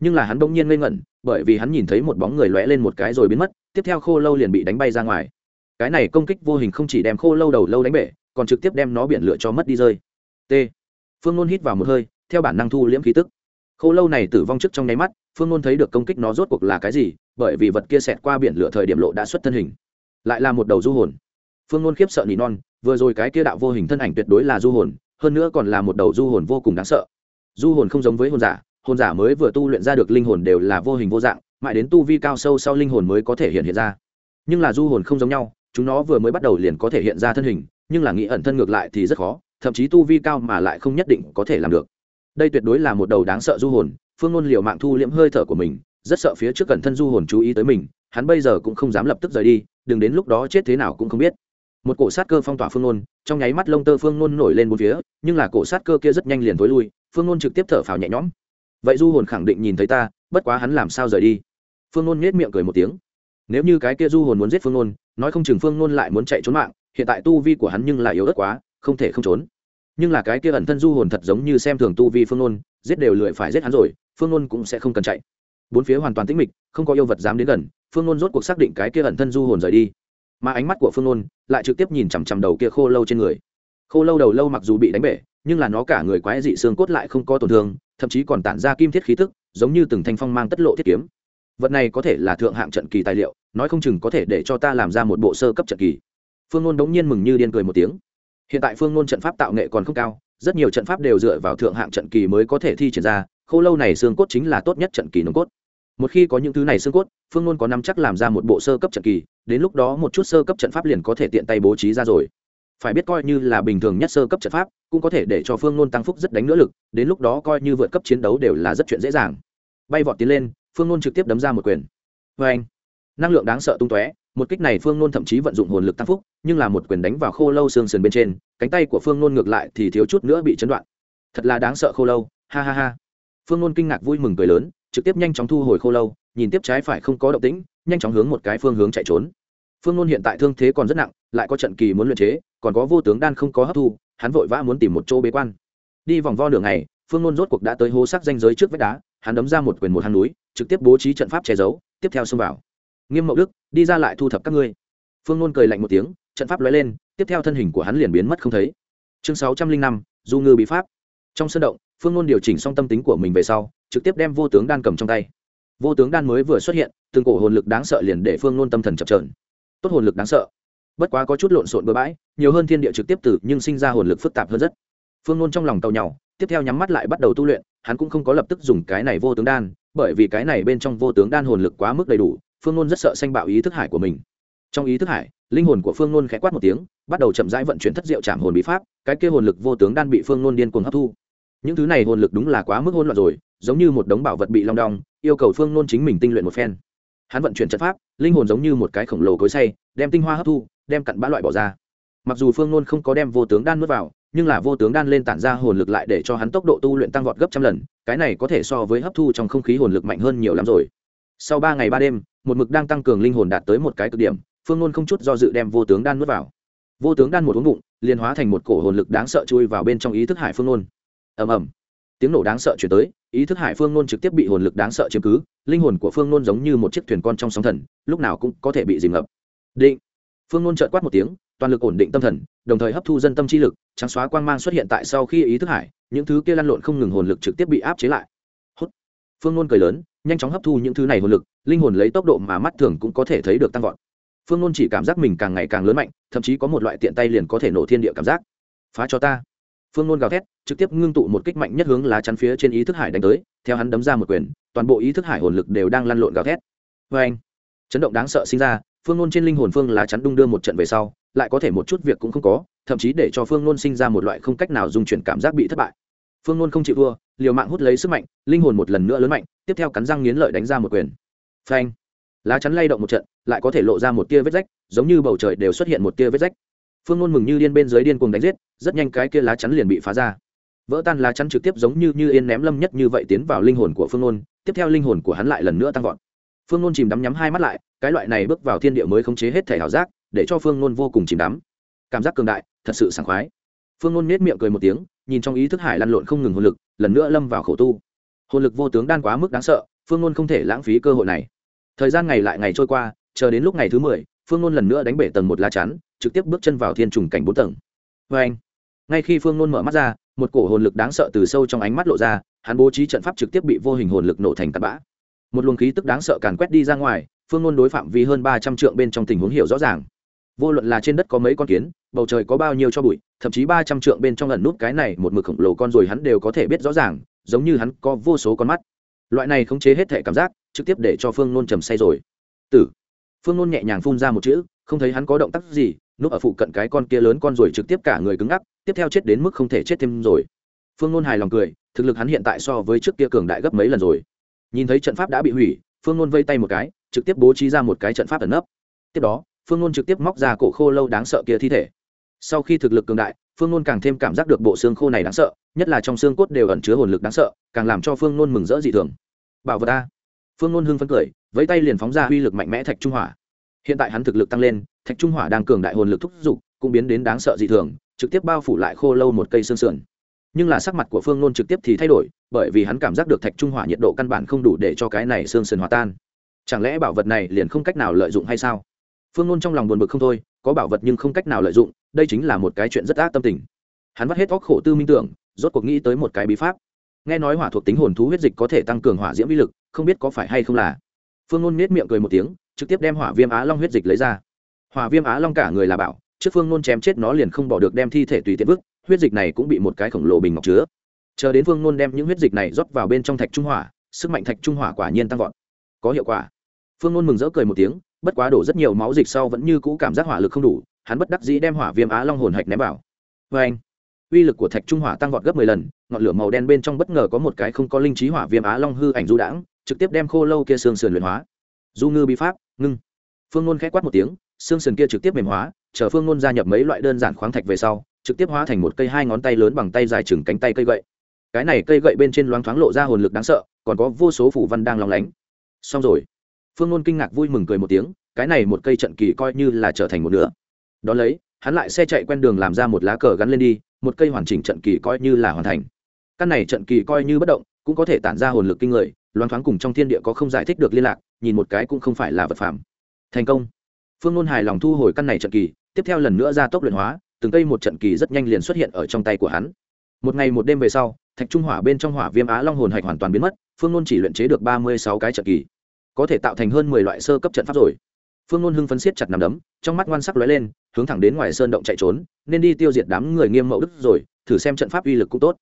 nhưng là hắn bỗng nhiên ngây ngẩn, bởi vì hắn nhìn thấy một bóng người lóe lên một cái rồi biến mất, tiếp theo khô lâu liền bị đánh bay ra ngoài. Cái này công kích vô hình không chỉ đem khô lâu đầu lâu đánh bể, còn trực tiếp đem nó biển lửa cho mất đi rơi. T. Phương nôn hít vào một hơi, theo bản năng thu liễm khí tức. Khô lâu này tử vong trước trong nháy mắt, phương nôn thấy được công kích nó rốt cuộc là cái gì, bởi vì vật kia xẹt qua biển lửa thời điểm lộ đã xuất thân hình. Lại là một đầu du hồn. Phương nôn khiếp sợ nỉ non, vừa rồi cái kia đạo vô hình thân ảnh tuyệt đối là du hồn, hơn nữa còn là một đầu du hồn vô cùng đáng sợ. Du hồn không giống với hồn giả hồn giả mới vừa tu luyện ra được linh hồn đều là vô hình vô dạng, mãi đến tu vi cao sâu sau linh hồn mới có thể hiện hiện ra. Nhưng là du hồn không giống nhau, chúng nó vừa mới bắt đầu liền có thể hiện ra thân hình, nhưng là nghĩ ẩn thân ngược lại thì rất khó, thậm chí tu vi cao mà lại không nhất định có thể làm được. Đây tuyệt đối là một đầu đáng sợ du hồn, phương ngôn liều mạng thu liễm hơi thở của mình, rất sợ phía trước cẩn thân du hồn chú ý tới mình, hắn bây giờ cũng không dám lập tức rời đi, đừng đến lúc đó chết thế nào cũng không biết. Một cổ sát cơ phong tỏa phương ngôn trong nháy mắt lông tơ phương ngôn nổi lên một phía, nhưng là cổ sát cơ kia rất nhanh liền t ố i lui, phương ngôn trực tiếp thở phào nhẹ nhõm vậy du hồn khẳng định nhìn thấy ta, bất quá hắn làm sao rời đi? Phương ngôn nhét miệng cười một tiếng. Nếu như cái kia du hồn muốn giết phương ngôn nói không chừng phương ngôn lại muốn chạy trốn mạng, hiện tại tu vi của hắn nhưng lại yếu ớt quá, không thể không trốn. Nhưng là cái kia ẩn thân du hồn thật giống như xem thường tu vi phương nôn, giết đều lười phải giết hắn rồi, phương nôn cũng sẽ không cần chạy. Bốn phía hoàn toàn tĩnh mịch, không có yêu vật dám đến gần, phương nôn rốt cuộc xác định cái kia ẩn thân du hồn rời đi. Mà ánh mắt của phương nôn lại trực tiếp nhìn chằm chằm đầu kia khô lâu trên người. Khô lâu đầu lâu mặc dù bị đánh bể, nhưng là nó cả người quái dị xương cốt lại không có tổn thương thậm chí còn tản ra kim thiết khí tức, giống như từng thanh phong mang tất lộ thiết kiếm. Vật này có thể là thượng hạng trận kỳ tài liệu, nói không chừng có thể để cho ta làm ra một bộ sơ cấp trận kỳ. Phương ngôn đống nhiên mừng như điên cười một tiếng. Hiện tại phương ngôn trận pháp tạo nghệ còn không cao, rất nhiều trận pháp đều dựa vào thượng hạng trận kỳ mới có thể thi triển ra khô lâu này xương cốt chính là tốt nhất trận kỳ nồng cốt. Một khi có những thứ này xương cốt, phương ngôn có nắm chắc làm ra một bộ sơ cấp trận kỳ, đến lúc đó một chút sơ cấp trận pháp liền có thể tiện tay bố trí ra rồi phải biết coi như là bình thường nhất sơ cấp trận pháp, cũng có thể để cho phương nôn tăng phúc rất đánh nữa lực, đến lúc đó coi như vượt cấp chiến đấu đều là rất chuyện dễ dàng. Bay vọt tiến lên, phương nôn trực tiếp đấm ra một quyền. Vê anh, năng lượng đáng sợ tung tóe, một kích này phương nôn thậm chí vận dụng hồn lực tăng phúc, nhưng là một quyền đánh vào khô lâu xương sườn bên trên, cánh tay của phương nôn ngược lại thì thiếu chút nữa bị chấn đoạn. Thật là đáng sợ khô lâu, ha ha ha. Phương nôn kinh ngạc vui mừng cười lớn, trực tiếp nhanh chóng thu hồi khô lâu, nhìn tiếp trái phải không có động tĩnh, nhanh chóng hướng một cái phương hướng chạy trốn phương nôn hiện tại thương thế còn rất nặng, lại có trận kỳ muốn luyện chế, còn có vô tướng đan không có hấp thu, hắn vội vã muốn tìm một chỗ bế quan. Đi vòng vo nửa này phương nôn rốt cuộc đã tới hố sắc danh giới trước vách đá, hắn đấm ra một quyền một hang núi, trực tiếp bố trí trận pháp che giấu, tiếp theo xông vào. Nghiêm mậu đức, đi ra lại thu thập các ngươi. Phương nôn cười lạnh một tiếng, trận pháp lóe lên, tiếp theo thân hình của hắn liền biến mất không thấy. Chương sáu trăm linh năm, du ngư bí pháp. Trong sân động, phương nôn điều chỉnh xong tâm tính của mình về sau, trực tiếp đem vô tướng đan cầm trong tay. Vô tướng đan mới vừa xuất hiện, từng cổ hồn lực đáng sợ liền để phương nôn tâm thần chập trờn tốt hồn lực đáng sợ. Bất quá có chút lộn xộn bừa bãi, nhiều hơn thiên địa trực tiếp từ nhưng sinh ra hồn lực phức tạp hơn rất. Phương nôn trong lòng tàu nhau tiếp theo nhắm mắt lại bắt đầu tu luyện, hắn cũng không có lập tức dùng cái này vô tướng đan, bởi vì cái này bên trong vô tướng đan hồn lực quá mức đầy đủ, phương nôn rất sợ sanh bạo ý thức hải của mình. Trong ý thức hải, linh hồn của phương nôn khẽ quát một tiếng, bắt đầu chậm rãi vận chuyển thất diệu trảm hồn bí pháp, cái kia hồn lực vô tướng đan bị phương nôn điên cuồng hấp thu. Những thứ này hồn lực đúng là quá mức hôn loạn rồi, giống như một đống bảo vật bị long đong, yêu cầu phương nôn chính mình tinh luyện một phen. Hắn vận chuyển trận pháp linh hồn giống như một cái khổng lồ cối say đem tinh hoa hấp thu, đem cặn bã loại bỏ ra. Mặc dù phương nôn không có đem vô tướng đan nuốt vào, nhưng là vô tướng đan lên tản ra hồn lực lại để cho hắn tốc độ tu luyện tăng vọt gấp trăm lần, cái này có thể so với hấp thu trong không khí hồn lực mạnh hơn nhiều lắm rồi. Sau ba ngày ba đêm, một mực đang tăng cường linh hồn đạt tới một cái cực điểm, phương nôn không chút do dự đem vô tướng đan nuốt vào. Vô tướng đan một uống bụng, liền hóa thành một cổ hồn lực đáng sợ chui vào bên trong ý thức hải phương nôn. Ầm ầm tiếng nổ đáng sợ chuyển tới, ý thức hải phương nôn trực tiếp bị hồn lực đáng sợ chiếm cứ, linh hồn của phương nôn giống như một chiếc thuyền con trong sóng thần, lúc nào cũng có thể bị dìm ngập. Định. Phương nôn trợt quát một tiếng, toàn lực ổn định tâm thần, đồng thời hấp thu dân tâm chi lực, trắng xóa quang mang xuất hiện tại sau khi ý thức hải, những thứ kia lăn lộn không ngừng hồn lực trực tiếp bị áp chế lại. Phương nôn cười lớn, nhanh chóng hấp thu những thứ này hồn lực, linh hồn lấy tốc độ mà mắt thường cũng có thể thấy được tăng vọt. Phương nôn chỉ cảm giác mình càng ngày càng lớn mạnh, thậm chí có một loại tiện tay liền có thể nổ thiên địa cảm giác. Phá cho ta phương nôn gào thét, trực tiếp ngưng tụ một kích mạnh nhất hướng lá chắn phía trên ý thức hải đánh tới, theo hắn đấm ra một quyền, toàn bộ ý thức hải hồn lực đều đang lăn lộn gào thét. Vê anh, chấn động đáng sợ sinh ra, phương nôn trên linh hồn phương lá chắn đung đưa một trận về sau, lại có thể một chút việc cũng không có, thậm chí để cho phương nôn sinh ra một loại không cách nào dung chuyển cảm giác bị thất bại. Phương nôn không chịu thua, liều mạng hút lấy sức mạnh, linh hồn một lần nữa lớn mạnh, tiếp theo cắn răng nghiến lợi đánh ra một quyền. Phanh. Lá chắn lay động một trận, lại có thể lộ ra một tia vết rách, giống như bầu trời đều xuất hiện một tia vết rách phương Nôn mừng như điên bên dưới điên cuồng đánh giết, rất nhanh cái kia lá chắn liền bị phá ra. Vỡ tan lá chắn trực tiếp giống như như yên ném lâm nhất như vậy tiến vào linh hồn của phương Nôn. tiếp theo linh hồn của hắn lại lần nữa tăng vọt. Phương Nôn chìm đắm nhắm hai mắt lại, cái loại này bước vào thiên địa mới khống chế hết thể ảo giác, để cho phương Nôn vô cùng chìm đắm. Cảm giác cường đại, thật sự sảng khoái. Phương Nôn nết miệng cười một tiếng, nhìn trong ý thức hải lăn lộn không ngừng hồn lực, lần nữa lâm vào khổ tu. Hồn lực vô tướng đan quá mức đáng sợ, phương Nôn không thể lãng phí cơ hội này. Thời gian ngày lại ngày trôi qua, chờ đến lúc ngày thứ mười phương nôn lần nữa đánh bể tầng một lá chắn, trực tiếp bước chân vào thiên trùng cảnh bốn tầng. Vê anh, ngay khi phương nôn mở mắt ra, một cổ hồn lực đáng sợ từ sâu trong ánh mắt lộ ra, hắn bố trí trận pháp trực tiếp bị vô hình hồn lực nổ thành tạt bã. Một luồng khí tức đáng sợ càn quét đi ra ngoài, phương nôn đối phạm vi hơn ba trăm trượng bên trong tình huống hiểu rõ ràng. Vô luận là trên đất có mấy con kiến, bầu trời có bao nhiêu cho bụi, thậm chí ba trăm trượng bên trong lần nút cái này một mực khổng lồ con rồi hắn đều có thể biết rõ ràng, giống như hắn có vô số con mắt. Loại này khống chế hết thể cảm giác, trực tiếp để cho phương nôn trầm say rồi. Tử phương nôn nhẹ nhàng phun ra một chữ, không thấy hắn có động tác gì, núp ở phụ cận cái con kia lớn con rồi trực tiếp cả người cứng ngắc, tiếp theo chết đến mức không thể chết thêm rồi. Phương nôn hài lòng cười, thực lực hắn hiện tại so với trước kia cường đại gấp mấy lần rồi. Nhìn thấy trận pháp đã bị hủy, phương nôn vây tay một cái, trực tiếp bố trí ra một cái trận pháp ẩn nấp. Tiếp đó, phương nôn trực tiếp móc ra cổ khô lâu đáng sợ kia thi thể. Sau khi thực lực cường đại, phương nôn càng thêm cảm giác được bộ xương khô này đáng sợ, nhất là trong xương cốt đều ẩn chứa hồn lực đáng sợ, càng làm cho phương nôn mừng rỡ dị thường. Bảo vật ta phương nôn hưng phấn cười với tay liền phóng ra uy lực mạnh mẽ thạch trung hỏa. Hiện tại hắn thực lực tăng lên, thạch trung hỏa đang cường đại hồn lực thúc giục cũng biến đến đáng sợ dị thường, trực tiếp bao phủ lại khô lâu một cây xương sườn. Nhưng là sắc mặt của phương nôn trực tiếp thì thay đổi, bởi vì hắn cảm giác được thạch trung hỏa nhiệt độ căn bản không đủ để cho cái này xương sườn hòa tan. Chẳng lẽ bảo vật này liền không cách nào lợi dụng hay sao? Phương nôn trong lòng buồn bực không thôi, có bảo vật nhưng không cách nào lợi dụng, đây chính là một cái chuyện rất ác tâm tình. Hắn vắt hết óc khổ tư minh tưởng, rốt cuộc nghĩ tới một cái bí pháp. Nghe nói hỏa thuộc tính hồn thú huyết dịch có thể tăng cường hỏa diễm vi lực không biết có phải hay không là. Phương Nôn nết miệng cười một tiếng, trực tiếp đem hỏa viêm á long huyết dịch lấy ra. Hỏa viêm á long cả người là bảo, trước phương Nôn chém chết nó liền không bỏ được đem thi thể tùy tiện vứt, huyết dịch này cũng bị một cái khổng lồ bình ngọc chứa. Chờ đến phương Nôn đem những huyết dịch này rót vào bên trong thạch trung hỏa, sức mạnh thạch trung hỏa quả nhiên tăng vọt. Có hiệu quả. Phương Nôn mừng rỡ cười một tiếng, bất quá đổ rất nhiều máu dịch sau vẫn như cũ cảm giác hỏa lực không đủ, hắn bất đắc dĩ đem hỏa viêm á long hồn hạch ném vào. Vê anh uy lực của thạch trung hỏa tăng vọt gấp mười lần, ngọn lửa màu đen bên trong bất ngờ có một cái không có linh trí hỏa viêm á long hư ảnh du đãng trực tiếp đem khô lâu kia xương sườn luyện hóa. Du ngư bí pháp, ngưng. Phương ngôn k h ẽ quát một tiếng, xương sườn kia trực tiếp mềm hóa, chờ phương ngôn gia nhập mấy loại đơn giản khoáng thạch về sau, trực tiếp hóa thành một cây hai ngón tay lớn bằng tay dài chừng cánh tay cây gậy. Cái này cây gậy bên trên loáng thoáng lộ ra hồn lực đáng sợ, còn có vô số phủ văn đang lóng lánh. Xong rồi. Phương ngôn kinh ngạc vui mừng cười một tiếng, cái này một cây trận kỳ coi như là trở thành một nửa. Đón lấy, hắn lại xe chạy quen đường làm ra một lá cờ gắn lên đi, một cây hoàn chỉnh trận kỳ coi như là hoàn thành. Căn này trận kỳ coi như bất động, cũng có thể tản ra hồn lực kinh người loan thoáng cùng trong thiên địa có không giải thích được liên lạc, nhìn một cái cũng không phải là vật phẩm thành công. Phương nôn hài lòng thu hồi căn này trận kỳ, tiếp theo lần nữa ra tốc luyện hóa, từng cây một trận kỳ rất nhanh liền xuất hiện ở trong tay của hắn. Một ngày một đêm về sau, thạch trung hỏa bên trong hỏa viêm á long hồn hạch hoàn toàn biến mất, phương nôn chỉ luyện chế được ba mươi sáu cái trận kỳ. Có thể tạo thành hơn mười loại sơ cấp trận pháp rồi. Phương nôn hưng phấn siết chặt nằm đấm, trong mắt ngoan sắc lóe lên, hướng thẳng đến ngoài sơn động chạy trốn, nên đi tiêu diệt đám người nghiêm mẫu đức rồi, thử xem trận pháp uy lực cũng tốt.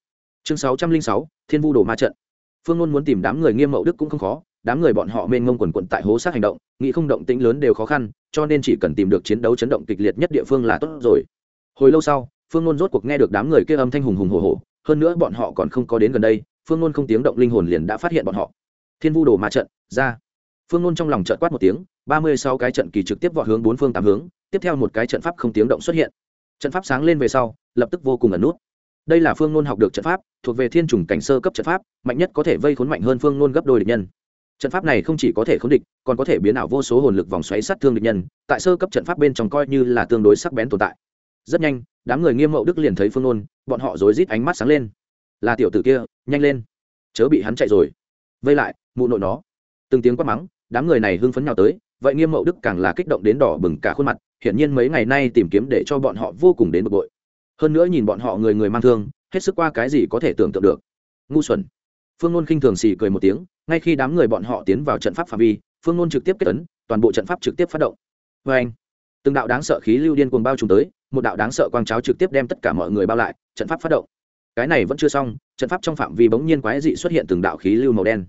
Chương sáu trăm linh sáu, thiên vu đồ ma trận phương luôn muốn tìm đám người nghiêm mậu đức cũng không khó, đám người bọn họ mênh mông quần quận tại hố sát hành động, nghĩ không động tĩnh lớn đều khó khăn, cho nên chỉ cần tìm được chiến đấu chấn động kịch liệt nhất địa phương là tốt rồi. Hồi lâu sau, phương luôn rốt cuộc nghe được đám người kia âm thanh hùng hùng hồ hồ hơn nữa bọn họ còn không có đến gần đây, phương luôn không tiếng động linh hồn liền đã phát hiện bọn họ. Thiên vu đồ ma trận, ra. Phương luôn trong lòng trợt quát một tiếng, ba mươi sáu cái trận kỳ trực tiếp vọt hướng bốn phương tám hướng, tiếp theo một cái trận pháp không tiếng động xuất hiện. Trận pháp sáng lên về sau, lập tức vô cùng ẩn nút đây là phương nôn học được trận pháp thuộc về thiên trùng cảnh sơ cấp trận pháp mạnh nhất có thể vây khốn mạnh hơn phương nôn gấp đôi địch nhân. Trận pháp này không chỉ có thể khống địch còn có thể biến ảo vô số hồn lực vòng xoáy sát thương địch nhân tại sơ cấp trận pháp bên trong coi như là tương đối sắc bén tồn tại. Rất nhanh đám người nghiêm mậu đức liền thấy phương nôn, bọn họ rối rít ánh mắt sáng lên. Là tiểu tử kia nhanh lên. Chớ bị hắn chạy rồi. Vây lại mụ nội nó. Từng tiếng quát mắng đám người này hưng phấn nhau tới vậy nghiêm mậu đức càng là kích động đến đỏ bừng cả khuôn mặt hiển nhiên mấy ngày nay tìm kiếm để cho bọn họ vô cùng đến bực bội hơn nữa nhìn bọn họ người người mang thương, hết sức qua cái gì có thể tưởng tượng được. Ngu xuẩn. Phương ngôn khinh thường xì cười một tiếng, ngay khi đám người bọn họ tiến vào trận pháp phạm vi, phương ngôn trực tiếp kết tấn toàn bộ trận pháp trực tiếp phát động. Vê anh, từng đạo đáng sợ khí lưu điên cuồng bao trùm tới, một đạo đáng sợ quang cháo trực tiếp đem tất cả mọi người bao lại, trận pháp phát động. Cái này vẫn chưa xong, trận pháp trong phạm vi bỗng nhiên quái dị xuất hiện từng đạo khí lưu màu đen.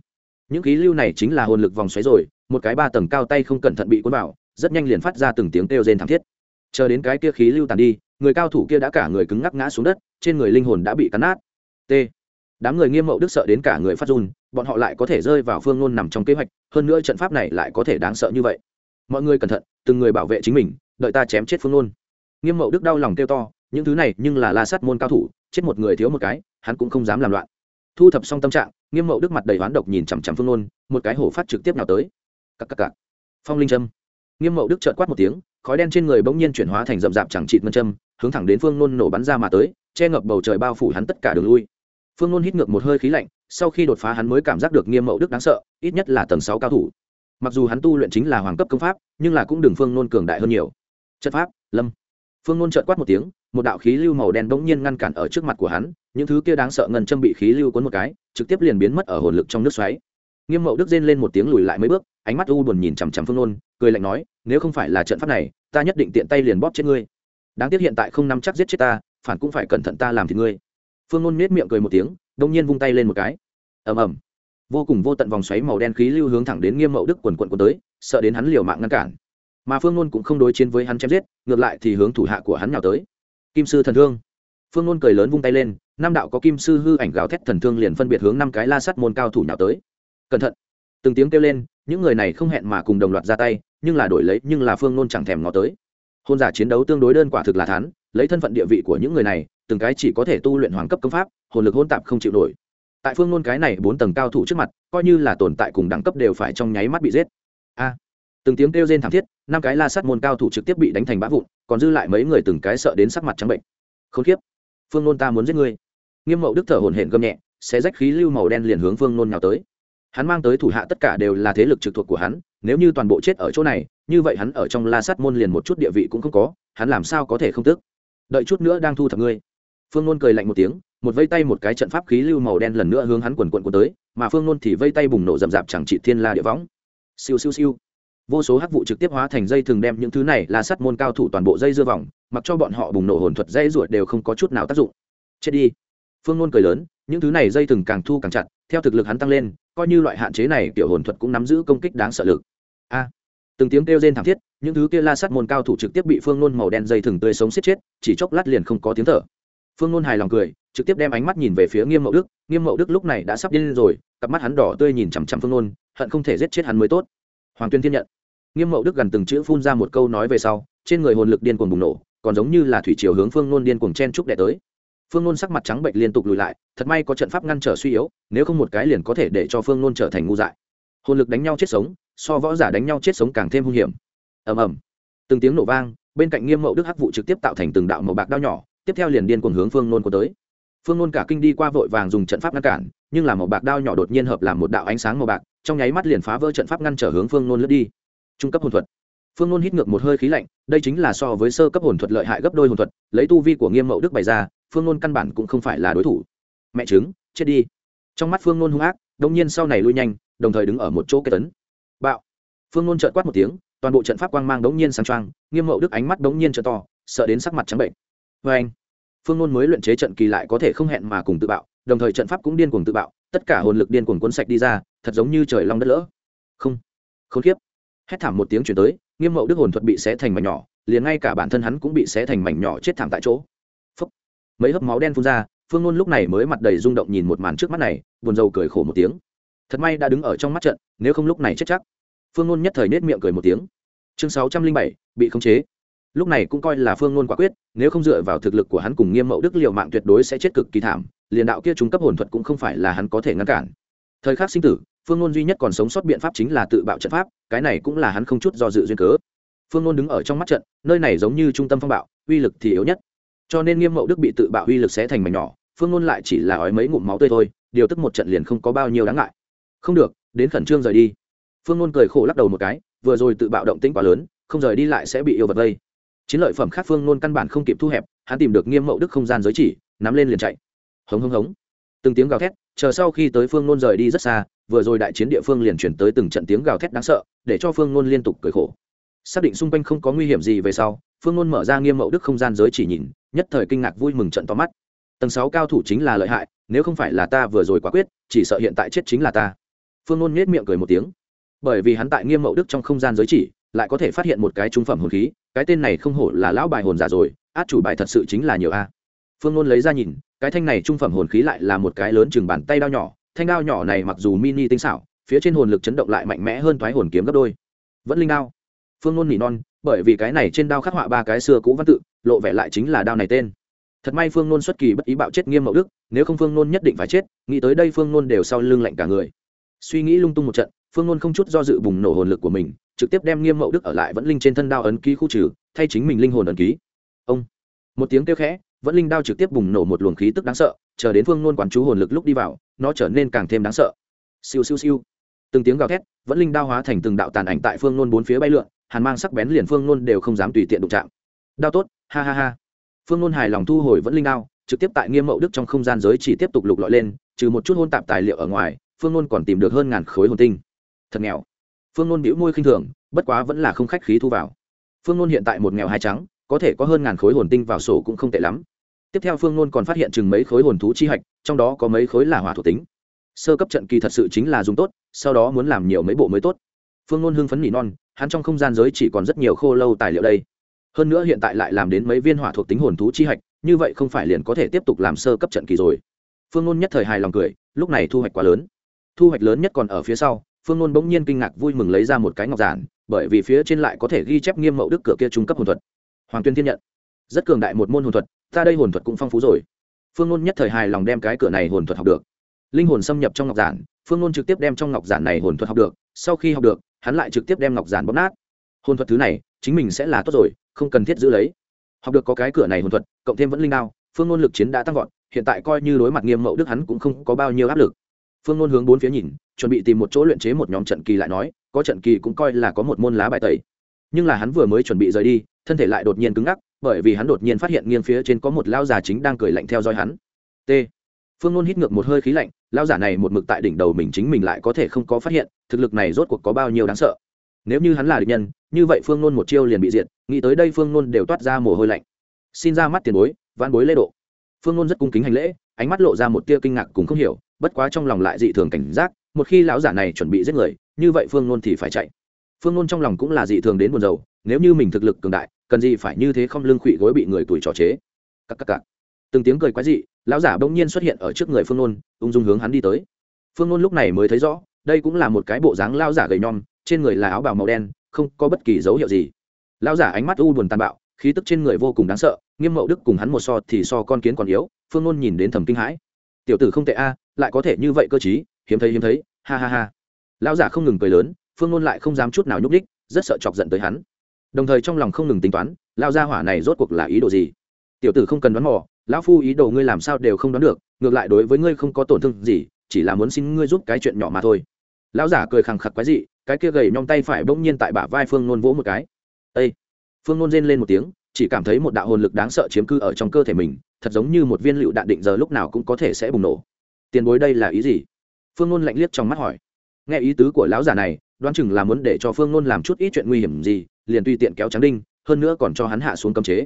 Những khí lưu này chính là hồn lực vòng xoáy rồi, một cái ba tầng cao tay không cẩn thận bị cuốn vào, rất nhanh liền phát ra từng tiếng kêu rên thảm thiết chờ đến cái kia khí lưu tàn đi, người cao thủ kia đã cả người cứng ngắc ngã xuống đất, trên người linh hồn đã bị cắn nát. T. Đám người nghiêm mậu đức sợ đến cả người phát run, bọn họ lại có thể rơi vào phương ngôn nằm trong kế hoạch, hơn nữa trận pháp này lại có thể đáng sợ như vậy. Mọi người cẩn thận, từng người bảo vệ chính mình, đợi ta chém chết phương ngôn. Nghiêm mậu đức đau lòng kêu to, những thứ này nhưng là la sát môn cao thủ, chết một người thiếu một cái, hắn cũng không dám làm loạn. Thu thập xong tâm trạng, nghiêm mậu đức mặt đầy oán độc nhìn chằm chằm phương ngôn, một cái hổ phát trực tiếp nào tới. Cắc cắc cắc phong linh trâm. Nghiêm mậu đức trợt quát một tiếng khói đen trên người bỗng nhiên chuyển hóa thành rậm rạp chẳng trịt ngân châm, hướng thẳng đến phương nôn nổ bắn ra mà tới, che ngập bầu trời bao phủ hắn tất cả đường lui. Phương nôn hít ngược một hơi khí lạnh, sau khi đột phá hắn mới cảm giác được nghiêm mậu đức đáng sợ, ít nhất là tầng sáu cao thủ. Mặc dù hắn tu luyện chính là hoàng cấp công pháp, nhưng là cũng đường phương nôn cường đại hơn nhiều. Chất pháp, lâm. Phương nôn trợt quát một tiếng, một đạo khí lưu màu đen bỗng nhiên ngăn cản ở trước mặt của hắn, những thứ kia đáng sợ ngân châm bị khí lưu cuốn một cái, trực tiếp liền biến mất ở hồn lực trong nước xoáy. Nghiêm mậu đức rên lên một tiếng lùi lại mấy bước ánh mắt u buồn nhìn chằm chằm phương nôn, cười lạnh nói, nếu không phải là trận pháp này, ta nhất định tiện tay liền bóp chết ngươi. Đáng tiếc hiện tại không nắm chắc giết chết ta, phản cũng phải cẩn thận ta làm thì ngươi. Phương nôn nết miệng cười một tiếng, đông nhiên vung tay lên một cái. Ầm ầm. Vô cùng vô tận vòng xoáy màu đen khí lưu hướng thẳng đến nghiêm mậu đức quần quận quần tới, sợ đến hắn liều mạng ngăn cản. Mà phương nôn cũng không đối chiến với hắn chém giết, ngược lại thì hướng thủ hạ của hắn nào tới. Kim sư thần thương. Phương nôn cười lớn vung tay lên, năm đạo có kim sư hư ảnh gào thét thần thương liền phân biệt hướng năm cái la sắt môn cao thủ nào tới. Cẩn thận. Từng tiếng kêu lên những người này không hẹn mà cùng đồng loạt ra tay, nhưng là đổi lấy, nhưng là phương nôn chẳng thèm ngó tới. Hôn giả chiến đấu tương đối đơn quả thực là thán, lấy thân phận địa vị của những người này, từng cái chỉ có thể tu luyện hoàng cấp công pháp, hồn lực hôn tạp không chịu nổi. Tại phương nôn cái này bốn tầng cao thủ trước mặt, coi như là tồn tại cùng đẳng cấp đều phải trong nháy mắt bị giết. A! Từng tiếng kêu rên thảm thiết, năm cái la sắt môn cao thủ trực tiếp bị đánh thành bã vụn, còn dư lại mấy người từng cái sợ đến sắc mặt trắng bệnh. Không khiếp phương nôn ta muốn giết ngươi. Nghiêm mậu đức thở hổn hển gầm nhẹ sẽ rách khí lưu màu đen liền hướng phương nôn nhào tới hắn mang tới thủ hạ tất cả đều là thế lực trực thuộc của hắn, nếu như toàn bộ chết ở chỗ này, như vậy hắn ở trong la sắt môn liền một chút địa vị cũng không có, hắn làm sao có thể không tức? Đợi chút nữa đang thu thập ngươi. Phương nôn cười lạnh một tiếng, một vây tay một cái trận pháp khí lưu màu đen lần nữa hướng hắn quần quận quần tới, mà phương nôn thì vây tay bùng nổ rậm rạp chẳng trị thiên la địa võng. Siêu siêu siêu. Vô số hắc vụ trực tiếp hóa thành dây thường đem những thứ này là sắt môn cao thủ toàn bộ dây dưa vòng, mặc cho bọn họ bùng nổ hồn thuật dây ruột đều không có chút nào tác dụng. Chết đi phương nôn cười lớn, những thứ này dây thừng càng thu càng chặt, theo thực lực hắn tăng lên, coi như loại hạn chế này tiểu hồn thuật cũng nắm giữ công kích đáng sợ lực. A. À, từng tiếng kêu rên thảm thiết, những thứ kia la sắt môn cao thủ trực tiếp bị phương nôn màu đen dây thừng tươi sống xiết chết, chỉ chốc lát liền không có tiếng thở. Phương nôn hài lòng cười, trực tiếp đem ánh mắt nhìn về phía nghiêm mậu đức. Nghiêm mậu đức lúc này đã sắp điên lên rồi, cặp mắt hắn đỏ tươi nhìn chằm chằm phương nôn, hận không thể giết chết hắn mới tốt. Hoàng tuyên thiên nhận. Nghiêm mậu đức gần từng chữ phun ra một câu nói về sau, trên người hồn lực điên cuồng bùng nổ, còn giống như là thủy chiều hướng phương nôn điên cuồng chen trúc đẻ tới phương nôn sắc mặt trắng bệnh liên tục lùi lại, thật may có trận pháp ngăn trở suy yếu, nếu không một cái liền có thể để cho phương nôn trở thành ngu dại. Hồn lực đánh nhau chết sống, so võ giả đánh nhau chết sống càng thêm hung hiểm. Ầm ầm. Từng tiếng nổ vang, bên cạnh nghiêm mậu đức hắc vụ trực tiếp tạo thành từng đạo màu bạc đao nhỏ, tiếp theo liền điên cuồng hướng phương nôn có tới. Phương nôn cả kinh đi qua vội vàng dùng trận pháp ngăn cản, nhưng là màu bạc đao nhỏ đột nhiên hợp làm một đạo ánh sáng màu bạc, trong nháy mắt liền phá vỡ trận pháp ngăn trở hướng phương nôn lướt đi. Trung cấp hồn thuật. Phương nôn hít ngược một hơi khí lạnh, đây chính là so với sơ cấp hồn thuật lợi hại gấp đôi hồn thuật, lấy tu vi của nghiêm mậu đức bày ra phương nôn căn bản cũng không phải là đối thủ. Mẹ chứng chết đi. Trong mắt phương nôn hung ác đông nhiên sau này lui nhanh, đồng thời đứng ở một chỗ kết tấn. Bạo. Phương nôn trợn quát một tiếng, toàn bộ trận pháp quang mang đống nhiên sáng trang nghiêm mậu đức ánh mắt đống nhiên trợ to, sợ đến sắc mặt trắng bệnh. Vê anh, phương nôn mới luyện chế trận kỳ lại có thể không hẹn mà cùng tự bạo, đồng thời trận pháp cũng điên cuồng tự bạo, tất cả hồn lực điên cuồng cuốn sạch đi ra, thật giống như trời long đất lỡ. Không. Không khiếp hét thảm một tiếng chuyển tới, nghiêm mậu đức hồn thuật bị xé thành mảnh nhỏ, liền ngay cả bản thân hắn cũng bị xé thành mảnh nhỏ chết thảm tại chỗ mấy hớp máu đen phun ra, phương ngôn lúc này mới mặt đầy rung động nhìn một màn trước mắt này, buồn rầu cười khổ một tiếng. Thật may đã đứng ở trong mắt trận, nếu không lúc này chết chắc. Phương ngôn nhất thời nết miệng cười một tiếng. Chương sáu trăm linh bảy, bị khống chế. Lúc này cũng coi là phương ngôn quả quyết, nếu không dựa vào thực lực của hắn cùng nghiêm mậu đức liệu mạng tuyệt đối sẽ chết cực kỳ thảm, liền đạo kia trung cấp hồn thuật cũng không phải là hắn có thể ngăn cản. Thời khắc sinh tử, phương ngôn duy nhất còn sống sót biện pháp chính là tự bạo trận pháp, cái này cũng là hắn không chút do dự duyên cớ. Phương ngôn đứng ở trong mắt trận, nơi này giống như trung tâm phong bạo, uy lực thì yếu nhất cho nên nghiêm mậu đức bị tự bạo uy lực sẽ thành mảnh nhỏ, phương ngôn lại chỉ là ói mấy ngụm máu tươi thôi, điều tức một trận liền không có bao nhiêu đáng ngại. Không được, đến khẩn trương rời đi. Phương ngôn cười khổ lắc đầu một cái, vừa rồi tự bạo động tĩnh quá lớn, không rời đi lại sẽ bị yêu vật vây. Chiến lợi phẩm khác phương ngôn căn bản không kịp thu hẹp, hắn tìm được nghiêm mậu đức không gian giới chỉ, nắm lên liền chạy. Hống hống hống. Từng tiếng gào thét, chờ sau khi tới phương ngôn rời đi rất xa, vừa rồi đại chiến địa phương liền chuyển tới từng trận tiếng gào thét đáng sợ, để cho phương ngôn liên tục cười khổ. Xác định xung quanh không có nguy hiểm gì về sau, phương ngôn mở ra nghiêm mậu đức không gian giới chỉ nhìn nhất thời kinh ngạc vui mừng trận to mắt. Tầng sáu cao thủ chính là lợi hại, nếu không phải là ta vừa rồi quả quyết, chỉ sợ hiện tại chết chính là ta. Phương ngôn nhét miệng cười một tiếng. Bởi vì hắn tại nghiêm mậu đức trong không gian giới chỉ, lại có thể phát hiện một cái trung phẩm hồn khí, cái tên này không hổ là lão bài hồn giả rồi, át chủ bài thật sự chính là nhiều a. Phương ngôn lấy ra nhìn, cái thanh này trung phẩm hồn khí lại là một cái lớn chừng bàn tay đao nhỏ, thanh đao nhỏ này mặc dù mini tinh xảo, phía trên hồn lực chấn động lại mạnh mẽ hơn thoái hồn kiếm gấp đôi. Vẫn linh đao. Phương ngôn nỉ non bởi vì cái này trên đao khắc họa ba cái xưa cũ văn tự, lộ vẻ lại chính là đao này tên. Thật may phương nôn xuất kỳ bất ý bạo chết nghiêm mậu đức, nếu không phương nôn nhất định phải chết, nghĩ tới đây phương nôn đều sau lưng lạnh cả người. Suy nghĩ lung tung một trận, phương nôn không chút do dự bùng nổ hồn lực của mình, trực tiếp đem nghiêm mậu đức ở lại vẫn linh trên thân đao ấn ký khu trừ, thay chính mình linh hồn ấn ký. Ông! Một tiếng kêu khẽ, vẫn linh đao trực tiếp bùng nổ một luồng khí tức đáng sợ, chờ đến phương nôn quán chú hồn lực lúc đi vào, nó trở nên càng thêm đáng sợ. Siêu siêu siêu. Từng tiếng gào thét, vẫn linh đao hóa thành từng đạo tàn ảnh tại phương nôn bốn phía bay lượn hàn mang sắc bén liền phương nôn đều không dám tùy tiện đụng chạm. Đao tốt, ha ha ha. Phương nôn hài lòng thu hồi vẫn linh đao, trực tiếp tại nghiêm mậu đức trong không gian giới chỉ tiếp tục lục lọi lên, trừ một chút hôn tạp tài liệu ở ngoài, phương nôn còn tìm được hơn ngàn khối hồn tinh. Thật nghèo. Phương nôn bĩu môi khinh thường, bất quá vẫn là không khách khí thu vào. Phương nôn hiện tại một nghèo hai trắng, có thể có hơn ngàn khối hồn tinh vào sổ cũng không tệ lắm. Tiếp theo phương nôn còn phát hiện chừng mấy khối hồn thú chi hạch, trong đó có mấy khối là hỏa thuộc tính. Sơ cấp trận kỳ thật sự chính là dùng tốt, sau đó muốn làm nhiều mấy bộ mới tốt. Phương nôn hưng phấn nỉ non hắn trong không gian giới chỉ còn rất nhiều khô lâu tài liệu đây. Hơn nữa hiện tại lại làm đến mấy viên hỏa thuộc tính hồn thú chi hạch, như vậy không phải liền có thể tiếp tục làm sơ cấp trận kỳ rồi. Phương nôn nhất thời hài lòng cười, lúc này thu hoạch quá lớn. Thu hoạch lớn nhất còn ở phía sau, phương nôn bỗng nhiên kinh ngạc vui mừng lấy ra một cái ngọc giản, bởi vì phía trên lại có thể ghi chép nghiêm mẫu đức cửa kia trung cấp hồn thuật. Hoàng tuyên thiên nhận. Rất cường đại một môn hồn thuật, ta đây hồn thuật cũng phong phú rồi. Phương nôn nhất thời hài lòng đem cái cửa này hồn thuật học được. Linh hồn xâm nhập trong ngọc giản, phương nôn trực tiếp đem trong ngọc giản này hồn thuật học được, sau khi học được hắn lại trực tiếp đem ngọc giản bóp nát. Hồn thuật thứ này, chính mình sẽ là tốt rồi, không cần thiết giữ lấy. Học được có cái cửa này hồn thuật, cộng thêm vẫn linh đao, phương ngôn lực chiến đã tăng vọt, hiện tại coi như đối mặt nghiêm mậu đức hắn cũng không có bao nhiêu áp lực. Phương ngôn hướng bốn phía nhìn, chuẩn bị tìm một chỗ luyện chế một nhóm trận kỳ lại nói, có trận kỳ cũng coi là có một môn lá bài tẩy. Nhưng là hắn vừa mới chuẩn bị rời đi, thân thể lại đột nhiên cứng ngắc, bởi vì hắn đột nhiên phát hiện nghiêng phía trên có một lao già chính đang cười lạnh theo dõi hắn. T phương nôn hít ngược một hơi khí lạnh lao giả này một mực tại đỉnh đầu mình chính mình lại có thể không có phát hiện, thực lực này rốt cuộc có bao nhiêu đáng sợ. Nếu như hắn là địch nhân, như vậy phương nôn một chiêu liền bị diệt, nghĩ tới đây phương nôn đều toát ra mồ hôi lạnh. Xin ra mắt tiền bối van bối lễ độ. Phương nôn rất cung kính hành lễ, ánh mắt lộ ra một tia kinh ngạc cùng không hiểu, bất quá trong lòng lại dị thường cảnh giác, một khi lão giả này chuẩn bị giết người, như vậy phương nôn thì phải chạy. Phương nôn trong lòng cũng là dị thường đến buồn rầu, nếu như mình thực lực cường đại, cần gì phải như thế không lương khụy gối bị người tuổi trò chế. Cắc cắc cắc. từng tiếng cười quái dị lão giả bỗng nhiên xuất hiện ở trước người phương nôn, ung dung hướng hắn đi tới. Phương nôn lúc này mới thấy rõ, đây cũng là một cái bộ dáng lao giả gầy nhom, trên người là áo bào màu đen, không có bất kỳ dấu hiệu gì. Lao giả ánh mắt u buồn tàn bạo, khí tức trên người vô cùng đáng sợ, nghiêm mậu đức cùng hắn một so thì so con kiến còn yếu, phương nôn nhìn đến thầm kinh hãi. Tiểu tử không tệ a, lại có thể như vậy cơ chí, hiếm thấy hiếm thấy, ha ha ha. Lão giả không ngừng cười lớn, phương nôn lại không dám chút nào nhúc đích rất sợ chọc giận tới hắn. Đồng thời trong lòng không ngừng tính toán lao gia hỏa này rốt cuộc là ý đồ gì? Tiểu tử không cần đoán mò lão phu ý đồ ngươi làm sao đều không đoán được, ngược lại đối với ngươi không có tổn thương gì, chỉ là muốn xin ngươi giúp cái chuyện nhỏ mà thôi. Lão giả cười khẳng khặc quái dị, cái kia gầy nhom tay phải bỗng nhiên tại bả vai phương nôn vỗ một cái. Ây phương nôn rên lên một tiếng, chỉ cảm thấy một đạo hồn lực đáng sợ chiếm cư ở trong cơ thể mình, thật giống như một viên lựu đạn định giờ lúc nào cũng có thể sẽ bùng nổ. Tiền bối đây là ý gì? Phương nôn lạnh liếc trong mắt hỏi. Nghe ý tứ của lão giả này, đoán chừng là muốn để cho phương nôn làm chút ít chuyện nguy hiểm gì, liền tùy tiện kéo trắng đinh, hơn nữa còn cho hắn hạ xuống cấm chế.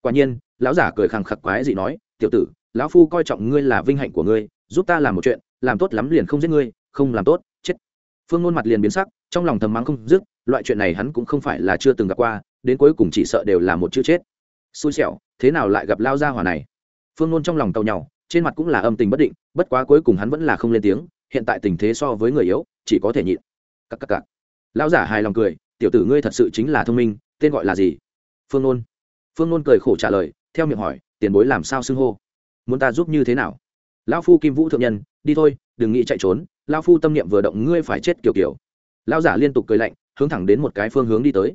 Quả nhiên lão giả cười khẳng khặc quái dị nói, tiểu tử, lão phu coi trọng ngươi là vinh hạnh của ngươi, giúp ta làm một chuyện, làm tốt lắm liền không giết ngươi, không làm tốt, chết. Phương nôn mặt liền biến sắc, trong lòng thầm mắng không dứt, loại chuyện này hắn cũng không phải là chưa từng gặp qua, đến cuối cùng chỉ sợ đều là một chữ chết. Xui xẻo, thế nào lại gặp lao gia hỏa này? Phương nôn trong lòng tàu nhau trên mặt cũng là âm tình bất định, bất quá cuối cùng hắn vẫn là không lên tiếng, hiện tại tình thế so với người yếu, chỉ có thể nhịn. Cắc cắc cắc lão giả hài lòng cười, tiểu tử ngươi thật sự chính là thông minh, tên gọi là gì? Phương nôn. Phương nôn cười khổ trả lời theo miệng hỏi, tiền bối làm sao xưng hô? Muốn ta giúp như thế nào? Lão phu kim vũ thượng nhân, đi thôi, đừng nghĩ chạy trốn, lão phu tâm niệm vừa động ngươi phải chết kiểu kiểu. Lão giả liên tục cười lạnh, hướng thẳng đến một cái phương hướng đi tới.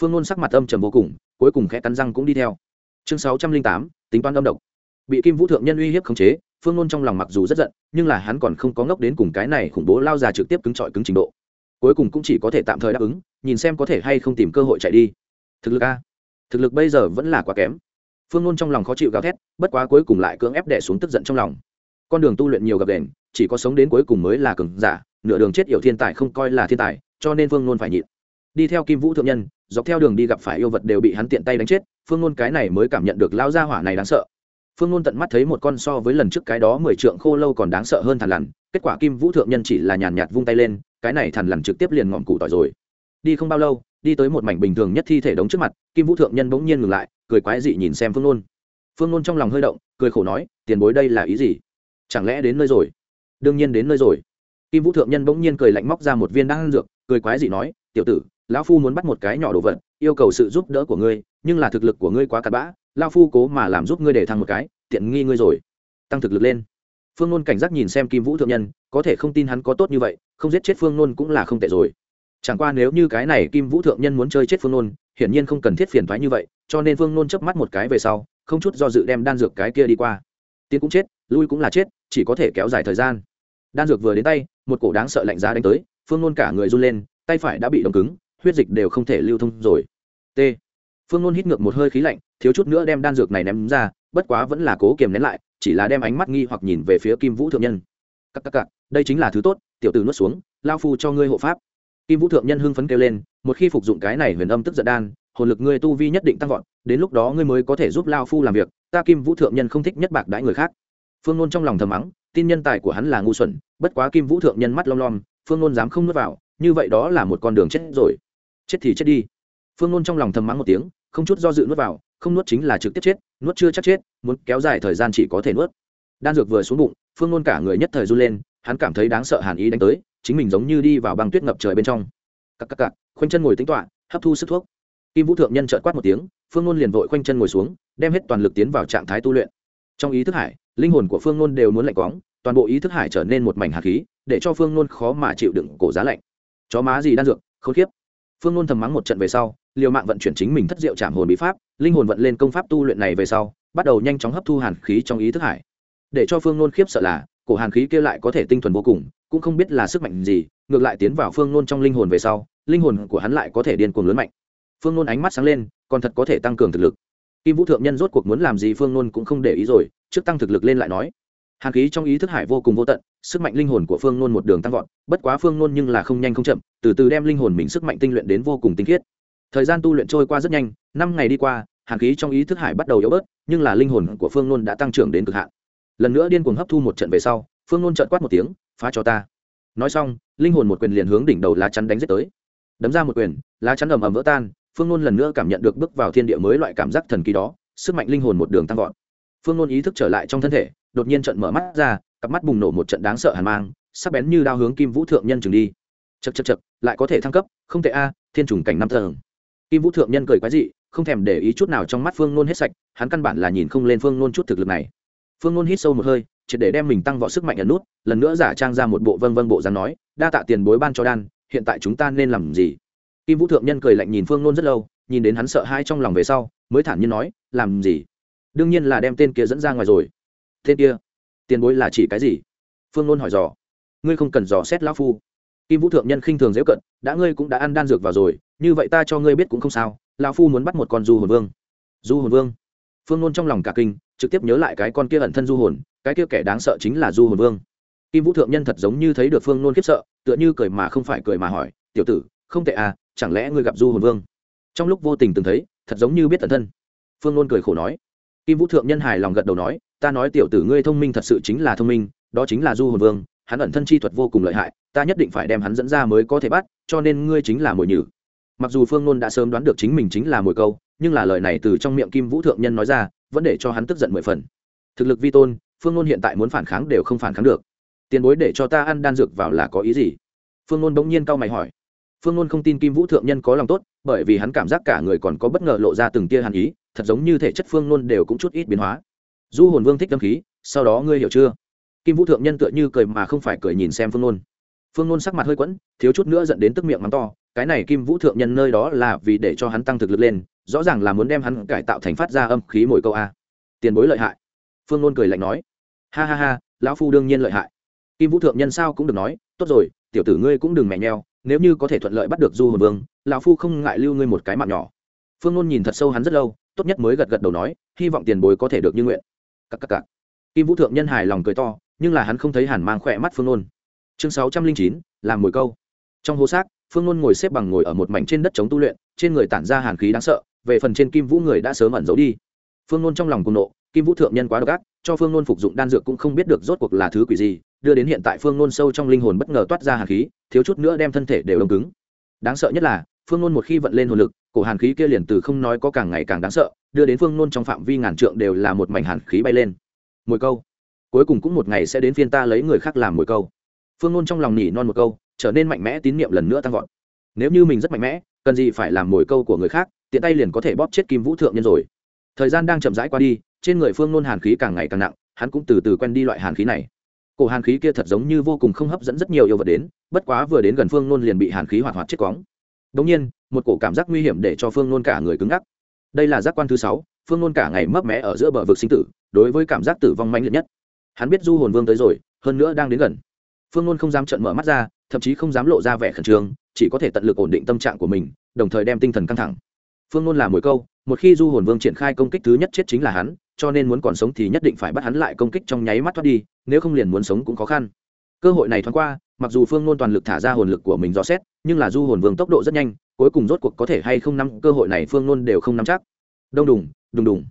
Phương nôn sắc mặt âm trầm vô cùng, cuối cùng khẽ cắn răng cũng đi theo. Chương sáu trăm linh tám, tính toán âm độc. Bị kim vũ thượng nhân uy hiếp khống chế, phương nôn trong lòng mặc dù rất giận, nhưng là hắn còn không có ngốc đến cùng cái này khủng bố lao già trực tiếp cứng trọi cứng trình độ. Cuối cùng cũng chỉ có thể tạm thời đáp ứng, nhìn xem có thể hay không tìm cơ hội chạy đi. Thực lực a. Thực lực bây giờ vẫn là quá kém phương nôn trong lòng khó chịu gào thét, bất quá cuối cùng lại cưỡng ép đẻ xuống tức giận trong lòng. Con đường tu luyện nhiều gặp đền, chỉ có sống đến cuối cùng mới là cường giả, nửa đường chết yểu thiên tài không coi là thiên tài, cho nên phương nôn phải nhịn. Đi theo kim vũ thượng nhân, dọc theo đường đi gặp phải yêu vật đều bị hắn tiện tay đánh chết, phương nôn cái này mới cảm nhận được lao gia hỏa này đáng sợ. Phương nôn tận mắt thấy một con so với lần trước cái đó mười trượng khô lâu còn đáng sợ hơn thằn lằn, kết quả kim vũ thượng nhân chỉ là nhàn nhạt vung tay lên, cái này thằn lằn trực tiếp liền ngọn củ tỏi rồi. Đi không bao lâu đi tới một mảnh bình thường nhất thi thể đống trước mặt, kim vũ thượng nhân bỗng nhiên ngừng lại, cười quái dị nhìn xem phương nôn. Phương nôn trong lòng hơi động, cười khổ nói, tiền bối đây là ý gì? Chẳng lẽ đến nơi rồi? Đương nhiên đến nơi rồi. Kim vũ thượng nhân bỗng nhiên cười lạnh móc ra một viên đan dược, cười quái dị nói, tiểu tử, lão phu muốn bắt một cái nhỏ đồ vật, yêu cầu sự giúp đỡ của ngươi, nhưng là thực lực của ngươi quá cặn bã lao phu cố mà làm giúp ngươi để thăng một cái, tiện nghi ngươi rồi. Tăng thực lực lên. Phương nôn cảnh giác nhìn xem kim vũ thượng nhân, có thể không tin hắn có tốt như vậy, không giết chết phương nôn cũng là không tệ rồi chẳng qua nếu như cái này kim vũ thượng nhân muốn chơi chết phương nôn, hiển nhiên không cần thiết phiền thoái như vậy, cho nên phương nôn chớp mắt một cái về sau, không chút do dự đem đan dược cái kia đi qua. Tiến cũng chết, lui cũng là chết, chỉ có thể kéo dài thời gian. Đan dược vừa đến tay, một cổ đáng sợ lạnh giá đánh tới, phương nôn cả người run lên, tay phải đã bị đồng cứng, huyết dịch đều không thể lưu thông rồi. T. Phương nôn hít ngược một hơi khí lạnh, thiếu chút nữa đem đan dược này ném ra, bất quá vẫn là cố kiềm nén lại, chỉ là đem ánh mắt nghi hoặc nhìn về phía kim vũ thượng nhân. Cắc cắc cắc đây chính là thứ tốt, tiểu tử nuốt xuống, lao phu cho ngươi hộ pháp kim vũ thượng nhân hưng phấn kêu lên, một khi phục dụng cái này huyền âm tức giận đan, hồn lực ngươi tu vi nhất định tăng vọt, đến lúc đó ngươi mới có thể giúp lao phu làm việc, ta kim vũ thượng nhân không thích nhất bạc đãi người khác. Phương nôn trong lòng thầm mắng, tin nhân tài của hắn là ngu xuẩn, bất quá kim vũ thượng nhân mắt lom lom, phương nôn dám không nuốt vào, như vậy đó là một con đường chết rồi. Chết thì chết đi. Phương nôn trong lòng thầm mắng một tiếng, không chút do dự nuốt vào, không nuốt chính là trực tiếp chết, nuốt chưa chắc chết, muốn kéo dài thời gian chỉ có thể nuốt. Đan dược vừa xuống bụng, phương nôn cả người nhất thời run lên, hắn cảm thấy đáng sợ hàn ý đánh tới chính mình giống như đi vào băng tuyết ngập trời bên trong. Cặp cặp cặp khoanh chân ngồi tính toạ hấp thu sức thuốc. Kim vũ thượng nhân trợn quát một tiếng, phương nôn liền vội khoanh chân ngồi xuống, đem hết toàn lực tiến vào trạng thái tu luyện. Trong ý thức hải, linh hồn của phương nôn đều muốn lạnh quóng toàn bộ ý thức hải trở nên một mảnh hạt khí, để cho phương nôn khó mà chịu đựng cổ giá lạnh. Chó má gì đan dược k h ố khiếp. Phương nôn thầm mắng một trận về sau, liều mạng vận chuyển chính mình thất diệu trảm hồn bí pháp, linh hồn vận lên công pháp tu luyện này về sau, bắt đầu nhanh chóng hấp thu hàn khí trong ý thức hải. Để cho phương nôn khiếp sợ là, cổ hàn khí kia lại có thể tinh thuần vô cùng cũng không biết là sức mạnh gì, ngược lại tiến vào phương nôn trong linh hồn về sau, linh hồn của hắn lại có thể điên cuồng lớn mạnh. Phương nôn ánh mắt sáng lên, còn thật có thể tăng cường thực lực. Kim vũ thượng nhân rốt cuộc muốn làm gì phương nôn cũng không để ý rồi, trước tăng thực lực lên lại nói. Hàn khí trong ý thức hải vô cùng vô tận, sức mạnh linh hồn của phương nôn một đường tăng vọt, bất quá phương nôn nhưng là không nhanh không chậm, từ từ đem linh hồn mình sức mạnh tinh luyện đến vô cùng tinh khiết. Thời gian tu luyện trôi qua rất nhanh, năm ngày đi qua, hàn khí trong ý thức hải bắt đầu yếu bớt, nhưng là linh hồn của phương nôn đã tăng trưởng đến cực hạn. Lần nữa điên cuồng hấp thu một trận về sau, phương nôn trợn quát một tiếng phá cho ta. Nói xong, linh hồn một quyền liền hướng đỉnh đầu lá chắn đánh giết tới. Đấm ra một quyền, lá chắn ầm ầm vỡ tan, phương nôn lần nữa cảm nhận được bước vào thiên địa mới loại cảm giác thần kỳ đó, sức mạnh linh hồn một đường tăng vọt. Phương nôn ý thức trở lại trong thân thể, đột nhiên trận mở mắt ra, cặp mắt bùng nổ một trận đáng sợ hàn mang, sắc bén như đao hướng kim vũ thượng nhân chừng đi. Chật chật chật lại có thể thăng cấp, không thể a, thiên trùng cảnh năm tầng. Kim vũ thượng nhân cười quái dị, không thèm để ý chút nào trong mắt phương nôn hết sạch, hắn căn bản là nhìn không lên phương nôn chút thực lực này. Phương nôn hít sâu một hơi triệt để đem mình tăng võ sức mạnh ẩn nút, lần nữa giả trang ra một bộ vân vân bộ dáng nói, đa tạ tiền bối ban cho đan, hiện tại chúng ta nên làm gì? Kim vũ thượng nhân cười lạnh nhìn phương nôn rất lâu, nhìn đến hắn sợ hai trong lòng về sau, mới thản nhiên nói, làm gì? Đương nhiên là đem tên kia dẫn ra ngoài rồi. Tên kia? Tiền bối là chỉ cái gì? Phương nôn hỏi dò. Ngươi không cần dò xét lão phu. Kim vũ thượng nhân khinh thường dễ cận, đã ngươi cũng đã ăn đan dược vào rồi, như vậy ta cho ngươi biết cũng không sao, lão phu muốn bắt một con du hồn vương. Du hồn vương? Phương nôn trong lòng cả kinh, trực tiếp nhớ lại cái con kia ẩn thân du hồn cái kia kẻ đáng sợ chính là du hồn vương. Kim vũ thượng nhân thật giống như thấy được phương nôn khiếp sợ, tựa như cười mà không phải cười mà hỏi, tiểu tử, không tệ à chẳng lẽ ngươi gặp du hồn vương? Trong lúc vô tình từng thấy, thật giống như biết ẩn thân. Phương nôn cười khổ nói. Kim vũ thượng nhân hài lòng gật đầu nói, ta nói tiểu tử ngươi thông minh thật sự chính là thông minh, đó chính là du hồn vương, hắn ẩn thân chi thuật vô cùng lợi hại, ta nhất định phải đem hắn dẫn ra mới có thể bắt, cho nên ngươi chính là mồi nhử. Mặc dù phương nôn đã sớm đoán được chính mình chính là mồi câu, nhưng là lời này từ trong miệng kim vũ thượng nhân nói ra, vẫn để cho hắn tức giận mười phần. Thực lực vi tôn phương nôn hiện tại muốn phản kháng đều không phản kháng được. Tiền bối để cho ta ăn đan dược vào là có ý gì? Phương nôn bỗng nhiên cau mày hỏi. Phương nôn không tin kim vũ thượng nhân có lòng tốt, bởi vì hắn cảm giác cả người còn có bất ngờ lộ ra từng tia hàn ý, thật giống như thể chất phương nôn đều cũng chút ít biến hóa. Du hồn vương thích tâm khí, sau đó ngươi hiểu chưa? Kim vũ thượng nhân tựa như cười mà không phải cười nhìn xem phương nôn. Phương nôn sắc mặt hơi quẫn, thiếu chút nữa dẫn đến tức miệng mắng to, cái này kim vũ thượng nhân nơi đó là vì để cho hắn tăng thực lực lên, rõ ràng là muốn đem hắn cải tạo thành phát ra âm khí mồi câu a. Tiền bối lợi hại phương nôn cười lạnh nói, ha ha ha, lão phu đương nhiên lợi hại. Kim vũ thượng nhân sao cũng được nói, tốt rồi, tiểu tử ngươi cũng đừng mẹ nheo, nếu như có thể thuận lợi bắt được du hồn vương, lão phu không ngại lưu ngươi một cái mạng nhỏ. Phương nôn nhìn thật sâu hắn rất lâu, tốt nhất mới gật gật đầu nói, hy vọng tiền bối có thể được như nguyện. Cắc cắc cắc. kim vũ thượng nhân hài lòng cười to, nhưng là hắn không thấy hàn mang khỏe mắt phương nôn. Chương sáu trăm linh chín, làm mồi câu. Trong hố xác, phương nôn ngồi xếp bằng ngồi ở một mảnh trên đất chống tu luyện, trên người tản ra hàn khí đáng sợ, về phần trên kim vũ người đã sớm ẩn giấu đi. Phương nôn trong lòng cùng nộ kim vũ thượng nhân quá độc ác, cho phương nôn phục dụng đan dược cũng không biết được rốt cuộc là thứ quỷ gì, đưa đến hiện tại phương nôn sâu trong linh hồn bất ngờ toát ra hàn khí, thiếu chút nữa đem thân thể đều đông cứng. Đáng sợ nhất là, phương nôn một khi vận lên hồn lực, cổ hàn khí kia liền từ không nói có càng ngày càng đáng sợ, đưa đến phương nôn trong phạm vi ngàn trượng đều là một mảnh hàn khí bay lên. Mồi câu. Cuối cùng cũng một ngày sẽ đến phiên ta lấy người khác làm mồi câu. Phương nôn trong lòng nỉ non một câu, trở nên mạnh mẽ tín nhiệm lần nữa tăng vọt. Nếu như mình rất mạnh mẽ, cần gì phải làm mồi câu của người khác, tiện tay liền có thể bóp chết kim vũ thượng nhân rồi. Thời gian đang chậm rãi qua đi trên người phương nôn hàn khí càng ngày càng nặng, hắn cũng từ từ quen đi loại hàn khí này. Cổ hàn khí kia thật giống như vô cùng không hấp dẫn rất nhiều yêu vật đến, bất quá vừa đến gần phương nôn liền bị hàn khí hoạt hoạt chết cóng Đống nhiên, một cổ cảm giác nguy hiểm để cho phương nôn cả người cứng ngắc. Đây là giác quan thứ sáu, phương nôn cả ngày mấp mé ở giữa bờ vực sinh tử, đối với cảm giác tử vong mãnh liệt nhất. Hắn biết du hồn vương tới rồi, hơn nữa đang đến gần. Phương nôn không dám trận mở mắt ra, thậm chí không dám lộ ra vẻ khẩn trương, chỉ có thể tận lực ổn định tâm trạng của mình, đồng thời đem tinh thần căng thẳng. Phương nôn là mồi câu, một khi du hồn vương triển khai công kích thứ nhất chết chính là hắn cho nên muốn còn sống thì nhất định phải bắt hắn lại công kích trong nháy mắt thoát đi, nếu không liền muốn sống cũng khó khăn. Cơ hội này thoáng qua, mặc dù phương nôn toàn lực thả ra hồn lực của mình dò xét, nhưng là du hồn vương tốc độ rất nhanh, cuối cùng rốt cuộc có thể hay không nắm, cơ hội này phương nôn đều không nắm chắc. Đông đùng đùng đùng.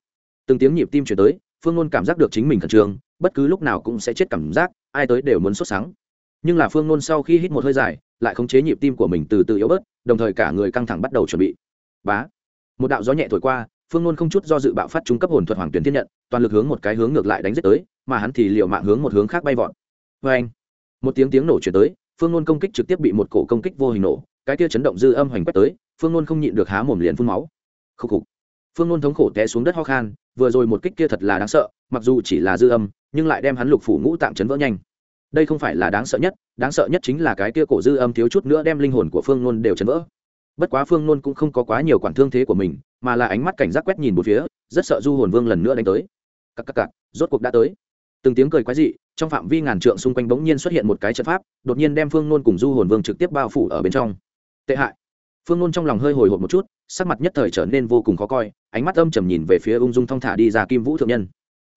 Từng tiếng nhịp tim chuyển tới, phương nôn cảm giác được chính mình khẩn trương, bất cứ lúc nào cũng sẽ chết cảm giác, ai tới đều muốn sốt sáng. Nhưng là phương nôn sau khi hít một hơi dài, lại khống chế nhịp tim của mình từ từ yếu bớt, đồng thời cả người căng thẳng bắt đầu chuẩn bị. Bá. Một đạo gió nhẹ thổi qua phương nôn không chút do dự bạo phát trung cấp hồn thuật hoàng tuyến thiên nhận, toàn lực hướng một cái hướng ngược lại đánh giết tới, mà hắn thì liệu mạng hướng một hướng khác bay vọt. Vê anh một tiếng tiếng nổ chuyển tới, phương nôn công kích trực tiếp bị một cổ công kích vô hình nổ, cái kia chấn động dư âm hoành quét tới, phương nôn không nhịn được há mồm liền phun máu. Khúc khục. Phương nôn thống khổ té xuống đất ho khan, vừa rồi một kích kia thật là đáng sợ, mặc dù chỉ là dư âm, nhưng lại đem hắn lục phủ ngũ tạm chấn vỡ nhanh. Đây không phải là đáng sợ nhất, đáng sợ nhất chính là cái kia cổ dư âm thiếu chút nữa đem linh hồn của phương nôn đều chấn vỡ bất quá phương nôn cũng không có quá nhiều quản thương thế của mình, mà là ánh mắt cảnh giác quét nhìn một phía, rất sợ du hồn vương lần nữa đánh tới. Cặp cặp cặp rốt cuộc đã tới. Từng tiếng cười quái dị, trong phạm vi ngàn trượng xung quanh bỗng nhiên xuất hiện một cái trận pháp, đột nhiên đem phương nôn cùng du hồn vương trực tiếp bao phủ ở bên trong. Tệ hại. Phương nôn trong lòng hơi hồi hộp một chút, sắc mặt nhất thời trở nên vô cùng khó coi, ánh mắt âm trầm nhìn về phía ung dung thong thả đi ra kim vũ thượng nhân.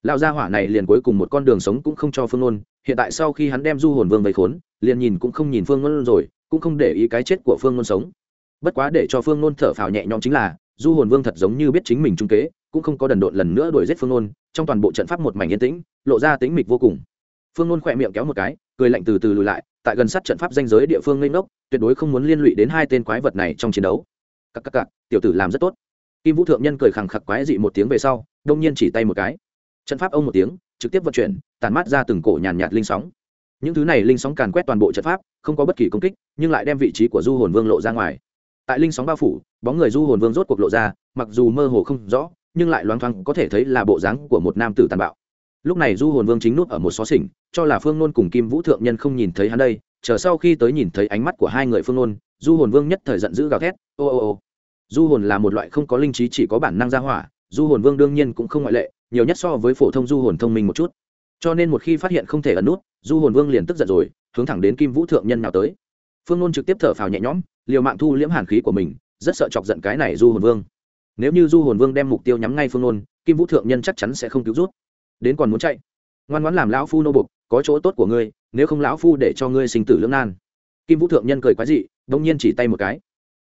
Lão gia hỏa này liền cuối cùng một con đường sống cũng không cho phương nôn, hiện tại sau khi hắn đem du hồn vương vây khốn, liền nhìn cũng không nhìn phương nôn rồi, cũng không để ý cái chết của phương nôn sống bất quá để cho phương nôn thở phào nhẹ nhõm chính là, du hồn vương thật giống như biết chính mình trung kế, cũng không có đần độn lần nữa đuổi giết phương nôn, trong toàn bộ trận pháp một mảnh yên tĩnh, lộ ra tính mịch vô cùng. Phương nôn khỏe miệng kéo một cái, cười lạnh từ từ lùi lại, tại gần sát trận pháp danh giới địa phương lên ngốc, tuyệt đối không muốn liên lụy đến hai tên quái vật này trong chiến đấu. Cặp cặp cặp tiểu tử làm rất tốt. Kim vũ thượng nhân cười khẳng khặc quái dị một tiếng về sau, đông nhiên chỉ tay một cái. Trận pháp ông một tiếng, trực tiếp vận chuyển tàn mát ra từng cổ nhàn nhạt linh sóng. Những thứ này linh sóng càn quét toàn bộ trận pháp, không có bất kỳ công kích, nhưng lại đem vị trí của du hồn vương lộ ra ngoài tại linh sóng bao phủ, bóng người du hồn vương rốt cuộc lộ ra, mặc dù mơ hồ không rõ, nhưng lại loáng thoáng có thể thấy là bộ dáng của một nam tử tàn bạo. Lúc này du hồn vương chính nút ở một xó xỉnh, cho là phương nôn cùng kim vũ thượng nhân không nhìn thấy hắn đây, chờ sau khi tới nhìn thấy ánh mắt của hai người phương nôn, du hồn vương nhất thời giận dữ gào thét, ô ô ô. Du hồn là một loại không có linh trí, chỉ có bản năng ra hỏa, du hồn vương đương nhiên cũng không ngoại lệ, nhiều nhất so với phổ thông du hồn thông minh một chút. Cho nên một khi phát hiện không thể ẩn nút, du hồn vương liền tức giận rồi, hướng thẳng đến kim vũ thượng nhân nào tới. Phương nôn trực tiếp thở phào nhẹ nhõm liều mạng thu liễm hàn khí của mình, rất sợ chọc giận cái này du hồn vương. Nếu như du hồn vương đem mục tiêu nhắm ngay phương nôn, kim vũ thượng nhân chắc chắn sẽ không cứu rút. Đến còn muốn chạy. Ngoan ngoãn làm lão phu nô bục có chỗ tốt của ngươi, nếu không lão phu để cho ngươi sinh tử lưỡng nan. Kim vũ thượng nhân cười quái dị đông nhiên chỉ tay một cái.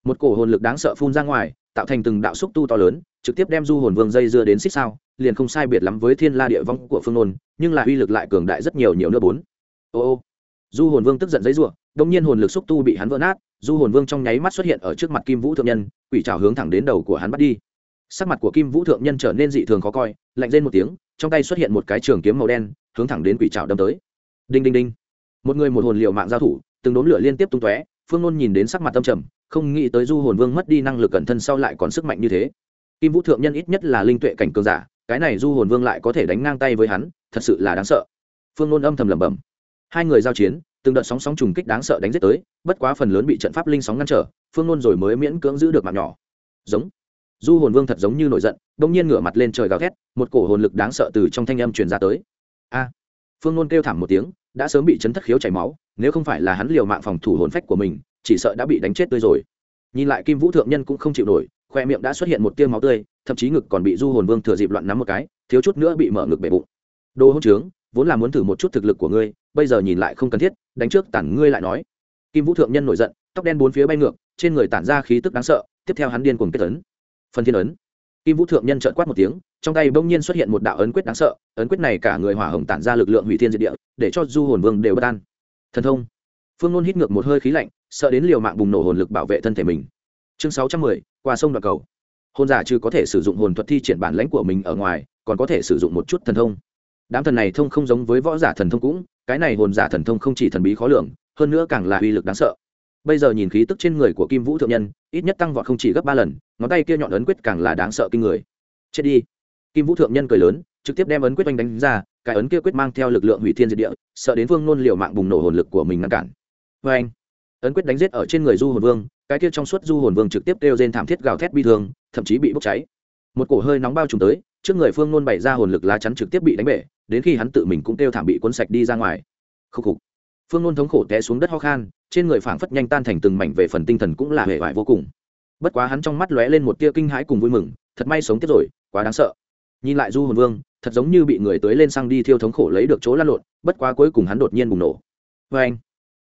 Một cổ hồn lực đáng sợ phun ra ngoài, tạo thành từng đạo xúc tu to lớn, trực tiếp đem du hồn vương dây dưa đến xích sao, liền không sai biệt lắm với thiên la địa vong của phương nôn, nhưng là uy lực lại cường đại rất nhiều nhiều nữa bốn. Ô ô du hồn vương tức giận giấy r u ộ đông nhiên hồn lực xúc tu bị hắn vỡ nát, du hồn vương trong nháy mắt xuất hiện ở trước mặt kim vũ thượng nhân, quỷ trào hướng thẳng đến đầu của hắn bắt đi. Sắc mặt của kim vũ thượng nhân trở nên dị thường khó coi, lạnh lên một tiếng, trong tay xuất hiện một cái trường kiếm màu đen, hướng thẳng đến quỷ trào đâm tới. Đinh đinh đinh. Một người một hồn liệu mạng giao thủ, từng đốn lửa liên tiếp tung tóe, phương nôn nhìn đến sắc mặt tâm trầm, không nghĩ tới du hồn vương mất đi năng lực cẩn thân sau lại còn sức mạnh như thế. Kim vũ thượng nhân ít nhất là linh tuệ cảnh cường giả, cái này du hồn vương lại có thể đánh ngang tay với hắn, thật sự là đáng sợ. Phương nôn âm thầm lẩm bẩm hai người giao chiến, từng đợt sóng sóng trùng kích đáng sợ đánh giết tới, bất quá phần lớn bị trận pháp linh sóng ngăn trở, phương nôn rồi mới miễn cưỡng giữ được mạng nhỏ. Giống. Du hồn vương thật giống như nổi giận đ ỗ n g nhiên ngửa mặt lên trời gào thét, một cổ hồn lực đáng sợ từ trong thanh âm truyền ra tới. A. Phương nôn kêu thảm một tiếng, đã sớm bị chấn thất khiếu chảy máu, nếu không phải là hắn liều mạng phòng thủ hồn phách của mình, chỉ sợ đã bị đánh chết tươi rồi. Nhìn lại kim vũ thượng nhân cũng không chịu nổi, khoe miệng đã xuất hiện một tiêu máu tươi, thậm chí ngực còn bị du hồn vương thừa dịp loạn nắm một cái, thiếu chút nữa bị mở ngực bể bụng. Đồ hỗn trướng vốn là muốn thử một chút thực lực của ngươi, bây giờ nhìn lại không cần thiết, đánh trước tản ngươi lại nói. Kim vũ thượng nhân nổi giận, tóc đen bốn phía bay ngược, trên người tản ra khí tức đáng sợ, tiếp theo hắn điên cuồng kết ấn. Phần thiên ấn. Kim vũ thượng nhân trợn quát một tiếng, trong tay bỗng nhiên xuất hiện một đạo ấn quyết đáng sợ, ấn quyết này cả người hỏa hồng tản ra lực lượng hủy thiên diệt địa, để cho du hồn vương đều bất an. Thần thông. Phương nôn hít ngược một hơi khí lạnh, sợ đến liều mạng bùng nổ hồn lực bảo vệ thân thể mình. Chương sáu trăm mười, qua sông đoạn cầu. Hồn giả chưa có thể sử dụng hồn thuật thi triển bản lãnh của mình ở ngoài, còn có thể sử dụng một chút thần thông đám thần này thông không giống với võ giả thần thông cũng, cái này hồn giả thần thông không chỉ thần bí khó lường, hơn nữa càng là uy lực đáng sợ. Bây giờ nhìn khí tức trên người của kim vũ thượng nhân, ít nhất tăng vọt không chỉ gấp ba lần, ngón tay kia nhọn ấn quyết càng là đáng sợ kinh người. Chết đi. Kim vũ thượng nhân cười lớn, trực tiếp đem ấn quyết oanh đánh ra, cái ấn kia quyết mang theo lực lượng hủy thiên diệt địa, sợ đến vương nôn liều mạng bùng nổ hồn lực của mình ngăn cản. Vê anh ấn quyết đánh giết ở trên người du hồn vương, cái kia trong suốt du hồn vương trực tiếp kêu trên thảm thiết gào thét bi thương, thậm chí bị bốc cháy. Một cổ hơi nóng bao trùm tới trước người phương nôn bày ra hồn lực lá chắn trực tiếp bị đánh bể, đến khi hắn tự mình cũng kêu thảm bị cuốn sạch đi ra ngoài. Khúc khục. Phương nôn thống khổ té xuống đất ho khan, trên người phảng phất nhanh tan thành từng mảnh về phần tinh thần cũng là hệ vải vô cùng. Bất quá hắn trong mắt lóe lên một tia kinh hãi cùng vui mừng, thật may sống tiếp rồi, quá đáng sợ. Nhìn lại du hồn vương, thật giống như bị người tới lên xăng đi thiêu thống khổ lấy được chỗ lăn lộn, bất quá cuối cùng hắn đột nhiên bùng nổ. Vê anh,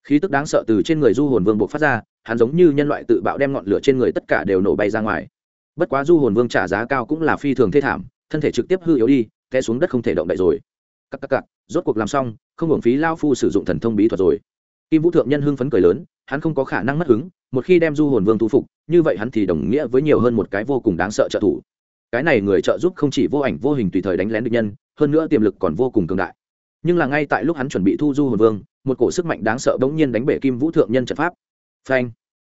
khí tức đáng sợ từ trên người du hồn vương buộc phát ra, hắn giống như nhân loại tự bạo đem ngọn lửa trên người tất cả đều nổ bay ra ngoài. Bất quá du hồn vương trả giá cao cũng là phi thường thê thảm thân thể trực tiếp hư yếu đi, té xuống đất không thể động đậy rồi. Cắc cắc cắc rốt cuộc làm xong, không hưởng phí lao phu sử dụng thần thông bí thuật rồi. Kim vũ thượng nhân hưng phấn cười lớn, hắn không có khả năng mất hứng, một khi đem du hồn vương thu phục, như vậy hắn thì đồng nghĩa với nhiều hơn một cái vô cùng đáng sợ trợ thủ. Cái này người trợ giúp không chỉ vô ảnh vô hình tùy thời đánh lén địch nhân, hơn nữa tiềm lực còn vô cùng cường đại. Nhưng là ngay tại lúc hắn chuẩn bị thu du hồn vương, một cổ sức mạnh đáng sợ bỗng nhiên đánh bể kim vũ thượng nhân trận pháp. Phanh!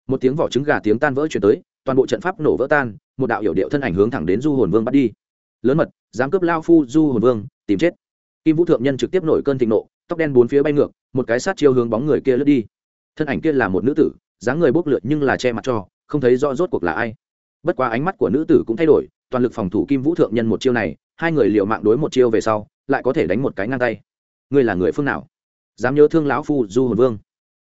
Một tiếng vỏ trứng gà tiếng tan vỡ chuyển tới, toàn bộ trận pháp nổ vỡ tan, một đạo hiểu điệu thân ảnh hướng thẳng đến du hồn vương bắt đi lớn mật, dám cướp lao phu du hồn vương, tìm chết. Kim vũ thượng nhân trực tiếp nổi cơn thịnh nộ, tóc đen bốn phía bay ngược, một cái sát chiêu hướng bóng người kia lướt đi. Thân ảnh kia là một nữ tử, dáng người bốc lượt nhưng là che mặt cho, không thấy rõ rốt cuộc là ai. Bất quá ánh mắt của nữ tử cũng thay đổi, toàn lực phòng thủ kim vũ thượng nhân một chiêu này, hai người liệu mạng đối một chiêu về sau, lại có thể đánh một cái ngang tay. Ngươi là người phương nào? Dám nhớ thương lão phu du hồn vương.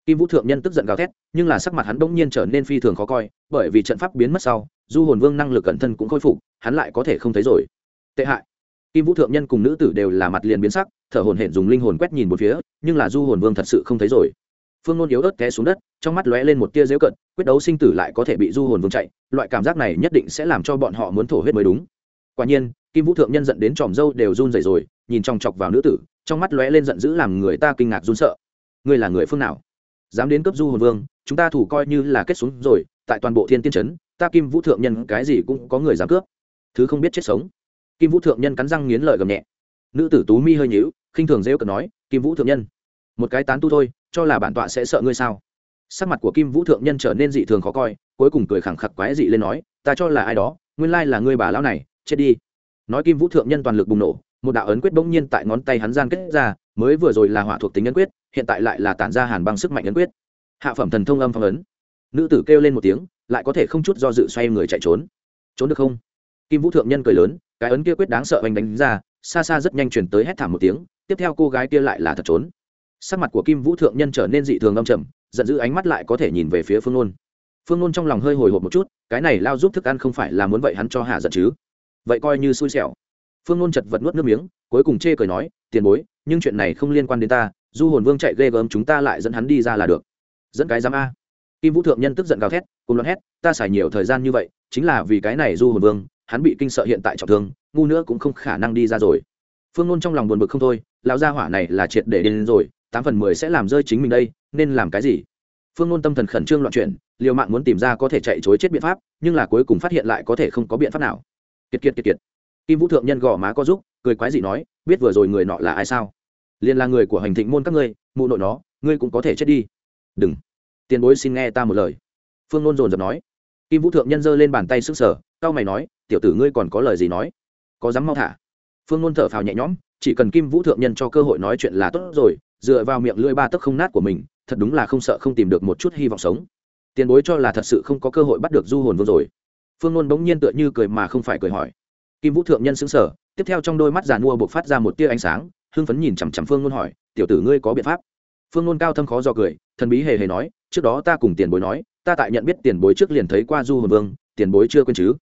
Kim vũ thượng nhân tức giận gào thét, nhưng là sắc mặt hắn bỗng nhiên trở nên phi thường khó coi, bởi vì trận pháp biến mất sau, du hồn vương năng lực cẩn thân cũng khôi phục, hắn lại có thể không thấy rồi tệ hại. Kim vũ thượng nhân cùng nữ tử đều là mặt liền biến sắc, thở hồn hển dùng linh hồn quét nhìn một phía, nhưng là du hồn vương thật sự không thấy rồi. Phương nôn yếu ớt té xuống đất, trong mắt lóe lên một tia dễu cận, quyết đấu sinh tử lại có thể bị du hồn vương chạy, loại cảm giác này nhất định sẽ làm cho bọn họ muốn thổ huyết mới đúng. Quả nhiên, kim vũ thượng nhân dẫn đến tròm dâu đều run rẩy rồi, nhìn chòng chọc vào nữ tử, trong mắt lóe lên giận dữ làm người ta kinh ngạc run sợ. Ngươi là người phương nào? Dám đến cấp du hồn vương, chúng ta thủ coi như là kết xuống rồi, tại toàn bộ thiên tiên trấn, ta kim vũ thượng nhân cái gì cũng có người dám cướp. Thứ không biết chết sống kim vũ thượng nhân cắn răng nghiến lợi gầm nhẹ. Nữ tử tú mi hơi nhíu, khinh thường rêu cợt nói, kim vũ thượng nhân, một cái tán tu thôi, cho là bản tọa sẽ sợ ngươi sao? Sắc mặt của kim vũ thượng nhân trở nên dị thường khó coi, cuối cùng cười khẳng khặc quái dị lên nói, ta cho là ai đó, nguyên lai là ngươi bà lão này, chết đi. Nói kim vũ thượng nhân toàn lực bùng nổ, một đạo ấn quyết bỗng nhiên tại ngón tay hắn gian kết ra, mới vừa rồi là hỏa thuộc tính ấn quyết, hiện tại lại là tản ra hàn băng sức mạnh ấn quyết. Hạ phẩm thần thông âm phong ấn. Nữ tử kêu lên một tiếng, lại có thể không chút do dự xoay người chạy trốn. Trốn được không? Kim vũ thượng nhân cười lớn cái ấn kia quyết đáng sợ anh đánh ra, xa xa rất nhanh chuyển tới hét thảm một tiếng, tiếp theo cô gái kia lại là thật trốn. Sắc mặt của kim vũ thượng nhân trở nên dị thường âm trầm, giận dữ ánh mắt lại có thể nhìn về phía phương nôn. Phương nôn trong lòng hơi hồi hộp một chút, cái này lao giúp thức ăn không phải là muốn vậy hắn cho hạ giận chứ? Vậy coi như xui xẻo. Phương nôn chật vật nuốt nước miếng, cuối cùng chê cười nói, tiền bối, nhưng chuyện này không liên quan đến ta, du hồn vương chạy ghê gớm chúng ta lại dẫn hắn đi ra là được. Dẫn cái giám a. Kim vũ thượng nhân tức giận gào thét, cùng loạn hét, ta xài nhiều thời gian như vậy, chính là vì cái này du hồn vương hắn bị kinh sợ hiện tại trọng thương, ngu nữa cũng không khả năng đi ra rồi. Phương nôn trong lòng buồn bực không thôi, lão gia hỏa này là triệt để đến rồi, tám phần mười sẽ làm rơi chính mình đây, nên làm cái gì? Phương nôn tâm thần khẩn trương loạn chuyển, liều mạng muốn tìm ra có thể chạy chối chết biện pháp, nhưng là cuối cùng phát hiện lại có thể không có biện pháp nào. Kiệt kiệt kiệt kiệt. Kim vũ thượng nhân gõ má có giúp cười quái dị nói, biết vừa rồi người nọ là ai sao? Liền là người của hành thịnh môn các ngươi, mụ nội nó, ngươi cũng có thể chết đi. Đừng. Tiền bối xin nghe ta một lời. Phương nôn dồn dập nói. Kim vũ thượng nhân giơ lên bàn tay sức sở cao mày nói tiểu tử ngươi còn có lời gì nói? Có dám mau thả? Phương nôn thở phào nhẹ nhõm, chỉ cần kim vũ thượng nhân cho cơ hội nói chuyện là tốt rồi, dựa vào miệng lưỡi ba tấc không nát của mình, thật đúng là không sợ không tìm được một chút hy vọng sống. Tiền bối cho là thật sự không có cơ hội bắt được du hồn vương rồi. Phương nôn bỗng nhiên tựa như cười mà không phải cười hỏi. Kim vũ thượng nhân xứng sở tiếp theo trong đôi mắt giàn mua buộc phát ra một tia ánh sáng, hưng phấn nhìn chằm chằm phương nôn hỏi, tiểu tử ngươi có biện pháp? Phương nôn cao thâm khó do cười, thần bí hề hề nói, trước đó ta cùng tiền bối nói, ta tại nhận biết tiền bối trước liền thấy qua du hồn vương, tiền bối chưa quên chứ?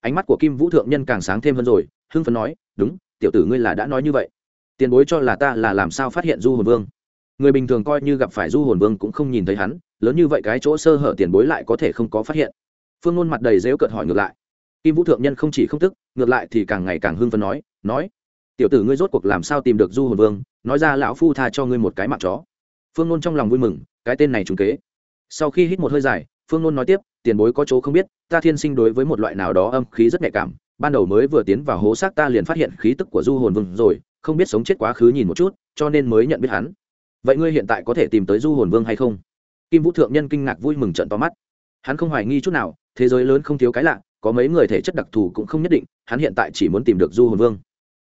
Ánh mắt của kim vũ thượng nhân càng sáng thêm hơn rồi, hưng phấn nói, đúng, tiểu tử ngươi là đã nói như vậy. Tiền bối cho là ta là làm sao phát hiện du hồn vương? Người bình thường coi như gặp phải du hồn vương cũng không nhìn thấy hắn, lớn như vậy cái chỗ sơ hở tiền bối lại có thể không có phát hiện. Phương ngôn mặt đầy dễu cợt hỏi ngược lại. Kim vũ thượng nhân không chỉ không tức, ngược lại thì càng ngày càng hưng phấn nói nói, tiểu tử ngươi rốt cuộc làm sao tìm được du hồn vương? Nói ra lão phu tha cho ngươi một cái mạng chó. Phương ngôn trong lòng vui mừng, cái tên này trùng kế. Sau khi hít một hơi dài, phương ngôn nói tiếp tiền bối có chỗ không biết, ta thiên sinh đối với một loại nào đó âm khí rất nhạy cảm, ban đầu mới vừa tiến vào hố xác ta liền phát hiện khí tức của du hồn vương rồi, không biết sống chết quá khứ nhìn một chút, cho nên mới nhận biết hắn. Vậy ngươi hiện tại có thể tìm tới du hồn vương hay không? Kim vũ thượng nhân kinh ngạc vui mừng trận to mắt. Hắn không hoài nghi chút nào, thế giới lớn không thiếu cái lạ, có mấy người thể chất đặc thù cũng không nhất định, hắn hiện tại chỉ muốn tìm được du hồn vương.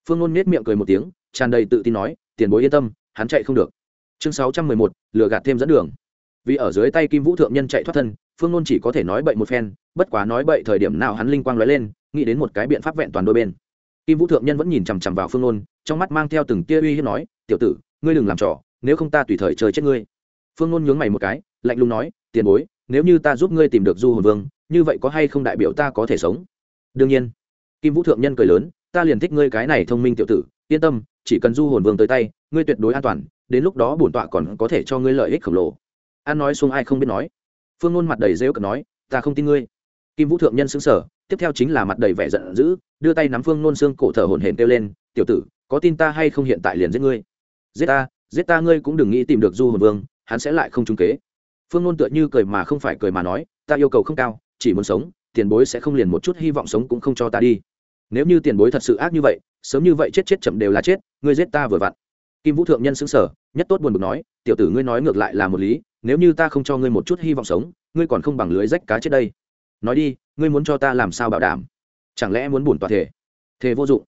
Phương ngôn nết miệng cười một tiếng, tràn đầy tự tin nói, tiền bối yên tâm, hắn chạy không được. Chương sáu trăm mười một, lừa gạt thêm dẫn đường. Vì ở dưới tay kim vũ thượng nhân chạy thoát thân phương nôn chỉ có thể nói bậy một phen, bất quá nói bậy thời điểm nào hắn linh quang nói lên, nghĩ đến một cái biện pháp vẹn toàn đôi bên. Kim vũ thượng nhân vẫn nhìn chằm chằm vào phương nôn, trong mắt mang theo từng tia uy hiếp nói, tiểu tử, ngươi đừng làm trò, nếu không ta tùy thời chơi chết ngươi. Phương nôn nhướng mày một cái, lạnh lùng nói, tiền bối, nếu như ta giúp ngươi tìm được du hồn vương, như vậy có hay không đại biểu ta có thể sống? Đương nhiên. Kim vũ thượng nhân cười lớn, ta liền thích ngươi cái này thông minh tiểu tử, yên tâm, chỉ cần du hồn vương tới tay, ngươi tuyệt đối an toàn, đến lúc đó bổn tọa còn có thể cho ngươi lợi ích khổng lồ. An nói xuống ai không biết nói phương ngôn mặt đầy rêu cợt nói, ta không tin ngươi. Kim vũ thượng nhân xứng sở tiếp theo chính là mặt đầy vẻ giận dữ, đưa tay nắm phương nôn xương cổ thở hổn hển kêu lên, tiểu tử, có tin ta hay không hiện tại liền giết ngươi? Giết ta giết ta ngươi cũng đừng nghĩ tìm được du hồn vương, hắn sẽ lại không trúng kế. Phương nôn tựa như cười mà không phải cười mà nói, ta yêu cầu không cao, chỉ muốn sống, tiền bối sẽ không liền một chút hy vọng sống cũng không cho ta đi. Nếu như tiền bối thật sự ác như vậy, sớm như vậy chết chết chậm đều là chết, ngươi giết ta vừa vặn. Kim vũ thượng nhân xứng sở nhất tốt buồn bực nói, tiểu tử ngươi nói ngược lại là một lý nếu như ta không cho ngươi một chút hy vọng sống, ngươi còn không bằng lưới rách cá chết đây. Nói đi, ngươi muốn cho ta làm sao bảo đảm? Chẳng lẽ muốn bùn tòa thể? Thể vô dụng.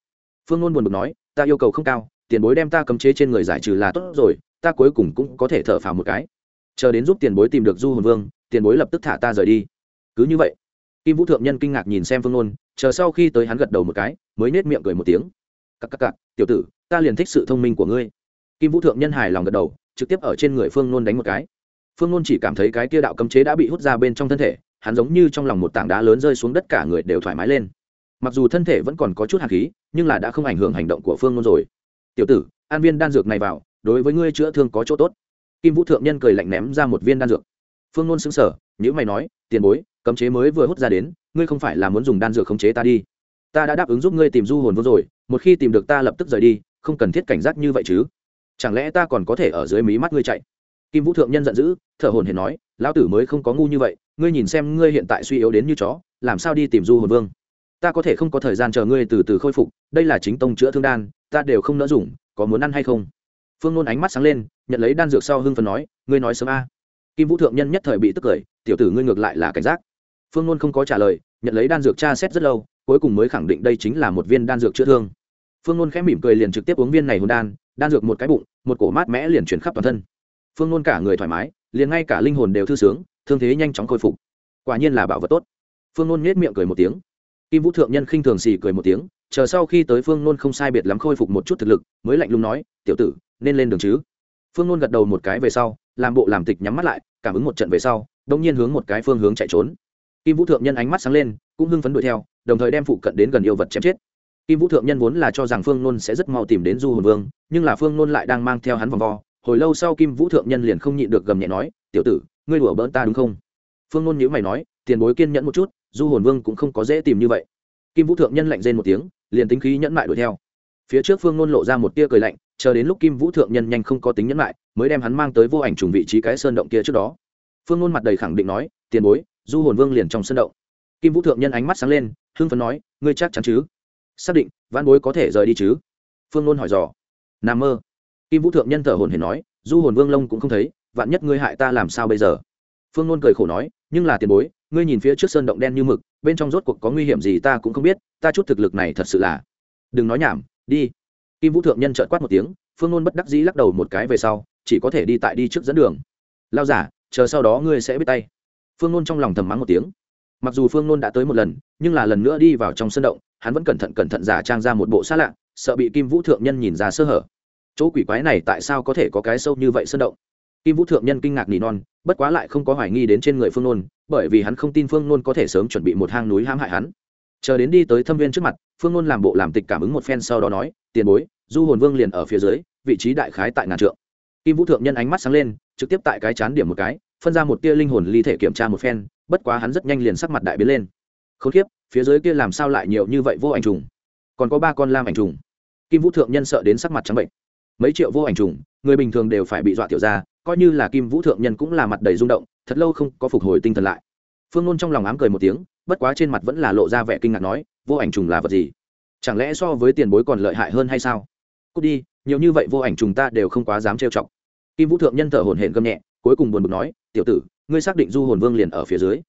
Phương ngôn buồn bực nói, ta yêu cầu không cao, tiền bối đem ta cấm chế trên người giải trừ là tốt rồi, ta cuối cùng cũng có thể thở phào một cái. Chờ đến giúp tiền bối tìm được du hồn vương, tiền bối lập tức thả ta rời đi. Cứ như vậy, kim vũ thượng nhân kinh ngạc nhìn xem phương ngôn chờ sau khi tới hắn gật đầu một cái, mới nết miệng cười một tiếng. Cặp cặp cặp tiểu tử, ta liền thích sự thông minh của ngươi. Kim vũ thượng nhân hài lòng gật đầu, trực tiếp ở trên người phương ngôn đánh một cái phương nôn chỉ cảm thấy cái kia đạo cấm chế đã bị hút ra bên trong thân thể, hắn giống như trong lòng một tảng đá lớn rơi xuống đất cả người đều thoải mái lên. Mặc dù thân thể vẫn còn có chút hạt khí, nhưng là đã không ảnh hưởng hành động của phương nôn rồi. Tiểu tử an viên đan dược này vào, đối với ngươi chữa thương có chỗ tốt. Kim vũ thượng nhân cười lạnh ném ra một viên đan dược. Phương nôn xứng sở nhữ mày nói, tiền bối, cấm chế mới vừa hút ra đến, ngươi không phải là muốn dùng đan dược khống chế ta đi. Ta đã đáp ứng giúp ngươi tìm du hồn vô rồi, một khi tìm được ta lập tức rời đi, không cần thiết cảnh giác như vậy chứ. Chẳng lẽ ta còn có thể ở dưới mí mắt ngươi chạy? Kim vũ thượng nhân giận dữ, thở hồn hển nói, lão tử mới không có ngu như vậy, ngươi nhìn xem ngươi hiện tại suy yếu đến như chó, làm sao đi tìm du hồn vương? Ta có thể không có thời gian chờ ngươi từ từ khôi phục, đây là chính tông chữa thương đan, ta đều không nỡ dùng, có muốn ăn hay không? Phương nôn ánh mắt sáng lên, nhận lấy đan dược sau hưng phần nói, ngươi nói sớm a. Kim vũ thượng nhân nhất thời bị tức cười, tiểu tử ngươi ngược lại là cảnh giác. Phương nôn không có trả lời, nhận lấy đan dược tra xét rất lâu, cuối cùng mới khẳng định đây chính là một viên đan dược chữa thương. Phương nôn khẽ mỉm cười liền trực tiếp uống viên này hồn đan đan dược một cái bụng, một cổ mát mẽ liền chuyển khắp toàn thân phương nôn cả người thoải mái, liền ngay cả linh hồn đều thư sướng, thương thế nhanh chóng khôi phục. Quả nhiên là bảo vật tốt. Phương nôn nhét miệng cười một tiếng. Kim vũ thượng nhân khinh thường xì cười một tiếng, chờ sau khi tới phương nôn không sai biệt lắm khôi phục một chút thực lực, mới lạnh lùng nói, tiểu tử, nên lên đường chứ? Phương nôn gật đầu một cái về sau, làm bộ làm tịch nhắm mắt lại, cảm ứng một trận về sau đông nhiên hướng một cái phương hướng chạy trốn. Kim vũ thượng nhân ánh mắt sáng lên, cũng hưng phấn đuổi theo, đồng thời đem phụ cận đến gần yêu vật chém chết. Kim vũ thượng nhân vốn là cho rằng phương nôn sẽ rất mau tìm đến du hồn vương, nhưng là phương nôn lại đang mang theo hắn vòng vo hồi lâu sau kim vũ thượng nhân liền không nhịn được gầm nhẹ nói, tiểu tử, ngươi đùa bỡn ta đúng không? Phương nôn nhữ mày nói, tiền bối kiên nhẫn một chút, du hồn vương cũng không có dễ tìm như vậy. Kim vũ thượng nhân lạnh rên một tiếng, liền tính khí nhẫn mại đuổi theo. Phía trước phương nôn lộ ra một tia cười lạnh, chờ đến lúc kim vũ thượng nhân nhanh không có tính nhẫn mại, mới đem hắn mang tới vô ảnh trùng vị trí cái sơn động kia trước đó. Phương nôn mặt đầy khẳng định nói, tiền bối, du hồn vương liền trong sơn động. Kim vũ thượng nhân ánh mắt sáng lên, hưng phấn nói, ngươi chắc chắn chứ? Xác định văn bối có thể rời đi chứ? Phương nôn hỏi dò. N a mơ kim vũ thượng nhân thở hồn hển nói, du hồn vương lông cũng không thấy, vạn nhất ngươi hại ta làm sao bây giờ? Phương nôn cười khổ nói, nhưng là tiền bối, ngươi nhìn phía trước sơn động đen như mực, bên trong rốt cuộc có nguy hiểm gì ta cũng không biết, ta chút thực lực này thật sự là đừng nói nhảm, đi. Kim vũ thượng nhân trợn quát một tiếng, phương nôn bất đắc dĩ lắc đầu một cái về sau, chỉ có thể đi tại đi trước dẫn đường. Lao giả, chờ sau đó ngươi sẽ biết tay. Phương nôn trong lòng thầm mắng một tiếng. Mặc dù phương nôn đã tới một lần, nhưng là lần nữa đi vào trong sân động, hắn vẫn cẩn thận cẩn thận giả trang ra một bộ xa lạ, sợ bị kim vũ thượng nhân nhìn ra sơ hở chỗ quỷ quái này tại sao có thể có cái sâu như vậy sơn động? Kim vũ thượng nhân kinh ngạc nỉ non, bất quá lại không có hoài nghi đến trên người phương nôn, bởi vì hắn không tin phương nôn có thể sớm chuẩn bị một hang núi hãm hại hắn. Chờ đến đi tới thâm viên trước mặt, phương nôn làm bộ làm tịch cảm ứng một phen sau đó nói, tiền bối, du hồn vương liền ở phía dưới, vị trí đại khái tại ngàn trượng. Kim vũ thượng nhân ánh mắt sáng lên, trực tiếp tại cái chán điểm một cái, phân ra một tia linh hồn ly thể kiểm tra một phen, bất quá hắn rất nhanh liền sắc mặt đại biến lên. K h ố n kiếp, phía dưới kia làm sao lại nhiều như vậy vô ảnh trùng? Còn có ba con lam ảnh trùng. Kim vũ thượng nhân sợ đến sắc mặt trắng bệnh mấy triệu vô ảnh trùng, người bình thường đều phải bị dọa tiểu ra coi như là kim vũ thượng nhân cũng là mặt đầy rung động, thật lâu không có phục hồi tinh thần lại. Phương nôn trong lòng ám cười một tiếng, bất quá trên mặt vẫn là lộ ra vẻ kinh ngạc nói, vô ảnh trùng là vật gì? Chẳng lẽ so với tiền bối còn lợi hại hơn hay sao? Cút đi, nhiều như vậy vô ảnh trùng ta đều không quá dám trêu chọc. Kim vũ thượng nhân thở hổn hển gầm nhẹ, cuối cùng buồn bực nói, tiểu tử, ngươi xác định du hồn vương liền ở phía dưới?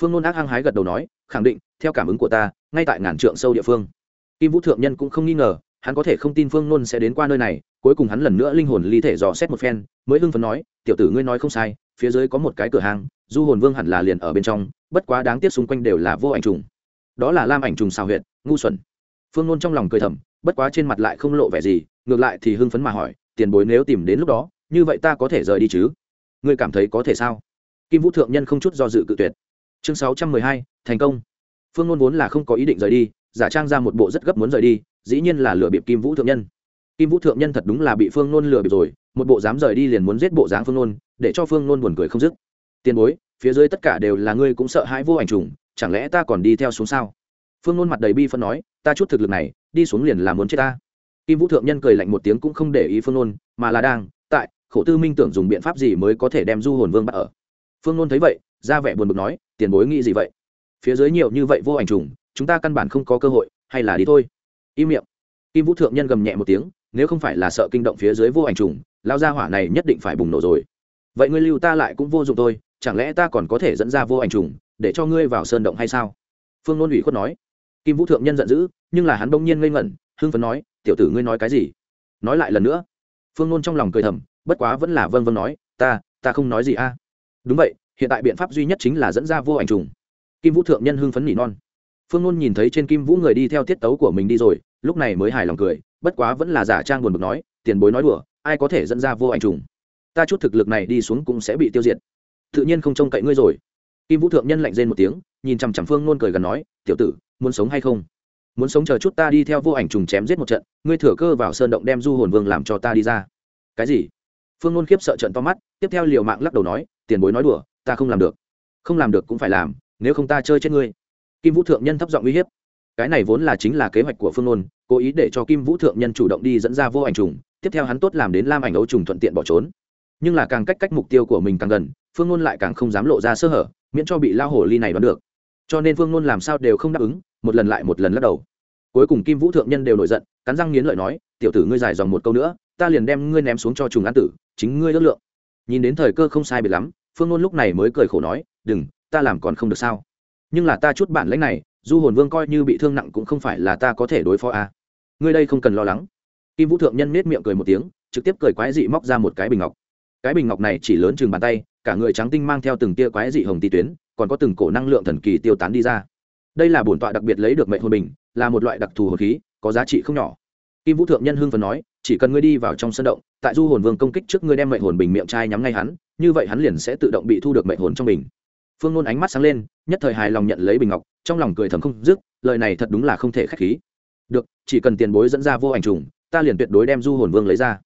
Phương nôn ác hăng hái gật đầu nói, khẳng định, theo cảm ứng của ta, ngay tại ngàn trượng sâu địa phương. Kim vũ thượng nhân cũng không nghi ngờ hắn có thể không tin phương nôn sẽ đến qua nơi này, cuối cùng hắn lần nữa linh hồn ly thể dò xét một phen, mới hưng phấn nói, tiểu tử ngươi nói không sai, phía dưới có một cái cửa hàng, du hồn vương hẳn là liền ở bên trong, bất quá đáng tiếc xung quanh đều là vô ảnh trùng. Đó là lam ảnh trùng xào huyệt, ngu xuẩn. Phương nôn trong lòng cười thầm, bất quá trên mặt lại không lộ vẻ gì, ngược lại thì hưng phấn mà hỏi, tiền bối nếu tìm đến lúc đó, như vậy ta có thể rời đi chứ? Ngươi cảm thấy có thể sao? Kim vũ thượng nhân không chút do dự cự tuyệt. Chương sáu trăm mười hai, thành công. Phương nôn vốn là không có ý định rời đi, giả trang ra một bộ rất gấp muốn rời đi dĩ nhiên là lừa bịp kim vũ thượng nhân. Kim vũ thượng nhân thật đúng là bị phương nôn lừa bịp rồi, một bộ dám rời đi liền muốn giết bộ dáng phương nôn, để cho phương nôn buồn cười không dứt. Tiền bối, phía dưới tất cả đều là ngươi cũng sợ hãi vô ảnh trùng, chẳng lẽ ta còn đi theo xuống sao? Phương nôn mặt đầy bi phân nói, ta chút thực lực này, đi xuống liền là muốn chết ta. Kim vũ thượng nhân cười lạnh một tiếng cũng không để ý phương nôn, mà là đang, tại, khổ tư minh tưởng dùng biện pháp gì mới có thể đem du hồn vương bắt ở. Phương nôn thấy vậy, ra vẻ buồn bực nói, tiền bối nghĩ gì vậy? Phía dưới nhiều như vậy vô ảnh trùng, chúng ta căn bản không có cơ hội, hay là đi thôi im miệng. Kim vũ thượng nhân gầm nhẹ một tiếng, nếu không phải là sợ kinh động phía dưới vô ảnh trùng lao ra hỏa này nhất định phải bùng nổ rồi. Vậy ngươi lưu ta lại cũng vô dụng thôi, chẳng lẽ ta còn có thể dẫn ra vô ảnh trùng, để cho ngươi vào sơn động hay sao? Phương nôn ủy khuất nói. Kim vũ thượng nhân giận dữ, nhưng là hắn bỗng nhiên ngây ngẩn, hưng phấn nói, tiểu tử ngươi nói cái gì? Nói lại lần nữa. Phương nôn trong lòng cười thầm, bất quá vẫn là vâng vâng nói, ta ta không nói gì a. Đúng vậy, hiện tại biện pháp duy nhất chính là dẫn ra vô ảnh trùng. Kim vũ thượng nhân hưng phấn nỉ non. Phương nôn nhìn thấy trên kim vũ người đi theo tiết tấu của mình đi rồi lúc này mới hài lòng cười, bất quá vẫn là giả trang buồn bực nói, tiền bối nói đùa, ai có thể dẫn ra vô ảnh trùng? Ta chút thực lực này đi xuống cũng sẽ bị tiêu diệt. Tự nhiên không trông cậy ngươi rồi. Kim vũ thượng nhân lạnh rên một tiếng, nhìn chằm chằm phương nôn cười gần nói, tiểu tử, muốn sống hay không? Muốn sống chờ chút ta đi theo vô ảnh trùng chém giết một trận, ngươi thừa cơ vào sơn động đem du hồn vương làm cho ta đi ra. Cái gì? Phương nôn khiếp sợ trận to mắt, tiếp theo liều mạng lắc đầu nói, tiền bối nói đùa, ta không làm được. Không làm được cũng phải làm, nếu không ta chơi chết ngươi. Kim vũ thượng nhân thấp giọng uy hiếp cái này vốn là chính là kế hoạch của phương nôn, cố ý để cho kim vũ thượng nhân chủ động đi dẫn ra vô ảnh trùng, tiếp theo hắn tốt làm đến lam ảnh ấu trùng thuận tiện bỏ trốn. Nhưng là càng cách cách mục tiêu của mình càng gần, phương nôn lại càng không dám lộ ra sơ hở, miễn cho bị lao hổ ly này đoán được. Cho nên phương nôn làm sao đều không đáp ứng, một lần lại một lần lắc đầu. Cuối cùng kim vũ thượng nhân đều nổi giận, cắn răng nghiến lợi nói, tiểu tử ngươi dài dòng một câu nữa, ta liền đem ngươi ném xuống cho trùng án tử, chính ngươi ước lượng. Nhìn đến thời cơ không sai biệt lắm, phương nôn lúc này mới cười khổ nói, đừng, ta làm còn không được sao. Nhưng là ta chút bản lãnh này du hồn vương coi như bị thương nặng cũng không phải là ta có thể đối phó a à. ngươi đây không cần lo lắng. Kim vũ thượng nhân nết miệng cười một tiếng, trực tiếp cười quái dị móc ra một cái bình ngọc. Cái bình ngọc này chỉ lớn chừng bàn tay, cả người trắng tinh mang theo từng tia quái dị hồng ti tuyến, còn có từng cổ năng lượng thần kỳ tiêu tán đi ra. Đây là bổn tọa đặc biệt lấy được mệnh hồn bình, là một loại đặc thù hồn khí, có giá trị không nhỏ. Kim vũ thượng nhân hưng phần nói, chỉ cần ngươi đi vào trong sân động, tại du hồn vương công kích trước ngươi đem mệnh hồn bình miệng trai nhắm ngay hắn, như vậy hắn liền sẽ tự động bị thu được mệnh hồn trong bình phương nôn ánh mắt sáng lên, nhất thời hài lòng nhận lấy bình ngọc, trong lòng cười thầm không dứt, lời này thật đúng là không thể k h á c h khí. Được, chỉ cần tiền bối dẫn ra vô ảnh trùng, ta liền tuyệt đối đem du hồn vương lấy ra.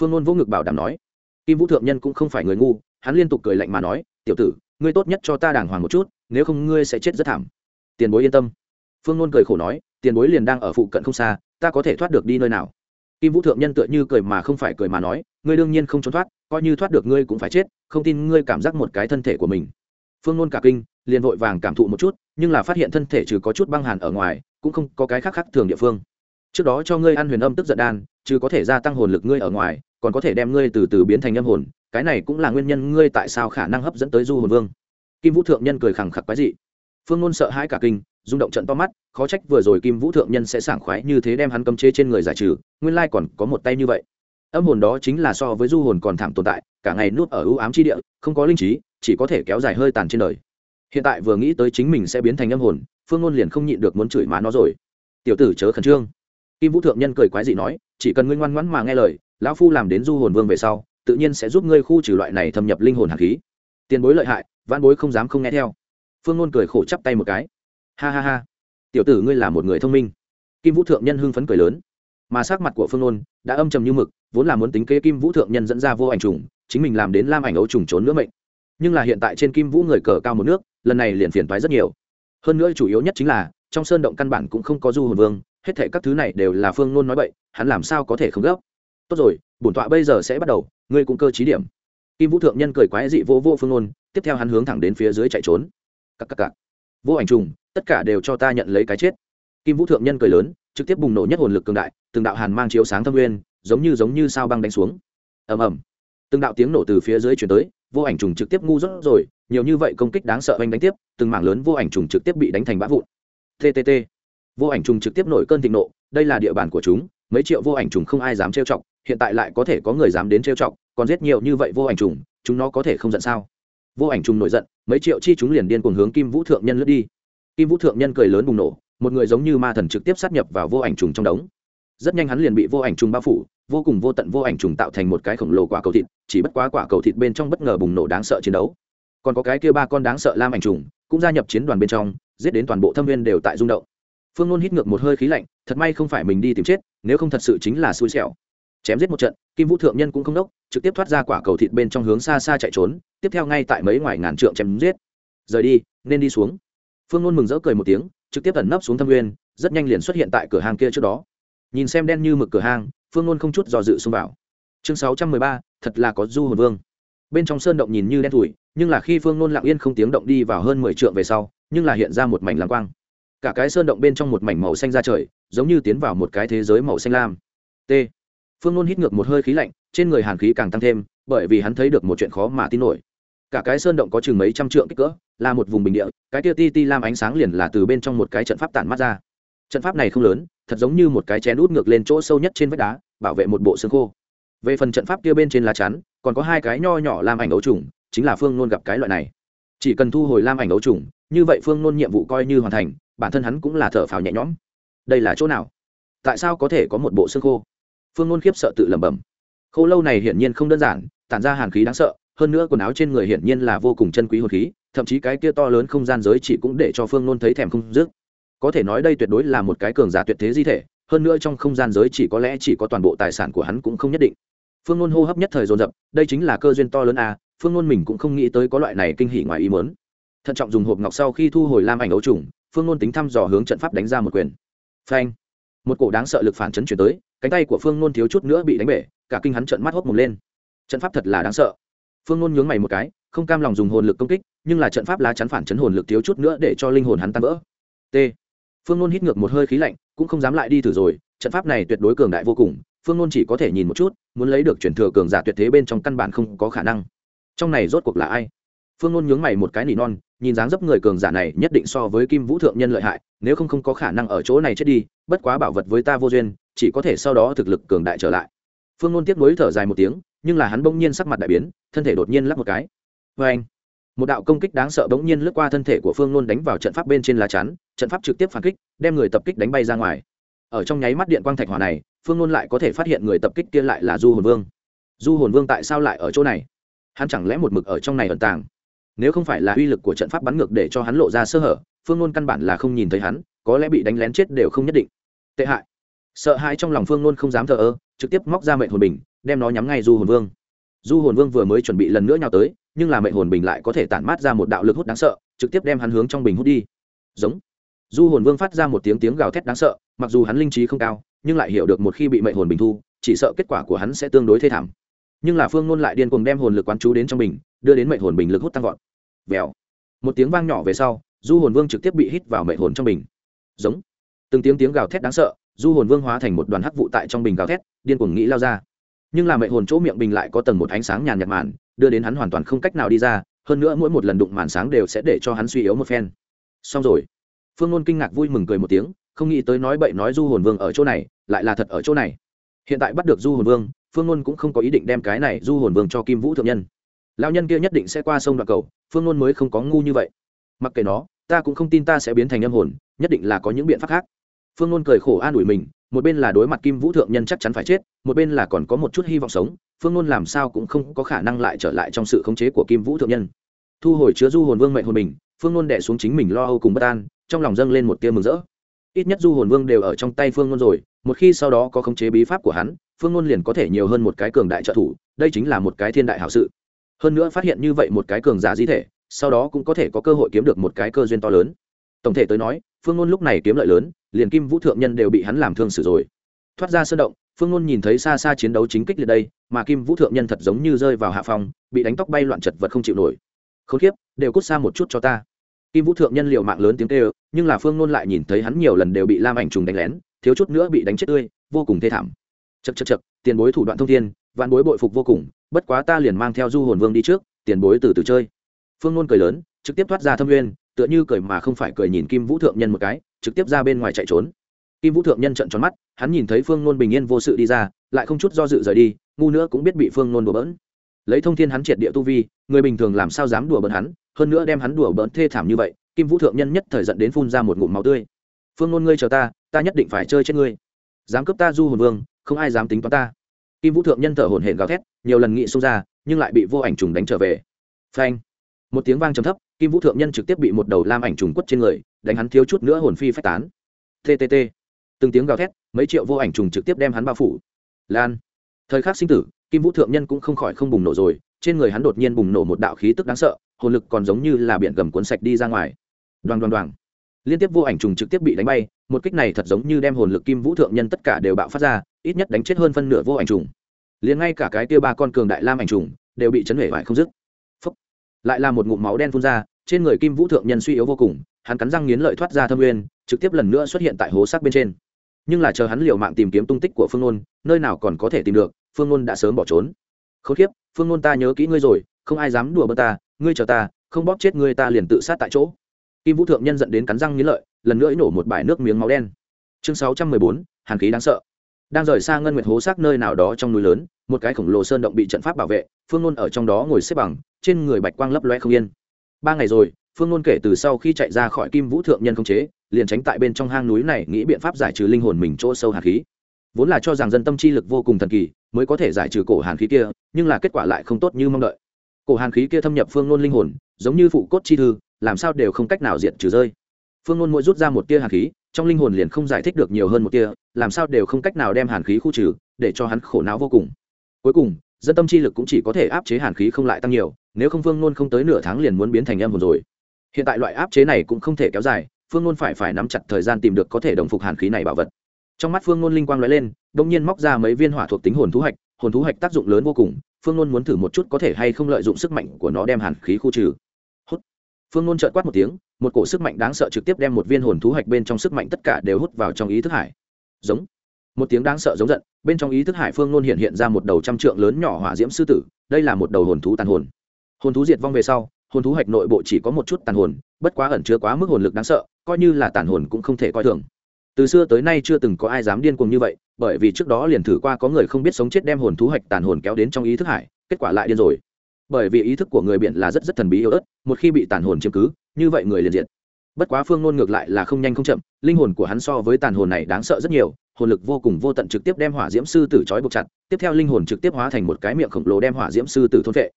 Phương nôn vô ngực bảo đảm nói. Kim vũ thượng nhân cũng không phải người ngu, hắn liên tục cười lạnh mà nói, tiểu tử, ngươi tốt nhất cho ta đàng hoàng một chút, nếu không ngươi sẽ chết rất thảm. Tiền bối yên tâm. Phương nôn cười khổ nói, tiền bối liền đang ở phụ cận không xa, ta có thể thoát được đi nơi nào? Kim vũ thượng nhân tựa như cười mà không phải cười mà nói, ngươi đương nhiên không trốn thoát, coi như thoát được ngươi cũng phải chết, không tin ngươi cảm giác một cái thân thể của mình phương nôn cả kinh, liền vội vàng cảm thụ một chút, nhưng là phát hiện thân thể trừ có chút băng hàn ở ngoài, cũng không có cái khác khác thường địa phương. Trước đó cho ngươi ăn huyền âm tức giận đan chứ có thể gia tăng hồn lực ngươi ở ngoài, còn có thể đem ngươi từ từ biến thành âm hồn, cái này cũng là nguyên nhân ngươi tại sao khả năng hấp dẫn tới du hồn vương. Kim vũ thượng nhân cười khẳng khặc quái dị. Phương ngôn sợ hãi cả kinh, rung động trận to mắt, khó trách vừa rồi kim vũ thượng nhân sẽ sảng khoái như thế đem hắn cấm chế trên người giải trừ, nguyên lai còn có một tay như vậy. Âm hồn đó chính là so với du hồn còn thảm tồn tại cả ngày nuốt ở ưu ám chi địa, không có linh trí, chỉ có thể kéo dài hơi tàn trên đời. Hiện tại vừa nghĩ tới chính mình sẽ biến thành âm hồn, phương ngôn liền không nhịn được muốn chửi má nó rồi. Tiểu tử chớ khẩn trương. Kim vũ thượng nhân cười quái dị nói, chỉ cần ngươi ngoan ngoãn mà nghe lời, lão phu làm đến du hồn vương về sau, tự nhiên sẽ giúp ngươi khu trừ loại này thâm nhập linh hồn hạt khí. Tiền bối lợi hại văn bối không dám không nghe theo. Phương ngôn cười khổ chắp tay một cái. Ha ha ha, tiểu tử ngươi là một người thông minh. Kim vũ thượng nhân hưng phấn cười lớn. Mà sắc mặt của phương ngôn đã âm trầm như mực, vốn là muốn tính kế kim vũ thượng nhân dẫn ra vô ảnh trùng chính mình làm đến lam ảnh ấu trùng trốn nữa mệnh. Nhưng là hiện tại trên kim vũ người cờ cao một nước, lần này liền phiền toái rất nhiều. Hơn nữa chủ yếu nhất chính là, trong sơn động căn bản cũng không có du hồn vương, hết thể các thứ này đều là phương nôn nói vậy hắn làm sao có thể không gấp? Tốt rồi, bổn tọa bây giờ sẽ bắt đầu, ngươi cũng cơ trí điểm. Kim vũ thượng nhân cười quái dị vô vô phương nôn, tiếp theo hắn hướng thẳng đến phía dưới chạy trốn. Cắc cắc cắc. vô ảnh trùng, tất cả đều cho ta nhận lấy cái chết. Kim vũ thượng nhân cười lớn, trực tiếp bùng nổ nhất hồn lực cường đại, từng đạo hàn mang chiếu sáng thâm nguyên, giống như giống như sao băng đánh xuống. Ầm ầm từng đạo tiếng nổ từ phía dưới chuyển tới, vô ảnh trùng trực tiếp ngu dốt rồi, nhiều như vậy công kích đáng sợ anh đánh tiếp, từng mảng lớn vô ảnh trùng trực tiếp bị đánh thành bã vụn. Ttt vô ảnh trùng trực tiếp nổi cơn thịnh nộ, đây là địa bàn của chúng, mấy triệu vô ảnh trùng không ai dám trêu chọc, hiện tại lại có thể có người dám đến trêu chọc, còn giết nhiều như vậy vô ảnh trùng, chúng nó có thể không giận sao? Vô ảnh trùng nổi giận, mấy triệu chi chúng liền điên cuồng hướng kim vũ thượng nhân lướt đi. Kim vũ thượng nhân cười lớn bùng nổ, một người giống như ma thần trực tiếp sát nhập vào vô ảnh trùng trong đống rất nhanh hắn liền bị vô ảnh trùng bao phủ, vô cùng vô tận vô ảnh trùng tạo thành một cái khổng lồ quả cầu thịt, chỉ bất quá quả cầu thịt bên trong bất ngờ bùng nổ đáng sợ chiến đấu. Còn có cái kia ba con đáng sợ lam ảnh trùng cũng gia nhập chiến đoàn bên trong, giết đến toàn bộ thâm viên đều tại rung động. Phương nôn hít ngược một hơi khí lạnh, thật may không phải mình đi tìm chết, nếu không thật sự chính là xui xẻo. Chém giết một trận, kim vũ thượng nhân cũng không đốc, trực tiếp thoát ra quả cầu thịt bên trong hướng xa xa chạy trốn, tiếp theo ngay tại mấy ngoài ngàn trượng chém giết. Rời đi, nên đi xuống. Phương nôn mừng rỡ cười một tiếng, trực tiếp ẩn nấp xuống thâm nguyên rất nhanh liền xuất hiện tại cửa hàng kia trước đó nhìn xem đen như mực cửa hàng phương luôn không chút dò dự xông vào. Chương sáu trăm mười ba, thật là có du hồn vương. Bên trong sơn động nhìn như đen thủi nhưng là khi phương nôn lặng yên không tiếng động đi vào hơn mười trượng về sau, nhưng là hiện ra một mảnh lam quang. Cả cái sơn động bên trong một mảnh màu xanh ra trời, giống như tiến vào một cái thế giới màu xanh lam. T. Phương nôn hít ngược một hơi khí lạnh, trên người hàn khí càng tăng thêm, bởi vì hắn thấy được một chuyện khó mà tin nổi. Cả cái sơn động có chừng mấy trăm trượng kích cỡ, là một vùng bình địa, cái tia ti ti lam ánh sáng liền là từ bên trong một cái trận pháp tản mắt ra trận pháp này không lớn, thật giống như một cái chén út ngược lên chỗ sâu nhất trên vách đá, bảo vệ một bộ xương khô. Về phần trận pháp kia bên trên lá chắn, còn có hai cái nho nhỏ làm ảnh ấu trùng, chính là phương nôn gặp cái loại này. Chỉ cần thu hồi lam ảnh ấu trùng, như vậy phương nôn nhiệm vụ coi như hoàn thành, bản thân hắn cũng là thở phào nhẹ nhõm. Đây là chỗ nào? Tại sao có thể có một bộ xương khô? Phương nôn khiếp sợ tự lẩm bẩm. Khô lâu này hiển nhiên không đơn giản, tản ra hàn khí đáng sợ, hơn nữa quần áo trên người hiển nhiên là vô cùng chân quý hồn khí, thậm chí cái kia to lớn không gian giới chỉ cũng để cho phương nôn thấy thèm không dứt có thể nói đây tuyệt đối là một cái cường giả tuyệt thế di thể, hơn nữa trong không gian giới chỉ có lẽ chỉ có toàn bộ tài sản của hắn cũng không nhất định. Phương ngôn hô hấp nhất thời dồn dập, đây chính là cơ duyên to lớn à phương ngôn mình cũng không nghĩ tới có loại này kinh hỉ ngoài ý mớn thận trọng dùng hộp ngọc sau khi thu hồi lam ảnh ấu trùng, phương ngôn tính thăm dò hướng trận pháp đánh ra một quyền. Phanh! Một cổ đáng sợ lực phản chấn chuyển tới, cánh tay của phương ngôn thiếu chút nữa bị đánh bể, cả kinh hắn trận mắt hốc mồm lên. Trận pháp thật là đáng sợ. Phương ngôn nhướng mày một cái, không cam lòng dùng hồn lực công kích, nhưng là trận pháp lá chắn phản chấn hồn lực thiếu chút nữa để cho linh hồn hắn tan vỡ. T phương nôn hít ngược một hơi khí lạnh, cũng không dám lại đi thử rồi, trận pháp này tuyệt đối cường đại vô cùng, phương nôn chỉ có thể nhìn một chút, muốn lấy được chuyển thừa cường giả tuyệt thế bên trong căn bản không có khả năng. Trong này rốt cuộc là ai? Phương nôn nhướng mày một cái nỉ non, nhìn dáng dấp người cường giả này nhất định so với kim vũ thượng nhân lợi hại, nếu không không có khả năng ở chỗ này chết đi, bất quá bảo vật với ta vô duyên, chỉ có thể sau đó thực lực cường đại trở lại. Phương nôn tiếc nuối thở dài một tiếng, nhưng là hắn bỗng nhiên sắc mặt đại biến, thân thể đột nhiên lắp một cái. Vê anh một đạo công kích đáng sợ bỗng nhiên lướt qua thân thể của phương nôn đánh vào trận pháp bên trên lá chắn, trận pháp trực tiếp phản kích, đem người tập kích đánh bay ra ngoài. Ở trong nháy mắt điện quang thạch hỏa này, phương nôn lại có thể phát hiện người tập kích kia lại là du hồn vương. Du hồn vương tại sao lại ở chỗ này? Hắn chẳng lẽ một mực ở trong này ẩn tàng? Nếu không phải là uy lực của trận pháp bắn ngược để cho hắn lộ ra sơ hở, phương nôn căn bản là không nhìn thấy hắn, có lẽ bị đánh lén chết đều không nhất định. Tệ hại. Sợ hãi trong lòng phương nôn không dám thờ ơ, trực tiếp móc ra mệnh hồn bình, đem nó nhắm ngay du hồn vương. Du hồn vương vừa mới chuẩn bị lần nữa nhào tới nhưng là mệnh hồn bình lại có thể tản mát ra một đạo lực hút đáng sợ, trực tiếp đem hắn hướng trong bình hút đi. Giống. Du hồn vương phát ra một tiếng tiếng gào thét đáng sợ, mặc dù hắn linh trí không cao, nhưng lại hiểu được một khi bị mệnh hồn bình thu, chỉ sợ kết quả của hắn sẽ tương đối thê thảm. Nhưng là phương ngôn lại điên cuồng đem hồn lực quán chú đến trong bình, đưa đến mệnh hồn bình lực hút tăng vọt. Vèo. Một tiếng vang nhỏ về sau du hồn vương trực tiếp bị hít vào mệnh hồn trong bình. Giống. Từng tiếng tiếng gào thét đáng sợ du hồn vương hóa thành một đoàn hắc vụ tại trong bình gào thét, điên cuồng nghĩ lao ra. Nhưng là mệnh hồn chỗ miệng bình lại có tầng một ánh sáng nhàn nhạt màn đưa đến hắn hoàn toàn không cách nào đi ra, hơn nữa mỗi một lần đụng màn sáng đều sẽ để cho hắn suy yếu một phen. Xong rồi. Phương ngôn kinh ngạc vui mừng cười một tiếng, không nghĩ tới nói bậy nói du hồn vương ở chỗ này, lại là thật ở chỗ này. Hiện tại bắt được du hồn vương, phương ngôn cũng không có ý định đem cái này du hồn vương cho kim vũ thượng nhân. Lao nhân kia nhất định sẽ qua sông đoạn cầu, phương ngôn mới không có ngu như vậy. Mặc kệ nó, ta cũng không tin ta sẽ biến thành âm hồn, nhất định là có những biện pháp khác. Phương ngôn cười khổ an ủi mình, một bên là đối mặt kim vũ thượng nhân chắc chắn phải chết, một bên là còn có một chút hy vọng sống phương nôn làm sao cũng không có khả năng lại trở lại trong sự khống chế của kim vũ thượng nhân. Thu hồi chứa du hồn vương mệnh hồn mình, phương nôn đẻ xuống chính mình lo âu cùng bất an, trong lòng dâng lên một tia mừng rỡ. Ít nhất du hồn vương đều ở trong tay phương nôn rồi, một khi sau đó có khống chế bí pháp của hắn, phương nôn liền có thể nhiều hơn một cái cường đại trợ thủ, đây chính là một cái thiên đại hảo sự. Hơn nữa phát hiện như vậy một cái cường giả di thể, sau đó cũng có thể có cơ hội kiếm được một cái cơ duyên to lớn. Tổng thể tới nói, phương nôn lúc này kiếm lợi lớn, liền kim vũ thượng nhân đều bị hắn làm thương xử rồi. Thoát ra sơn động phương ngôn nhìn thấy xa xa chiến đấu chính kích liệt đây mà kim vũ thượng nhân thật giống như rơi vào hạ phòng bị đánh tóc bay loạn chật vật không chịu nổi. Khốn kiếp, đều cút xa một chút cho ta. Kim vũ thượng nhân liệu mạng lớn tiếng kêu nhưng là phương ngôn lại nhìn thấy hắn nhiều lần đều bị lam ảnh trùng đánh lén thiếu chút nữa bị đánh chết tươi vô cùng thê thảm. Chật chật chật tiền bối thủ đoạn thông thiên vạn bối bội phục vô cùng bất quá ta liền mang theo du hồn vương đi trước tiền bối từ từ chơi. Phương ngôn cười lớn trực tiếp thoát ra thâm nguyên tựa như cười mà không phải cười nhìn kim vũ thượng nhân một cái trực tiếp ra bên ngoài chạy trốn kim vũ thượng nhân trận tròn mắt, hắn nhìn thấy phương Nôn bình yên vô sự đi ra, lại không chút do dự rời đi, ngu nữa cũng biết bị phương Nôn đùa bỡn. Lấy thông thiên hắn triệt địa tu vi, người bình thường làm sao dám đùa bỡn hắn, hơn nữa đem hắn đùa bỡn thê thảm như vậy, kim vũ thượng nhân nhất thời giận đến phun ra một ngụm máu tươi. Phương Nôn ngươi chờ ta ta nhất định phải chơi chết ngươi. Dám cướp ta du hồn vương, không ai dám tính toán ta. Kim vũ thượng nhân thở hổn hển gào thét, nhiều lần nghị xông ra, nhưng lại bị vô ảnh trùng đánh trở về. Phanh! Một tiếng vang trầm thấp, kim vũ thượng nhân trực tiếp bị một đầu lam ảnh trùng quất trên người, đánh hắn thiếu chút nữa hồn phi phách tán. Ttt từng tiếng gào thét, mấy triệu vô ảnh trùng trực tiếp đem hắn bao phủ. Lan. Thời khắc sinh tử, kim vũ thượng nhân cũng không khỏi không bùng nổ rồi, trên người hắn đột nhiên bùng nổ một đạo khí tức đáng sợ, hồn lực còn giống như là biển gầm cuốn sạch đi ra ngoài. Đoàn đoàn đoàn liên tiếp vô ảnh trùng trực tiếp bị đánh bay, một kích này thật giống như đem hồn lực kim vũ thượng nhân tất cả đều bạo phát ra, ít nhất đánh chết hơn phân nửa vô ảnh trùng. Liền ngay cả cái tia ba con cường đại lam ảnh trùng đều bị chấn hủy vải không dứt. Phúc. lại là một ngụm máu đen phun ra, trên người kim vũ thượng nhân suy yếu vô cùng, hắn cắn răng nghiến lợi thoát ra thâm nguyên, trực tiếp lần nữa xuất hiện tại hố sắc bên trên nhưng là chờ hắn liều mạng tìm kiếm tung tích của phương nôn, nơi nào còn có thể tìm được, phương nôn đã sớm bỏ trốn. Khốn kiếp, phương nôn ta nhớ kỹ ngươi rồi, không ai dám đùa bơ ta, ngươi chờ ta, không bóp chết ngươi ta liền tự sát tại chỗ. Kim vũ thượng nhân dẫn đến cắn răng nghĩ lợi, lần nữa nổ một bãi nước miếng máu đen. Chương sáu trăm mười bốn, hàn khí đáng sợ. Đang rời xa ngân nguyệt hố xác nơi nào đó trong núi lớn, một cái khổng lồ sơn động bị trận pháp bảo vệ, phương nôn ở trong đó ngồi xếp bằng, trên người bạch quang lấp loe không yên. Ba ngày rồi phương ngôn kể từ sau khi chạy ra khỏi kim vũ thượng nhân không chế, liền tránh tại bên trong hang núi này nghĩ biện pháp giải trừ linh hồn mình chỗ sâu hàn khí. Vốn là cho rằng dân tâm chi lực vô cùng thần kỳ, mới có thể giải trừ cổ hàn khí kia, nhưng là kết quả lại không tốt như mong đợi. Cổ hàn khí kia thâm nhập phương ngôn linh hồn, giống như phụ cốt chi thư, làm sao đều không cách nào diệt trừ rơi. Phương ngôn mỗi rút ra một tia hàn khí, trong linh hồn liền không giải thích được nhiều hơn một tia, làm sao đều không cách nào đem hàn khí khu trừ, để cho hắn khổ não vô cùng. Cuối cùng, dân tâm chi lực cũng chỉ có thể áp chế hàn khí không lại tăng nhiều, nếu không phương nôn không tới nửa tháng liền muốn biến thành em hồn rồi hiện tại loại áp chế này cũng không thể kéo dài, phương nôn phải phải nắm chặt thời gian tìm được có thể đồng phục hàn khí này bảo vật. Trong mắt phương nôn linh quang l ó e lên đ ỗ n g nhiên móc ra mấy viên hỏa thuộc tính hồn thú hạch, hồn thú hạch tác dụng lớn vô cùng, phương nôn muốn thử một chút có thể hay không lợi dụng sức mạnh của nó đem hàn khí khu trừ. Hút. Phương nôn trợt quát một tiếng, một cổ sức mạnh đáng sợ trực tiếp đem một viên hồn thú hạch bên trong sức mạnh tất cả đều hút vào trong ý thức hải. Giống. Một tiếng đáng sợ giống giận, bên trong ý thức hải phương nôn hiện hiện ra một đầu trăm trượng lớn nhỏ hỏa diễm sư tử, đây là một đầu hồn thú tàn hồn. Hồn thú diệt vong về sau hồn thú hạch nội bộ chỉ có một chút tàn hồn, bất quá ẩn chứa quá mức hồn lực đáng sợ, coi như là tàn hồn cũng không thể coi thường. Từ xưa tới nay chưa từng có ai dám điên cuồng như vậy, bởi vì trước đó liền thử qua có người không biết sống chết đem hồn thú hạch tàn hồn kéo đến trong ý thức hải, kết quả lại điên rồi. Bởi vì ý thức của người biển là rất rất thần bí yếu ớt, một khi bị tàn hồn chiếm cứ, như vậy người liền diện bất quá phương nôn ngược lại là không nhanh không chậm, linh hồn của hắn so với tàn hồn này đáng sợ rất nhiều, hồn lực vô cùng vô tận trực tiếp đem hỏa diễm sư tử trói buộc chặt, tiếp theo linh hồn trực tiếp hóa thành một cái miệng khổng lồ đem hỏa diễm sư tử thôn vệ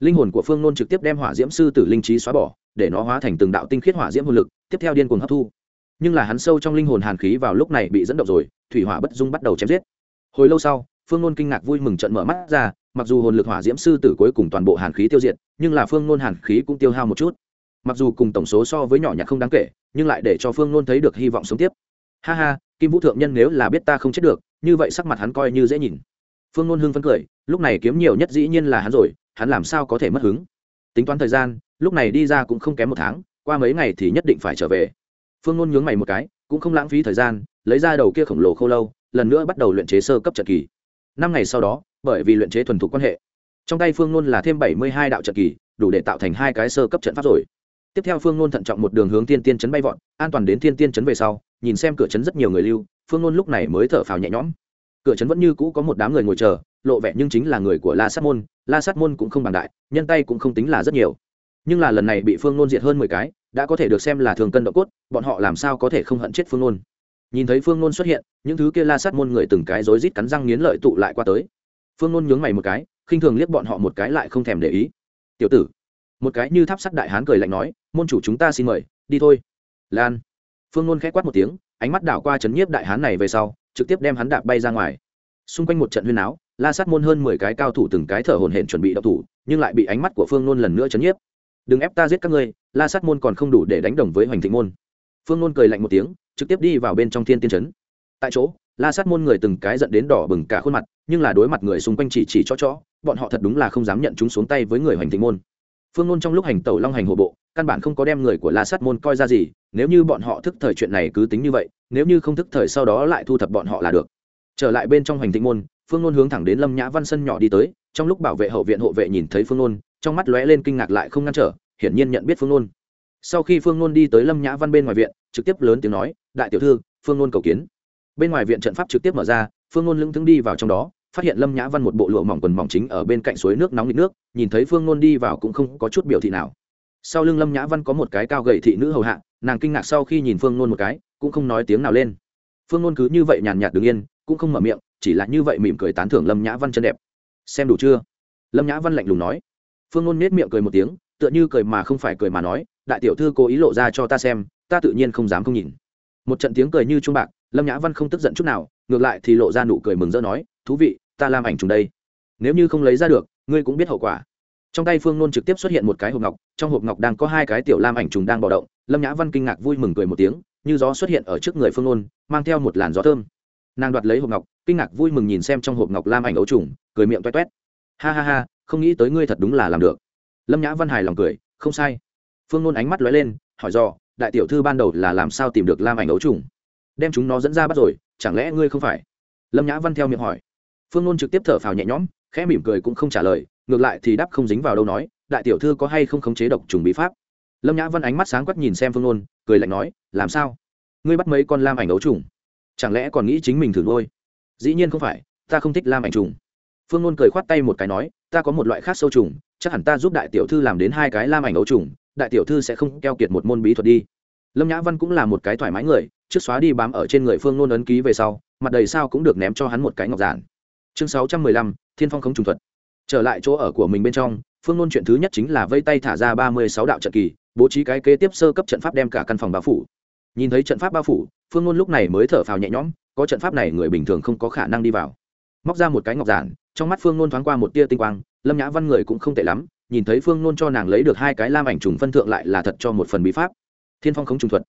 linh hồn của phương nôn trực tiếp đem hỏa diễm sư tử linh trí xóa bỏ, để nó hóa thành từng đạo tinh khiết hỏa diễm hồn lực, tiếp theo điên cuồng hấp thu. Nhưng là hắn sâu trong linh hồn hàn khí vào lúc này bị dẫn động rồi, thủy hỏa bất dung bắt đầu chém giết. Hồi lâu sau, phương nôn kinh ngạc vui mừng trận mở mắt ra, mặc dù hồn lực hỏa diễm sư tử cuối cùng toàn bộ hàn khí tiêu diệt, nhưng là phương nôn hàn khí cũng tiêu hao một chút. Mặc dù cùng tổng số so với nhỏ nhặt không đáng kể, nhưng lại để cho phương nôn thấy được hy vọng sống tiếp. Ha ha, kim vũ thượng nhân nếu là biết ta không chết được, như vậy sắc mặt hắn coi như dễ nhìn. Phương nôn hưng phấn cười, lúc này kiếm nhiều nhất dĩ nhiên là hắn rồi hắn làm sao có thể mất hứng? Tính toán thời gian, lúc này đi ra cũng không kém một tháng, qua mấy ngày thì nhất định phải trở về. Phương ngôn nhướng mày một cái, cũng không lãng phí thời gian, lấy ra đầu kia khổng lồ khô lâu, lần nữa bắt đầu luyện chế sơ cấp trận kỳ. Năm ngày sau đó, bởi vì luyện chế thuần thục quan hệ, trong tay phương ngôn là thêm bảy mươi hai đạo trận kỳ, đủ để tạo thành hai cái sơ cấp trận pháp rồi. Tiếp theo phương ngôn thận trọng một đường hướng tiên tiên chấn bay vọt, an toàn đến tiên tiên chấn về sau, nhìn xem cửa chấn rất nhiều người lưu, phương ngôn lúc này mới thở phào nhẹ nhõm cửa trấn vẫn như cũ có một đám người ngồi chờ, lộ vẻ nhưng chính là người của la sát môn. La sát môn cũng không bằng đại, nhân tay cũng không tính là rất nhiều. Nhưng là lần này bị phương nôn diệt hơn mười cái, đã có thể được xem là thường cân độ cốt, bọn họ làm sao có thể không hận chết phương nôn? Nhìn thấy phương nôn xuất hiện, những thứ kia la sát môn người từng cái rối rít cắn răng nghiến lợi tụ lại qua tới. Phương nôn nhướng mày một cái, khinh thường liếc bọn họ một cái lại không thèm để ý. Tiểu tử. Một cái như tháp sắt đại hán cười lạnh nói, môn chủ chúng ta xin mời, đi thôi. Lan. Phương nôn k h ẽ quát một tiếng ánh mắt đảo qua chấn nhiếp đại hán này về sau, trực tiếp đem hắn đạp bay ra ngoài. Xung quanh một trận huyên áo la sát môn hơn mười cái cao thủ từng cái thở hổn hển chuẩn bị đậu thủ, nhưng lại bị ánh mắt của phương nôn lần nữa chấn nhiếp. Đừng ép ta giết các ngươi, la sát môn còn không đủ để đánh đồng với hoành thịnh môn. Phương nôn cười lạnh một tiếng, trực tiếp đi vào bên trong thiên tiên trấn. Tại chỗ, la sát môn người từng cái giận đến đỏ bừng cả khuôn mặt, nhưng là đối mặt người xung quanh chỉ chỉ cho chó, bọn họ thật đúng là không dám nhận chúng xuống tay với người hoành thịnh môn. Phương nôn trong lúc hành tẩu long hành hộ bộ căn bản không có đem người của la sát môn coi ra gì, nếu như bọn họ thức thời chuyện này cứ tính như vậy, nếu như không thức thời sau đó lại thu thập bọn họ là được. Trở lại bên trong hoành thịnh môn, phương nôn hướng thẳng đến lâm nhã văn sân nhỏ đi tới, trong lúc bảo vệ hậu viện hộ vệ nhìn thấy phương nôn, trong mắt lóe lên kinh ngạc lại không ngăn trở, hiển nhiên nhận biết phương nôn. Sau khi phương nôn đi tới lâm nhã văn bên ngoài viện, trực tiếp lớn tiếng nói, đại tiểu thư, phương nôn cầu kiến. Bên ngoài viện trận pháp trực tiếp mở ra, phương nôn lững thững đi vào trong đó, phát hiện lâm nhã văn một bộ lụa mỏng quần mỏng chính ở bên cạnh suối nước nóng nghịch nước, nhìn thấy phương nôn đi vào cũng không có chút biểu thị nào sau lưng lâm nhã văn có một cái cao gầy thị nữ hầu hạ nàng kinh ngạc sau khi nhìn phương nôn một cái cũng không nói tiếng nào lên phương nôn cứ như vậy nhàn nhạt đứng yên cũng không mở miệng chỉ là như vậy mỉm cười tán thưởng lâm nhã văn chân đẹp xem đủ chưa lâm nhã văn lạnh lùng nói phương nôn nết miệng cười một tiếng tựa như cười mà không phải cười mà nói đại tiểu thư cố ý lộ ra cho ta xem ta tự nhiên không dám không nhìn một trận tiếng cười như trung bạc lâm nhã văn không tức giận chút nào ngược lại thì lộ ra nụ cười mừng rỡ nói thú vị ta làm ảnh trùng đây nếu như không lấy ra được ngươi cũng biết hậu quả trong tay phương nôn trực tiếp xuất hiện một cái hộp ngọc, trong hộp ngọc đang có hai cái tiểu lam ảnh trùng đang bạo động, lâm nhã văn kinh ngạc vui mừng cười một tiếng, như gió xuất hiện ở trước người phương nôn, mang theo một làn gió thơm. Nàng đoạt lấy hộp ngọc, kinh ngạc vui mừng nhìn xem trong hộp ngọc lam ảnh ấu trùng, cười miệng toét toét. Ha ha ha, không nghĩ tới ngươi thật đúng là làm được. Lâm nhã văn hài lòng cười, không sai. Phương nôn ánh mắt lóe lên, hỏi dò, đại tiểu thư ban đầu là làm sao tìm được lam ảnh ấu trùng? Đem chúng nó dẫn ra bắt rồi, chẳng lẽ ngươi không phải? Lâm nhã văn theo miệng hỏi. Phương nôn trực tiếp thở phào nhẹ nhõm, khẽ mỉm cười cũng không trả lời ngược lại thì đáp không dính vào đâu nói, đại tiểu thư có hay không khống chế độc trùng bí pháp? Lâm nhã văn ánh mắt sáng quắc nhìn xem phương nôn, cười lạnh nói, làm sao? Ngươi bắt mấy con lam ảnh ấu trùng? Chẳng lẽ còn nghĩ chính mình thử nuôi? Dĩ nhiên không phải, ta không thích lam ảnh trùng. Phương nôn cười khoát tay một cái nói, ta có một loại khác sâu trùng, chắc hẳn ta giúp đại tiểu thư làm đến hai cái lam ảnh ấu trùng, đại tiểu thư sẽ không keo kiệt một môn bí thuật đi. Lâm nhã văn cũng là một cái thoải mái người, trước xóa đi bám ở trên người phương nôn ấn ký về sau, mặt đầy sao cũng được ném cho hắn một cái ngọc giản. Chương sáu trăm mười lăm, thiên phong không trùng thuật trở lại chỗ ở của mình bên trong, phương nôn chuyện thứ nhất chính là vây tay thả ra ba mươi sáu đạo trận kỳ, bố trí cái kế tiếp sơ cấp trận pháp đem cả căn phòng bao phủ. Nhìn thấy trận pháp bao phủ, phương nôn lúc này mới thở phào nhẹ nhõm, có trận pháp này người bình thường không có khả năng đi vào. Móc ra một cái ngọc giản, trong mắt phương nôn thoáng qua một tia tinh quang, lâm nhã văn người cũng không tệ lắm, nhìn thấy phương nôn cho nàng lấy được hai cái lam ảnh trùng phân thượng lại là thật cho một phần bí pháp. Thiên phong khống trùng thuật.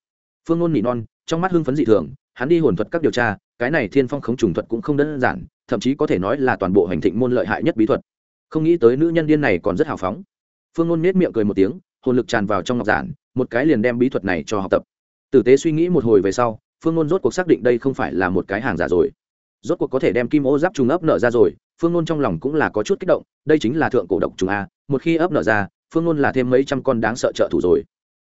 Phương nôn nỉ non, trong mắt hưng phấn dị thường, hắn đi hồn thuật các điều tra, cái này thiên phong khống trùng thuật cũng không đơn giản, thậm chí có thể nói là toàn bộ hành thịnh môn lợi hại nhất bí thuật không nghĩ tới nữ nhân điên này còn rất hào phóng. Phương ngôn nết miệng cười một tiếng, hồn lực tràn vào trong ngọc giản, một cái liền đem bí thuật này cho học tập. Tử tế suy nghĩ một hồi về sau, phương ngôn rốt cuộc xác định đây không phải là một cái hàng giả rồi. Rốt cuộc có thể đem kim ô giáp trùng ấp nở ra rồi, phương ngôn trong lòng cũng là có chút kích động, đây chính là thượng cổ độc trùng a, một khi ấp nở ra, phương ngôn là thêm mấy trăm con đáng sợ trợ thủ rồi.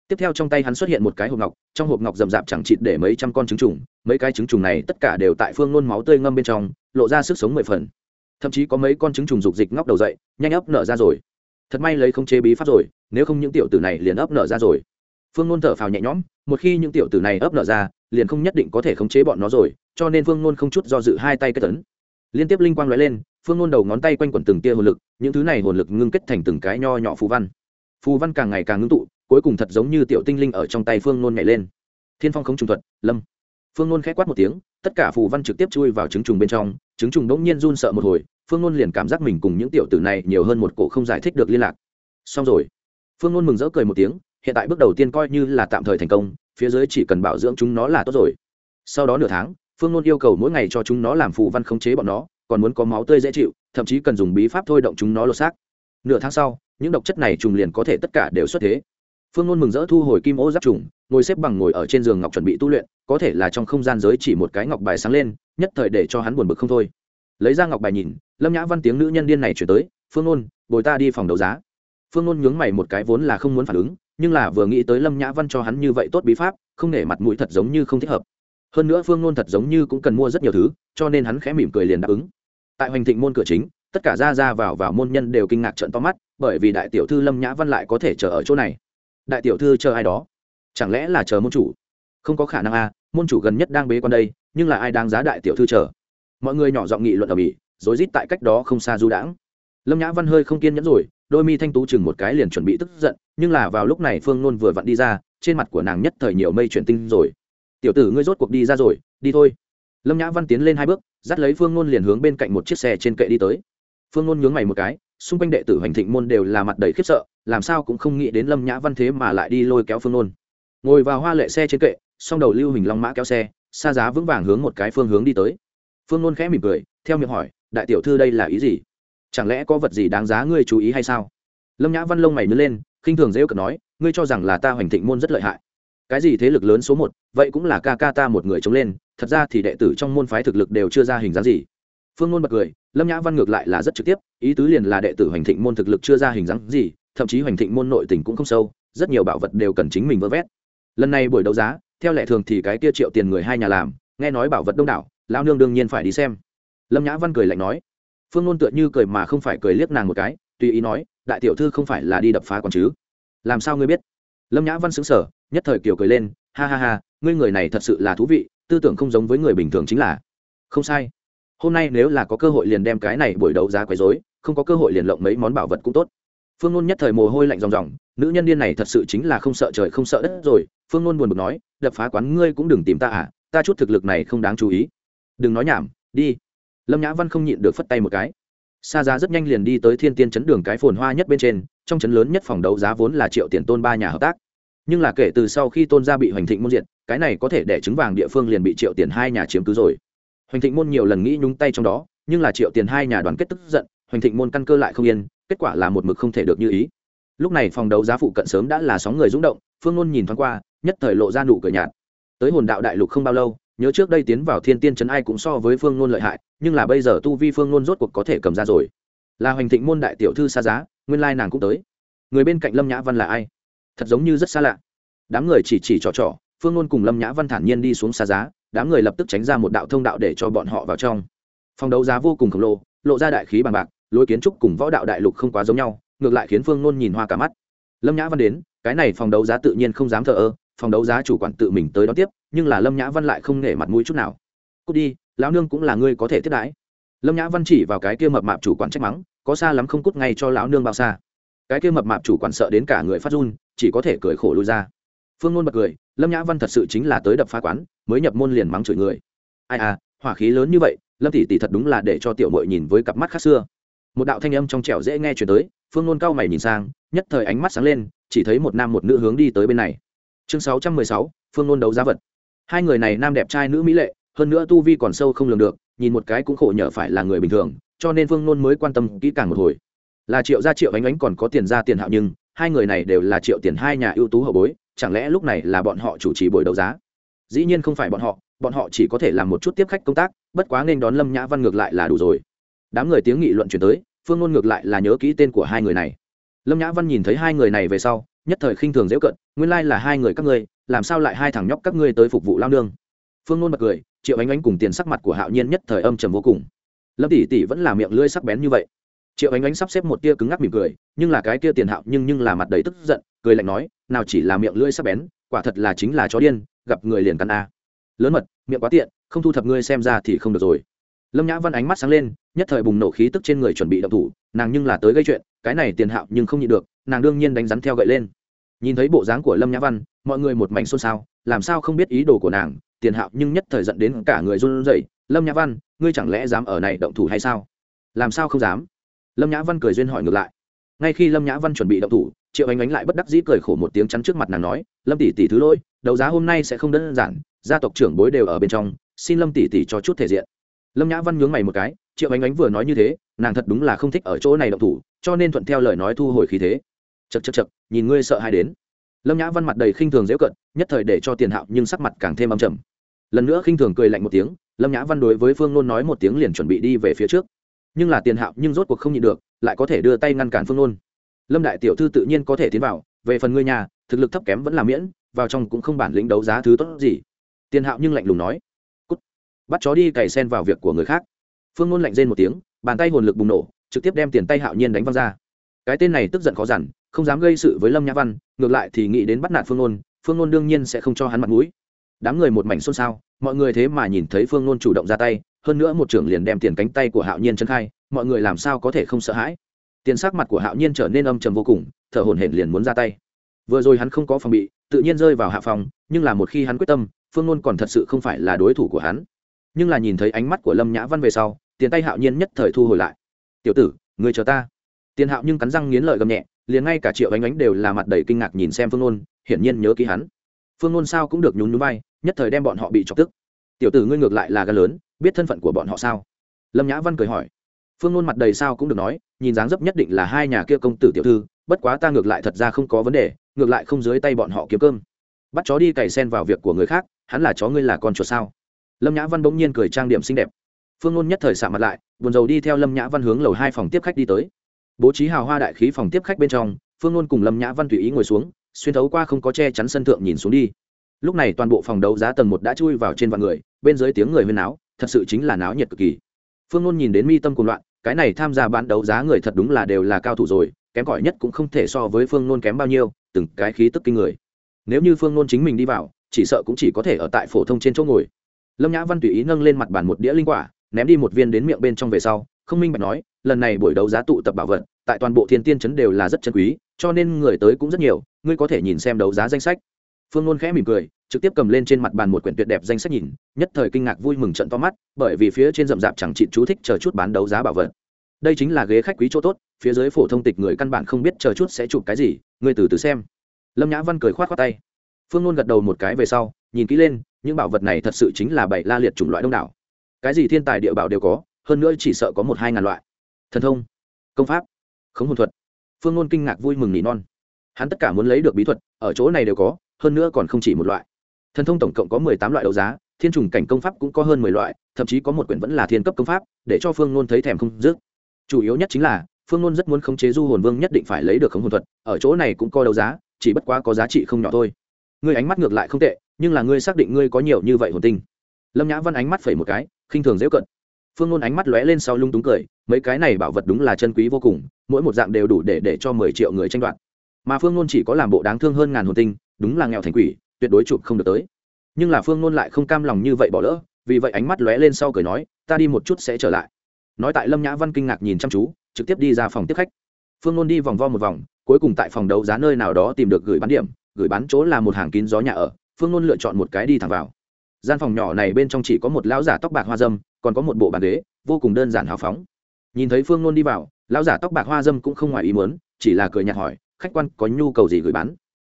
Tiếp theo trong tay hắn xuất hiện một cái hộp ngọc, trong hộp ngọc rậm rạp chẳng chịt để mấy trăm con trứng trùng, mấy cái trứng trùng này tất cả đều tại phương ngôn máu tươi ngâm bên trong, lộ ra sức sống mười phần thậm chí có mấy con trứng trùng dục dịch ngóc đầu dậy, nhanh ấp nở ra rồi. Thật may lấy không chế bí pháp rồi, nếu không những tiểu tử này liền ấp nở ra rồi. Phương nôn thở phào nhẹ nhõm, một khi những tiểu tử này ấp nở ra, liền không nhất định có thể khống chế bọn nó rồi, cho nên phương nôn không chút do dự hai tay kết tấn liên tiếp linh quang lóe lên, phương nôn đầu ngón tay quanh quẩn từng tia hồn lực, những thứ này hồn lực ngưng kết thành từng cái nho nhỏ phù văn. Phù văn càng ngày càng ngưng tụ, cuối cùng thật giống như tiểu tinh linh ở trong tay phương nôn nhảy lên. Thiên phong không trùng thuật, lâm phương nôn k h quát một tiếng, tất cả phù văn trực tiếp chui vào trứng trùng bên trong, trứng trùng đ ỗ n g nhiên run sợ một hồi, phương nôn liền cảm giác mình cùng những tiểu tử này nhiều hơn một cổ không giải thích được liên lạc. Xong rồi. Phương nôn mừng rỡ cười một tiếng, hiện tại bước đầu tiên coi như là tạm thời thành công, phía dưới chỉ cần bảo dưỡng chúng nó là tốt rồi. Sau đó nửa tháng, phương nôn yêu cầu mỗi ngày cho chúng nó làm phù văn khống chế bọn nó, còn muốn có máu tươi dễ chịu, thậm chí cần dùng bí pháp thôi động chúng nó lột xác. Nửa tháng sau, những độc chất này trùng liền có thể tất cả đều xuất thế phương nôn mừng rỡ thu hồi kim ô giáp trùng, ngồi xếp bằng ngồi ở trên giường ngọc chuẩn bị tu luyện, có thể là trong không gian giới chỉ một cái ngọc bài sáng lên, nhất thời để cho hắn buồn bực không thôi. Lấy ra ngọc bài nhìn, lâm nhã văn tiếng nữ nhân điên này chuyển tới, phương nôn, bồi ta đi phòng đấu giá. Phương nôn nhướng mày một cái vốn là không muốn phản ứng, nhưng là vừa nghĩ tới lâm nhã văn cho hắn như vậy tốt bí pháp, không nể mặt mũi thật giống như không thích hợp. Hơn nữa phương nôn thật giống như cũng cần mua rất nhiều thứ, cho nên hắn khẽ mỉm cười liền đáp ứng. Tại hoành thịnh môn cửa chính, tất cả ra ra vào vào môn nhân đều kinh ngạc trận to mắt, bởi vì đại tiểu thư lâm nhã văn lại có thể chờ ở chỗ này đại tiểu thư chờ ai đó? Chẳng lẽ là chờ môn chủ? Không có khả năng a à, môn chủ gần nhất đang bế con đây nhưng là ai đang giá đại tiểu thư chờ? Mọi người nhỏ giọng nghị luận ở mỹ rối rít tại cách đó không xa du đãng. Lâm nhã văn hơi không kiên nhẫn rồi đôi mi thanh tú chừng một cái liền chuẩn bị tức giận nhưng là vào lúc này phương nôn vừa vặn đi ra trên mặt của nàng nhất thời nhiều mây chuyển tinh rồi. Tiểu tử ngươi rốt cuộc đi ra rồi đi thôi. Lâm nhã văn tiến lên hai bước dắt lấy phương nôn liền hướng bên cạnh một chiếc xe trên kệ đi tới. Phương nôn nhướng mày một cái xung quanh đệ tử hoành thịnh môn đều là mặt đầy khiếp sợ, làm sao cũng không nghĩ đến lâm nhã văn thế mà lại đi lôi kéo phương nôn. Ngồi vào hoa lệ xe trên kệ, song đầu lưu hình long mã kéo xe, xa giá vững vàng hướng một cái phương hướng đi tới. Phương nôn khẽ mỉm cười, theo miệng hỏi, đại tiểu thư đây là ý gì? Chẳng lẽ có vật gì đáng giá ngươi chú ý hay sao? Lâm nhã văn lông mày nứt lên, khinh thường dễ cợt nói, ngươi cho rằng là ta hoành thịnh môn rất lợi hại. Cái gì thế lực lớn số một, vậy cũng là ca ca ta một người chống lên, thật ra thì đệ tử trong môn phái thực lực đều chưa ra hình dáng gì phương ngôn bật cười, lâm nhã văn ngược lại là rất trực tiếp, ý tứ liền là đệ tử hoành thịnh môn thực lực chưa ra hình dáng gì, thậm chí hoành thịnh môn nội tình cũng không sâu, rất nhiều bảo vật đều cần chính mình vơ vét. Lần này buổi đấu giá, theo lệ thường thì cái kia triệu tiền người hai nhà làm, nghe nói bảo vật đông đảo lao nương đương nhiên phải đi xem. Lâm nhã văn cười lạnh nói. Phương ngôn tựa như cười mà không phải cười liếc nàng một cái, tùy ý nói, đại tiểu thư không phải là đi đập phá còn chứ? Làm sao ngươi biết? Lâm nhã văn xứng sở nhất thời kiều cười lên, ha ha ha, ngươi người này thật sự là thú vị, tư tưởng không giống với người bình thường chính là. Không sai hôm nay nếu là có cơ hội liền đem cái này buổi đấu giá quấy rối, không có cơ hội liền lộng mấy món bảo vật cũng tốt. Phương nôn nhất thời mồ hôi lạnh ròng ròng, nữ nhân điên này thật sự chính là không sợ trời không sợ đất rồi. Phương nôn buồn bực nói, đập phá quán ngươi cũng đừng tìm ta à ta chút thực lực này không đáng chú ý. Đừng nói nhảm, đi. Lâm nhã văn không nhịn được phất tay một cái. Xa giá rất nhanh liền đi tới thiên tiên chấn đường cái phồn hoa nhất bên trên, trong chấn lớn nhất phòng đấu giá vốn là triệu tiền tôn ba nhà hợp tác. Nhưng là kể từ sau khi tôn gia bị hoành thịnh môn diệt, cái này có thể để trứng vàng địa phương liền bị triệu tiền hai nhà chiếm cứ rồi hoành thịnh môn nhiều lần nghĩ nhúng tay trong đó, nhưng là triệu tiền hai nhà đoàn kết tức giận, hoành thịnh môn căn cơ lại không yên, kết quả là một mực không thể được như ý. Lúc này phòng đấu giá phụ cận sớm đã là sóng người rung động, phương ngôn nhìn thoáng qua, nhất thời lộ ra nụ cười nhạt. Tới hồn đạo đại lục không bao lâu, nhớ trước đây tiến vào thiên tiên trấn ai cũng so với phương ngôn lợi hại, nhưng là bây giờ tu vi phương ngôn rốt cuộc có thể cầm ra rồi. Là hoành thịnh môn đại tiểu thư xa giá, nguyên lai nàng cũng tới. Người bên cạnh lâm nhã văn là ai? Thật giống như rất xa lạ. Đám người chỉ chỉ trò trò, phương ngôn cùng lâm nhã văn thản nhiên đi xuống xa giá đám người lập tức tránh ra một đạo thông đạo để cho bọn họ vào trong. Phòng đấu giá vô cùng khổng lồ, lộ ra đại khí bằng bạc lối kiến trúc cùng võ đạo đại lục không quá giống nhau, ngược lại khiến phương Nôn nhìn hoa cả mắt. Lâm nhã văn đến, cái này phòng đấu giá tự nhiên không dám thờ ơ, phòng đấu giá chủ quản tự mình tới đón tiếp, nhưng là lâm nhã văn lại không nể mặt mũi chút nào. Cút đi, lão nương cũng là ngươi có thể tiếp đãi. Lâm nhã văn chỉ vào cái kia mập mạp chủ quản trách mắng, có xa lắm không cút ngay cho lão nương bao xa. Cái kia mập mạp chủ quản sợ đến cả người phát run, chỉ có thể cười khổ lui ra. Phương Nôn bật cười lâm nhã văn thật sự chính là tới đập phá quán, mới nhập môn liền mắng chửi người. Ai à hỏa khí lớn như vậy, lâm tỷ tỷ thật đúng là để cho tiểu mội nhìn với cặp mắt khác xưa. Một đạo thanh âm trong trẻo dễ nghe chuyển tới, phương nôn cao mày nhìn sang, nhất thời ánh mắt sáng lên, chỉ thấy một nam một nữ hướng đi tới bên này. Chương sáu trăm mười sáu, phương nôn đấu giá vật. Hai người này nam đẹp trai nữ mỹ lệ, hơn nữa tu vi còn sâu không lường được, nhìn một cái cũng khổ nhở phải là người bình thường, cho nên phương nôn mới quan tâm kỹ càng một hồi. Là triệu gia triệu ánh ánh còn có tiền ra tiền hạo nhưng, hai người này đều là triệu tiền hai nhà ưu tú hậu bối chẳng lẽ lúc này là bọn họ chủ trì buổi đấu giá? Dĩ nhiên không phải bọn họ bọn họ chỉ có thể làm một chút tiếp khách công tác, bất quá nên đón lâm nhã văn ngược lại là đủ rồi. Đám người tiếng nghị luận chuyển tới, phương ngôn ngược lại là nhớ kỹ tên của hai người này. Lâm nhã văn nhìn thấy hai người này về sau, nhất thời khinh thường dễ cận, nguyên lai là hai người các ngươi, làm sao lại hai thằng nhóc các ngươi tới phục vụ lao nương? Phương ngôn bật cười, triệu ánh ánh cùng tiền sắc mặt của hạo nhiên nhất thời âm trầm vô cùng. Lâm tỷ tỷ vẫn là miệng lưỡi sắc bén như vậy triệu ánh ánh sắp xếp một tia cứng ngắc mỉm cười, nhưng là cái tia tiền hạo nhưng nhưng là mặt đầy tức giận, cười lạnh nói, nào chỉ là miệng lưỡi sắc bén, quả thật là chính là chó điên, gặp người liền cắn a. Lớn mật, miệng quá tiện, không thu thập ngươi xem ra thì không được rồi. Lâm nhã văn ánh mắt sáng lên, nhất thời bùng nổ khí tức trên người chuẩn bị động thủ, nàng nhưng là tới gây chuyện, cái này tiền hạo nhưng không nhịn được, nàng đương nhiên đánh rắn theo gậy lên. Nhìn thấy bộ dáng của lâm nhã văn, mọi người một mảnh xôn xao, làm sao không biết ý đồ của nàng, tiền hạo nhưng nhất thời dẫn đến cả người run rẩy. Lâm nhã văn, ngươi chẳng lẽ dám ở này động thủ hay sao? Làm sao không dám? Lâm nhã văn cười duyên hỏi ngược lại. Ngay khi lâm nhã văn chuẩn bị động thủ, triệu ánh ánh lại bất đắc dĩ cười khổ một tiếng chắn trước mặt nàng nói, lâm tỷ tỷ thứ lỗi, đấu giá hôm nay sẽ không đơn giản, gia tộc trưởng bối đều ở bên trong, xin lâm tỷ tỷ cho chút thể diện. Lâm nhã văn nhướng mày một cái, triệu ánh ánh vừa nói như thế, nàng thật đúng là không thích ở chỗ này động thủ, cho nên thuận theo lời nói thu hồi khí thế. Chật chật chật nhìn ngươi sợ hai đến. Lâm nhã văn mặt đầy khinh thường dễ cận, nhất thời để cho tiền hạo nhưng sắc mặt càng thêm âm trầm. Lần nữa khinh thường cười lạnh một tiếng, lâm nhã văn đối với phương nôn nói một tiếng liền chuẩn bị đi về phía trước nhưng là tiền hạo nhưng rốt cuộc không nhịn được, lại có thể đưa tay ngăn cản phương nôn. Lâm đại tiểu thư tự nhiên có thể tiến vào, về phần ngươi nhà, thực lực thấp kém vẫn là miễn, vào trong cũng không bản lĩnh đấu giá thứ tốt gì. Tiền hạo nhưng lạnh lùng nói, cút, bắt chó đi cày sen vào việc của người khác. Phương nôn lạnh rên một tiếng, bàn tay hồn lực bùng nổ, trực tiếp đem tiền tay hạo nhiên đánh văng ra. Cái tên này tức giận khó dằn, không dám gây sự với lâm nhã văn, ngược lại thì nghĩ đến bắt nạt phương nôn phương nôn đương nhiên sẽ không cho hắn mặt mũi. Đám người một mảnh xôn xao, mọi người thế mà nhìn thấy phương nôn chủ động ra tay hơn nữa một trưởng liền đem tiền cánh tay của hạo nhiên chân khai, mọi người làm sao có thể không sợ hãi? Tiền sắc mặt của hạo nhiên trở nên âm trầm vô cùng, thở hổn hển liền muốn ra tay. Vừa rồi hắn không có phòng bị, tự nhiên rơi vào hạ phòng, nhưng là một khi hắn quyết tâm, phương nôn còn thật sự không phải là đối thủ của hắn. Nhưng là nhìn thấy ánh mắt của lâm nhã văn về sau, tiền tay hạo nhiên nhất thời thu hồi lại. Tiểu tử người chờ ta. Tiền hạo nhưng cắn răng nghiến lợi gầm nhẹ, liền ngay cả triệu ánh ánh đều là mặt đầy kinh ngạc nhìn xem phương nôn, hiển nhiên nhớ ký hắn. Phương nôn sao cũng được nhún núi bay nhất thời đem bọn họ bị chọc tức. Tiểu tử, ngươi ngược lại là gan lớn biết thân phận của bọn họ sao? Lâm nhã văn cười hỏi. Phương nôn mặt đầy sao cũng được nói, nhìn dáng dấp nhất định là hai nhà kia công tử tiểu thư, bất quá ta ngược lại thật ra không có vấn đề, ngược lại không dưới tay bọn họ kiếm cơm. Bắt chó đi cày sen vào việc của người khác, hắn là chó ngươi là con chuột sao? Lâm nhã văn bỗng nhiên cười trang điểm xinh đẹp. Phương nôn nhất thời xạ mặt lại, buồn rầu đi theo lâm nhã văn hướng lầu hai phòng tiếp khách đi tới. Bố trí hào hoa đại khí phòng tiếp khách bên trong, phương nôn cùng lâm nhã văn tùy ý ngồi xuống, xuyên thấu qua không có che chắn sân thượng nhìn xuống đi. Lúc này toàn bộ phòng đấu giá tầng một đã chui vào trên vạn người, bên dưới tiếng người huyên náo thật sự chính là náo nhiệt cực kỳ. Phương ngôn nhìn đến mi tâm cùng loạn, cái này tham gia bán đấu giá người thật đúng là đều là cao thủ rồi, kém cỏi nhất cũng không thể so với phương nôn kém bao nhiêu, từng cái khí tức kinh người. Nếu như phương nôn chính mình đi vào, chỉ sợ cũng chỉ có thể ở tại phổ thông trên chỗ ngồi. Lâm nhã văn tùy ý nâng lên mặt bàn một đĩa linh quả, ném đi một viên đến miệng bên trong về sau, không minh bạch nói, lần này buổi đấu giá tụ tập bảo vật, tại toàn bộ thiên tiên trấn đều là rất chân quý, cho nên người tới cũng rất nhiều, ngươi có thể nhìn xem đấu giá danh sách phương ngôn khẽ mỉm cười, trực tiếp cầm lên trên mặt bàn một quyển tuyệt đẹp danh sách nhìn, nhất thời kinh ngạc vui mừng trận to mắt, bởi vì phía trên rậm rạp chẳng chị chú thích chờ chút bán đấu giá bảo vật. Đây chính là ghế khách quý chỗ tốt, phía dưới phổ thông tịch người căn bản không biết chờ chút sẽ chụp cái gì, ngươi từ từ xem. Lâm nhã văn cười khoát khoát tay. Phương ngôn gật đầu một cái về sau, nhìn kỹ lên, những bảo vật này thật sự chính là bảy la liệt chủng loại đông đảo. Cái gì thiên tài địa bảo đều có, hơn nữa chỉ sợ có một hai ngàn loại. Thần thông, công pháp, khống hồn thuật. Phương ngôn kinh ngạc vui mừng nỉ non. Hắn tất cả muốn lấy được bí thuật, ở chỗ này đều có hơn nữa còn không chỉ một loại. Thần thông tổng cộng có mười tám loại đấu giá, thiên trùng cảnh công pháp cũng có hơn mười loại, thậm chí có một quyển vẫn là thiên cấp công pháp, để cho phương ngôn thấy thèm không dứt. Chủ yếu nhất chính là, phương ngôn rất muốn khống chế du hồn vương nhất định phải lấy được khống hồn thuật, ở chỗ này cũng có đấu giá, chỉ bất quá có giá trị không nhỏ thôi. Ngươi ánh mắt ngược lại không tệ, nhưng là ngươi xác định ngươi có nhiều như vậy hồn tinh. Lâm nhã văn ánh mắt phẩy một cái, khinh thường dễ cận. Phương ngôn ánh mắt lóe lên sau lung túng cười, mấy cái này bảo vật đúng là chân quý vô cùng, mỗi một dạng đều đủ để để cho mười triệu người tranh đoạt. Mà phương ngôn chỉ có làm bộ đáng thương hơn ngàn hồn tinh đúng là nghèo thành quỷ, tuyệt đối chụp không được tới. Nhưng là phương nôn lại không cam lòng như vậy bỏ lỡ, vì vậy ánh mắt lóe lên sau cười nói, ta đi một chút sẽ trở lại. Nói tại lâm nhã văn kinh ngạc nhìn chăm chú, trực tiếp đi ra phòng tiếp khách. Phương nôn đi vòng vo một vòng, cuối cùng tại phòng đấu giá nơi nào đó tìm được gửi bán điểm, gửi bán chỗ là một hàng kín gió nhà ở, phương nôn lựa chọn một cái đi thẳng vào. Gian phòng nhỏ này bên trong chỉ có một lão giả tóc bạc hoa dâm, còn có một bộ bàn ghế, vô cùng đơn giản hào phóng. Nhìn thấy phương nôn đi vào, lão giả tóc bạc hoa dâm cũng không ngoài ý muốn, chỉ là cười nhạt hỏi, khách quan có nhu cầu gì gửi bán?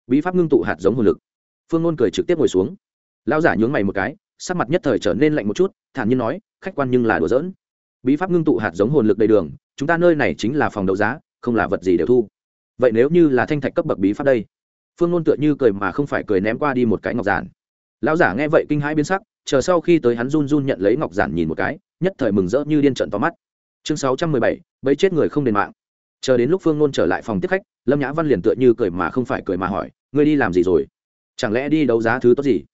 Bí pháp ngưng tụ hạt giống hồn lực. Phương nôn cười trực tiếp ngồi xuống. Lão giả nhướng mày một cái, sắc mặt nhất thời trở nên lạnh một chút, thản nhiên nói, khách quan nhưng là đùa giỡn. Bí pháp ngưng tụ hạt giống hồn lực đầy đường, chúng ta nơi này chính là phòng đấu giá, không là vật gì đều thu. Vậy nếu như là thanh thạch cấp bậc bí pháp đây? Phương nôn tựa như cười mà không phải cười ném qua đi một cái ngọc giản. Lão giả nghe vậy kinh hãi biến sắc, chờ sau khi tới hắn run run nhận lấy ngọc giản nhìn một cái, nhất thời mừng rỡ như điên trận to mắt. Chương sáu trăm mười bảy, bấy chết người không đền mạng chờ đến lúc phương nôn trở lại phòng tiếp khách, lâm nhã văn liền tựa như cười mà không phải cười mà hỏi, ngươi đi làm gì rồi? Chẳng lẽ đi đấu giá thứ tốt gì?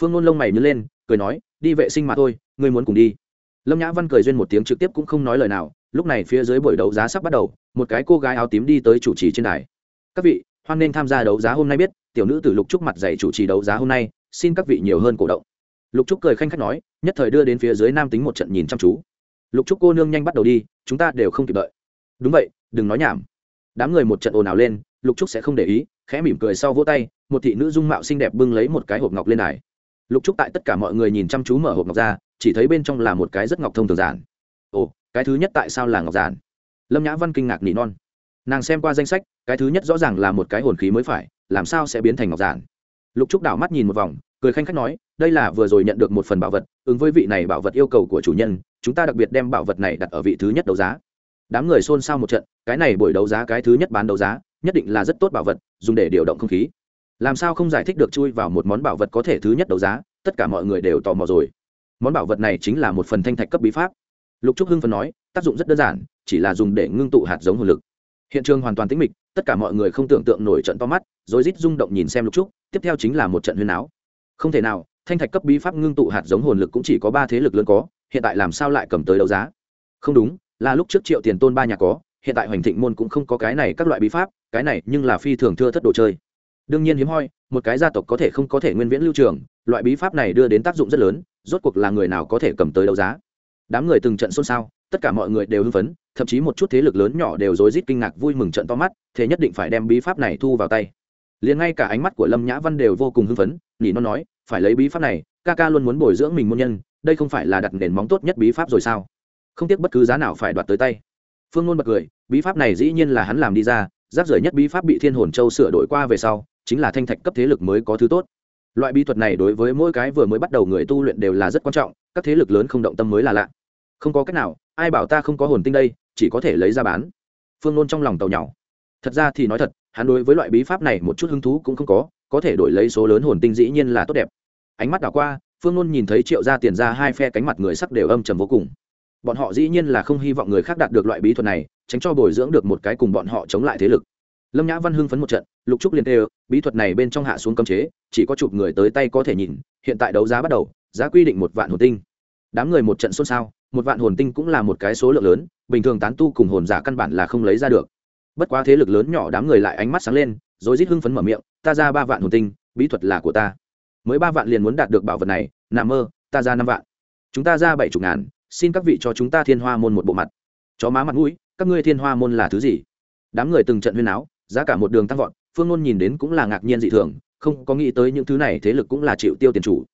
Phương nôn lông mày nhớ lên, cười nói, đi vệ sinh mà thôi, ngươi muốn cùng đi. Lâm nhã văn cười duyên một tiếng trực tiếp cũng không nói lời nào, lúc này phía dưới buổi đấu giá sắp bắt đầu, một cái cô gái áo tím đi tới chủ trì trên đài. Các vị, hoan nên tham gia đấu giá hôm nay biết, tiểu nữ tử lục trúc mặt dày chủ trì đấu giá hôm nay, xin các vị nhiều hơn cổ động. Lục trúc cười khanh khách nói, nhất thời đưa đến phía dưới nam tính một trận nhìn chăm chú. Lục trúc cô nương nhanh bắt đầu đi, chúng ta đều không kịp đợi. Đúng vậy đừng nói nhảm. Đám người một trận ồn ào lên, lục trúc sẽ không để ý, khẽ mỉm cười sau vỗ tay, một thị nữ dung mạo xinh đẹp bưng lấy một cái hộp ngọc lên đài. Lục trúc tại tất cả mọi người nhìn chăm chú mở hộp ngọc ra, chỉ thấy bên trong là một cái rất ngọc thông thường giản. Ồ, cái thứ nhất tại sao là ngọc giản? Lâm nhã văn kinh ngạc nỉ non. Nàng xem qua danh sách, cái thứ nhất rõ ràng là một cái hồn khí mới phải, làm sao sẽ biến thành ngọc giản? Lục trúc đảo mắt nhìn một vòng, cười khanh khách nói, đây là vừa rồi nhận được một phần bảo vật, ứng với vị này bảo vật yêu cầu của chủ nhân, chúng ta đặc biệt đem bảo vật này đặt ở vị thứ nhất đấu giá đám người xôn xao một trận, cái này buổi đấu giá cái thứ nhất bán đấu giá, nhất định là rất tốt bảo vật, dùng để điều động không khí. Làm sao không giải thích được chui vào một món bảo vật có thể thứ nhất đấu giá, tất cả mọi người đều tò mò rồi. Món bảo vật này chính là một phần thanh thạch cấp bí pháp. Lục trúc hưng phần nói, tác dụng rất đơn giản, chỉ là dùng để ngưng tụ hạt giống hồn lực. Hiện trường hoàn toàn tĩnh mịch, tất cả mọi người không tưởng tượng nổi trận to mắt, rồi rít rung động nhìn xem lục trúc, tiếp theo chính là một trận huyên áo không thể nào, thanh thạch cấp bí pháp ngưng tụ hạt giống hồn lực cũng chỉ có ba thế lực lớn có, hiện tại làm sao lại cầm tới đấu giá? Không đúng là lúc trước triệu tiền tôn ba nhà có, hiện tại hoành thịnh môn cũng không có cái này các loại bí pháp, cái này nhưng là phi thường thưa thất đồ chơi. Đương nhiên hiếm hoi, một cái gia tộc có thể không có thể nguyên viễn lưu trường, loại bí pháp này đưa đến tác dụng rất lớn, rốt cuộc là người nào có thể cầm tới đấu giá. Đám người từng trận xôn xao, tất cả mọi người đều hưng phấn, thậm chí một chút thế lực lớn nhỏ đều rối rít kinh ngạc vui mừng trận to mắt, thế nhất định phải đem bí pháp này thu vào tay. Liền ngay cả ánh mắt của lâm nhã văn đều vô cùng hưng phấn nhỉ nó nói, phải lấy bí pháp này, ca ca luôn muốn bồi dưỡng mình môn nhân, đây không phải là đặt nền móng tốt nhất bí pháp rồi sao? Không tiếc bất cứ giá nào phải đoạt tới tay. Phương ngôn bật cười, bí pháp này dĩ nhiên là hắn làm đi ra rác rưởi nhất bí pháp bị thiên hồn châu sửa đổi qua về sau, chính là thanh thạch cấp thế lực mới có thứ tốt. Loại bí thuật này đối với mỗi cái vừa mới bắt đầu người tu luyện đều là rất quan trọng, các thế lực lớn không động tâm mới là lạ. Không có cách nào, ai bảo ta không có hồn tinh đây, chỉ có thể lấy ra bán. Phương nôn trong lòng tàu nhỏ. Thật ra thì nói thật, hắn đối với loại bí pháp này một chút hứng thú cũng không có có thể đổi lấy số lớn hồn tinh dĩ nhiên là tốt đẹp. Ánh mắt đảo qua, phương nôn nhìn thấy triệu ra tiền ra hai phe cánh mặt người sắc đều âm trầm vô cùng bọn họ dĩ nhiên là không hy vọng người khác đạt được loại bí thuật này, tránh cho bồi dưỡng được một cái cùng bọn họ chống lại thế lực. Lâm nhã văn hưng phấn một trận, lục trúc liền tê bí thuật này bên trong hạ xuống cấm chế, chỉ có chụp người tới tay có thể nhìn, hiện tại đấu giá bắt đầu, giá quy định một vạn hồn tinh. Đám người một trận xôn xao, một vạn hồn tinh cũng là một cái số lượng lớn, bình thường tán tu cùng hồn giả căn bản là không lấy ra được. Bất quá thế lực lớn nhỏ đám người lại ánh mắt sáng lên, rồi rít hưng phấn mở miệng, ta ra ba vạn hồn tinh, bí thuật là của ta. Mới ba vạn liền muốn đạt được bảo vật này nằm mơ, ta ra năm vạn. Chúng ta ra bảy chục ngàn xin các vị cho chúng ta thiên hoa môn một bộ mặt. Chó má mặt mũi các ngươi thiên hoa môn là thứ gì? Đám người từng trận huyên áo giá cả một đường tăng vọt phương ngôn nhìn đến cũng là ngạc nhiên dị thường không có nghĩ tới những thứ này thế lực cũng là chịu tiêu tiền chủ.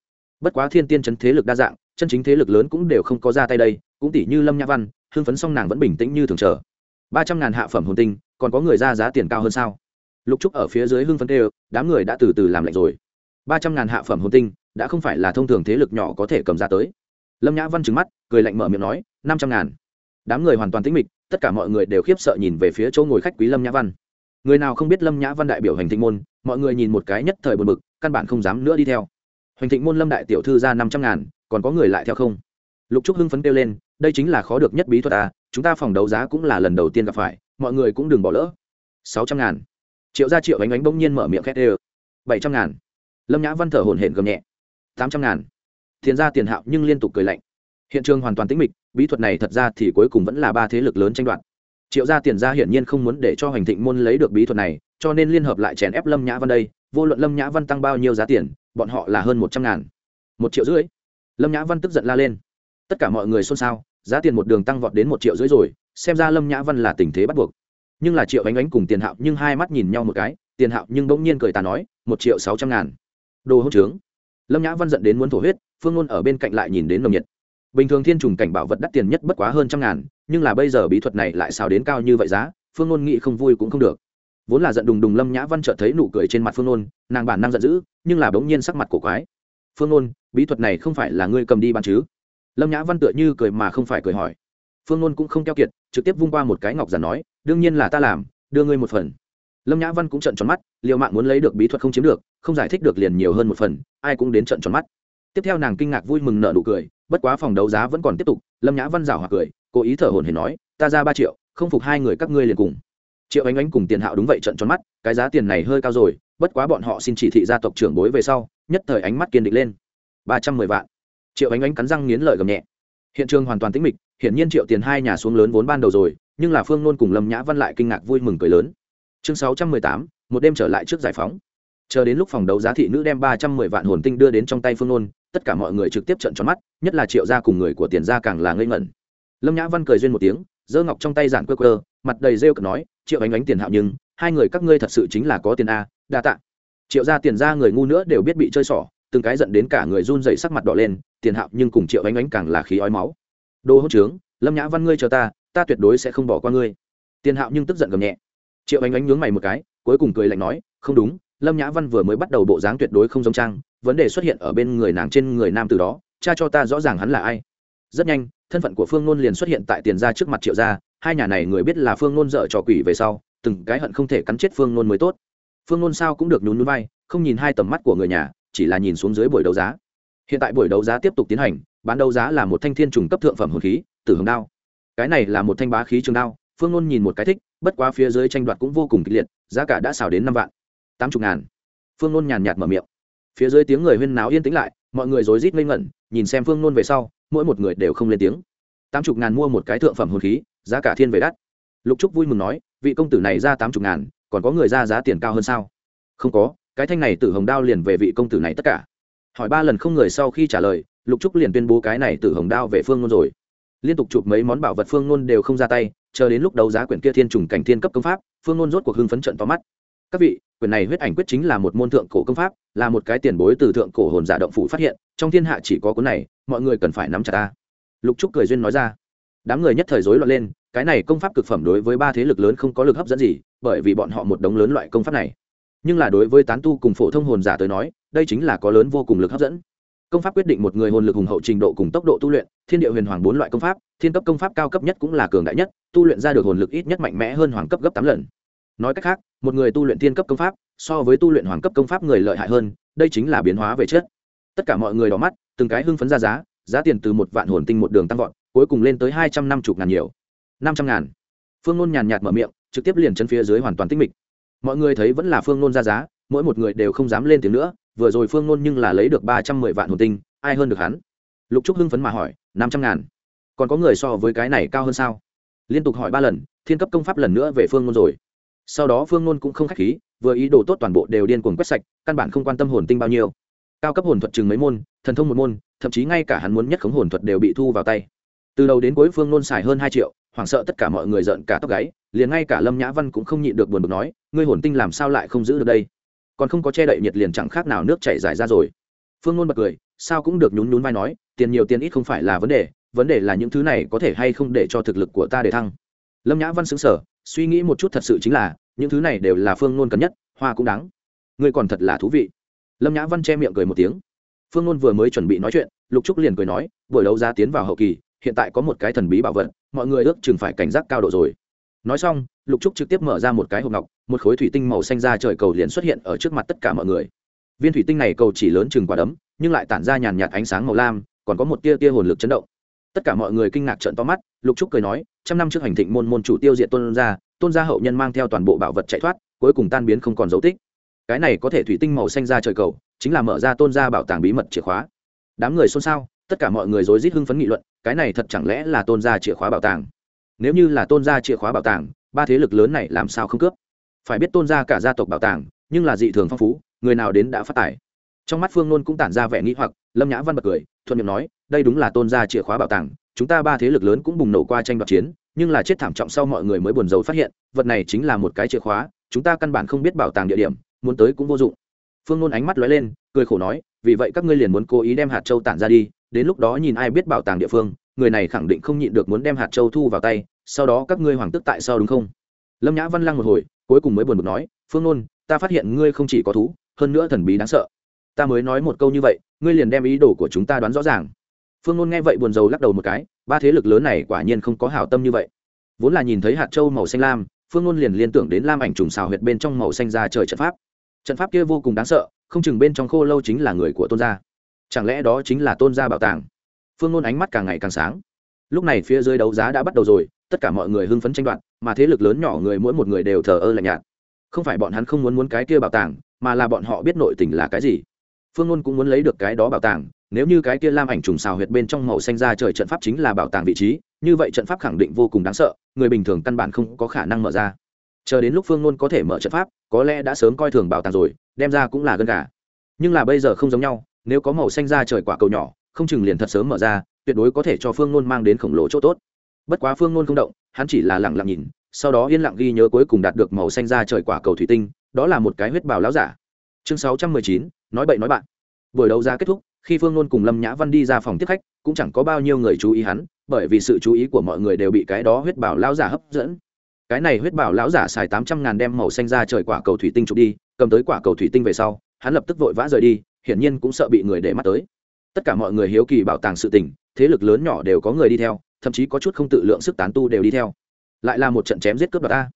Bất quá thiên tiên chấn thế lực đa dạng chân chính thế lực lớn cũng đều không có ra tay đây cũng tỷ như lâm nhã văn hưng phấn xong nàng vẫn bình tĩnh như thường chờ. Ba trăm ngàn hạ phẩm hồn tinh còn có người ra giá tiền cao hơn sao? Lục trúc ở phía dưới hưng phấn đều, đám người đã từ từ làm lạnh rồi. Ba trăm ngàn hạ phẩm hồn tinh đã không phải là thông thường thế lực nhỏ có thể cầm ra tới lâm nhã văn trứng mắt, cười lạnh mở miệng nói, năm trăm ngàn. Đám người hoàn toàn tĩnh mịch, tất cả mọi người đều khiếp sợ nhìn về phía chỗ ngồi khách quý lâm nhã văn. Người nào không biết lâm nhã văn đại biểu hành thịnh môn, mọi người nhìn một cái nhất thời buồn bực, căn bản không dám nữa đi theo. Hành thịnh môn lâm đại tiểu thư ra năm trăm ngàn, còn có người lại theo không? Lục trúc hưng phấn kêu lên, đây chính là khó được nhất bí thuật à chúng ta phòng đấu giá cũng là lần đầu tiên gặp phải, mọi người cũng đừng bỏ lỡ. Sáu trăm ngàn. Triệu gia triệu ánh ánh bỗng nhiên mở miệng khét ê bảy trăm ngàn. Lâm nhã văn thở hổn hển gầm nhẹ. Tám trăm ngàn thiền ra tiền hạo nhưng liên tục cười lạnh. Hiện trường hoàn toàn tĩnh mịch, bí thuật này thật ra thì cuối cùng vẫn là ba thế lực lớn tranh đoạt. Triệu gia tiền gia hiển nhiên không muốn để cho hoành thịnh môn lấy được bí thuật này, cho nên liên hợp lại chèn ép lâm nhã văn đây, vô luận lâm nhã văn tăng bao nhiêu giá tiền, bọn họ là hơn một trăm ngàn. Một triệu rưỡi. Lâm nhã văn tức giận la lên. Tất cả mọi người xôn xao, giá tiền một đường tăng vọt đến một triệu rưỡi rồi, xem ra lâm nhã văn là tình thế bắt buộc. Nhưng là triệu ánh ánh cùng tiền hạo nhưng hai mắt nhìn nhau một cái, tiền hạo nhưng bỗng nhiên cười ta nói, một triệu sáu trăm ngàn. Đồ hỗn trướng lâm nhã văn giận đến muốn thổ huyết, phương ngôn ở bên cạnh lại nhìn đến nồng nhiệt. Bình thường thiên trùng cảnh bảo vật đắt tiền nhất bất quá hơn trăm ngàn, nhưng là bây giờ bí thuật này lại xào đến cao như vậy giá, phương ngôn nghĩ không vui cũng không được. Vốn là giận đùng đùng lâm nhã văn chợt thấy nụ cười trên mặt phương ngôn nàng bản năng giận dữ, nhưng là bỗng nhiên sắc mặt cổ quái. Phương ngôn bí thuật này không phải là ngươi cầm đi bán chứ? Lâm nhã văn tựa như cười mà không phải cười hỏi. Phương ngôn cũng không keo kiệt, trực tiếp vung qua một cái ngọc giản nói, đương nhiên là ta làm, đưa ngươi một phần lâm nhã văn cũng trận tròn mắt liệu mạng muốn lấy được bí thuật không chiếm được, không giải thích được liền nhiều hơn một phần, ai cũng đến trận tròn mắt. Tiếp theo nàng kinh ngạc vui mừng nợ nụ cười, bất quá phòng đấu giá vẫn còn tiếp tục, lâm nhã văn rảo hoặc cười, cố ý thở hồn hển nói, ta ra ba triệu, không phục hai người các ngươi liền cùng. Triệu ánh ánh cùng tiền hạo đúng vậy trận tròn mắt, cái giá tiền này hơi cao rồi, bất quá bọn họ xin chỉ thị gia tộc trưởng bối về sau, nhất thời ánh mắt kiên định lên. Ba trăm mười vạn. Triệu ánh ánh cắn răng nghiến lợi gầm nhẹ. Hiện trường hoàn toàn tĩnh mịch, hiển nhiên triệu tiền hai nhà xuống lớn vốn ban đầu rồi, nhưng là phương nôn cùng lâm nhã văn lại kinh ngạc vui mừng cười lớn chương sáu trăm mười tám, một đêm trở lại trước giải phóng. Chờ đến lúc phòng đấu giá thị nữ đem ba trăm mười vạn hồn tinh đưa đến trong tay phương nôn, tất cả mọi người trực tiếp trận tròn mắt, nhất là triệu gia cùng người của tiền gia càng là ngây ngẩn. Lâm nhã văn cười duyên một tiếng, giơ ngọc trong tay giản quơ quơ, mặt đầy rêu cực nói, triệu ánh ánh tiền hạo nhưng, hai người các ngươi thật sự chính là có tiền a, đa tạ. Triệu gia tiền gia người ngu nữa đều biết bị chơi xỏ, từng cái giận đến cả người run dậy sắc mặt đỏ lên, tiền hạo nhưng cùng triệu ánh ánh càng là khí ói máu. Đồ hỗ trướng, lâm nhã văn ngươi chờ ta ta tuyệt đối sẽ không bỏ qua ngươi. Tiền hạo nhưng tức giận gầm nhẹ triệu ánh ánh nhướng mày một cái, cuối cùng cười lạnh nói, không đúng, lâm nhã văn vừa mới bắt đầu bộ dáng tuyệt đối không giống trang, vấn đề xuất hiện ở bên người nàng trên người nam từ đó, cha cho ta rõ ràng hắn là ai. Rất nhanh, thân phận của phương nôn liền xuất hiện tại tiền ra trước mặt triệu gia, hai nhà này người biết là phương nôn dợ trò quỷ về sau, từng cái hận không thể cắn chết phương nôn mới tốt. Phương nôn sao cũng được nhún núi bay không nhìn hai tầm mắt của người nhà, chỉ là nhìn xuống dưới buổi đấu giá. Hiện tại buổi đấu giá tiếp tục tiến hành, bán đấu giá là một thanh thiên trùng cấp thượng phẩm hồn khí, tử hồng đao. Cái này là một thanh bá khí trường đao phương ngôn nhìn một cái thích, bất quá phía dưới tranh đoạt cũng vô cùng kịch liệt, giá cả đã xào đến năm vạn. Tám chục ngàn. Phương ngôn nhàn nhạt mở miệng. Phía dưới tiếng người huyên náo yên tĩnh lại, mọi người rối rít ngây ngẩn, nhìn xem phương ngôn về sau, mỗi một người đều không lên tiếng. Tám chục ngàn mua một cái thượng phẩm hồn khí, giá cả thiên về đắt. Lục trúc vui mừng nói, vị công tử này ra tám chục ngàn, còn có người ra giá tiền cao hơn sao? Không có, cái thanh này tử hồng đao liền về vị công tử này tất cả. Hỏi ba lần không người sau khi trả lời, lục trúc liền tuyên bố cái này tử hồng đao về phương ngôn rồi. Liên tục chụp mấy món bảo vật phương ngôn đều không ra tay chờ đến lúc đấu giá quyển kia thiên trùng cảnh thiên cấp công pháp, phương nôn rốt cuộc hưng phấn trận to mắt. Các vị, quyển này huyết ảnh quyết chính là một môn thượng cổ công pháp, là một cái tiền bối từ thượng cổ hồn giả động phủ phát hiện, trong thiên hạ chỉ có cuốn này, mọi người cần phải nắm chặt ta. Lục trúc cười duyên nói ra. Đám người nhất thời rối loạn lên, cái này công pháp cực phẩm đối với ba thế lực lớn không có lực hấp dẫn gì, bởi vì bọn họ một đống lớn loại công pháp này. Nhưng là đối với tán tu cùng phổ thông hồn giả tới nói, đây chính là có lớn vô cùng lực hấp dẫn công pháp quyết định một người hồn lực hùng hậu trình độ cùng tốc độ tu luyện, thiên địa huyền hoàng bốn loại công pháp, thiên cấp công pháp cao cấp nhất cũng là cường đại nhất, tu luyện ra được hồn lực ít nhất mạnh mẽ hơn hoàng cấp gấp tám lần. Nói cách khác, một người tu luyện thiên cấp công pháp, so với tu luyện hoàng cấp công pháp người lợi hại hơn, đây chính là biến hóa về chất. Tất cả mọi người đỏ mắt, từng cái hưng phấn ra giá giá tiền từ một vạn hồn tinh một đường tăng vọt, cuối cùng lên tới hai trăm năm mươi ngàn nhiều. Năm trăm ngàn. Phương nôn nhàn nhạt mở miệng, trực tiếp liền chân phía dưới hoàn toàn tích mịch. Mọi người thấy vẫn là phương nôn ra giá, mỗi một người đều không dám lên tiếng nữa vừa rồi phương nôn nhưng là lấy được ba trăm mười vạn hồn tinh, ai hơn được hắn? Lục trúc hưng phấn mà hỏi, năm trăm ngàn. Còn có người so với cái này cao hơn sao? Liên tục hỏi ba lần, thiên cấp công pháp lần nữa về phương nôn rồi. Sau đó phương nôn cũng không k h á c h khí, vừa ý đồ tốt toàn bộ đều điên cuồng quét sạch, căn bản không quan tâm hồn tinh bao nhiêu. Cao cấp hồn thuật chừng mấy môn, thần thông một môn, thậm chí ngay cả hắn muốn nhất khống hồn thuật đều bị thu vào tay. Từ đầu đến cuối phương nôn xài hơn hai triệu, hoảng sợ tất cả mọi người giận cả tóc gáy, liền ngay cả lâm nhã văn cũng không nhịn được buồn bực nói, ngươi hồn tinh làm sao lại không giữ được đây? Còn không có che đậy nhiệt liền chẳng khác nào nước chảy dài ra rồi. Phương ngôn bật cười, sao cũng được nhún nhún vai nói, tiền nhiều tiền ít không phải là vấn đề vấn đề là những thứ này có thể hay không để cho thực lực của ta để thăng. Lâm nhã văn xứng sở suy nghĩ một chút thật sự chính là, những thứ này đều là phương ngôn cần nhất, hoa cũng đáng. Ngươi còn thật là thú vị. Lâm nhã văn che miệng cười một tiếng. Phương ngôn vừa mới chuẩn bị nói chuyện, lục trúc liền cười nói, buổi đấu giá tiến vào hậu kỳ, hiện tại có một cái thần bí bảo vật, mọi người ước chừng phải cảnh giác cao độ rồi nói xong, lục trúc trực tiếp mở ra một cái hộp ngọc, một khối thủy tinh màu xanh ra trời cầu liền xuất hiện ở trước mặt tất cả mọi người. Viên thủy tinh này cầu chỉ lớn chừng quả đấm, nhưng lại tản ra nhàn nhạt ánh sáng màu lam, còn có một tia tia hồn lực chấn động. Tất cả mọi người kinh ngạc trợn to mắt, lục trúc cười nói, trăm năm trước hành thịnh môn môn chủ tiêu diệt tôn gia tôn gia hậu nhân mang theo toàn bộ bảo vật chạy thoát, cuối cùng tan biến không còn dấu tích. Cái này có thể thủy tinh màu xanh ra trời cầu, chính là mở ra tôn gia bảo tàng bí mật chìa khóa. Đám người xôn xao, tất cả mọi người rối rít hưng phấn nghị luận, cái này thật chẳng lẽ là tôn gia chìa khóa bảo tàng? Nếu như là tôn gia chìa khóa bảo tàng, ba thế lực lớn này làm sao không cướp? Phải biết tôn gia cả gia tộc bảo tàng, nhưng là dị thường phong phú, người nào đến đã phát tài. Trong mắt phương nôn cũng tản ra vẻ nghĩ hoặc, lâm nhã văn bật cười, thuận miệng nói, đây đúng là tôn gia chìa khóa bảo tàng, chúng ta ba thế lực lớn cũng bùng nổ qua tranh đoạt chiến, nhưng là chết thảm trọng sau mọi người mới buồn rầu phát hiện, vật này chính là một cái chìa khóa, chúng ta căn bản không biết bảo tàng địa điểm, muốn tới cũng vô dụng. Phương nôn ánh mắt lóe lên, cười khổ nói, vì vậy các ngươi liền muốn cố ý đem hạt châu tản ra đi, đến lúc đó nhìn ai biết bảo tàng địa phương, người này khẳng định không nhịn được muốn đem hạt châu thu vào tay sau đó các ngươi hoàng tức tại sao đúng không? Lâm nhã văn lăng một hồi, cuối cùng mới buồn bực nói, phương nôn, ta phát hiện ngươi không chỉ có thú, hơn nữa thần bí đáng sợ. Ta mới nói một câu như vậy, ngươi liền đem ý đồ của chúng ta đoán rõ ràng. Phương nôn nghe vậy buồn rầu lắc đầu một cái, ba thế lực lớn này quả nhiên không có hảo tâm như vậy. Vốn là nhìn thấy hạt châu màu xanh lam, phương nôn liền liên tưởng đến lam ảnh trùng xào huyệt bên trong màu xanh ra trời trận pháp. Trận pháp kia vô cùng đáng sợ, không chừng bên trong khô lâu chính là người của tôn gia. Chẳng lẽ đó chính là tôn gia bảo tàng? Phương nôn ánh mắt càng ngày càng sáng. Lúc này phía dưới đấu giá đã bắt đầu rồi tất cả mọi người hưng phấn tranh đoạt, mà thế lực lớn nhỏ người mỗi một người đều thờ ơ lạnh nhạt. Không phải bọn hắn không muốn muốn cái kia bảo tàng, mà là bọn họ biết nội tình là cái gì. Phương ngôn cũng muốn lấy được cái đó bảo tàng, nếu như cái kia lam ảnh trùng xào huyệt bên trong màu xanh ra trời trận pháp chính là bảo tàng vị trí, như vậy trận pháp khẳng định vô cùng đáng sợ, người bình thường căn bản không có khả năng mở ra. Chờ đến lúc phương ngôn có thể mở trận pháp, có lẽ đã sớm coi thường bảo tàng rồi, đem ra cũng là gân gà. Nhưng là bây giờ không giống nhau, nếu có màu xanh ra trời quả cầu nhỏ, không chừng liền thật sớm mở ra, tuyệt đối có thể cho phương ngôn mang đến khổng lồ chỗ tốt bất quá phương ngôn không động, hắn chỉ là lẳng lặng nhìn, sau đó yên lặng ghi nhớ cuối cùng đạt được màu xanh ra trời quả cầu thủy tinh, đó là một cái huyết bào láo giả. Chương sáu trăm mười chín, nói bậy nói bạn. Buổi đấu giá kết thúc, khi phương nôn cùng lâm nhã văn đi ra phòng tiếp khách, cũng chẳng có bao nhiêu người chú ý hắn, bởi vì sự chú ý của mọi người đều bị cái đó huyết bảo lão giả hấp dẫn. Cái này huyết bảo lão giả xài tám trăm ngàn đem màu xanh ra trời quả cầu thủy tinh chụp đi, cầm tới quả cầu thủy tinh về sau, hắn lập tức vội vã rời đi, hiển nhiên cũng sợ bị người để mắt tới. Tất cả mọi người hiếu kỳ bảo tàng sự tình, thế lực lớn nhỏ đều có người đi theo thậm chí có chút không tự lượng sức tán tu đều đi theo. Lại là một trận chém giết cướp đoạt ta.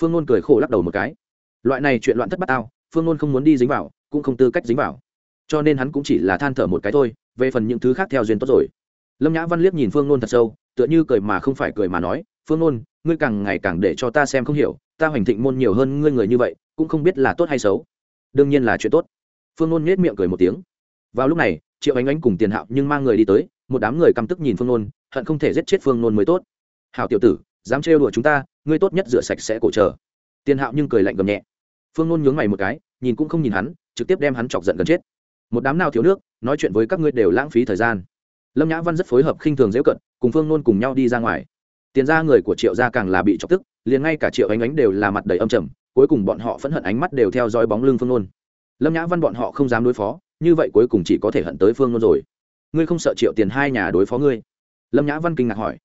Phương ngôn cười khổ lắc đầu một cái. Loại này chuyện loạn thất bát tao, phương ngôn không muốn đi dính vào, cũng không tư cách dính vào. Cho nên hắn cũng chỉ là than thở một cái thôi, về phần những thứ khác theo duyên tốt rồi. Lâm nhã văn liếc nhìn phương nôn thật sâu, tựa như cười mà không phải cười mà nói, phương nôn, ngươi càng ngày càng để cho ta xem không hiểu, ta hoành thịnh môn nhiều hơn ngươi người như vậy, cũng không biết là tốt hay xấu. Đương nhiên là chuyện tốt. Phương nôn nhét miệng cười một tiếng. Vào lúc này, triệu ánh ánh cùng tiền hạo nhưng mang người đi tới, một đám người căm tức nhìn phương nôn hận không thể giết chết phương nôn mới tốt. Hảo tiểu tử, dám trêu đùa chúng ta, ngươi tốt nhất rửa sạch sẽ cổ chờ. Tiền hạo nhưng cười lạnh gầm nhẹ. Phương nôn nhướng mày một cái, nhìn cũng không nhìn hắn, trực tiếp đem hắn chọc giận gần chết. Một đám nào thiếu nước, nói chuyện với các ngươi đều lãng phí thời gian. Lâm nhã văn rất phối hợp khinh thường dễ cận, cùng phương nôn cùng nhau đi ra ngoài. Tiền ra người của triệu gia càng là bị chọc tức, liền ngay cả triệu ánh ánh đều là mặt đầy âm trầm, cuối cùng bọn họ phẫn hận ánh mắt đều theo dõi bóng lưng phương nôn. Lâm nhã văn bọn họ không dám đối phó, như vậy cuối cùng chỉ có thể hận tới phương nôn rồi. Ngươi không sợ triệu tiền hai nhà đối phó ngươi? Lâm nhã văn kinh ngạc hỏi.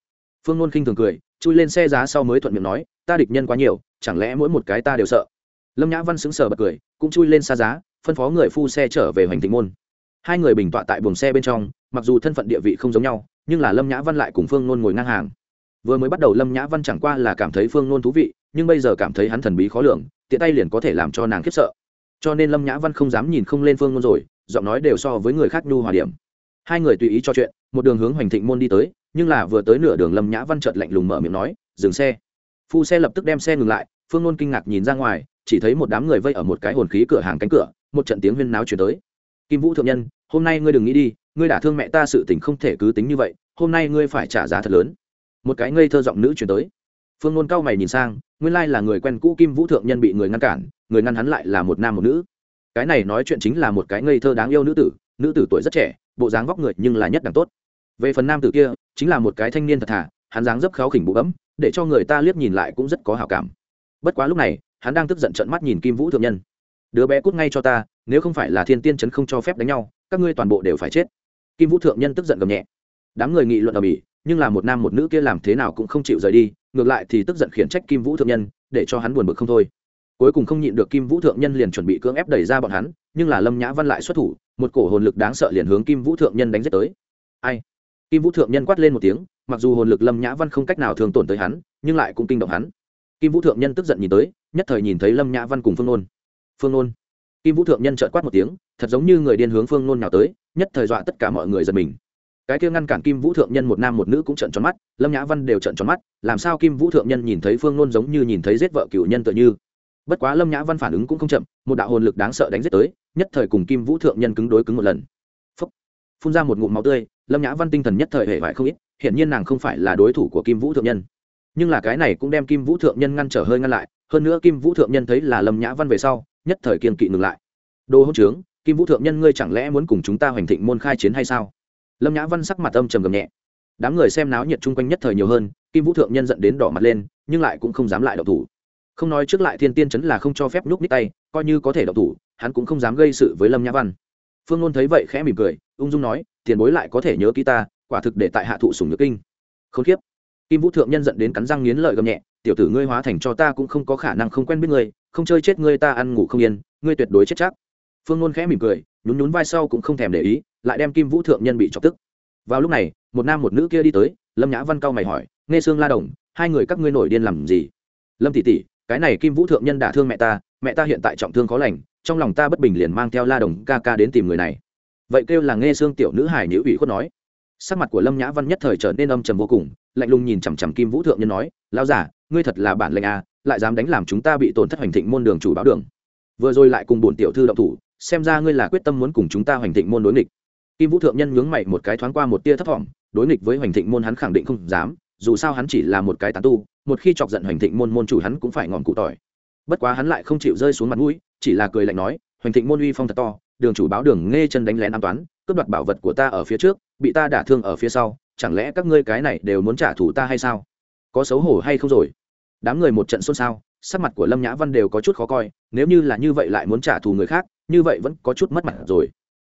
Phương nôn khinh thường cười, chui lên xe giá sau mới thuận miệng nói, ta địch nhân quá nhiều, chẳng lẽ mỗi một cái ta đều sợ? Lâm nhã văn xứng sờ bật cười, cũng chui lên xa giá, phân phó người phu xe trở về hoành thịnh môn. Hai người bình tọa tại buồng xe bên trong, mặc dù thân phận địa vị không giống nhau, nhưng là lâm nhã văn lại cùng phương nôn ngồi ngang hàng. Vừa mới bắt đầu lâm nhã văn chẳng qua là cảm thấy phương nôn thú vị, nhưng bây giờ cảm thấy hắn thần bí khó lường, tiện tay liền có thể làm cho nàng khiếp sợ. Cho nên lâm nhã văn không dám nhìn không lên phương nôn rồi, giọng nói đều so với người khác nhu hòa điểm. Hai người tùy ý cho chuyện một đường hướng hoành thịnh môn đi tới, nhưng là vừa tới nửa đường lâm nhã văn trợt lạnh lùng mở miệng nói, dừng xe. Phu xe lập tức đem xe ngừng lại, phương nôn kinh ngạc nhìn ra ngoài, chỉ thấy một đám người vây ở một cái hồn khí cửa hàng cánh cửa, một trận tiếng huyên náo chuyển tới. Kim vũ thượng nhân, hôm nay ngươi đừng nghĩ đi, ngươi đã thương mẹ ta sự tình không thể cứ tính như vậy, hôm nay ngươi phải trả giá thật lớn. Một cái ngây thơ giọng nữ chuyển tới. Phương nôn cao mày nhìn sang, nguyên lai là người quen cũ kim vũ thượng nhân bị người ngăn cản, người ngăn hắn lại là một nam một nữ. Cái này nói chuyện chính là một cái ngây thơ đáng yêu nữ tử nữ tử tuổi rất trẻ bộ dáng vóc người nhưng là nhất đẳng tốt. Về phần nam tử kia, chính là một cái thanh niên thật thà, hắn dáng dấp khéo khỉnh bụ bấm để cho người ta liếc nhìn lại cũng rất có hào cảm. Bất quá lúc này, hắn đang tức giận trận mắt nhìn kim vũ thượng nhân. Đứa bé cút ngay cho ta, nếu không phải là thiên tiên chấn không cho phép đánh nhau, các ngươi toàn bộ đều phải chết. Kim vũ thượng nhân tức giận gầm nhẹ. Đám người nghị luận ở bỉ, nhưng là một nam một nữ kia làm thế nào cũng không chịu rời đi, ngược lại thì tức giận khiển trách kim vũ thượng nhân, để cho hắn buồn bực không thôi. Cuối cùng không nhịn được kim vũ thượng nhân liền chuẩn bị cưỡng ép đẩy ra bọn hắn, nhưng là lâm nhã văn lại xuất thủ một cổ hồn lực đáng sợ liền hướng kim vũ thượng nhân đánh giết tới. Ai? Kim vũ thượng nhân quát lên một tiếng, mặc dù hồn lực lâm nhã văn không cách nào thường tổn tới hắn, nhưng lại cũng kinh động hắn. Kim vũ thượng nhân tức giận nhìn tới, nhất thời nhìn thấy lâm nhã văn cùng phương nôn. Phương nôn. Kim vũ thượng nhân trợn quát một tiếng, thật giống như người điên hướng phương nôn nào tới, nhất thời dọa tất cả mọi người giật mình. Cái kia ngăn cản kim vũ thượng nhân một nam một nữ cũng trợn tròn mắt, lâm nhã văn đều trợn tròn mắt, làm sao kim vũ thượng nhân nhìn thấy phương nôn giống như nhìn thấy giết vợ cựu nhân tựa như? Bất quá lâm nhã văn phản ứng cũng không chậm, một đạo hồn lực đáng sợ đánh giết tới, nhất thời cùng kim vũ thượng nhân cứng đối cứng một lần. Phúc. phun ra một ngụm máu tươi, lâm nhã văn tinh thần nhất thời hề vải không ít hiện nhiên nàng không phải là đối thủ của kim vũ thượng nhân. Nhưng là cái này cũng đem kim vũ thượng nhân ngăn trở hơi ngăn lại, hơn nữa kim vũ thượng nhân thấy là lâm nhã văn về sau, nhất thời kiên kỵ ngừng lại. Đô hỗn trướng, kim vũ thượng nhân ngươi chẳng lẽ muốn cùng chúng ta hoành thịnh môn khai chiến hay sao? Lâm nhã văn sắc mặt âm trầm gầm nhẹ. Đám người xem náo nhiệt chung quanh nhất thời nhiều hơn, kim vũ thượng nhân dẫn đến đỏ mặt lên, nhưng lại cũng không dám lại độc thủ không nói trước lại thiên tiên chấn là không cho phép nhúc nít tay, coi như có thể độc thủ, hắn cũng không dám gây sự với lâm nhã văn. Phương ngôn thấy vậy khẽ mỉm cười, ung dung nói, tiền bối lại có thể nhớ ký ta, quả thực để tại hạ thụ sùng nhược kinh. K h ố n k i ế p kim vũ thượng nhân dẫn đến cắn răng nghiến lợi gầm nhẹ, tiểu tử ngươi hóa thành cho ta cũng không có khả năng không quen biết ngươi, không chơi chết ngươi ta ăn ngủ không yên, ngươi tuyệt đối chết chắc. Phương ngôn khẽ mỉm cười, nhún nhún vai sau cũng không thèm để ý, lại đem kim vũ thượng nhân bị chọc tức. Vào lúc này, một nam một nữ kia đi tới, lâm nhã văn cao mày hỏi, nghe sương la đồng, hai người các ngươi nổi điên làm gì? Lâm tỷ tỷ cái này kim vũ thượng nhân đả thương mẹ ta mẹ ta hiện tại trọng thương khó lành, trong lòng ta bất bình liền mang theo la đồng ca ca đến tìm người này. Vậy kêu là nghe xương tiểu nữ hải nhữ ủy khuất nói. Sắc mặt của lâm nhã văn nhất thời trở nên âm trầm vô cùng, lạnh lùng nhìn chằm chằm kim vũ thượng nhân nói lao giả ngươi thật là bản lệnh à lại dám đánh làm chúng ta bị tổn thất hoành thịnh môn đường chủ báo đường. Vừa rồi lại cùng bổn tiểu thư động thủ, xem ra ngươi là quyết tâm muốn cùng chúng ta hoành thịnh môn đối nghịch. Kim vũ thượng nhân nhướng mày một cái thoáng qua một tia thấp thỏm, đối nghịch với hoành thịnh môn hắn khẳng định không dám, dù sao hắn chỉ là một cái tán tu một khi chọc giận hoành thịnh môn môn chủ hắn cũng phải ngọn cụ tỏi. Bất quá hắn lại không chịu rơi xuống mặt mũi, chỉ là cười lạnh nói, hoành thịnh môn uy phong thật to, đường chủ báo đường nghe chân đánh lén an toán, cướp đoạt bảo vật của ta ở phía trước, bị ta đả thương ở phía sau, chẳng lẽ các ngươi cái này đều muốn trả thù ta hay sao? Có xấu hổ hay không rồi? Đám người một trận xôn xao, sắc mặt của lâm nhã văn đều có chút khó coi, nếu như là như vậy lại muốn trả thù người khác, như vậy vẫn có chút mất mặt rồi.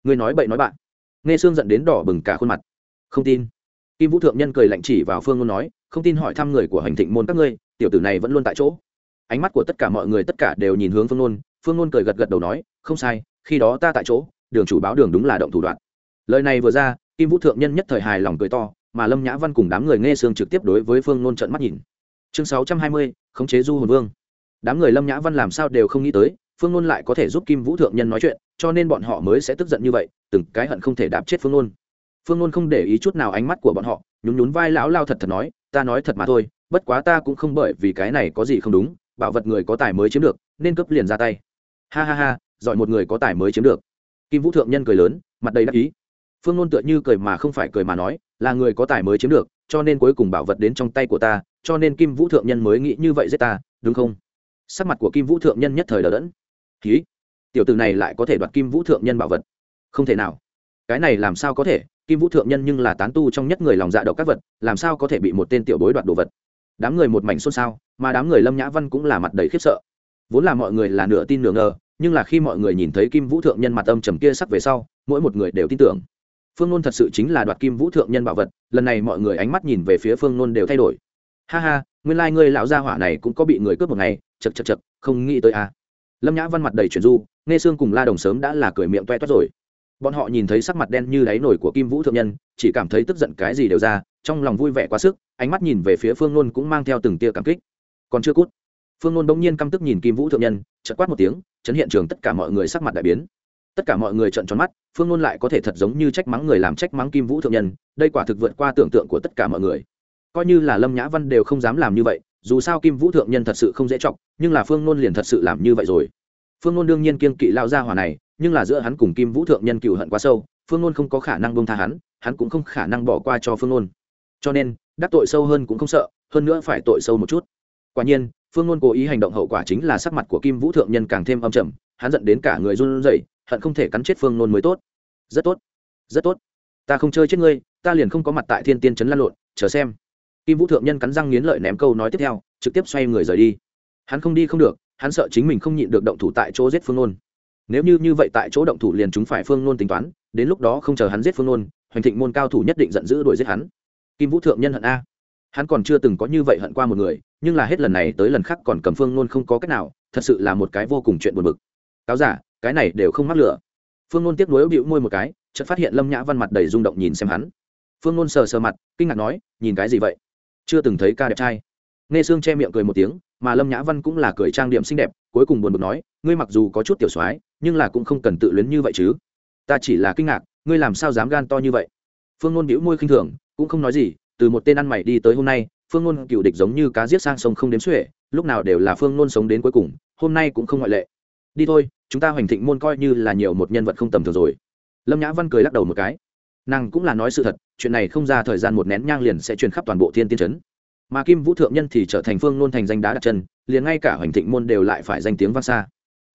Ngươi nói bậy nói bạn. Nghe Sương giận đến đỏ bừng cả khuôn mặt. Không tin kim vũ thượng nhân cười lạnh chỉ vào phương ngôn nói, không tin hỏi thăm người của hành thịnh môn các ngươi, tiểu tử này vẫn luôn tại chỗ. Ánh mắt của tất cả mọi người tất cả đều nhìn hướng phương ngôn phương ngôn cười gật gật đầu nói, không sai, khi đó ta tại chỗ, đường chủ báo đường đúng là động thủ đoạn. Lời này vừa ra, kim vũ thượng nhân nhất thời hài lòng cười to, mà lâm nhã văn cùng đám người nghe sương trực tiếp đối với phương ngôn trận mắt nhìn. Chương sáu trăm hai mươi, khống chế du hồn vương. Đám người lâm nhã văn làm sao đều không nghĩ tới, phương ngôn lại có thể giúp kim vũ thượng nhân nói chuyện, cho nên bọn họ mới sẽ tức giận như vậy, từng cái hận không thể đạp chết phương ngôn phương luôn không để ý chút nào ánh mắt của bọn họ, nhún nhún vai lão lao thật thật nói, ta nói thật mà thôi, bất quá ta cũng không bởi vì cái này có gì không đúng, bảo vật người có tài mới chiếm được, nên cấp liền ra tay. Ha ha ha, giỏi một người có tài mới chiếm được. Kim vũ thượng nhân cười lớn, mặt đầy đắc ý. Phương luôn tựa như cười mà không phải cười mà nói, là người có tài mới chiếm được, cho nên cuối cùng bảo vật đến trong tay của ta, cho nên kim vũ thượng nhân mới nghĩ như vậy giết ta, đúng không? Sắc mặt của kim vũ thượng nhân nhất thời đờ đẫn. Ký tiểu từ này lại có thể đoạt kim vũ thượng nhân bảo vật. Không thể nào. Cái này làm sao có thể? Kim vũ thượng nhân nhưng là tán tu trong nhất người lòng dạ độc các vật, làm sao có thể bị một tên tiểu bối đoạt đồ vật? Đám người một mảnh xôn xao, mà đám người lâm nhã văn cũng là mặt đầy khiếp sợ. Vốn là mọi người là nửa tin nửa ngờ, nhưng là khi mọi người nhìn thấy kim vũ thượng nhân mặt âm trầm kia sắc về sau, mỗi một người đều tin tưởng. Phương nôn thật sự chính là đoạt kim vũ thượng nhân bảo vật, lần này mọi người ánh mắt nhìn về phía phương nôn đều thay đổi. Ha ha, nguyên lai、like、ngươi lão gia hỏa này cũng có bị người cướp một ngày chật chật chật không nghĩ tới à. lâm nhã văn mặt đầy chuyển du, nghe xương cùng la đồng sớm đã là cười miệng toe toét rồi bọn họ nhìn thấy sắc mặt đen như đáy nổi của kim vũ thượng nhân, chỉ cảm thấy tức giận cái gì đều ra, trong lòng vui vẻ quá sức, ánh mắt nhìn về phía phương nôn cũng mang theo từng tia cảm kích. Còn chưa cút, phương nôn bỗng nhiên căm tức nhìn kim vũ thượng nhân chật quát một tiếng, chấn hiện trường tất cả mọi người sắc mặt đại biến. Tất cả mọi người trợn tròn mắt, phương nôn lại có thể thật giống như trách mắng người làm trách mắng kim vũ thượng nhân, đây quả thực vượt qua tưởng tượng của tất cả mọi người. Coi như là lâm nhã văn đều không dám làm như vậy, dù sao kim vũ thượng nhân thật sự không dễ chọc, nhưng là phương nôn liền thật sự làm như vậy rồi. Phương nôn đương nhiên kiên kỵ lao ra hỏa này nhưng là giữa hắn cùng kim vũ thượng nhân cựu hận quá sâu, phương nôn không có khả năng bông tha hắn hắn cũng không khả năng bỏ qua cho phương nôn. Cho nên, đắc tội sâu hơn cũng không sợ, hơn nữa phải tội sâu một chút. Quả nhiên, phương ngôn cố ý hành động hậu quả chính là sắc mặt của kim vũ thượng nhân càng thêm âm trầm, hắn giận đến cả người run rẩy, hận không thể cắn chết phương ngôn mới tốt. Rất tốt rất tốt. Ta không chơi chết ngươi, ta liền không có mặt tại thiên tiên trấn lan lộn, chờ xem. Kim vũ thượng nhân cắn răng nghiến lợi ném câu nói tiếp theo, trực tiếp xoay người rời đi. Hắn không đi không được, hắn sợ chính mình không nhịn được động thủ tại chỗ giết phương nôn nếu như như vậy tại chỗ động thủ liền chúng phải phương nôn tính toán, đến lúc đó không chờ hắn giết phương nôn, hoành thịnh môn cao thủ nhất định giận dữ đuổi giết hắn. Kim vũ thượng nhân hận a. Hắn còn chưa từng có như vậy hận qua một người, nhưng là hết lần này tới lần khác còn cầm phương nôn không có cách nào, thật sự là một cái vô cùng chuyện buồn bực. Cáo giả, cái này đều không mắc lửa. Phương nôn tiếp nối bịu môi một cái, chợt phát hiện lâm nhã văn mặt đầy rung động nhìn xem hắn. Phương nôn sờ sờ mặt, kinh ngạc nói, nhìn cái gì vậy? Chưa từng thấy ca đẹp trai nghe sương che miệng cười một tiếng, mà lâm nhã văn cũng là cười trang điểm xinh đẹp, cuối cùng buồn bực nói, ngươi mặc dù có chút tiểu soái, nhưng là cũng không cần tự luyến như vậy chứ. Ta chỉ là kinh ngạc, ngươi làm sao dám gan to như vậy? Phương ngôn bĩu môi khinh thường, cũng không nói gì, từ một tên ăn mày đi tới hôm nay, phương ngôn cựu địch giống như cá giết sang sông không đếm xuể, lúc nào đều là phương ngôn sống đến cuối cùng, hôm nay cũng không ngoại lệ. Đi thôi, chúng ta hoành thịnh môn coi như là nhiều một nhân vật không tầm thường rồi. Lâm nhã văn cười lắc đầu một cái. Nàng cũng là nói sự thật, chuyện này không ra thời gian một nén nhang liền sẽ truyền khắp toàn bộ thiên tiên trấn mà kim vũ thượng nhân thì trở thành phương nôn thành danh đá đặt chân, liền ngay cả hoành thịnh môn đều lại phải danh tiếng vang xa.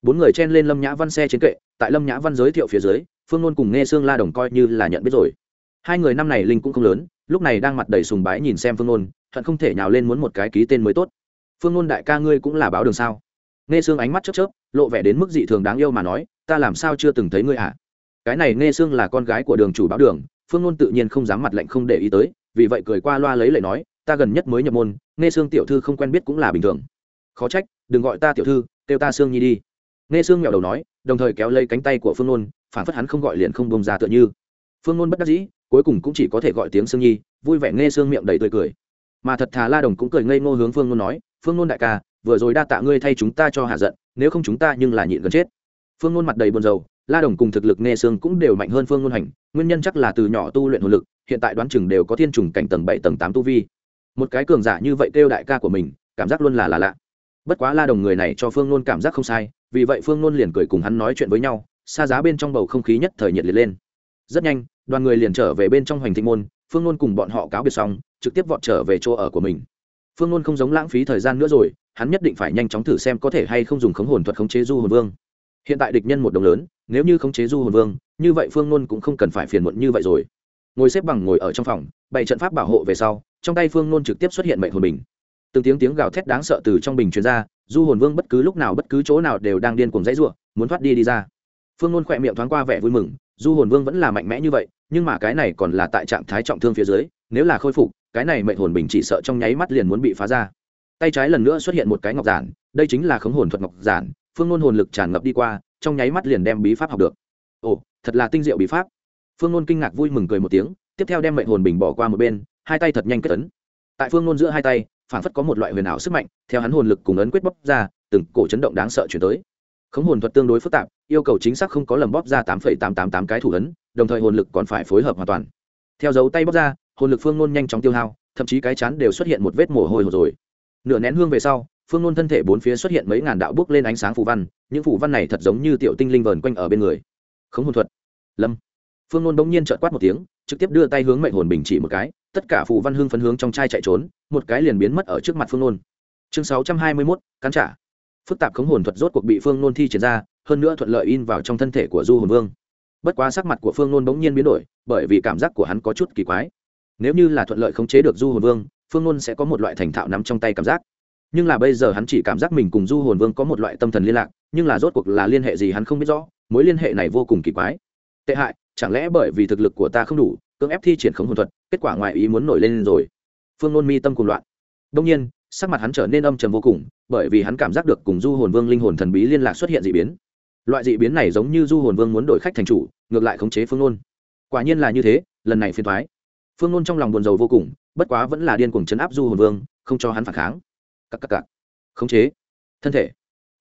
Bốn người chen lên lâm nhã văn xe chiến kệ, tại lâm nhã văn giới thiệu phía dưới, phương nôn cùng nghe sương la đồng coi như là nhận biết rồi. Hai người năm này linh cũng không lớn, lúc này đang mặt đầy sùng bái nhìn xem phương nôn thuận không thể nhào lên muốn một cái ký tên mới tốt. Phương nôn đại ca ngươi cũng là báo đường sao? Nghe sương ánh mắt chớp chớp, lộ vẻ đến mức dị thường đáng yêu mà nói, ta làm sao chưa từng thấy ngươi à? cái này nghe sương là con gái của đường chủ báo đường, phương nôn tự nhiên không dám mặt lạnh không để ý tới, vì vậy cười qua loa lấy lời nói ta gần nhất mới nhập môn, nghe sương tiểu thư không quen biết cũng là bình thường. Khó trách, đừng gọi ta tiểu thư, kêu ta sương nhi đi. Nghe sương mẹo đầu nói, đồng thời kéo lấy cánh tay của phương nôn, phản phất hắn không gọi liền không bông ra tựa như. Phương nôn bất đắc dĩ, cuối cùng cũng chỉ có thể gọi tiếng sương nhi, vui vẻ nghe sương miệng đầy tươi cười. Mà thật thà la đồng cũng cười ngây ngô hướng phương nôn nói, phương nôn đại ca, vừa rồi đa tạ ngươi thay chúng ta cho hạ giận, nếu không chúng ta nhưng là nhịn gần chết. Phương nôn mặt đầy buồn rầu, la đồng cùng thực lực nghe sương cũng đều mạnh hơn phương nôn hành, nguyên nhân chắc là từ nhỏ tu luyện hồn lực, hiện tại đoán chừng đều có thiên trùng cảnh tầng bảy, tầng tám tu vi một cái cường giả như vậy kêu đại ca của mình, cảm giác luôn là là lạ. Bất quá la đồng người này cho phương nôn cảm giác không sai, vì vậy phương nôn liền cười cùng hắn nói chuyện với nhau, xa giá bên trong bầu không khí nhất thời nhiệt liệt lên. Rất nhanh, đoàn người liền trở về bên trong hoành thịnh môn, phương nôn cùng bọn họ cáo biệt xong, trực tiếp vọt trở về chỗ ở của mình. Phương nôn không giống lãng phí thời gian nữa rồi, hắn nhất định phải nhanh chóng thử xem có thể hay không dùng khống hồn thuật khống chế du hồn vương. Hiện tại địch nhân một đồng lớn, nếu như khống chế du hồn vương, như vậy phương nôn cũng không cần phải phiền muộn như vậy rồi. Ngồi xếp bằng ngồi ở trong phòng bảy trận pháp bảo hộ về sau trong tay phương nôn trực tiếp xuất hiện mệnh hồn bình từng tiếng tiếng gào thét đáng sợ từ trong bình truyền ra, du hồn vương bất cứ lúc nào bất cứ chỗ nào đều đang điên cuồng dãy r u ộ muốn thoát đi đi ra. Phương nôn khỏe miệng thoáng qua vẻ vui mừng, du hồn vương vẫn là mạnh mẽ như vậy, nhưng mà cái này còn là tại trạng thái trọng thương phía dưới, nếu là khôi phục, cái này mệnh hồn bình chỉ sợ trong nháy mắt liền muốn bị phá ra. Tay trái lần nữa xuất hiện một cái ngọc giản, đây chính là khống hồn thuật ngọc giản, phương nôn hồn lực tràn ngập đi qua, trong nháy mắt liền đem bí pháp học được. Ồ, thật là tinh diệu bí pháp. Phương nôn kinh ngạc vui mừng cười một tiếng, tiếp theo đem mệnh hồn bình bỏ qua một bên hai tay thật nhanh kết ấn, tại phương nôn giữa hai tay phản phất có một loại huyền ảo sức mạnh theo hắn hồn lực cùng ấn quyết bóp ra từng cổ chấn động đáng sợ chuyển tới. Khống hồn thuật tương đối phức tạp yêu cầu chính xác không có lầm bóp ra tám tám tám tám cái thủ ấn đồng thời hồn lực còn phải phối hợp hoàn toàn. Theo dấu tay bóp ra hồn lực phương nôn nhanh chóng tiêu hao thậm chí cái chán đều xuất hiện một vết mồ hôi rồi. Nửa nén hương về sau phương nôn thân thể bốn phía xuất hiện mấy ngàn đạo bước lên ánh sáng phù văn những phù văn này thật giống như tiểu tinh linh vờn quanh ở bên người. Khống hồn thuật. Lâm. Phương nôn bỗng nhiên trợt quát một tiếng trực tiếp đưa tay hướng mệnh hồn bình chỉ một cái tất cả phù văn hương phấn hướng trong chai chạy trốn, một cái liền biến mất ở trước mặt phương nôn. Chương sáu trăm hai mươi mốt, cắn trả. Phức tạp khống hồn thuật rốt cuộc bị phương nôn thi triển ra, hơn nữa thuận lợi in vào trong thân thể của du hồn vương. Bất quá sắc mặt của phương nôn bỗng nhiên biến đổi, bởi vì cảm giác của hắn có chút kỳ quái. Nếu như là thuận lợi khống chế được du hồn vương, phương nôn sẽ có một loại thành thạo nắm trong tay cảm giác. Nhưng là bây giờ hắn chỉ cảm giác mình cùng du hồn vương có một loại tâm thần liên lạc, nhưng là rốt cuộc là liên hệ gì hắn không biết rõ, mối liên hệ này vô cùng kỳ quái. Tệ hại, chẳng lẽ bởi vì thực lực của ta không đủ, cưỡng ép thi triển khống hồn thuật kết quả ngoài ý muốn nổi lên rồi. Phương nôn mi tâm cùng loạn. Đông nhiên, sắc mặt hắn trở nên âm trầm vô cùng, bởi vì hắn cảm giác được cùng du hồn vương linh hồn thần bí liên lạc xuất hiện d ị biến. Loại d ị biến này giống như du hồn vương muốn đổi khách thành chủ, ngược lại khống chế phương nôn. Quả nhiên là như thế, lần này phiền thoái phương nôn trong lòng buồn rầu vô cùng, bất quá vẫn là điên cuồng chấn áp du hồn vương, không cho hắn phản kháng. Cặp cặp cặp khống chế. Thân thể.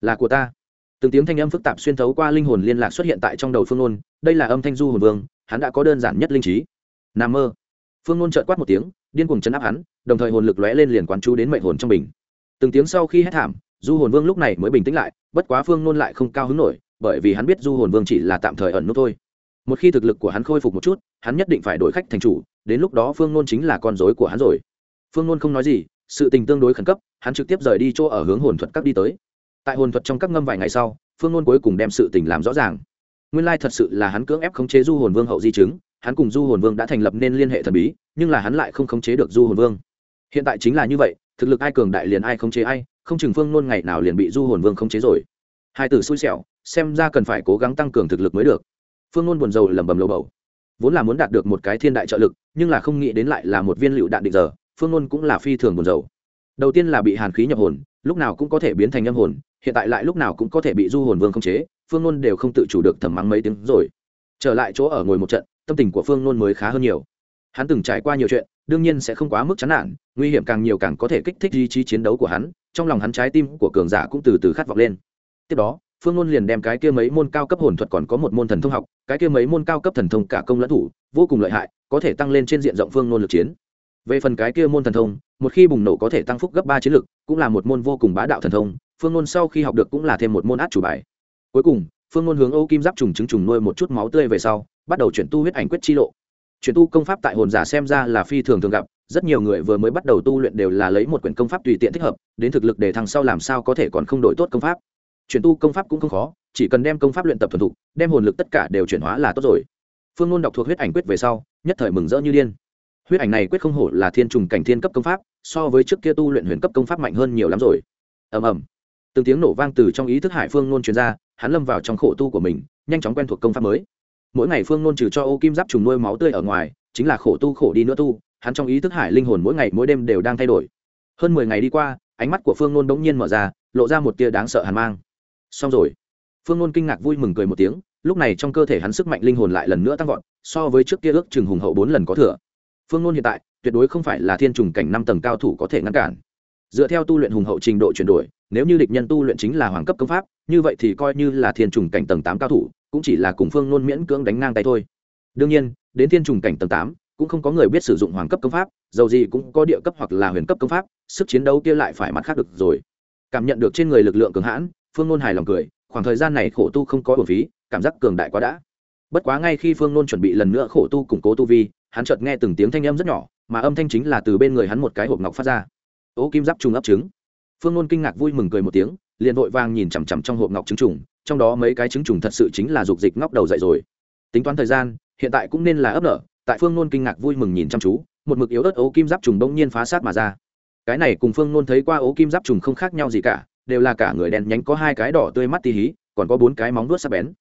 Là của ta. Từng tiếng thanh âm phức tạp xuyên thấu qua linh hồn liên lạc xuất hiện tại trong đầu phương nôn, đây là âm thanh du hồn vương, hắn đã có đơn giản nhất linh trí. N a mơ phương nôn trợn quát một tiếng, điên cuồng chấn áp hắn, đồng thời hồn lực lóe lên liền quán chú đến mệnh hồn trong bình từng tiếng sau khi hét thảm, du hồn vương lúc này mới bình tĩnh lại, bất quá phương nôn lại không cao hứng nổi, bởi vì hắn biết du hồn vương chỉ là tạm thời ẩn nút thôi. Một khi thực lực của hắn khôi phục một chút, hắn nhất định phải đổi khách thành chủ, đến lúc đó phương nôn chính là con dối của hắn rồi. Phương nôn không nói gì, sự tình tương đối khẩn cấp, hắn trực tiếp rời đi chỗ ở hướng hồn thuật các đi tới. Tại hồn thuật trong các ngâm vài ngày sau, phương Nôn cuối cùng đem sự tình làm rõ ràng. Nguyên lai thật sự là hắn cưỡng ép khống chế du hồn vương hậu di chứng hắn cùng du hồn vương đã thành lập nên liên hệ thần bí, nhưng là hắn lại không khống chế được du hồn vương. Hiện tại chính là như vậy, thực lực ai cường đại liền ai khống chế ai, không chừng phương nôn ngày nào liền bị du hồn vương khống chế rồi. Hai từ xui xẻo, xem ra cần phải cố gắng tăng cường thực lực mới được. Phương nôn buồn rầu lẩm bẩm lầu bầu. Vốn là muốn đạt được một cái thiên đại trợ lực, nhưng là không nghĩ đến lại là một viên lựu đạn định giờ, phương nôn cũng là phi thường buồn rầu. Đầu tiên là bị hàn khí nhập hồn, lúc nào cũng có thể biến thành âm hồn, hiện tại lại lúc nào cũng có thể bị du hồn vương khống chế, phương nôn đều không tự chủ được thầm mắng mấy tiếng rồi. Trở lại chỗ ở ngồi một trận tâm tình của phương nôn mới khá hơn nhiều. Hắn từng trải qua nhiều chuyện, đương nhiên sẽ không quá mức chán nản, nguy hiểm càng nhiều càng có thể kích thích ý chí chiến đấu của hắn, trong lòng hắn trái tim của cường giả cũng từ từ khát vọng lên. Tiếp đó, phương ngôn liền đem cái kia mấy môn cao cấp hồn thuật còn có một môn thần thông học, cái kia mấy môn cao cấp thần thông cả công lẫn thủ, vô cùng lợi hại, có thể tăng lên trên diện rộng phương ngôn lực chiến. Về phần cái kia môn thần thông, một khi bùng nổ có thể tăng phúc gấp ba chiến lực, cũng là một môn vô cùng bá đạo thần thông, phương ngôn sau khi học được cũng là thêm một môn át chủ bài. Cuối cùng, phương ngôn hướng ô kim giáp trùng trứng trùng nuôi một chút máu tươi về sau bắt đầu chuyển tu huyết ảnh quyết chi lộ. Chuyển tu công pháp tại hồn giả xem ra là phi thường thường gặp, rất nhiều người vừa mới bắt đầu tu luyện đều là lấy một quyển công pháp tùy tiện thích hợp, đến thực lực để thằng sau làm sao có thể còn không đổi tốt công pháp. Chuyển tu công pháp cũng không khó, chỉ cần đem công pháp luyện tập thuần thục, đem hồn lực tất cả đều chuyển hóa là tốt rồi. Phương ngôn đọc thuộc huyết ảnh quyết về sau, nhất thời mừng rỡ như điên. Huyết ảnh này quyết không hổ là thiên trùng cảnh thiên cấp công pháp, so với trước kia tu luyện huyền cấp công pháp mạnh hơn nhiều lắm rồi. Ầm ầm. Từng tiếng nổ vang từ trong ý thức hải phương ngôn truyền ra, hắn lâm vào trong khổ tu của mình, nhanh chóng quen thuộc công pháp mới mỗi ngày phương Nôn trừ cho ô kim giáp trùng nuôi máu tươi ở ngoài, chính là khổ tu khổ đi nữa tu, hắn trong ý thức hải linh hồn mỗi ngày mỗi đêm đều đang thay đổi. Hơn mười ngày đi qua, ánh mắt của phương Nôn bỗng nhiên mở ra, lộ ra một tia đáng sợ hàn mang. Xong rồi. Phương Nôn kinh ngạc vui mừng cười một tiếng, lúc này trong cơ thể hắn sức mạnh linh hồn lại lần nữa tăng vọt, so với trước kia ước chừng hùng hậu bốn lần có thừa. Phương Nôn hiện tại, tuyệt đối không phải là thiên trùng cảnh năm tầng cao thủ có thể ngăn cản. Dựa theo tu luyện hùng hậu trình độ chuyển đổi, nếu như địch nhân tu luyện chính là hoàng cấp công pháp, như vậy thì coi như là thiên trùng cảnh tầng tám cao thủ cũng chỉ là cùng phương nôn miễn cưỡng đánh ngang tay thôi. Đương nhiên, đến thiên trùng cảnh tầng tám, cũng không có người biết sử dụng hoàng cấp công pháp, dầu gì cũng có địa cấp hoặc là huyền cấp công pháp, sức chiến đấu kia lại phải mặt khác được rồi. Cảm nhận được trên người lực lượng cường hãn, phương nôn hài lòng cười, khoảng thời gian này khổ tu không có bổn phí, cảm giác cường đại quá đã. Bất quá ngay khi phương nôn chuẩn bị lần nữa khổ tu củng cố tu vi, hắn chợt nghe từng tiếng thanh âm rất nhỏ, mà âm thanh chính là từ bên người hắn một cái hộp ngọc phát ra. Ô kim giáp trùng ấp trứng. Phương nôn kinh ngạc vui mừng cười một tiếng, liền vội vàng nhìn chằm chằm trong hộp ngọc trứng trùng trong đó mấy cái trứng trùng thật sự chính là dục dịch ngóc đầu dậy rồi. Tính toán thời gian, hiện tại cũng nên là ấp nở, tại phương nôn kinh ngạc vui mừng nhìn chăm chú, một mực yếu ớt ố kim giáp trùng bỗng nhiên phá sát mà ra. Cái này cùng phương nôn thấy qua ố kim giáp trùng không khác nhau gì cả, đều là cả người đen nhánh có hai cái đỏ tươi mắt tì hí, còn có bốn cái móng vuốt sắc bén.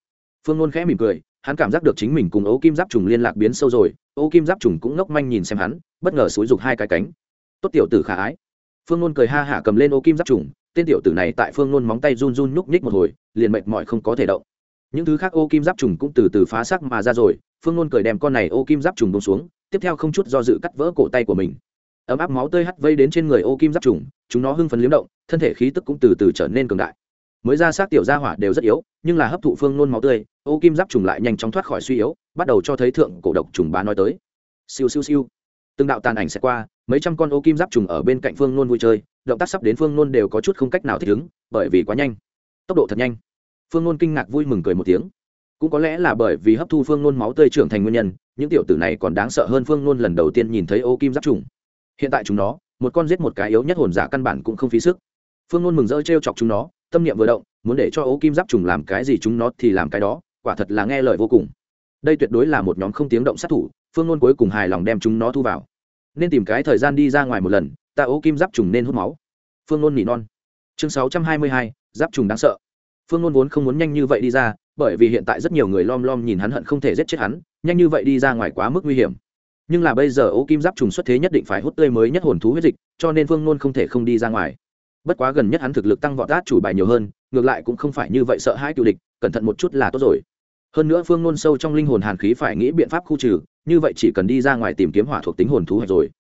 Phương nôn khẽ mỉm cười, hắn cảm giác được chính mình cùng ố kim giáp trùng liên lạc biến sâu rồi ố kim giáp trùng cũng ngốc manh nhìn xem hắn, bất ngờ xúi rục hai cái cánh. Tốt tiểu tử khả ái. Phương nôn cười ha hả cầm lên ố kim giáp trùng tên tiểu tử này tại phương nôn móng tay run run nhúc nhích một hồi, liền mệt mỏi không có thể động. Những thứ khác ô kim giáp trùng cũng từ từ phá sắc mà ra rồi, phương nôn cười đem con này ô kim giáp trùng bông xuống, tiếp theo không chút do dự cắt vỡ cổ tay của mình. Ấm áp máu tơi hắt vây đến trên người ô kim giáp trùng, chúng nó hưng phấn liếm động, thân thể khí tức cũng từ từ trở nên cường đại. Mới ra xác tiểu gia hỏa đều rất yếu, nhưng là hấp thụ phương nôn máu tươi, ô kim giáp trùng lại nhanh chóng thoát khỏi suy yếu, bắt đầu cho thấy thượng cổ độc trùng bá nói tới. Siêu siêu siêu. Từng đạo tàn ảnh sẽ qua, mấy trăm con ô kim giáp trùng ở bên cạnh phương nôn vui chơi động tác sắp đến phương nôn đều có chút không cách nào thích ứng, bởi vì quá nhanh. Tốc độ thật nhanh. Phương nôn kinh ngạc vui mừng cười một tiếng. Cũng có lẽ là bởi vì hấp thu phương nôn máu tươi trưởng thành nguyên nhân, những tiểu tử này còn đáng sợ hơn phương nôn lần đầu tiên nhìn thấy ô kim giáp trùng. Hiện tại chúng nó, một con giết một cái yếu nhất hồn giả căn bản cũng không phí sức. Phương nôn mừng rỡ t r e o chọc chúng nó, tâm niệm vừa động, muốn để cho ô kim giáp trùng làm cái gì chúng nó thì làm cái đó, quả thật là nghe lời vô cùng. Đây tuyệt đối là một nhóm không tiếng động sát thủ, phương nôn cuối cùng hài lòng đem chúng nó thu vào. Nên tìm cái thời gian đi ra ngoài một lần ta ô kim giáp trùng nên hút máu. Phương nôn nỉ non. Chương sáu trăm hai mươi hai, giáp trùng đáng sợ. Phương nôn vốn không muốn nhanh như vậy đi ra, bởi vì hiện tại rất nhiều người lom lom nhìn hắn hận không thể giết chết hắn, nhanh như vậy đi ra ngoài quá mức nguy hiểm. Nhưng là bây giờ ô kim giáp trùng xuất thế nhất định phải hút tươi mới nhất hồn thú huyết dịch, cho nên phương nôn không thể không đi ra ngoài. Bất quá gần nhất hắn thực lực tăng vọt át chủ bài nhiều hơn, ngược lại cũng không phải như vậy sợ hãi cựu địch, cẩn thận một chút là tốt rồi. Hơn nữa phương nôn sâu trong linh hồn hàn khí phải nghĩ biện pháp khu trừ, như vậy chỉ cần đi ra ngoài tìm kiếm hỏa thuộc tính hồn thú hạch rồi.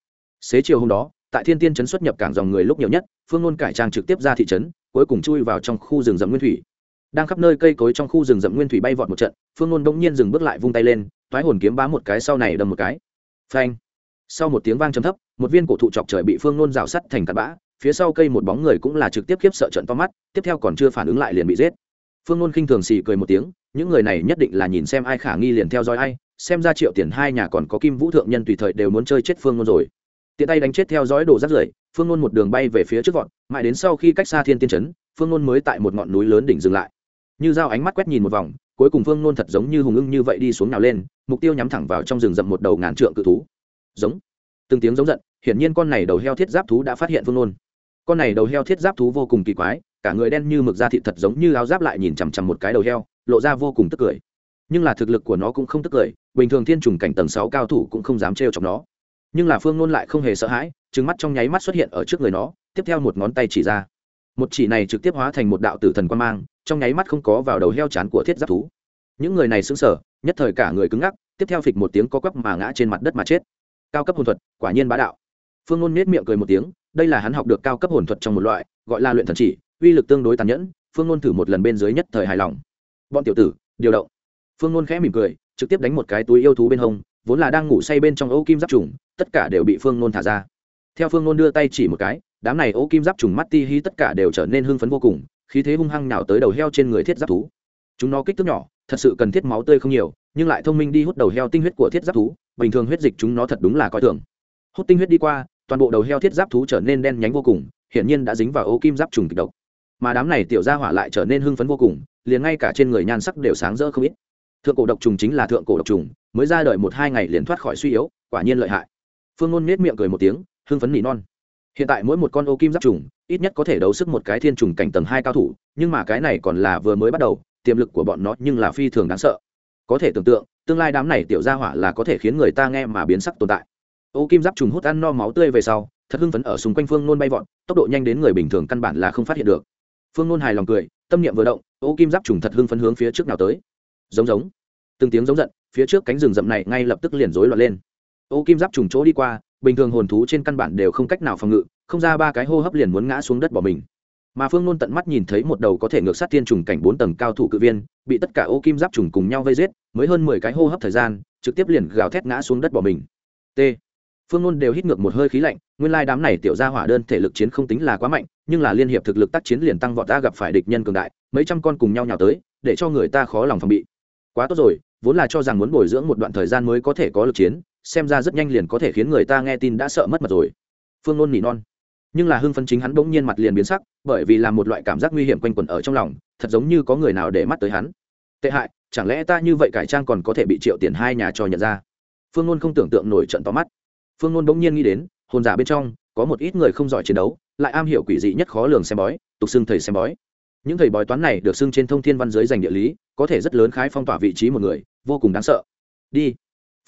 Xế chiều hôm đó tại thiên tiên trấn xuất nhập cảng dòng người lúc nhiều nhất, phương nôn cải trang trực tiếp ra thị trấn, cuối cùng chui vào trong khu rừng rậm nguyên thủy. Đang khắp nơi cây cối trong khu rừng rậm nguyên thủy bay vọt một trận, phương nôn bỗng nhiên dừng bước lại vung tay lên thoái hồn kiếm bá một cái sau này đâm một cái. Phanh! Sau một tiếng vang trầm thấp, một viên cổ thụ chọc trời bị phương nôn rào sắt thành cặn bã, phía sau cây một bóng người cũng là trực tiếp khiếp sợ trận to mắt, tiếp theo còn chưa phản ứng lại liền bị giết. Phương nôn khinh thường xì cười một tiếng, những người này nhất định là nhìn xem ai khả nghi liền theo dõi ai, xem ra triệu tiền hai nhà còn có kim vũ thượng nhân tùy thời đều muốn chơi chết phương nôn rồi tiện tay đánh chết theo dõi đồ rác rưởi, phương nôn một đường bay về phía trước vọt, mãi đến sau khi cách xa thiên tiên trấn, phương nôn mới tại một ngọn núi lớn đỉnh dừng lại. Như dao ánh mắt quét nhìn một vòng, cuối cùng phương nôn thật giống như hùng ưng như vậy đi xuống nào lên, mục tiêu nhắm thẳng vào trong rừng rậm một đầu ngàn trượng cự thú. Giống. Từng tiếng giống giận, hiển nhiên con này đầu heo thiết giáp thú đã phát hiện phương nôn. Con này đầu heo thiết giáp thú vô cùng kỳ quái, cả người đen như mực da thịt thật giống như áo giáp lại nhìn chằm chằm một cái đầu heo, lộ ra vô cùng tức cười. Nhưng là thực lực của nó cũng không tức cười, bình thường thiên trùng cảnh tầng sáu cao thủ cũng không dám trêu chọc nó nhưng là phương nôn lại không hề sợ hãi trứng mắt trong nháy mắt xuất hiện ở trước người nó tiếp theo một ngón tay chỉ ra một chỉ này trực tiếp hóa thành một đạo tử thần quan mang trong nháy mắt không có vào đầu heo chán của thiết giáp thú những người này xứng sở nhất thời cả người cứng ngắc, tiếp theo phịch một tiếng có quắp mà ngã trên mặt đất mà chết. Cao cấp hồn thuật, quả nhiên bá đạo. Phương ngôn nết miệng cười một tiếng, đây là hắn học được cao cấp hồn thuật trong một loại, gọi là luyện thần chỉ, uy lực tương đối tàn nhẫn, phương ngôn thử một lần bên dưới nhất thời hài lòng. Bọn tiểu tử, điều động. Phương ngôn khẽ mỉm cười, trực tiếp đánh một cái túi yêu thú bên hông vốn là đang ngủ say bên trong ô kim giáp trùng, tất cả đều bị phương nôn thả ra. Theo phương nôn đưa tay chỉ một cái, đám này ô kim giáp trùng mắt ti hí tất cả đều trở nên hưng phấn vô cùng, khí thế hung hăng nào tới đầu heo trên người thiết giáp thú. Chúng nó kích thước nhỏ, thật sự cần thiết máu tươi không nhiều, nhưng lại thông minh đi hút đầu heo tinh huyết của thiết giáp thú, bình thường huyết dịch chúng nó thật đúng là coi thường. Hút tinh huyết đi qua, toàn bộ đầu heo thiết giáp thú trở nên đen nhánh vô cùng, hiển nhiên đã dính vào ô kim giáp trùng kịch độc. Mà đám này tiểu ra hỏa lại trở nên hưng phấn vô cùng, liền ngay cả trên người nhan sắc đều sáng rỡ không ít. Thượng cổ độc trùng chính là thượng cổ độc trùng mới ra đời một hai ngày liền thoát khỏi suy yếu, quả nhiên lợi hại. Phương ngôn nết miệng cười một tiếng, hưng phấn nỉ non. Hiện tại mỗi một con ô kim giáp trùng, ít nhất có thể đấu sức một cái thiên trùng cảnh tầng hai cao thủ, nhưng mà cái này còn là vừa mới bắt đầu, tiềm lực của bọn nó nhưng là phi thường đáng sợ. Có thể tưởng tượng, tương lai đám này tiểu gia hỏa là có thể khiến người ta nghe mà biến sắc tồn tại. Ô kim giáp trùng hút ăn no máu tươi về sau, thật hưng phấn ở xung quanh phương nôn bay vọt, tốc độ nhanh đến người bình thường căn bản là không phát hiện được. Phương nôn hài lòng cười, tâm niệm vừa động, ô kim giáp trùng thật hưng phấn hướng phía trước nào tới. Giống giống. Từng tiếng giống giận phía trước cánh rừng rậm này ngay lập tức liền rối loạn lên. Ô kim giáp trùng chỗ đi qua, bình thường hồn thú trên căn bản đều không cách nào phòng ngự, không ra ba cái hô hấp liền muốn ngã xuống đất bỏ mình. Mà phương nôn tận mắt nhìn thấy một đầu có thể ngược sát tiên trùng cảnh bốn tầng cao thủ cự viên, bị tất cả ô kim giáp trùng cùng nhau vây giết, mới hơn mười cái hô hấp thời gian, trực tiếp liền gào thét ngã xuống đất bỏ mình. T. Phương nôn đều hít ngược một hơi khí lạnh, nguyên lai đám này tiểu ra hỏa đơn thể lực chiến không tính là quá mạnh, nhưng là liên hiệp thực lực tác chiến liền tăng vọt ta gặp phải địch nhân cường đại, mấy trăm con cùng nhau nhào tới, để cho người ta khó lòng phòng bị. Quá tốt rồi vốn là cho rằng muốn bồi dưỡng một đoạn thời gian mới có thể có lực chiến, xem ra rất nhanh liền có thể khiến người ta nghe tin đã sợ mất mặt rồi. Phương nôn nỉ non. Nhưng là hưng phấn chính hắn bỗng nhiên mặt liền biến sắc, bởi vì là một loại cảm giác nguy hiểm quanh quẩn ở trong lòng, thật giống như có người nào để mắt tới hắn. Tệ hại, chẳng lẽ ta như vậy cải trang còn có thể bị triệu tiền hai nhà cho nhận ra? Phương nôn không tưởng tượng nổi trận to mắt. Phương nôn bỗng nhiên nghĩ đến, hồn giả bên trong, có một ít người không giỏi chiến đấu, lại am hiểu quỷ dị nhất khó lường xem bói, tục xưng thầy xem bói. Những thầy bói toán này được xưng trên thông thiên văn giới dành địa lý, có thể rất lớn khái phong tỏa vị trí một người vô cùng đáng sợ. Đi.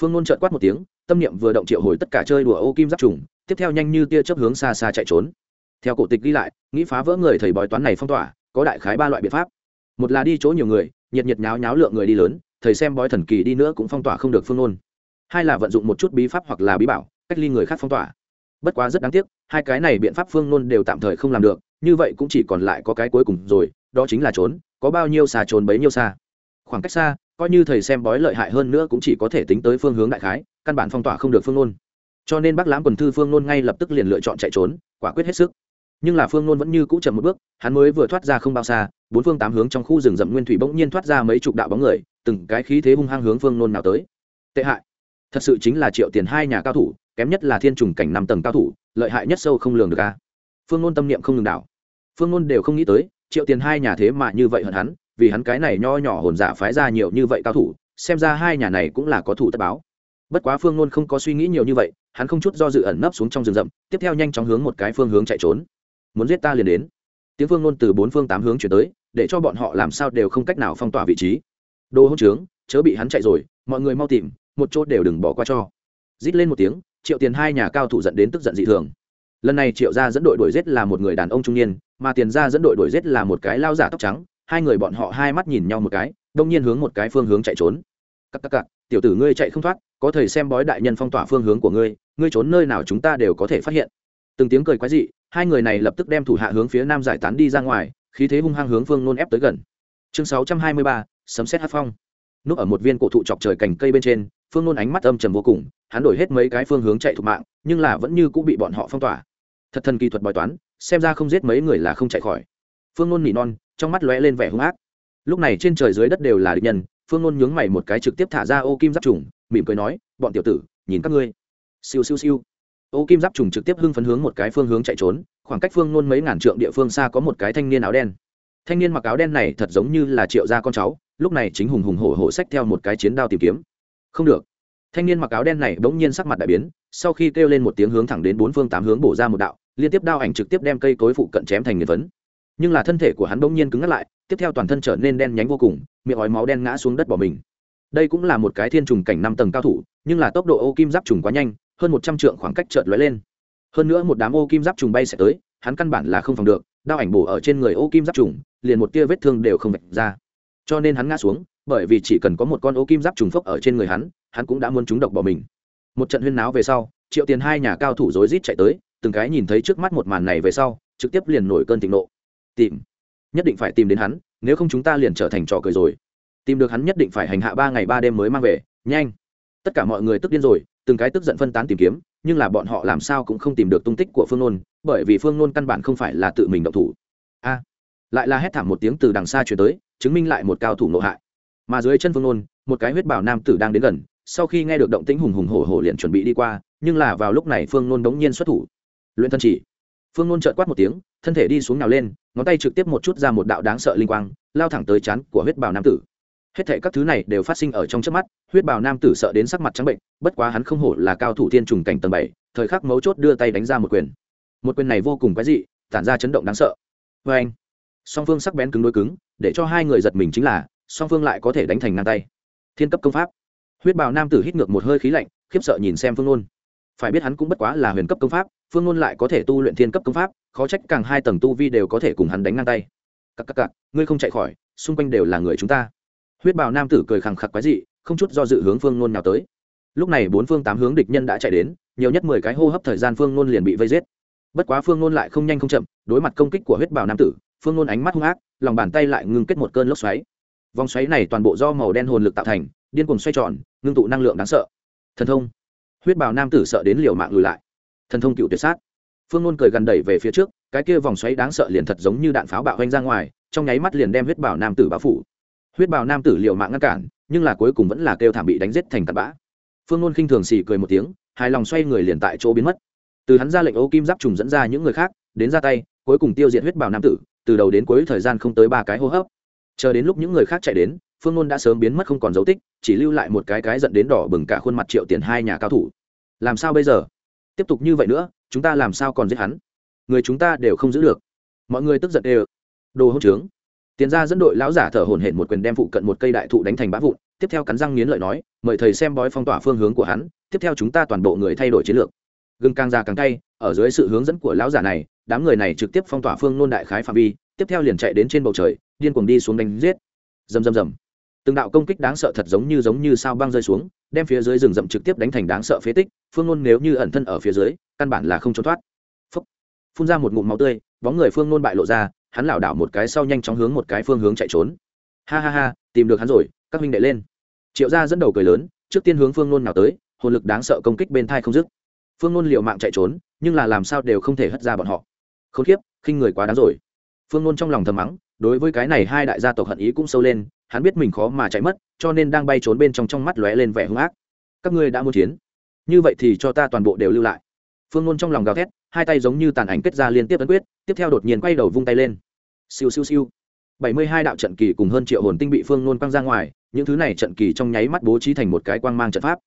Phương nôn trợn quát một tiếng, tâm niệm vừa động triệu hồi tất cả chơi đùa ô kim giáp trùng, tiếp theo nhanh như tia chớp hướng xa xa chạy trốn. Theo cổ tịch ghi lại, nghĩ phá vỡ người thầy bói toán này phong tỏa, có đại khái ba loại biện pháp. Một là đi chỗ nhiều người, nhiệt nhiệt nháo nháo lượng người đi lớn, thầy xem bói thần kỳ đi nữa cũng phong tỏa không được phương nôn. Hai là vận dụng một chút bí pháp hoặc là bí bảo, cách ly người khác phong tỏa. Bất quá rất đáng tiếc, hai cái này biện pháp phương nôn đều tạm thời không làm được, như vậy cũng chỉ còn lại có cái cuối cùng rồi, đó chính là trốn, có bao nhiêu xa trốn bấy nhiêu xa. Khoảng cách xa coi như thầy xem bói lợi hại hơn nữa cũng chỉ có thể tính tới phương hướng đại khái, căn bản phong tỏa không được phương nôn cho nên bác lãm quần thư phương nôn ngay lập tức liền lựa chọn chạy trốn, quả quyết hết sức. Nhưng là phương nôn vẫn như cũ chậm một bước, hắn mới vừa thoát ra không bao xa, bốn phương tám hướng trong khu rừng rậm nguyên thủy bỗng nhiên thoát ra mấy chục đạo bóng người, từng cái khí thế hung hăng hướng phương nôn nào tới. Tệ hại. Thật sự chính là triệu tiền hai nhà cao thủ, kém nhất là thiên trùng cảnh năm tầng cao thủ, lợi hại nhất sâu không lường được ca phương nôn tâm niệm không ngừng đảo. Phương nôn đều không nghĩ tới, triệu tiền hai nhà thế mà như vậy hận hắn vì hắn cái này nho nhỏ hồn giả phái ra nhiều như vậy cao thủ, xem ra hai nhà này cũng là có thủ tất báo. Bất quá phương nôn không có suy nghĩ nhiều như vậy, hắn không chút do dự ẩn nấp xuống trong rừng rậm, tiếp theo nhanh chóng hướng một cái phương hướng chạy trốn. Muốn giết ta liền đến. Tiếng phương nôn từ bốn phương tám hướng chuyển tới, để cho bọn họ làm sao đều không cách nào phong tỏa vị trí. Đồ hỗn trướng, chớ bị hắn chạy rồi, mọi người mau tìm, một chỗ đều đừng bỏ qua cho. Rít lên một tiếng, triệu tiền hai nhà cao thủ dẫn đến tức giận dị thường. Lần này triệu gia dẫn đội đuổi giết là một người đàn ông trung niên, mà tiền gia dẫn đội đuổi giết là một cái lao giả tóc trắng hai người bọn họ hai mắt nhìn nhau một cái, đông nhiên hướng một cái phương hướng chạy trốn. Cắc cắc cắc tiểu tử ngươi chạy không thoát, có thể xem bói đại nhân phong tỏa phương hướng của ngươi ngươi trốn nơi nào chúng ta đều có thể phát hiện. Từng tiếng cười quái dị, hai người này lập tức đem thủ hạ hướng phía nam giải tán đi ra ngoài, khí thế hung hăng hướng phương nôn ép tới gần. Chương sáu trăm hai mươi ba, sấm xét hát phong. Núp ở một viên cổ thụ chọc trời cành cây bên trên, phương nôn ánh mắt âm trầm vô cùng, hắn đổi hết mấy cái phương hướng chạy thục mạng, nhưng là vẫn như cũng bị bọn họ phong tỏa. Thật thần kỳ thuật bói toán, xem ra không giết mấy người là không chạy khỏi. Phương nôn nỉ non trong mắt lóe lên vẻ hung ác. Lúc này trên trời dưới đất đều là địch nhân, phương ngôn nhướng mày một cái trực tiếp thả ra ô kim giáp trùng, mỉm cười nói, bọn tiểu tử, nhìn các ngươi. Siêu siêu siêu. Ô kim giáp trùng trực tiếp hưng phấn hướng một cái phương hướng chạy trốn, khoảng cách phương ngôn mấy ngàn trượng địa phương xa có một cái thanh niên áo đen. Thanh niên mặc áo đen này thật giống như là triệu gia con cháu, lúc này chính hùng hùng hổ hổ xách theo một cái chiến đao tìm kiếm. Không được. Thanh niên mặc áo đen này bỗng nhiên sắc mặt đại biến, sau khi kêu lên một tiếng hướng thẳng đến bốn phương tám hướng bổ ra một đạo, liên tiếp đao ảnh trực tiếp đem cây cối phụ cận chém thành nghiền vấn nhưng là thân thể của hắn bỗng nhiên cứng ngắt lại, tiếp theo toàn thân trở nên đen nhánh vô cùng, miệng ói máu đen ngã xuống đất bỏ mình. Đây cũng là một cái thiên trùng cảnh năm tầng cao thủ, nhưng là tốc độ ô kim giáp trùng quá nhanh, hơn một trăm trượng khoảng cách chợt lóe lên. Hơn nữa một đám ô kim giáp trùng bay sẽ tới, hắn căn bản là không phòng được, đao ảnh bổ ở trên người ô kim giáp trùng, liền một tia vết thương đều không vạch ra. Cho nên hắn ngã xuống, bởi vì chỉ cần có một con ô kim giáp trùng phốc ở trên người hắn hắn cũng đã muốn trúng độc bỏ mình. Một trận huyên náo về sau, triệu tiền hai nhà cao thủ rối rít chạy tới, từng cái nhìn thấy trước mắt một màn này về sau, trực tiếp liền nổi cơn thịnh nộ tìm. Nhất định phải tìm đến hắn, nếu không chúng ta liền trở thành trò cười rồi. Tìm được hắn nhất định phải hành hạ ba ngày ba đêm mới mang về. Nhanh. Tất cả mọi người tức điên rồi, từng cái tức giận phân tán tìm kiếm, nhưng là bọn họ làm sao cũng không tìm được tung tích của phương nôn, bởi vì phương nôn căn bản không phải là tự mình động thủ. A. Lại là hét thảm một tiếng từ đằng xa chuyển tới, chứng minh lại một cao thủ nộ hại. Mà dưới chân phương nôn, một cái huyết bảo nam tử đang đến gần, sau khi nghe được động tĩnh hùng hùng hổ hổ liền chuẩn bị đi qua, nhưng là vào lúc này phương nôn đống nhiên xuất thủ. Luyện thân chỉ. Phương nôn trợt quát một tiếng, thân thể đi xuống nào lên ngón tay trực tiếp một chút ra một đạo đáng sợ linh quang, lao thẳng tới chán của huyết bào nam tử. Hết thệ các thứ này đều phát sinh ở trong trước mắt, huyết bào nam tử sợ đến sắc mặt trắng bệnh, bất quá hắn không hổ là cao thủ thiên trùng cảnh tầng bảy, thời khắc mấu chốt đưa tay đánh ra một quyền. Một quyền này vô cùng quái dị, tản ra chấn động đáng sợ. Vê anh, song phương sắc bén cứng đối cứng, để cho hai người giật mình chính là, song phương lại có thể đánh thành ngang tay. Thiên cấp công pháp. Huyết bào nam tử hít ngược một hơi khí lạnh, khiếp sợ nhìn xem phương ngôn phải biết hắn cũng bất quá là huyền cấp công pháp, phương ngôn lại có thể tu luyện thiên cấp công pháp, khó trách càng hai tầng tu vi đều có thể cùng hắn đánh ngang tay. Cặp cặp cặp ngươi không chạy khỏi, xung quanh đều là người chúng ta. Huyết bào nam tử cười khẳng khặc quái dị, không chút do dự hướng phương nôn nào tới. Lúc này bốn phương tám hướng địch nhân đã chạy đến, nhiều nhất mười cái hô hấp thời gian phương nôn liền bị vây giết. Bất quá phương nôn lại không nhanh không chậm, đối mặt công kích của huyết bào nam tử, phương nôn ánh mắt hung ác, lòng bàn tay lại ngưng kết một cơn lốc xoáy. Vòng xoáy này toàn bộ do màu đen hồn lực tạo thành, điên cuồng xoay tròn, ngưng tụ năng lượng đáng sợ. Thần thông huyết bào nam tử sợ đến liều mạng lùi lại. Thần thông cựu tuyệt sát. Phương nôn cười gần đẩy về phía trước, cái kia vòng xoáy đáng sợ liền thật giống như đạn pháo bạo hoanh ra ngoài, trong nháy mắt liền đem huyết bào nam tử bao phủ. Huyết bào nam tử liều mạng ngăn cản, nhưng là cuối cùng vẫn là kêu thảm bị đánh giết thành tạt bã. Phương ngôn khinh thường xì cười một tiếng, hài lòng xoay người liền tại chỗ biến mất. Từ hắn ra lệnh ô kim giáp trùng dẫn ra những người khác, đến ra tay, cuối cùng tiêu diệt huyết bào nam tử, từ đầu đến cuối thời gian không tới ba cái hô hấp. Chờ đến lúc những người khác chạy đến phương ngôn đã sớm biến mất không còn dấu tích, chỉ lưu lại một cái cái dẫn đến đỏ bừng cả khuôn mặt triệu tiền hai nhà cao thủ. Làm sao bây giờ? Tiếp tục như vậy nữa, chúng ta làm sao còn giết hắn? Người chúng ta đều không giữ được. Mọi người tức giận đều. Đồ hỗn trướng. Tiền ra dẫn đội lão giả thở hổn hển một quyền đem phụ cận một cây đại thụ đánh thành bã vụn, tiếp theo cắn răng nghiến lợi nói, mời thầy xem bói phong tỏa phương hướng của hắn, tiếp theo chúng ta toàn bộ người thay đổi chiến lược. Gừng càng già càng tay ở dưới sự hướng dẫn của lão giả này, đám người này trực tiếp phong tỏa phương nôn đại khái phạm vi, tiếp theo liền chạy đến trên bầu trời, điên cuồng đi xuống đánh giết. Rầm rầm rầm từng đạo công kích đáng sợ thật giống như giống như sao băng rơi xuống, đem phía dưới rừng rậm trực tiếp đánh thành đáng sợ phế tích, phương nôn nếu như ẩn thân ở phía dưới, căn bản là không trốn thoát. Phúc. phun ra một ngụm máu tươi, bóng người phương nôn bại lộ ra, hắn lảo đảo một cái sau nhanh chóng hướng một cái phương hướng chạy trốn. Ha ha ha, tìm được hắn rồi, các huynh đệ lên. Triệu gia dẫn đầu cười lớn, trước tiên hướng phương nôn nào tới, hồn lực đáng sợ công kích bên thai không dứt. Phương nôn liệu mạng chạy trốn, nhưng là làm sao đều không thể hất ra bọn họ. Không khiếp khinh người quá đáng rồi. Phương nôn trong lòng thầm mắng đối với cái này hai đại gia tộc hận ý cũng sâu lên, hắn biết mình khó mà chạy mất, cho nên đang bay trốn bên trong trong mắt lóe lên vẻ hung ác. Các ngươi đã muốn chiến. Như vậy thì cho ta toàn bộ đều lưu lại. Phương nôn trong lòng gào thét, hai tay giống như tàn ảnh kết ra liên tiếp ấn quyết, tiếp theo đột nhiên quay đầu vung tay lên. Siêu siêu siêu. Bảy mươi hai đạo trận kỳ cùng hơn triệu hồn tinh bị phương nôn quăng ra ngoài, những thứ này trận kỳ trong nháy mắt bố trí thành một cái quang mang trận pháp.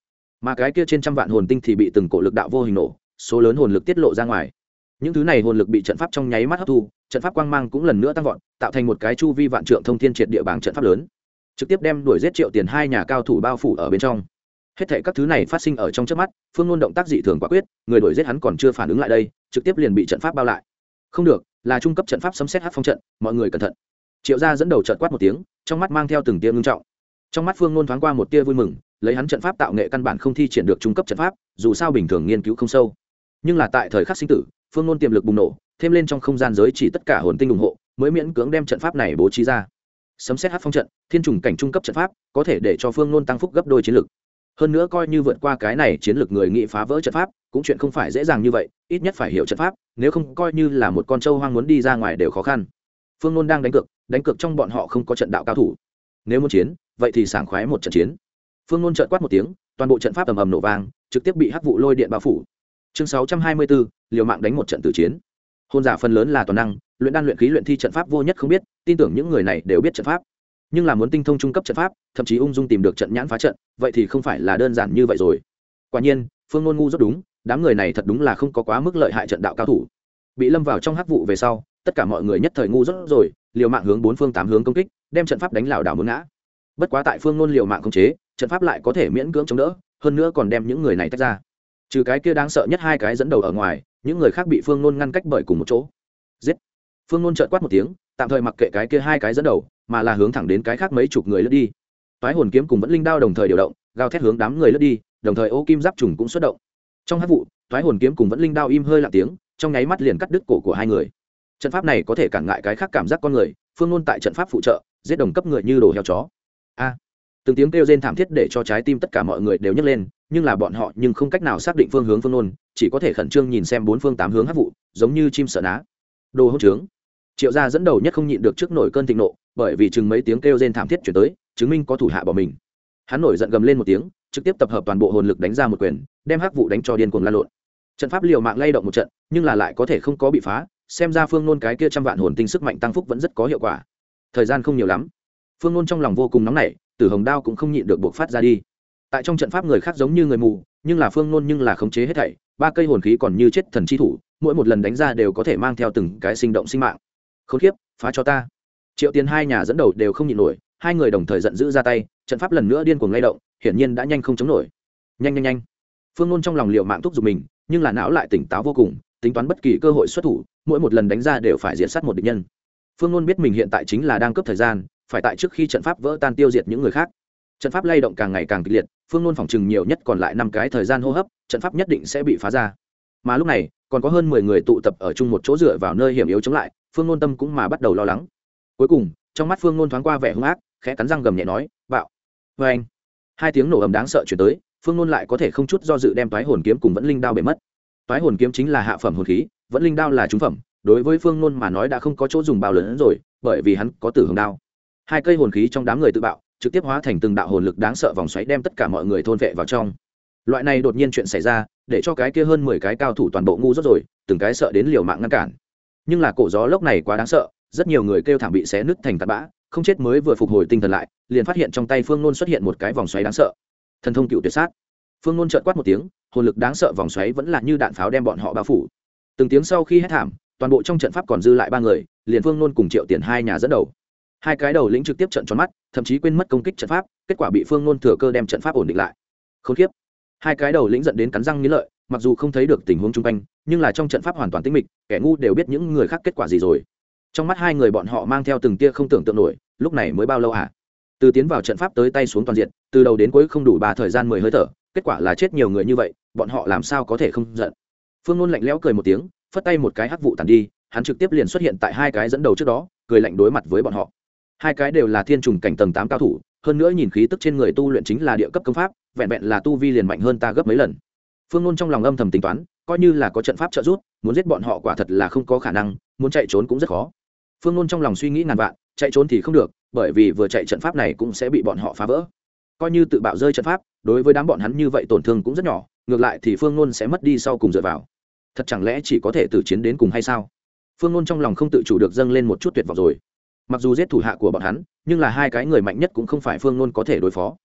Mà cái kia trên trăm vạn hồn tinh thì bị từng cổ lực đạo vô hình nổ, số lớn hồn lực tiết lộ ra ngoài. Những thứ này hồn lực bị trận pháp trong nháy mắt hấp thu trận pháp quang mang cũng lần nữa tăng vọt, tạo thành một cái chu vi vạn trượng thông thiên triệt địa bảng trận pháp lớn. Trực tiếp đem đuổi giết triệu tiền hai nhà cao thủ bao phủ ở bên trong. Hết thảy các thứ này phát sinh ở trong trước mắt, phương ngôn động tác dị thường quả quyết, người đuổi giết hắn còn chưa phản ứng lại đây, trực tiếp liền bị trận pháp bao lại. Không được, là trung cấp trận pháp sấm xét hát phong trận, mọi người cẩn thận. Triệu gia dẫn đầu trận quát một tiếng, trong mắt mang theo từng tia ngưng trọng. Trong mắt phương ngôn thoáng qua một tia vui mừng, lấy hắn trận pháp tạo nghệ căn bản không thi triển được trung cấp trận pháp, dù sao bình thường nghiên cứu không sâu. Nhưng là tại thời khắc sinh tử, phương ngôn tiềm lực bùng nổ thêm lên trong không gian giới chỉ tất cả hồn tinh ủng hộ, mới miễn cưỡng đem trận pháp này bố trí ra. Sấm xét hát phong trận, thiên trùng cảnh trung cấp trận pháp, có thể để cho phương nôn tăng phúc gấp đôi chiến lực. Hơn nữa coi như vượt qua cái này chiến lược người nghị phá vỡ trận pháp, cũng chuyện không phải dễ dàng như vậy, ít nhất phải hiểu trận pháp, nếu không coi như là một con trâu hoang muốn đi ra ngoài đều khó khăn. Phương nôn đang đánh cược đánh cược trong bọn họ không có trận đạo cao thủ. Nếu muốn chiến, vậy thì sảng khoái một trận chiến. Phương nôn trợn quát một tiếng, toàn bộ trận pháp ầm ầm nổ vang, trực tiếp bị hắc vụ lôi điện bao phủ. Chương sáu trăm hai mươi bốn, liều mạng đánh một trận tử chiến hôn giả phần lớn là toàn năng, luyện đan luyện khí luyện thi trận pháp vô nhất không biết, tin tưởng những người này đều biết trận pháp. Nhưng là muốn tinh thông trung cấp trận pháp, thậm chí ung dung tìm được trận nhãn phá trận, vậy thì không phải là đơn giản như vậy rồi. Quả nhiên, phương ngôn ngu rất đúng, đám người này thật đúng là không có quá mức lợi hại trận đạo cao thủ. Bị lâm vào trong hắc vụ về sau, tất cả mọi người nhất thời ngu dốt rồi, liều mạng hướng bốn phương tám hướng công kích, đem trận pháp đánh lảo đảo muốn ngã. Bất quá tại phương ngôn liều mạng không chế, trận pháp lại có thể miễn cưỡng chống đỡ, hơn nữa còn đem những người này tách ra trừ cái kia đáng sợ nhất hai cái dẫn đầu ở ngoài, những người khác bị phương nôn ngăn cách bởi cùng một chỗ. Giết! Phương nôn trợn quát một tiếng, tạm thời mặc kệ cái kia hai cái dẫn đầu, mà là hướng thẳng đến cái khác mấy chục người lướt đi. Toái hồn kiếm cùng vẫn linh đao đồng thời điều động, gào thét hướng đám người lướt đi, đồng thời ô kim giáp trùng cũng xuất động. Trong hát vụ, toái hồn kiếm cùng vẫn linh đao im hơi lặng tiếng, trong nháy mắt liền cắt đứt cổ của hai người. Trận pháp này có thể cản ngại cái khác cảm giác con người, phương nôn tại trận pháp phụ trợ, giết đồng cấp người như đồ heo chó. A! Từng tiếng kêu rên thảm thiết để cho trái tim tất cả mọi người đều nhấc lên, nhưng là bọn họ nhưng không cách nào xác định phương hướng phương ngôn, chỉ có thể khẩn trương nhìn xem bốn phương tám hướng hát vụ, giống như chim sợ ná. Đồ hỗn trướng. Triệu gia dẫn đầu nhất không nhịn được trước nổi cơn thịnh nộ, bởi vì chừng mấy tiếng kêu rên thảm thiết chuyển tới, chứng minh có thủ hạ bỏ mình. Hắn nổi giận gầm lên một tiếng, trực tiếp tập hợp toàn bộ hồn lực đánh ra một quyền, đem hắc vụ đánh cho điên cuồng lan lộn. Trận pháp liều mạng lay động một trận, nhưng là lại có thể không có bị phá, xem ra phương nôn cái kia trăm vạn hồn tinh sức mạnh tăng phúc vẫn rất có hiệu quả. Thời gian không nhiều lắm. Phương nôn trong lòng vô cùng nóng nảy tử hồng đao cũng không nhịn được buộc phát ra đi. Tại trong trận pháp người khác giống như người mù, nhưng là phương nôn nhưng là khống chế hết thảy, ba cây hồn khí còn như chết thần chi thủ, mỗi một lần đánh ra đều có thể mang theo từng cái sinh động sinh mạng. Khốn kiếp, phá cho ta. Triệu tiền hai nhà dẫn đầu đều không nhịn nổi, hai người đồng thời giận dữ ra tay, trận pháp lần nữa điên cuồng lay động, hiển nhiên đã nhanh không chống nổi. Nhanh nhanh nhanh. Phương nôn trong lòng liệu mạng thúc giục mình, nhưng là não lại tỉnh táo vô cùng, tính toán bất kỳ cơ hội xuất thủ, mỗi một lần đánh ra đều phải diệt sát một địch nhân. Phương nôn biết mình hiện tại chính là đang cướp thời gian phải tại trước khi trận pháp vỡ tan tiêu diệt những người khác. Trận pháp lay động càng ngày càng kịch liệt, phương nôn phòng chừng nhiều nhất còn lại năm cái thời gian hô hấp, trận pháp nhất định sẽ bị phá ra. Mà lúc này, còn có hơn mười người tụ tập ở chung một chỗ dựa vào nơi hiểm yếu chống lại, phương nôn tâm cũng mà bắt đầu lo lắng. Cuối cùng, trong mắt phương nôn thoáng qua vẻ hung ác, khẽ cắn răng gầm nhẹ nói, bạo. Vê anh, hai tiếng nổ ầm đáng sợ chuyển tới, phương nôn lại có thể không chút do dự đem toái hồn kiếm cùng vẫn linh đao bể mất. Toái hồn kiếm chính là hạ phẩm hồn khí, vẫn linh đao là trung phẩm, đối với phương nôn mà nói đã không có chỗ dùng bao lớn hơn rồi, bởi vì hắn có tử hồng đao hai cây hồn khí trong đám người tự bạo, trực tiếp hóa thành từng đạo hồn lực đáng sợ vòng xoáy đem tất cả mọi người thôn vệ vào trong. Loại này đột nhiên chuyện xảy ra, để cho cái kia hơn mười cái cao thủ toàn bộ ngu rốt rồi, từng cái sợ đến liều mạng ngăn cản. Nhưng là cổ gió lốc này quá đáng sợ, rất nhiều người kêu thảm bị xé nứt thành tạt bã, không chết mới vừa phục hồi tinh thần lại, liền phát hiện trong tay phương nôn xuất hiện một cái vòng xoáy đáng sợ. Thần thông cựu tuyệt sát. Phương nôn trợt quát một tiếng, hồn lực đáng sợ vòng xoáy vẫn là như đạn pháo đem bọn họ bao phủ. Từng tiếng sau khi hết thảm, toàn bộ trong trận pháp còn dư lại ba người, liền phương nôn cùng triệu tiền hai nhà dẫn đầu hai cái đầu lĩnh trực tiếp trận tròn mắt, thậm chí quên mất công kích trận pháp, kết quả bị phương nôn thừa cơ đem trận pháp ổn định lại. K h ố n k i ế p hai cái đầu lĩnh dẫn đến cắn răng nghĩ lợi, mặc dù không thấy được tình huống chung quanh, nhưng là trong trận pháp hoàn toàn tĩnh mịch, kẻ ngu đều biết những người khác kết quả gì rồi. Trong mắt hai người bọn họ mang theo từng tia không tưởng tượng nổi, lúc này mới bao lâu à? Từ tiến vào trận pháp tới tay xuống toàn diện, từ đầu đến cuối không đủ ba thời gian mười hơi thở, kết quả là chết nhiều người như vậy, bọn họ làm sao có thể không giận? Phương nôn lạnh lẽo cười một tiếng, phất tay một cái hắc vụ tàn đi, hắn trực tiếp liền xuất hiện tại hai cái dẫn đầu trước đó, cười lạnh đối mặt với bọn họ hai cái đều là thiên trùng cảnh tầng tám cao thủ, hơn nữa nhìn khí tức trên người tu luyện chính là địa cấp công pháp, vẹn vẹn là tu vi liền mạnh hơn ta gấp mấy lần. Phương nôn trong lòng âm thầm tính toán, coi như là có trận pháp trợ giúp, muốn giết bọn họ quả thật là không có khả năng, muốn chạy trốn cũng rất khó. Phương nôn trong lòng suy nghĩ ngàn vạn, chạy trốn thì không được, bởi vì vừa chạy trận pháp này cũng sẽ bị bọn họ phá vỡ. Coi như tự bạo rơi trận pháp, đối với đám bọn hắn như vậy tổn thương cũng rất nhỏ, ngược lại thì phương nôn sẽ mất đi sau cùng dựa vào. Thật chẳng lẽ chỉ có thể tử chiến đến cùng hay sao? Phương nôn trong lòng không tự chủ được dâng lên một chút tuyệt vọng rồi mặc dù giết thủ hạ của bọn hắn, nhưng là hai cái người mạnh nhất cũng không phải phương nôn có thể đối phó.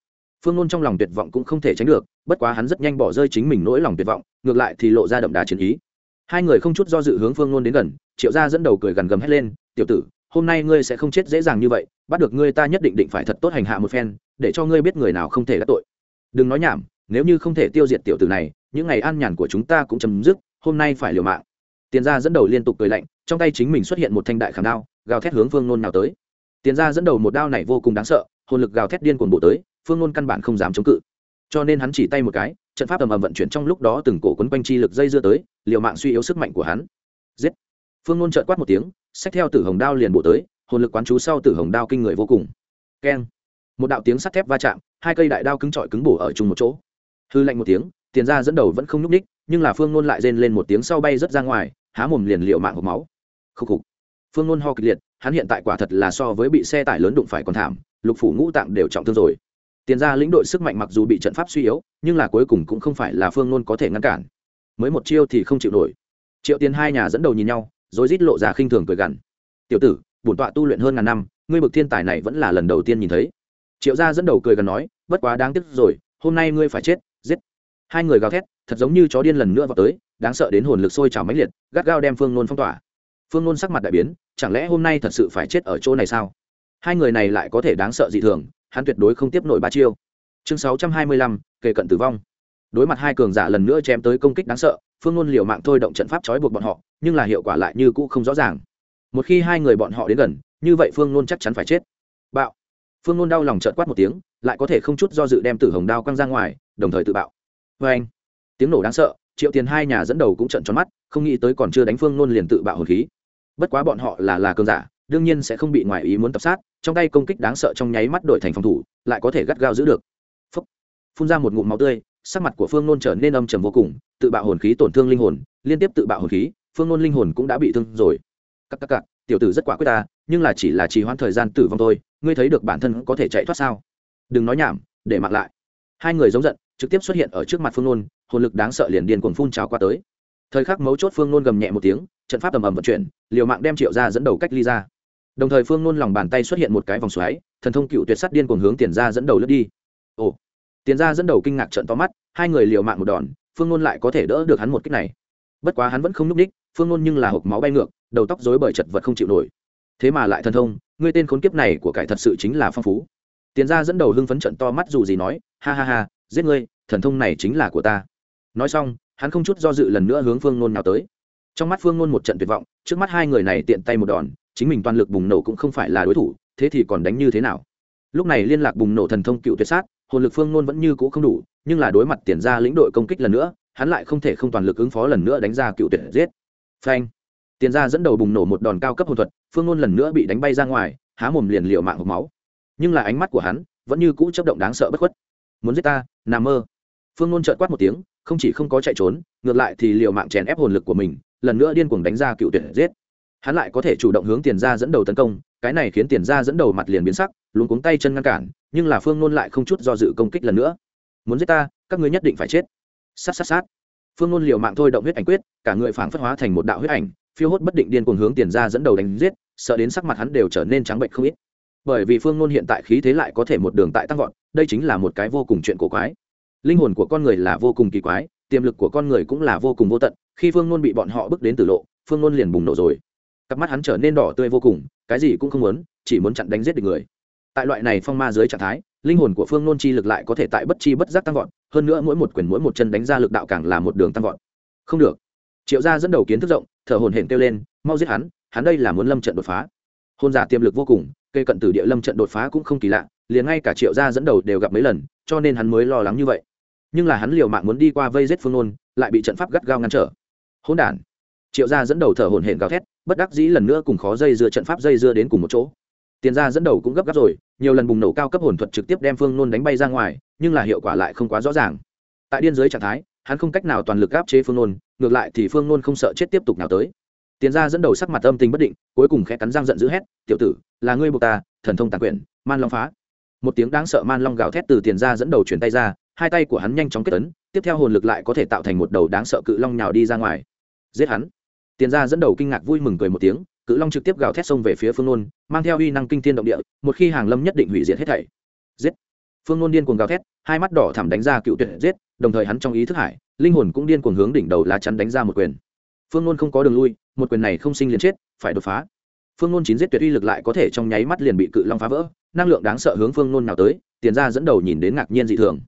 Phương nôn trong lòng tuyệt vọng cũng không thể tránh được, bất quá hắn rất nhanh bỏ rơi chính mình nỗi lòng tuyệt vọng, ngược lại thì lộ ra đậm đà chiến ý. Hai người không chút do dự hướng phương nôn đến gần, triệu gia dẫn đầu cười gần gầm hét lên, tiểu tử, hôm nay ngươi sẽ không chết dễ dàng như vậy, bắt được ngươi ta nhất định định phải thật tốt hành hạ một phen, để cho ngươi biết người nào không thể đắc tội. Đừng nói nhảm, nếu như không thể tiêu diệt tiểu tử này, những ngày an nhàn của chúng ta cũng chấm dứt, hôm nay phải liều mạng tiền gia dẫn đầu liên tục cười lạnh, trong tay chính mình xuất hiện một thanh đại khảm đao, gào thét hướng phương nôn nào tới. Tiền gia dẫn đầu một đao này vô cùng đáng sợ, hồn lực gào thét điên cuồng bộ tới, phương nôn căn bản không dám chống cự. Cho nên hắn chỉ tay một cái, trận pháp ầm ầm vận chuyển trong lúc đó từng cổ quấn quanh chi lực dây dưa tới, liều mạng suy yếu sức mạnh của hắn. Giết! Phương nôn trợn quát một tiếng, xách theo tử hồng đao liền bộ tới, hồn lực quán chú sau tử hồng đao kinh người vô cùng. Keng! Một đạo tiếng sắt thép va chạm, hai cây đại đao cứng trọi cứng bổ ở chung một chỗ. Hư lạnh một tiếng, tiền gia dẫn đầu vẫn không nhúc ních nhưng là phương nôn lại rên lên một tiếng sau bay rớt ra ngoài há mồm liền liệu mạng hộp máu. Khúc khục. Phương nôn ho kịch liệt, hắn hiện tại quả thật là so với bị xe tải lớn đụng phải còn thảm, lục phủ ngũ tạng đều trọng thương rồi. Tiền ra lĩnh đội sức mạnh mặc dù bị trận pháp suy yếu, nhưng là cuối cùng cũng không phải là phương nôn có thể ngăn cản. Mới một chiêu thì không chịu nổi. Triệu tiền hai nhà dẫn đầu nhìn nhau, rồi rít lộ ra khinh thường cười gằn. Tiểu tử, bổn tọa tu luyện hơn ngàn năm, ngươi bực thiên tài này vẫn là lần đầu tiên nhìn thấy. Triệu gia dẫn đầu cười gằn nói, bất quá đáng tiếc rồi, hôm nay ngươi phải chết, giết. Hai người gào thét thật giống như chó điên lần nữa vào tới, đáng sợ đến hồn lực sôi trào mãnh liệt, gắt gao đem phương nôn phong tỏa. Phương nôn sắc mặt đại biến, chẳng lẽ hôm nay thật sự phải chết ở chỗ này sao? Hai người này lại có thể đáng sợ dị thường, hắn tuyệt đối không tiếp nổi ba chiêu. Chương sáu trăm hai mươi lăm, kề cận tử vong. Đối mặt hai cường giả lần nữa chém tới công kích đáng sợ, phương ngôn liều mạng thôi động trận pháp trói buộc bọn họ, nhưng là hiệu quả lại như cũ không rõ ràng. Một khi hai người bọn họ đến gần, như vậy phương ngôn chắc chắn phải chết. Bạo. Phương ngôn đau lòng trợn quát một tiếng, lại có thể không chút do dự đem tử hồng đao quăng ra ngoài, đồng thời tự bạo. Vê anh tiếng nổ đáng sợ, triệu tiền hai nhà dẫn đầu cũng trận tròn mắt, không nghĩ tới còn chưa đánh phương nôn liền tự bạo hồn khí. Bất quá bọn họ là là cơn giả, đương nhiên sẽ không bị ngoại ý muốn tập sát, trong tay công kích đáng sợ trong nháy mắt đổi thành phòng thủ, lại có thể gắt gao giữ được. Phúc. phun ra một ngụm máu tươi, sắc mặt của phương nôn trở nên âm trầm vô cùng, tự bạo hồn khí tổn thương linh hồn, liên tiếp tự bạo hồn khí, phương nôn linh hồn cũng đã bị thương rồi. Các các cặp tiểu tử rất quả quyết ta, nhưng là chỉ là trì hoãn thời gian tử vong thôi, ngươi thấy được bản thân có thể chạy thoát sao? Đừng nói nhảm, để mặc lại. Hai người giống giận, trực tiếp xuất hiện ở trước mặt phương nôn hồn lực đáng sợ liền điên cuồng phun trào qua tới. Thời khắc mấu chốt phương nôn gầm nhẹ một tiếng, trận pháp ầm ầm vận chuyển, liều mạng đem triệu ra dẫn đầu cách ly ra. Đồng thời phương nôn lòng bàn tay xuất hiện một cái vòng xoáy, thần thông cựu tuyệt sắt điên cuồng hướng tiền ra dẫn đầu lướt đi. Ồ! Tiền ra dẫn đầu kinh ngạc trận to mắt, hai người liều mạng một đòn, phương nôn lại có thể đỡ được hắn một cách này. Bất quá hắn vẫn không n ú c ních phương nôn nhưng là hộp máu bay ngược, đầu tóc dối bởi chật vật không chịu nổi. Thế mà lại thần thông ngươi tên khốn kiếp này của cải thật sự chính là phong phú. Tiền ra dẫn đầu hưng phấn trận to mắt dù gì nói, ha ha ha, giết ngươi, thần thông này chính là của ta nói xong, hắn không chút do dự lần nữa hướng phương nôn nào tới. Trong mắt phương nôn một trận tuyệt vọng, trước mắt hai người này tiện tay một đòn, chính mình toàn lực bùng nổ cũng không phải là đối thủ, thế thì còn đánh như thế nào? Lúc này liên lạc bùng nổ thần thông cựu tuyệt sát, hồn lực phương nôn vẫn như cũ không đủ, nhưng là đối mặt tiền ra lĩnh đội công kích lần nữa, hắn lại không thể không toàn lực ứng phó lần nữa đánh ra cựu tuyệt giết. Phanh! Tiền ra dẫn đầu bùng nổ một đòn cao cấp hồn thuật, phương nôn lần nữa bị đánh bay ra ngoài, há mồm liền liệu mạng hộp máu. Nhưng là ánh mắt của hắn vẫn như cũ chấp động đáng sợ bất khuất. Muốn giết ta nằm mơ? Phương nôn trợn quát một tiếng không chỉ không có chạy trốn, ngược lại thì liều mạng chèn ép hồn lực của mình, lần nữa điên cuồng đánh ra cựu tuyệt giết. Hắn lại có thể chủ động hướng tiền ra dẫn đầu tấn công, cái này khiến tiền ra dẫn đầu mặt liền biến sắc luôn cuống tay chân ngăn cản, nhưng là phương nôn lại không chút do dự công kích lần nữa. Muốn giết ta, các ngươi nhất định phải chết. Sát sát sát. Phương nôn liều mạng thôi động huyết ảnh quyết, cả người phảng phất hóa thành một đạo huyết ảnh, phiêu hốt bất định điên cuồng hướng tiền ra dẫn đầu đánh giết, sợ đến sắc mặt hắn đều trở nên trắng bệnh không ít. Bởi vì phương nôn hiện tại khí thế lại có thể một đường tại tăng vọt, đây chính là một cái vô cùng chuyện cổ quái linh hồn của con người là vô cùng kỳ quái, tiềm lực của con người cũng là vô cùng vô tận, khi phương nôn bị bọn họ bước đến từ lộ, phương nôn liền bùng nổ rồi. Cặp mắt hắn trở nên đỏ tươi vô cùng, cái gì cũng không muốn, chỉ muốn chặn đánh giết được người. Tại loại này phong ma dưới trạng thái, linh hồn của phương nôn chi lực lại có thể tại bất chi bất giác tăng vọt, hơn nữa mỗi một quyền mỗi một chân đánh ra lực đạo càng là một đường tăng vọt. Không được. Triệu gia dẫn đầu kiến thức rộng, thở hồn hển kêu lên, mau giết hắn hắn đây là muốn lâm trận đột phá. Hôn giả tiềm lực vô cùng, cây cận tử địa lâm trận đột phá cũng không kỳ lạ, liền ngay cả triệu gia dẫn đầu đều gặp mấy lần, cho nên hắn mới lo lắng như vậy nhưng là hắn liều mạng muốn đi qua vây giết phương nôn, lại bị trận pháp gắt gao ngăn trở. Hôn đản. Triệu gia dẫn đầu thở hồn hển gào thét, bất đắc dĩ lần nữa cùng khó dây dưa trận pháp dây dưa đến cùng một chỗ. Tiền gia dẫn đầu cũng gấp gáp rồi, nhiều lần bùng nổ cao cấp hồn thuật trực tiếp đem phương nôn đánh bay ra ngoài, nhưng là hiệu quả lại không quá rõ ràng. Tại điên giới trạng thái, hắn không cách nào toàn lực áp chế phương nôn, ngược lại thì phương nôn không sợ chết tiếp tục nào tới. Tiền gia dẫn đầu sắc mặt âm tình bất định, cuối cùng khẽ cắn răng giận dữ hét, tiểu tử, là ngươi buộc ta, thần thông tàn quyển, man long phá. Một tiếng đáng sợ man long gào thét từ tiền gia dẫn đầu chuyển tay ra hai tay của hắn nhanh chóng kết ấn, tiếp theo hồn lực lại có thể tạo thành một đầu đáng sợ cự long nhào đi ra ngoài. Giết hắn. Tiền gia dẫn đầu kinh ngạc vui mừng cười một tiếng, cự long trực tiếp gào thét xông về phía phương nôn, mang theo uy năng kinh thiên động địa, một khi hàng lâm nhất định hủy diệt hết thảy. Giết. Phương nôn điên cuồng gào thét, hai mắt đỏ thảm đánh ra cựu tuyệt giết, đồng thời hắn trong ý thức hải, linh hồn cũng điên cuồng hướng đỉnh đầu lá chắn đánh ra một quyền. Phương nôn không có đường lui, một quyền này không sinh liền chết, phải đột phá. Phương nôn chín giết tuyệt uy lực lại có thể trong nháy mắt liền bị cự long phá vỡ, năng lượng đáng sợ hướng phương nôn nào tới, tiền ra dẫn đầu nhìn đến ngạc nhiên dị thường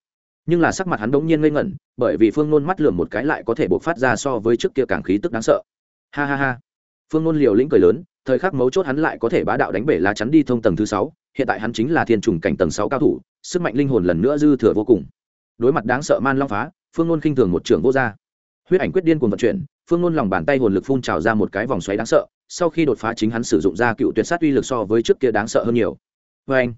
nhưng là sắc mặt hắn đống nhiên ngây ngẩn, bởi vì phương nôn mắt lườm một cái lại có thể buộc phát ra so với trước kia càng khí tức đáng sợ. Ha ha ha. Phương nôn liều lĩnh cười lớn, thời khắc mấu chốt hắn lại có thể bá đạo đánh bể lá chắn đi thông tầng thứ sáu, hiện tại hắn chính là thiên trùng cảnh tầng sáu cao thủ, sức mạnh linh hồn lần nữa dư thừa vô cùng. Đối mặt đáng sợ man long phá, phương nôn khinh thường một trưởng vô gia. Huyết ảnh quyết điên cùng vận chuyển, phương nôn lòng bàn tay hồn lực phun trào ra một cái vòng xoáy đáng sợ, sau khi đột phá chính hắn sử dụng ra cựu tuyệt sát uy lực so với trước kia đáng sợ hơn nhiều. Vê anh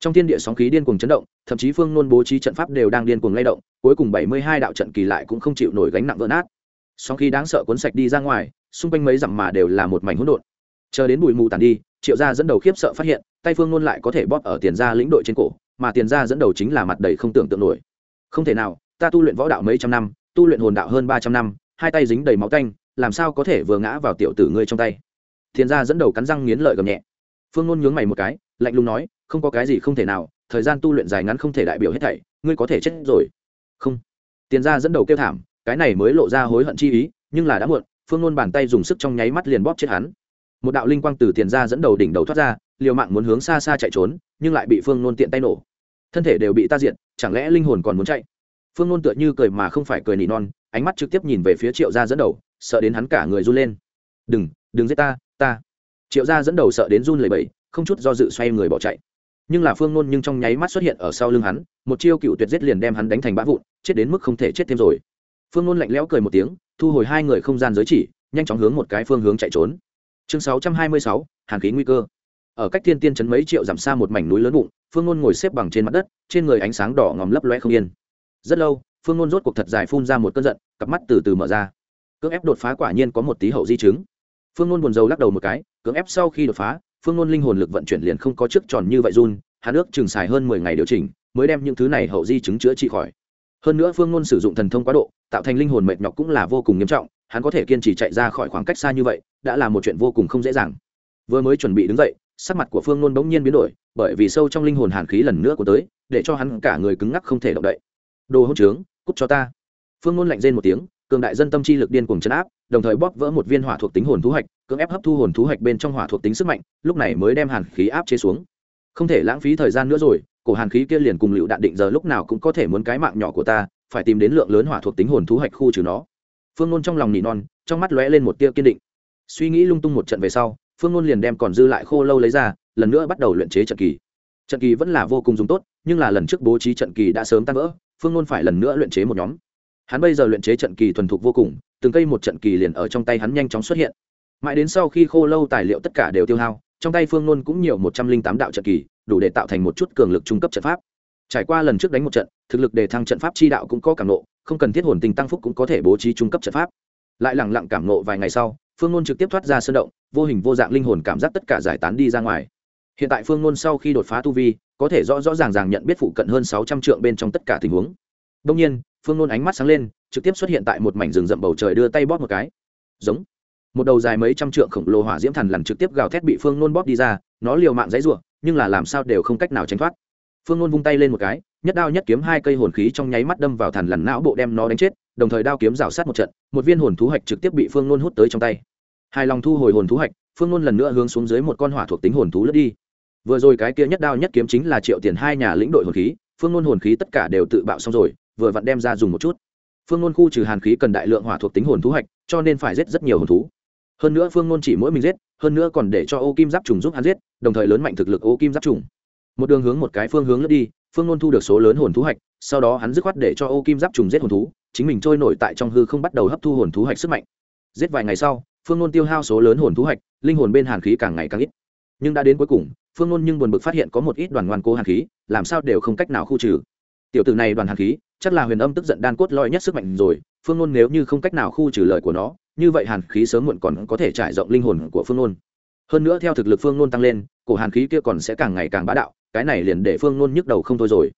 trong thiên địa sóng khí điên cuồng chấn động, thậm chí phương nôn bố trí trận pháp đều đang điên cuồng lay động, cuối cùng bảy mươi hai đạo trận kỳ lại cũng không chịu nổi gánh nặng vỡ nát. Sóng khí đáng sợ cuốn sạch đi ra ngoài, xung quanh mấy dặm mà đều là một mảnh hỗn độn. Chờ đến bụi mù tàn đi, triệu gia dẫn đầu khiếp sợ phát hiện, tay phương nôn lại có thể bóp ở tiền gia lĩnh đội trên cổ, mà tiền gia dẫn đầu chính là mặt đầy không tưởng tượng nổi. Không thể nào, ta tu luyện võ đạo mấy trăm năm, tu luyện hồn đạo hơn ba trăm năm, hai tay dính đầy máu tanh, làm sao có thể vừa ngã vào tiểu tử ngươi trong tay? Tiền gia dẫn đầu cắn răng nghiến lợi gầm nhẹ. Phương nôn nhướng mày một cái, lạnh lùng nói không có cái gì không thể nào, thời gian tu luyện dài ngắn không thể đại biểu hết thảy, ngươi có thể chết rồi. Không. Tiền gia dẫn đầu kêu thảm, cái này mới lộ ra hối hận chi ý, nhưng là đã muộn, phương nôn bàn tay dùng sức trong nháy mắt liền bóp chết hắn. Một đạo linh quang từ tiền gia dẫn đầu đỉnh đầu thoát ra, liều mạng muốn hướng xa xa chạy trốn, nhưng lại bị phương nôn tiện tay nổ. Thân thể đều bị ta diện chẳng lẽ linh hồn còn muốn chạy? Phương nôn tựa như cười mà không phải cười nỉ non, ánh mắt trực tiếp nhìn về phía triệu gia dẫn đầu, sợ đến hắn cả người run lên. Đừng đừng giết ta ta. Triệu gia dẫn đầu sợ đến run lầy bẫy không chút do dự xoay người bỏ chạy nhưng là phương nôn nhưng trong nháy mắt xuất hiện ở sau lưng hắn, một chiêu cựu tuyệt giết liền đem hắn đánh thành bã vụn, chết đến mức không thể chết thêm rồi. Phương nôn lạnh lẽo cười một tiếng, thu hồi hai người không gian giới chỉ, nhanh chóng hướng một cái phương hướng chạy trốn. Chương sáu trăm hai mươi sáu, hàn khí nguy cơ. Ở cách thiên tiên chấn mấy triệu giảm xa một mảnh núi lớn bụng, phương nôn ngồi xếp bằng trên mặt đất, trên người ánh sáng đỏ ngòm lấp loe không yên. Rất lâu, phương nôn rốt cuộc thật dài phun ra một cơn giận, cặp mắt từ từ mở ra. Cưỡng ép đột phá quả nhiên có một tí hậu di chứng. Phương nôn buồn rầu lắc đầu một cái, cưỡng ép sau khi đột phá phương nôn linh hồn lực vận chuyển liền không có trước tròn như vậy run, hắn ước chừng xài hơn mười ngày điều chỉnh, mới đem những thứ này hậu di chứng chữa trị khỏi. Hơn nữa phương nôn sử dụng thần thông quá độ, tạo thành linh hồn mệt nhọc cũng là vô cùng nghiêm trọng, hắn có thể kiên trì chạy ra khỏi khoảng cách xa như vậy, đã là một chuyện vô cùng không dễ dàng. Vừa mới chuẩn bị đứng dậy, sắc mặt của phương nôn bỗng nhiên biến đổi, bởi vì sâu trong linh hồn hàn khí lần nữa của tới, để cho hắn cả người cứng ngắc không thể động đậy. Đồ hỗn trướng, cút cho ta. Phương nôn lạnh rên một tiếng, cường đại dân tâm chi lực điên cuồng chấn áp, đồng thời bóp vỡ một viên hỏa thuộc tính hồn thú hạch cưỡng ép hấp thu hồn thú hạch bên trong hỏa thuộc tính sức mạnh, lúc này mới đem hàn khí áp chế xuống. Không thể lãng phí thời gian nữa rồi, cổ hàn khí kia liền cùng lựu đạn định giờ lúc nào cũng có thể muốn cái mạng nhỏ của ta, phải tìm đến lượng lớn hỏa thuộc tính hồn thú hạch khu trừ nó. Phương Luân trong lòng nỉ non, trong mắt lóe lên một tia kiên định. Suy nghĩ lung tung một trận về sau, phương Luân liền đem còn dư lại khô lâu lấy ra, lần nữa bắt đầu luyện chế trận kỳ. Trận kỳ vẫn là vô cùng dùng tốt, nhưng là lần trước bố trí trận kỳ đã sớm tan vỡ, phương Luân phải lần nữa luyện chế một nhóm. Hắn bây giờ luyện chế trận kỳ thuần thục vô cùng, từng cây một trận kỳ liền ở trong tay hắn nhanh chóng xuất hiện mãi đến sau khi khô lâu tài liệu tất cả đều tiêu hao, trong tay phương nôn cũng nhiều một trăm linh tám đạo trận kỳ, đủ để tạo thành một chút cường lực trung cấp trận pháp. Trải qua lần trước đánh một trận, thực lực để thăng trận pháp chi đạo cũng có cảm nộ, không cần thiết hồn tình tăng phúc cũng có thể bố trí trung cấp trận pháp. Lại lẳng lặng cảm nộ vài ngày sau, phương nôn trực tiếp thoát ra sơn động, vô hình vô dạng linh hồn cảm giác tất cả giải tán đi ra ngoài. Hiện tại phương nôn sau khi đột phá tu vi, có thể rõ rõ ràng ràng nhận biết phụ cận hơn sáu trăm trượng bên trong tất cả tình huống. Đông nhiên, phương nôn ánh mắt sáng lên, trực tiếp xuất hiện tại một mảnh rừng rậm bầu trời đưa tay bóp một cái. Giống một đầu dài mấy trăm trượng khổng lồ hỏa diễm thần lằn trực tiếp gào thét bị phương nôn bóp đi ra, nó liều mạng dãy ruộng nhưng là làm sao đều không cách nào tránh thoát. Phương nôn vung tay lên một cái, nhất đao nhất kiếm hai cây hồn khí trong nháy mắt đâm vào thần lằn não bộ đem nó đánh chết, đồng thời đao kiếm rào sát một trận, một viên hồn thú hạch trực tiếp bị phương nôn hút tới trong tay. Hài lòng thu hồi hồn thú hạch, phương nôn lần nữa hướng xuống dưới một con hỏa thuộc tính hồn thú lướt đi. Vừa rồi cái kia nhất đao nhất kiếm chính là triệu tiền hai nhà lĩnh đội hồn khí, phương nôn hồn khí tất cả đều tự bạo xong rồi, vừa vặn đem ra dùng một chút. Phương nôn khu trừ hàn khí cần đại lượng hỏa thuộc tính hồn thú hạch, cho nên phải giết rất nhiều hồn thú hơn nữa phương nôn chỉ mỗi mình giết, hơn nữa còn để cho ô kim giáp trùng giúp hắn giết, đồng thời lớn mạnh thực lực ô kim giáp trùng. Một đường hướng một cái phương hướng lướt đi, phương nôn thu được số lớn hồn thú hạch, sau đó hắn dứt khoát để cho ô kim giáp trùng giết hồn thú, chính mình trôi nổi tại trong hư không bắt đầu hấp thu hồn thú hạch sức mạnh. Giết vài ngày sau, phương nôn tiêu hao số lớn hồn thú hạch, linh hồn bên hàn khí càng ngày càng ít. Nhưng đã đến cuối cùng, phương nôn nhưng buồn bực phát hiện có một ít đoàn ngoan cố hàn khí, làm sao đều không cách nào khu trừ. Tiểu tử này đoàn hàn khí, chắc là huyền âm tức giận đan cốt lõi nhất sức mạnh rồi, phương nôn nếu như không cách nào khu trừ lời của nó như vậy hàn khí sớm muộn còn có thể trải rộng linh hồn của phương nôn. Hơn nữa theo thực lực phương nôn tăng lên, cổ hàn khí kia còn sẽ càng ngày càng bá đạo, cái này liền để phương nôn nhức đầu không thôi rồi.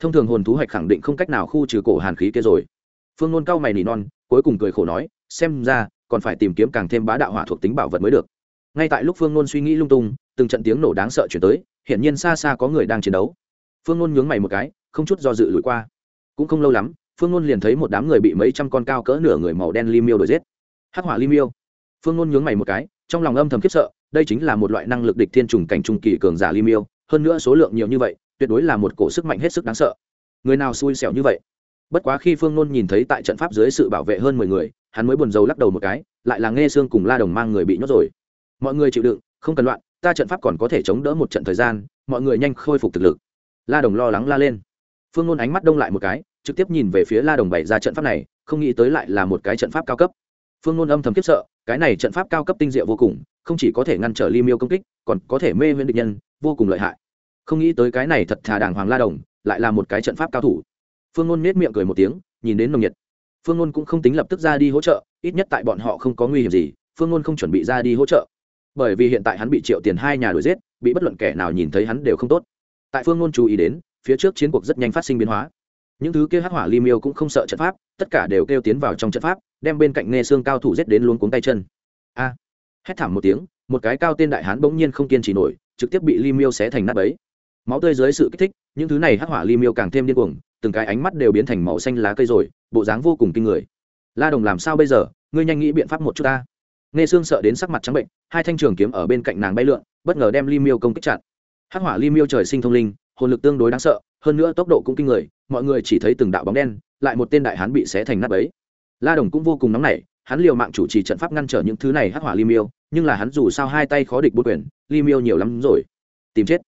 Thông thường hồn thú hạch khẳng định không cách nào khu trừ cổ hàn khí kia rồi. Phương nôn cao mày nỉ non, cuối cùng cười khổ nói, xem ra, còn phải tìm kiếm càng thêm bá đạo hỏa thuộc tính bảo vật mới được. Ngay tại lúc phương nôn suy nghĩ lung tung, từng trận tiếng nổ đáng sợ chuyển tới, hiển nhiên xa xa có người đang chiến đấu. Phương nôn nhướng mày một cái, không chút do dự lùi qua. Cũng không lâu lắm, phương nôn liền thấy một đám người bị mấy trăm con cao cỡ nửa người màu đen li miêu đuổi giết hắc hỏa ly miêu. Phương nôn nhướng mày một cái, trong lòng âm thầm khiếp sợ, đây chính là một loại năng lực địch thiên trùng cảnh trung kỳ cường giả ly miêu, hơn nữa số lượng nhiều như vậy, tuyệt đối là một cổ sức mạnh hết sức đáng sợ. Người nào xui xẻo như vậy? Bất quá khi phương nôn nhìn thấy tại trận pháp dưới sự bảo vệ hơn mười người, hắn mới buồn rầu lắc đầu một cái, lại là nghe xương cùng la đồng mang người bị nhốt rồi. Mọi người chịu đựng, không cần loạn, ta trận pháp còn có thể chống đỡ một trận thời gian, mọi người nhanh khôi phục thực lực. La đồng lo lắng la lên. Phương nôn ánh mắt đông lại một cái, trực tiếp nhìn về phía la đồng bày ra trận pháp này, không nghĩ tới lại là một cái trận pháp cao cấp phương nôn âm thầm kiếp sợ, cái này trận pháp cao cấp tinh diệu vô cùng, không chỉ có thể ngăn trở ly miêu công kích, còn có thể mê huyễn địch nhân, vô cùng lợi hại. Không nghĩ tới cái này thật thà đàng hoàng la đồng, lại là một cái trận pháp cao thủ. Phương nôn nết miệng cười một tiếng, nhìn đến nồng nhiệt. Phương nôn cũng không tính lập tức ra đi hỗ trợ, ít nhất tại bọn họ không có nguy hiểm gì, phương nôn không chuẩn bị ra đi hỗ trợ. Bởi vì hiện tại hắn bị triệu tiền hai nhà đuổi giết, bị bất luận kẻ nào nhìn thấy hắn đều không tốt. Tại phương nôn chú ý đến, phía trước chiến cuộc rất nhanh phát sinh biến hóa những thứ kia hắc hỏa ly miêu cũng không sợ trận pháp, tất cả đều kêu tiến vào trong trận pháp, đem bên cạnh nghe xương cao thủ giết đến luôn cuống tay chân. A! Hét thảm một tiếng, một cái cao tên đại hán bỗng nhiên không kiên trì nổi, trực tiếp bị ly miêu xé thành nát bấy. Máu tươi dưới sự kích thích, những thứ này hắc hỏa ly miêu càng thêm điên cuồng, từng cái ánh mắt đều biến thành màu xanh lá cây rồi, bộ dáng vô cùng kinh người. La đồng làm sao bây giờ? Ngươi nhanh nghĩ biện pháp một chút ta. Nghe xương sợ đến sắc mặt trắng bệnh, hai thanh trường kiếm ở bên cạnh nàng bay lượn, bất ngờ đem ly miêu công kích chặn. Hắc hỏa ly miêu trời sinh thông linh, hồn lực tương đối đáng sợ hơn nữa tốc độ cũng kinh người, mọi người chỉ thấy từng đạo bóng đen, lại một tên đại hán bị xé thành nát ấy la đồng cũng vô cùng nóng nảy, hắn liều mạng chủ trì trận pháp ngăn trở những thứ này hắc hỏa li miêu, nhưng là hắn dù sao hai tay khó địch bút quyền, li miêu nhiều lắm rồi. Tìm chết.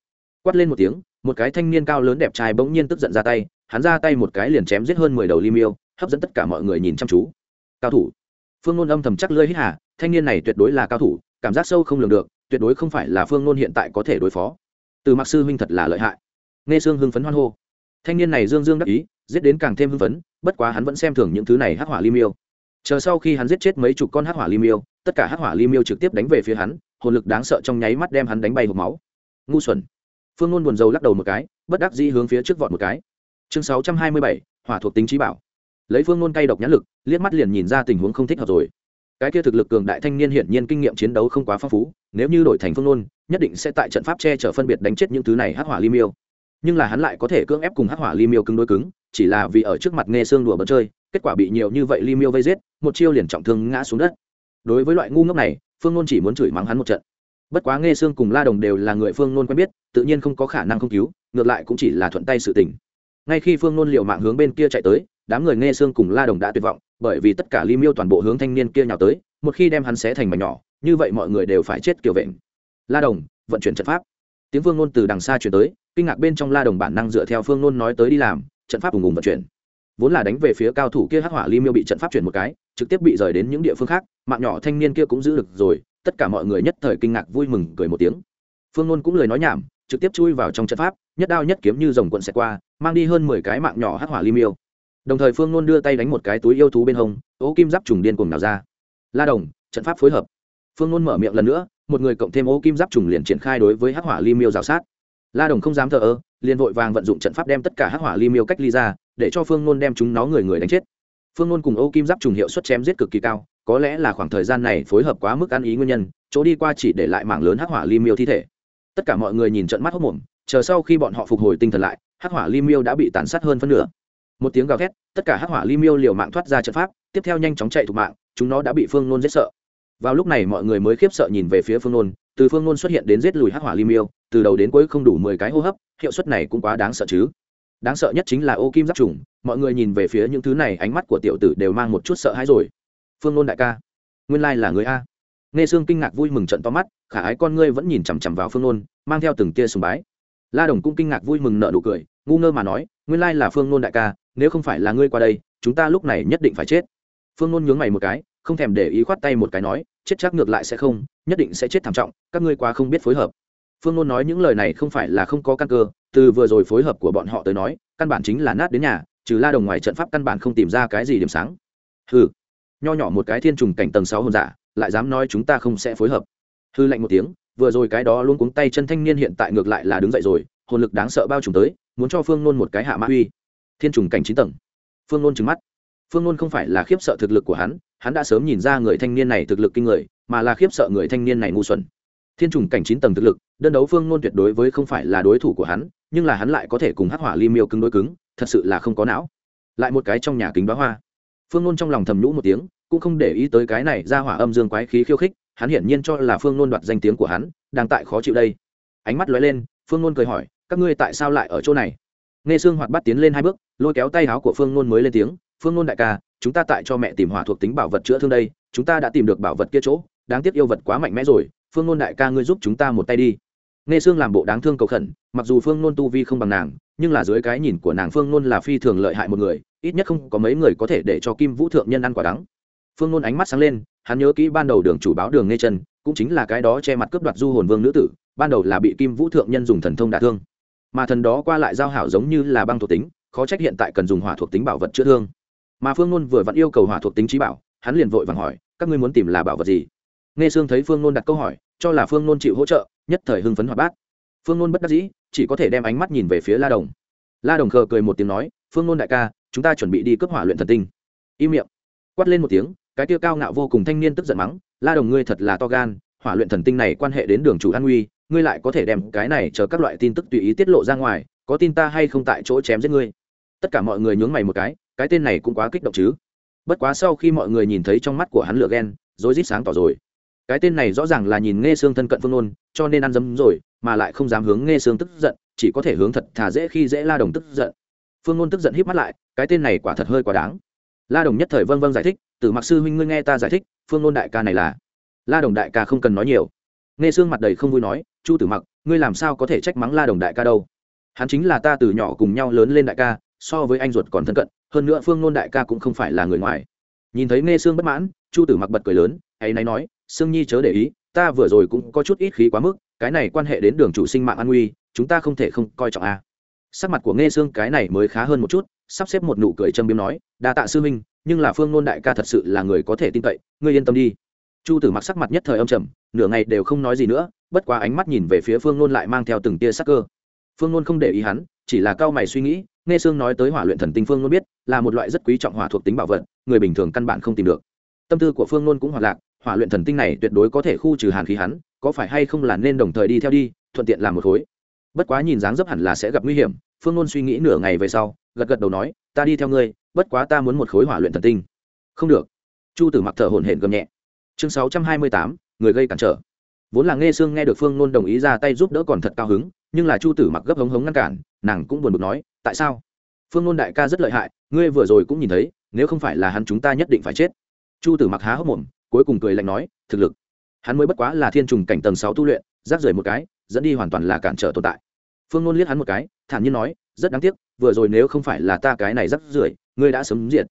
Quát lên một tiếng, một cái thanh niên cao lớn đẹp trai bỗng nhiên tức giận ra tay, hắn ra tay một cái liền chém giết hơn mười đầu li miêu, hấp dẫn tất cả mọi người nhìn chăm chú. Cao thủ. Phương nôn âm thầm chắc lơi hít hà, thanh niên này tuyệt đối là cao thủ, cảm giác sâu không lường được, tuyệt đối không phải là phương nôn hiện tại có thể đối phó. Từ mặc sư huynh thật là lợi hại nghe xương hưng phấn hoan hô. Thanh niên này dương dương đắc ý, giết đến càng thêm hưng phấn, bất quá hắn vẫn xem thường những thứ này hắc hỏa ly miêu. Chờ sau khi hắn giết chết mấy chục con hắc hỏa ly miêu, tất cả hắc hỏa ly miêu trực tiếp đánh về phía hắn, hồn lực đáng sợ trong nháy mắt đem hắn đánh bay hộp máu. Ngu xuẩn. Phương ngôn buồn rầu lắc đầu một cái, bất đắc dĩ hướng phía trước vọt một cái. Chương sáu trăm hai mươi bảy, hỏa thuộc tính trí bảo. Lấy phương ngôn cay độc nhãn lực, liếc mắt liền nhìn ra tình huống không thích hợp rồi. Cái kia thực lực cường đại thanh niên hiển nhiên kinh nghiệm chiến đấu không quá phong phú, nếu như đổi thành phương ngôn nhất định sẽ tại trận pháp che chở phân biệt đánh chết những thứ này hắc hỏa ly miêu nhưng là hắn lại có thể cưỡng ép cùng hắc hỏa ly miêu cứng đối cứng, chỉ là vì ở trước mặt nghe xương đùa bật chơi, kết quả bị nhiều như vậy ly miêu vây giết, một chiêu liền trọng thương ngã xuống đất. Đối với loại ngu ngốc này, phương ngôn chỉ muốn chửi mắng hắn một trận. Bất quá nghe xương cùng la đồng đều là người phương ngôn quen biết, tự nhiên không có khả năng không cứu, ngược lại cũng chỉ là thuận tay sự tình. Ngay khi phương ngôn liệu mạng hướng bên kia chạy tới, đám người nghe xương cùng la đồng đã tuyệt vọng, bởi vì tất cả ly miêu toàn bộ hướng thanh niên kia nhào tới, một khi đem hắn xé thành mảnh nhỏ, như vậy mọi người đều phải chết kiểu vệnh la đồng, vận chuyển trận pháp. Tiếng phương ngôn từ đằng xa chuyển tới kinh ngạc bên trong la đồng bản năng dựa theo phương nôn nói tới đi làm, trận pháp ùng ùng vận chuyển. Vốn là đánh về phía cao thủ kia hắc hỏa ly miêu bị trận pháp chuyển một cái, trực tiếp bị rời đến những địa phương khác, mạng nhỏ thanh niên kia cũng giữ được rồi, tất cả mọi người nhất thời kinh ngạc vui mừng cười một tiếng. Phương nôn cũng lời nói nhảm, trực tiếp chui vào trong trận pháp, nhất đao nhất kiếm như dòng quận xẹt qua, mang đi hơn mười cái mạng nhỏ hắc hỏa ly miêu. Đồng thời phương nôn đưa tay đánh một cái túi yêu thú bên hông, ố kim giáp trùng điên cùng nào ra. La đồng, trận pháp phối hợp. Phương nôn mở miệng lần nữa, một người cộng thêm ố kim giáp trùng liền triển khai đối với hắc hỏa ly miêu rào sát la đồng không dám thờ ơ, liền vội vàng vận dụng trận pháp đem tất cả hắc hỏa ly miêu cách ly ra, để cho phương nôn đem chúng nó người người đánh chết. Phương nôn cùng ô kim giáp trùng hiệu suất chém giết cực kỳ cao, có lẽ là khoảng thời gian này phối hợp quá mức ăn ý nguyên nhân, chỗ đi qua chỉ để lại mảng lớn hắc hỏa ly miêu thi thể. Tất cả mọi người nhìn trận mắt hốc mồm, chờ sau khi bọn họ phục hồi tinh thần lại, hắc hỏa ly miêu đã bị tàn sát hơn phân nửa. Một tiếng gào thét, tất cả hắc hỏa ly miêu liều mạng thoát ra trận pháp, tiếp theo nhanh chóng chạy thục mạng, chúng nó đã bị phương nôn giết sợ vào lúc này mọi người mới khiếp sợ nhìn về phía phương nôn, từ phương nôn xuất hiện đến giết lùi hắc hỏa ly từ đầu đến cuối không đủ mười cái hô hấp, hiệu suất này cũng quá đáng sợ chứ. Đáng sợ nhất chính là ô kim giáp trùng, mọi người nhìn về phía những thứ này, ánh mắt của tiểu tử đều mang một chút sợ hãi rồi. Phương nôn đại ca, nguyên lai là người a. Nghe sương kinh ngạc vui mừng trận to mắt, khả ái con ngươi vẫn nhìn chằm chằm vào phương nôn, mang theo từng tia sùng bái. La đồng cũng kinh ngạc vui mừng nợ nụ cười, ngu ngơ mà nói, nguyên lai là phương nôn đại ca, nếu không phải là ngươi qua đây, chúng ta lúc này nhất định phải chết. Phương nôn nhướng mày một cái không thèm để ý khoát tay một cái nói, chết chắc ngược lại sẽ không, nhất định sẽ chết thảm trọng, các ngươi quá không biết phối hợp. Phương nôn nói những lời này không phải là không có căn cơ, từ vừa rồi phối hợp của bọn họ tới nói, căn bản chính là nát đến nhà, trừ la đồng ngoài trận pháp căn bản không tìm ra cái gì điểm sáng. Hừ. Nho nhỏ một cái thiên trùng cảnh tầng sáu hồn giả, lại dám nói chúng ta không sẽ phối hợp. Hư lạnh một tiếng, vừa rồi cái đó luôn cuống tay chân thanh niên hiện tại ngược lại là đứng dậy rồi, hồn lực đáng sợ bao trùm tới, muốn cho phương nôn một cái hạ mã uy. Thiên trùng cảnh chín tầng. Phương nôn trừng mắt phương nôn không phải là khiếp sợ thực lực của hắn hắn đã sớm nhìn ra người thanh niên này thực lực kinh người, mà là khiếp sợ người thanh niên này ngu xuẩn. Thiên trùng cảnh chín tầng thực lực, đơn đấu phương nôn tuyệt đối với không phải là đối thủ của hắn, nhưng là hắn lại có thể cùng hắc hỏa ly miêu cứng đối cứng, thật sự là không có não. Lại một cái trong nhà kính bá hoa. Phương nôn trong lòng thầm nhũ một tiếng, cũng không để ý tới cái này ra hỏa âm dương quái khí khiêu khích, hắn hiển nhiên cho là phương nôn đoạt danh tiếng của hắn, đang tại khó chịu đây. Ánh mắt lóe lên, phương nôn cười hỏi, các ngươi tại sao lại ở chỗ này? Nghe sương hoạt bắt tiến lên hai bước, lôi kéo tay áo của phương nôn mới lên tiếng phương nôn đại ca, chúng ta tại cho mẹ tìm hỏa thuộc tính bảo vật chữa thương đây, chúng ta đã tìm được bảo vật kia chỗ, đáng tiếc yêu vật quá mạnh mẽ rồi, phương nôn đại ca ngươi giúp chúng ta một tay đi. Nghe xương làm bộ đáng thương cầu khẩn, mặc dù phương nôn tu vi không bằng nàng, nhưng là dưới cái nhìn của nàng phương nôn là phi thường lợi hại một người, ít nhất không có mấy người có thể để cho kim vũ thượng nhân ăn quả đắng. Phương nôn ánh mắt sáng lên, hắn nhớ kỹ ban đầu đường chủ báo đường nghe chân cũng chính là cái đó che mặt cướp đoạt du hồn vương nữ tử, ban đầu là bị kim vũ thượng nhân dùng thần thông đả thương. Mà thần đó qua lại giao hảo giống như là băng thuộc tính, khó trách hiện tại cần dùng hỏa thuộc tính bảo vật chữa thương mà phương nôn vừa vẫn yêu cầu hỏa thuộc tính trí bảo, hắn liền vội vàng hỏi, các ngươi muốn tìm là bảo vật gì? Nghe sương thấy phương nôn đặt câu hỏi, cho là phương nôn chịu hỗ trợ, nhất thời hưng phấn hoạt bát. Phương nôn bất đắc dĩ, chỉ có thể đem ánh mắt nhìn về phía la đồng. La đồng khờ cười một tiếng nói, phương nôn đại ca, chúng ta chuẩn bị đi cướp hỏa luyện thần tinh. Im miệng, quát lên một tiếng, cái tiêu cao ngạo vô cùng thanh niên tức giận mắng, la đồng ngươi thật là to gan, hỏa luyện thần tinh này quan hệ đến đường chủ an nguy ngươi lại có thể đem cái này chờ các loại tin tức tùy ý tiết lộ ra ngoài, có tin ta hay không tại chỗ chém giết ngươi? Tất cả mọi người nhướng mày một cái cái tên này cũng quá kích động chứ. Bất quá sau khi mọi người nhìn thấy trong mắt của hắn lửa ghen, rối rít sáng tỏ rồi. Cái tên này rõ ràng là nhìn nghe xương thân cận phương nôn, cho nên ăn dấm rồi, mà lại không dám hướng nghe xương tức giận, chỉ có thể hướng thật thà dễ khi dễ la đồng tức giận. Phương nôn tức giận híp mắt lại, cái tên này quả thật hơi quá đáng. La đồng nhất thời vân vân giải thích, từ mặc sư huynh ngươi nghe ta giải thích, phương nôn đại ca này là. La đồng đại ca không cần nói nhiều. Nghe xương mặt đầy không vui nói, chu tử mặc ngươi làm sao có thể trách mắng la đồng đại ca đâu? Hắn chính là ta từ nhỏ cùng nhau lớn lên đại ca, so với anh ruột còn thân cận hơn nữa phương nôn đại ca cũng không phải là người ngoài. Nhìn thấy nghe xương bất mãn, chu tử mặc bật cười lớn, ấy nay nói, sương nhi chớ để ý, ta vừa rồi cũng có chút ít khí quá mức, cái này quan hệ đến đường chủ sinh mạng an nguy, chúng ta không thể không coi trọng a. Sắc mặt của nghe xương cái này mới khá hơn một chút, sắp xếp một nụ cười châm biếm nói, đa tạ sư minh nhưng là phương nôn đại ca thật sự là người có thể tin cậy, ngươi yên tâm đi. Chu tử mặc sắc mặt nhất thời âm trầm, nửa ngày đều không nói gì nữa, bất quá ánh mắt nhìn về phía phương nôn lại mang theo từng tia sắc cơ. Phương nôn không để ý hắn, chỉ là cao mày suy nghĩ nghe sương nói tới hỏa luyện thần tinh phương luôn biết, là một loại rất quý trọng hỏa thuộc tính bảo vật, người bình thường căn bản không tìm được. Tâm tư của phương luôn cũng hoạt lạc, hỏa luyện thần tinh này tuyệt đối có thể khu trừ hàn khí hắn, có phải hay không là nên đồng thời đi theo đi, thuận tiện làm một khối. Bất quá nhìn dáng dấp hẳn là sẽ gặp nguy hiểm, phương luôn suy nghĩ nửa ngày về sau, gật gật đầu nói, ta đi theo ngươi, bất quá ta muốn một khối hỏa luyện thần tinh. Không được. Chu tử mặc thở hổn hển gầm nhẹ. Chương sáu trăm hai mươi tám, người gây cản trở. Vốn là nghe sương nghe được phương luôn đồng ý ra tay giúp đỡ còn thật cao hứng, nhưng là chu tử mặc gấp hống hống ngăn cản nàng cũng buồn bực nói, tại sao? Phương nôn đại ca rất lợi hại, ngươi vừa rồi cũng nhìn thấy, nếu không phải là hắn chúng ta nhất định phải chết. Chu tử mặc há hốc mồm, cuối cùng cười lạnh nói, thực lực, hắn mới bất quá là thiên trùng cảnh tầng sáu tu luyện rác rời một cái, dẫn đi hoàn toàn là cản trở tồn tại. Phương nôn liếc hắn một cái, thản nhiên nói, rất đáng tiếc, vừa rồi nếu không phải là ta cái này rắc rưởi ngươi đã sớm diệt.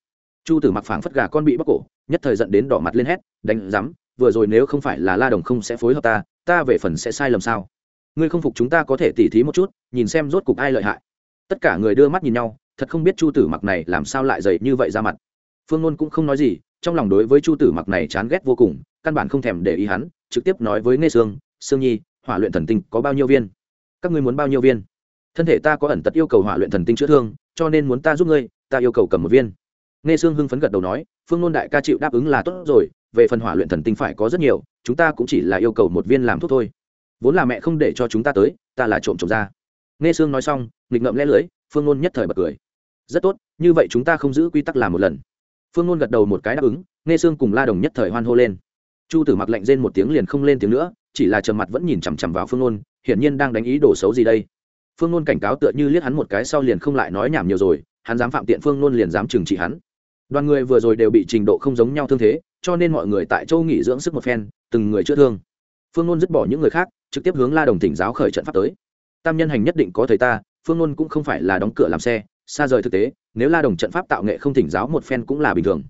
Chu tử mặc phảng phất gà con bị bóc cổ, nhất thời giận đến đỏ mặt lên hét, đánh rắm vừa rồi nếu không phải là la đồng không sẽ phối hợp ta ta về phần sẽ sai lầm sao? Ngươi không phục chúng ta có thể tỉ thí một chút, nhìn xem rốt cục ai lợi hại. Tất cả người đưa mắt nhìn nhau, thật không biết chu tử mặc này làm sao lại dày như vậy ra mặt. Phương ngôn cũng không nói gì, trong lòng đối với chu tử mặc này chán ghét vô cùng, căn bản không thèm để ý hắn, trực tiếp nói với nghe sương sương nhi, hỏa luyện thần tinh có bao nhiêu viên? Các ngươi muốn bao nhiêu viên? Thân thể ta có ẩn tật yêu cầu hỏa luyện thần tinh chữa thương, cho nên muốn ta giúp ngươi, ta yêu cầu cầm một viên. Nghe sương hưng phấn gật đầu nói, phương ngôn đại ca chịu đáp ứng là tốt rồi, về phần hỏa luyện thần tinh phải có rất nhiều, chúng ta cũng chỉ là yêu cầu một viên làm thuốc thôi vốn là mẹ không để cho chúng ta tới, ta là trộm trộm ra. Nghe sương nói xong, nghịch ngậm lẽ lưỡi phương ngôn nhất thời bật cười. Rất tốt, như vậy chúng ta không giữ quy tắc làm một lần. Phương ngôn gật đầu một cái đáp ứng, nghe sương cùng la đồng nhất thời hoan hô lên. Chu tử mặc lạnh rên một tiếng liền không lên tiếng nữa, chỉ là trầm mặt vẫn nhìn chằm chằm vào phương ngôn hiển nhiên đang đánh ý đồ xấu gì đây. Phương ngôn cảnh cáo tựa như liếc hắn một cái sau liền không lại nói nhảm nhiều rồi, hắn dám phạm tiện phương ngôn liền dám trừng trị hắn. Đoàn người vừa rồi đều bị trình độ không giống nhau thương thế, cho nên mọi người tại châu nghỉ dưỡng sức một phen, từng người chữa thương phương ngôn dứt bỏ những người khác, trực tiếp hướng la đồng thỉnh giáo khởi trận pháp tới. Tam nhân hành nhất định có thầy ta, phương ngôn cũng không phải là đóng cửa làm xe, xa rời thực tế, nếu la đồng trận pháp tạo nghệ không thỉnh giáo một phen cũng là bình thường.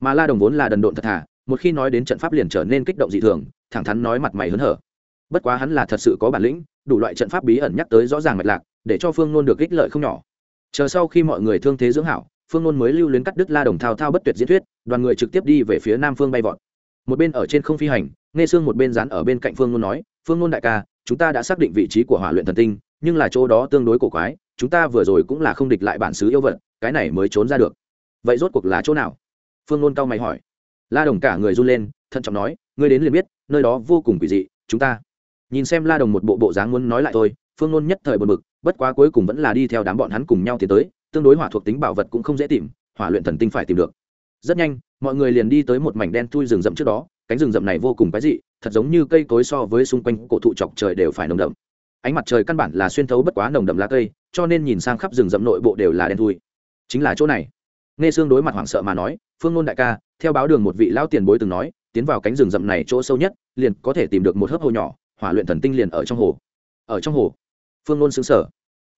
Mà la đồng vốn là đần độn thật thà, một khi nói đến trận pháp liền trở nên kích động dị thường, thẳng thắn nói mặt mày hớn hở. Bất quá hắn là thật sự có bản lĩnh, đủ loại trận pháp bí ẩn nhắc tới rõ ràng mạch lạc, để cho phương nôn được ích lợi không nhỏ. Chờ sau khi mọi người thương thế dưỡng hảo, phương nôn mới lưu luyến cắt đứt la đồng thao thao bất tuyệt diễn thuyết, đoàn người trực tiếp đi về phía nam phương bay vọt một bên ở trên không phi hành, nghe xương một bên dán ở bên cạnh phương ngôn nói, phương ngôn đại ca, chúng ta đã xác định vị trí của hỏa luyện thần tinh, nhưng là chỗ đó tương đối cổ quái, chúng ta vừa rồi cũng là không địch lại bản xứ yêu vật, cái này mới trốn ra được. Vậy rốt cuộc là chỗ nào? Phương ngôn cao mày hỏi. La đồng cả người run lên, thận trọng nói, ngươi đến liền biết, nơi đó vô cùng quỷ dị, chúng ta. Nhìn xem la đồng một bộ bộ dáng muốn nói lại thôi, phương ngôn nhất thời bật bực, bất quá cuối cùng vẫn là đi theo đám bọn hắn cùng nhau tiến tới, tương đối hỏa thuộc tính bảo vật cũng không dễ tìm, hỏa luyện thần tinh phải tìm được. Rất nhanh mọi người liền đi tới một mảnh đen thui rừng rậm trước đó, cánh rừng rậm này vô cùng quái dị, thật giống như cây cối so với xung quanh cổ thụ chọc trời đều phải nồng đậm. Ánh mặt trời căn bản là xuyên thấu bất quá nồng đậm lá cây, cho nên nhìn sang khắp rừng rậm nội bộ đều là đen thui. Chính là chỗ này. Nghe xương đối mặt hoảng sợ mà nói, phương ngôn đại ca, theo báo đường một vị lão tiền bối từng nói, tiến vào cánh rừng rậm này chỗ sâu nhất, liền có thể tìm được một hớp hồ nhỏ, hỏa luyện thần tinh liền ở trong hồ. Ở trong hồ. Phương ngôn xứng sở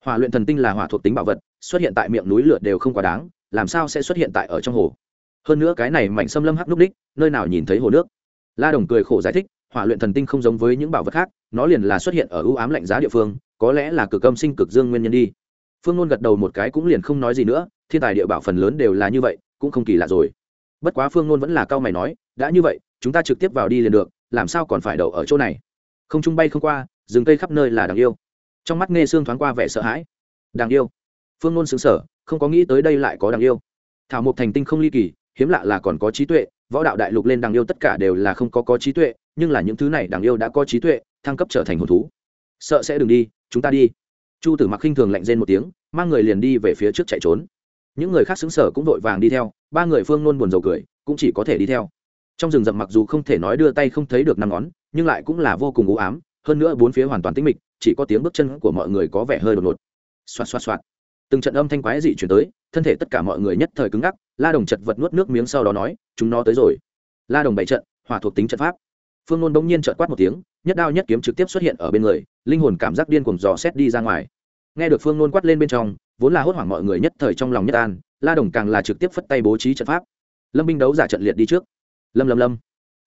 hỏa luyện thần tinh là hỏa thuộc tính bảo vật, xuất hiện tại miệng núi lửa đều không quá đáng, làm sao sẽ xuất hiện tại ở trong hồ? Hơn nữa cái này mảnh xâm lâm hắc núc đích, nơi nào nhìn thấy hồ nước. La đồng cười khổ giải thích, hỏa luyện thần tinh không giống với những bảo vật khác, nó liền là xuất hiện ở ưu ám lạnh giá địa phương, có lẽ là cực âm sinh cực dương nguyên nhân đi. Phương ngôn gật đầu một cái cũng liền không nói gì nữa, thiên tài địa bảo phần lớn đều là như vậy, cũng không kỳ lạ rồi. Bất quá phương ngôn vẫn là cao mày nói, đã như vậy, chúng ta trực tiếp vào đi liền được, làm sao còn phải đậu ở chỗ này? Không trung bay không qua, rừng cây khắp nơi là đáng yêu. Trong mắt nghe xương thoáng qua vẻ sợ hãi. Đáng yêu. Phương nôn xứng sở không có nghĩ tới đây lại có đằng yêu. Thảo mộc thành tinh không ly kỳ hiếm lạ là còn có trí tuệ, võ đạo đại lục lên đằng yêu tất cả đều là không có có trí tuệ, nhưng là những thứ này đằng yêu đã có trí tuệ, thăng cấp trở thành hồn thú. Sợ sẽ đừng đi, chúng ta đi. Chu tử mặc khinh thường lạnh rên một tiếng, mang người liền đi về phía trước chạy trốn. Những người khác xứng sở cũng vội vàng đi theo, ba người phương nôn buồn rầu cười, cũng chỉ có thể đi theo. Trong rừng rậm mặc dù không thể nói đưa tay không thấy được năm ngón, nhưng lại cũng là vô cùng u ám, hơn nữa bốn phía hoàn toàn tĩnh mịch, chỉ có tiếng bước chân của mọi người có vẻ hơi đột ngột. Xoạt xoạt xoạt. Từng trận âm thanh quái dị chuyển tới, thân thể tất cả mọi người nhất thời cứng ngắc la đồng chật vật nuốt nước miếng sau đó nói, chúng nó tới rồi. La đồng bày trận, hỏa thuộc tính trận pháp. Phương nôn bỗng nhiên trợt quát một tiếng, nhất đao nhất kiếm trực tiếp xuất hiện ở bên người, linh hồn cảm giác điên cuồng dò xét đi ra ngoài. Nghe được phương nôn quát lên bên trong, vốn là hốt hoảng mọi người nhất thời trong lòng nhất an, la đồng càng là trực tiếp phất tay bố trí trận pháp. Lâm binh đấu giả trận liệt đi trước. Lâm lâm lâm.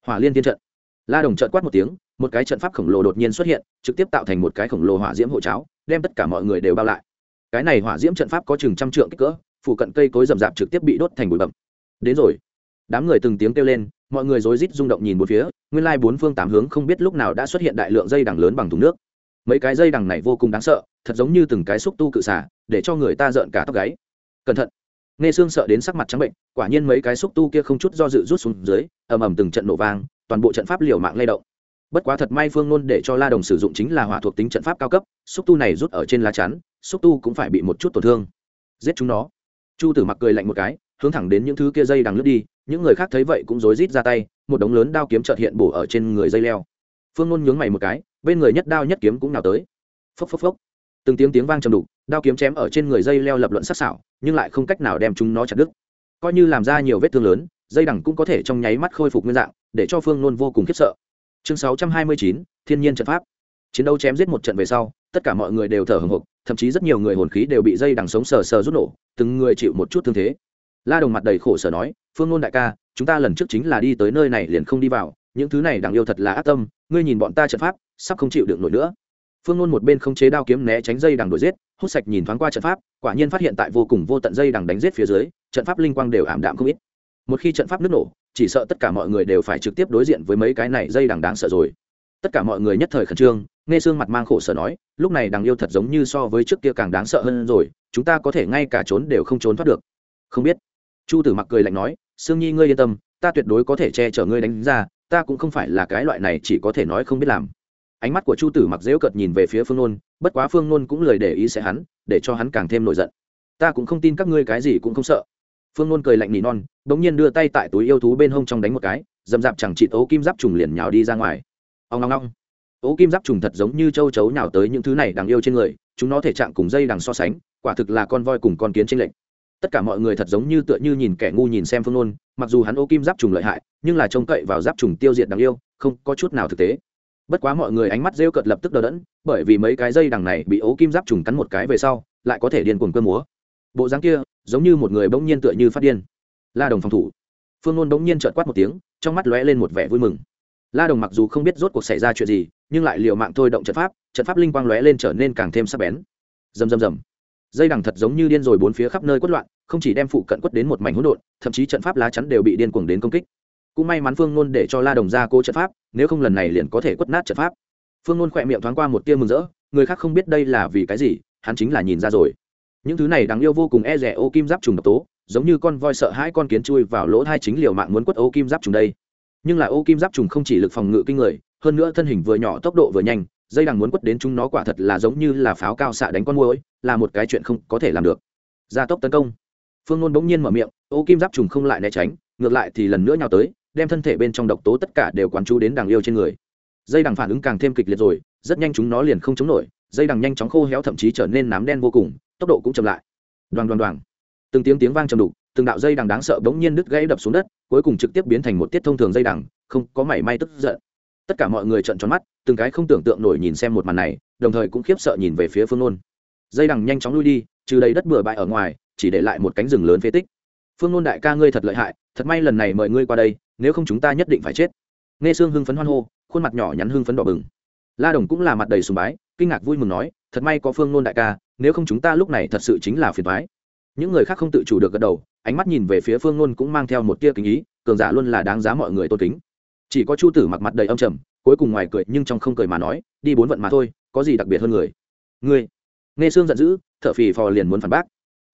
Hỏa liên tiên trận. La đồng trận quát một tiếng, một cái trận pháp khổng lồ đột nhiên xuất hiện, trực tiếp tạo thành một cái khổng lồ hỏa diễm hộ cháo, đem tất cả mọi người đều bao lại. Cái này hỏa diễm trận pháp có chừng trăm trượng kích cỡ phụ cận cây cối rậm rạp trực tiếp bị đốt thành bụi bậm đến rồi. Đám người từng tiếng kêu lên, mọi người rối rít rung động nhìn một phía, nguyên lai bốn phương tám hướng không biết lúc nào đã xuất hiện đại lượng dây đằng lớn bằng thùng nước. Mấy cái dây đằng này vô cùng đáng sợ, thật giống như từng cái xúc tu cự xả, để cho người ta rợn cả tóc gáy. Cẩn thận. Nghe xương sợ đến sắc mặt trắng bệnh, quả nhiên mấy cái xúc tu kia không chút do dự rút xuống dưới, ầm ầm từng trận nổ vang, toàn bộ trận pháp liều mạng lay động. Bất quá thật may phương nôn để cho la đồng sử dụng chính là hỏa thuộc tính trận pháp cao cấp, xúc tu này rút ở trên lá chắn, xúc tu cũng phải bị một chút tổn thương. Giết chúng nó chu tử mặc cười lạnh một cái, hướng thẳng đến những thứ kia dây đằng lướt đi, những người khác thấy vậy cũng rối rít ra tay, một đống lớn đao kiếm trợt hiện bổ ở trên người dây leo. Phương ngôn nhướng mày một cái, bên người nhất đao nhất kiếm cũng nào tới. Phốc phốc phốc. Từng tiếng tiếng vang trầm đục, đao kiếm chém ở trên người dây leo lập luận sắc sảo, nhưng lại không cách nào đem chúng nó chặt đứt. Coi như làm ra nhiều vết thương lớn, dây đằng cũng có thể trong nháy mắt khôi phục nguyên dạng, để cho phương nôn vô cùng khiếp sợ. Chương sáu trăm hai mươi chín, thiên nhiên trận pháp. Chiến đấu chém giết một trận về sau, tất cả mọi người đều thở hồng hộc thậm chí rất nhiều người hồn khí đều bị dây đằng sống sờ sờ rút nổ, từng người chịu một chút thương thế. La đồng mặt đầy khổ sở nói, phương ngôn đại ca, chúng ta lần trước chính là đi tới nơi này liền không đi vào, những thứ này đằng yêu thật là ác tâm, ngươi nhìn bọn ta trận pháp, sắp không chịu được nổi nữa. Phương ngôn một bên không chế đao kiếm né tránh dây đằng đuổi giết, hút sạch nhìn thoáng qua trận pháp, quả nhiên phát hiện tại vô cùng vô tận dây đằng đánh giết phía dưới, trận pháp linh quang đều ảm đạm không ít. Một khi trận pháp nứt nổ, chỉ sợ tất cả mọi người đều phải trực tiếp đối diện với mấy cái này dây đằng đáng sợ rồi tất cả mọi người nhất thời khẩn trương, nghe xương mặt mang khổ sở nói, lúc này đằng yêu thật giống như so với trước kia càng đáng sợ hơn rồi, chúng ta có thể ngay cả trốn đều không trốn thoát được. Không biết. Chu tử mặc cười lạnh nói, sương nhi ngươi yên tâm, ta tuyệt đối có thể che chở ngươi đánh ra, ta cũng không phải là cái loại này chỉ có thể nói không biết làm. Ánh mắt của chu tử mặc dễu cợt nhìn về phía phương nôn, bất quá phương nôn cũng lời để ý sẽ hắn, để cho hắn càng thêm nổi giận. Ta cũng không tin các ngươi cái gì cũng không sợ. Phương nôn cười lạnh nỉ non đ ỗ n g nhiên đưa tay tại túi yêu thú bên hông trong đánh một cái d ầ m dạp chẳng chị tố kim giáp trùng liền nhào đi ra ngoài ông ngong ngong ố kim giáp trùng thật giống như châu chấu nhào tới những thứ này đáng yêu trên người, chúng nó thể trạng cùng dây đằng so sánh, quả thực là con voi cùng con kiến trên lệnh tất cả mọi người thật giống như tựa như nhìn kẻ ngu nhìn xem phương nôn mặc dù hắn ô kim giáp trùng lợi hại, nhưng là trông cậy vào giáp trùng tiêu diệt đáng yêu, không có chút nào thực tế. Bất quá mọi người ánh mắt rêu cợt lập tức đờ đẫn, bởi vì mấy cái dây đằng này bị ố kim giáp trùng cắn một cái về sau, lại có thể điên cuồng cơ múa. Bộ dáng kia, giống như một người bỗng nhiên tựa như phát điên. La đồng phòng thủ. Phương nôn bỗng nhiên trợt quát một tiếng, trong mắt lóe lên một vẻ vui mừng la đồng mặc dù không biết rốt cuộc xảy ra chuyện gì, nhưng lại liều mạng thôi động trận pháp trận pháp linh quang lóe lên trở nên càng thêm sắc bén. Rầm rầm rầm. Dây đằng thật giống như điên rồi bốn phía khắp nơi quất loạn, không chỉ đem phụ cận quất đến một mảnh hỗn độn, thậm chí trận pháp lá chắn đều bị điên cuồng đến công kích. Cũng may mắn phương Nôn để cho la đồng ra cố trận pháp, nếu không lần này liền có thể quất nát trận pháp. Phương Nôn khỏe miệng thoáng qua một tia mừng rỡ, người khác không biết đây là vì cái gì, hắn chính là nhìn ra rồi. Những thứ này đáng yêu vô cùng e rẻ ô kim giáp trùng độc tố, giống như con voi sợ hãi con kiến chui vào lỗ hai chính liều mạng muốn quất ô kim giáp trùng đây nhưng là ô kim giáp trùng không chỉ lực phòng ngự kinh người, hơn nữa thân hình vừa nhỏ tốc độ vừa nhanh, dây đằng muốn quất đến chúng nó quả thật là giống như là pháo cao xạ đánh con môi là một cái chuyện không có thể làm được. Gia tốc tấn công. Phương nôn bỗng nhiên mở miệng, ô kim giáp trùng không lại né tránh, ngược lại thì lần nữa nhào tới, đem thân thể bên trong độc tố tất cả đều quán chú đến đằng yêu trên người. Dây đằng phản ứng càng thêm kịch liệt rồi, rất nhanh chúng nó liền không chống nổi, dây đằng nhanh chóng khô héo thậm chí trở nên nám đen vô cùng, tốc độ cũng chậm lại. Đoàn đoàn đoàn từng tiếng tiếng vang trầm đục từng đạo dây đằng đáng sợ bỗng nhiên đứt gãy đập xuống đất, cuối cùng trực tiếp biến thành một tiết thông thường dây đằng, không có mảy may tức giận. Tất cả mọi người trợn tròn mắt, từng cái không tưởng tượng nổi nhìn xem một màn này, đồng thời cũng khiếp sợ nhìn về phía phương nôn. Dây đằng nhanh chóng lui đi, trừ đầy đất bừa bãi ở ngoài, chỉ để lại một cánh rừng lớn phế tích. Phương nôn đại ca ngươi thật lợi hại, thật may lần này mời ngươi qua đây, nếu không chúng ta nhất định phải chết. Nghe sương hưng phấn hoan hô, khuôn mặt nhỏ nhắn hưng phấn đỏ bừng. La đồng cũng là mặt đầy sùng bái, kinh ngạc vui mừng nói, thật may có phương nôn đại ca, nếu không chúng ta lúc này thật sự chính là phiền thoái những người khác không tự chủ được gật đầu ánh mắt nhìn về phía phương nôn cũng mang theo một tia kính ý, cường giả luôn là đáng giá mọi người tôn kính. Chỉ có chu tử mặc mặt đầy âm trầm, cuối cùng ngoài cười nhưng trong không cười mà nói, đi bốn vận mà thôi, có gì đặc biệt hơn người? Ngươi, nghe sương giận dữ thợ phì phò liền muốn phản bác.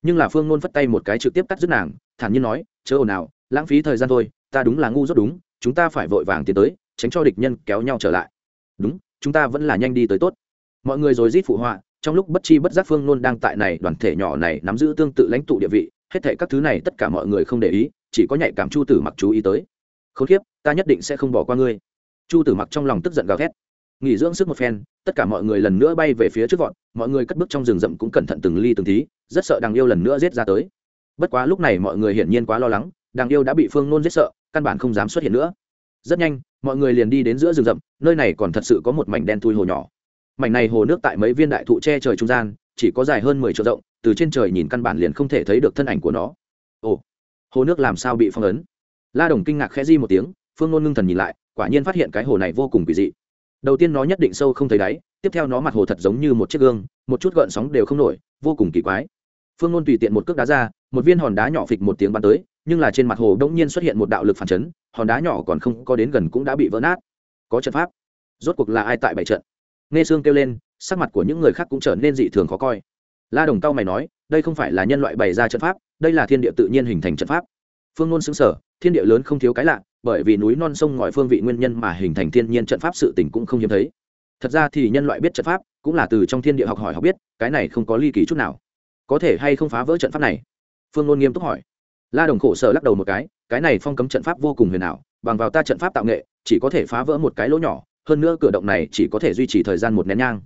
Nhưng là phương nôn phất tay một cái trực tiếp cắt dứt nàng, thản nhiên nói, chớ ồn ào, lãng phí thời gian thôi, ta đúng là ngu rất đúng, chúng ta phải vội vàng tiến tới, tránh cho địch nhân kéo nhau trở lại. Đúng, chúng ta vẫn là nhanh đi tới tốt. Mọi người rồi rít phụ họa, trong lúc bất chi bất giác phương nôn đang tại này đoàn thể nhỏ này nắm giữ tương tự lãnh tụ địa vị hết thảy các thứ này tất cả mọi người không để ý chỉ có nhạy cảm chu tử mặc chú ý tới. Khốn kiếp, ta nhất định sẽ không bỏ qua ngươi. Chu tử mặc trong lòng tức giận gào thét. Nghỉ dưỡng sức một phen tất cả mọi người lần nữa bay về phía trước vọt mọi người cất bước trong rừng rậm cũng cẩn thận từng ly từng tí rất sợ đằng yêu lần nữa giết ra tới. Bất quá lúc này mọi người hiển nhiên quá lo lắng đằng yêu đã bị phương nôn giết sợ căn bản không dám xuất hiện nữa. Rất nhanh mọi người liền đi đến giữa rừng rậm nơi này còn thật sự có một mảnh đen thui hồ nhỏ. Mảnh này hồ nước tại mấy viên đại thụ che trời trung gian chỉ có dài hơn mười trượng rộng từ trên trời nhìn căn bản liền không thể thấy được thân ảnh của nó. Ồ, hồ nước làm sao bị phong ấn? La đồng kinh ngạc khẽ di một tiếng, phương nôn ngưng thần nhìn lại, quả nhiên phát hiện cái hồ này vô cùng kỳ dị. Đầu tiên nó nhất định sâu không thấy đáy, tiếp theo nó mặt hồ thật giống như một chiếc gương, một chút gợn sóng đều không nổi, vô cùng kỳ quái. Phương nôn tùy tiện một cước đá ra, một viên hòn đá nhỏ phịch một tiếng bắn tới, nhưng là trên mặt hồ đông nhiên xuất hiện một đạo lực phản chấn, hòn đá nhỏ còn không có đến gần cũng đã bị vỡ nát. Có trận pháp. Rốt cuộc là ai tại bảy trận? Nghe sương kêu lên, sắc mặt của những người khác cũng trở nên dị thường khó coi la đồng cao mày nói, đây không phải là nhân loại bày ra trận pháp, đây là thiên địa tự nhiên hình thành trận pháp. Phương nôn xứng sở thiên địa lớn không thiếu cái lạ, bởi vì núi non sông ngòi phương vị nguyên nhân mà hình thành thiên nhiên trận pháp sự tình cũng không hiếm thấy. Thật ra thì nhân loại biết trận pháp, cũng là từ trong thiên địa học hỏi học biết, cái này không có ly kỳ chút nào. Có thể hay không phá vỡ trận pháp này? Phương nôn nghiêm túc hỏi. La đồng khổ sở lắc đầu một cái cái này phong cấm trận pháp vô cùng huyền ảo, bằng vào ta trận pháp tạo nghệ, chỉ có thể phá vỡ một cái lỗ nhỏ, hơn nữa cửa động này chỉ có thể duy trì thời gian một nén nhang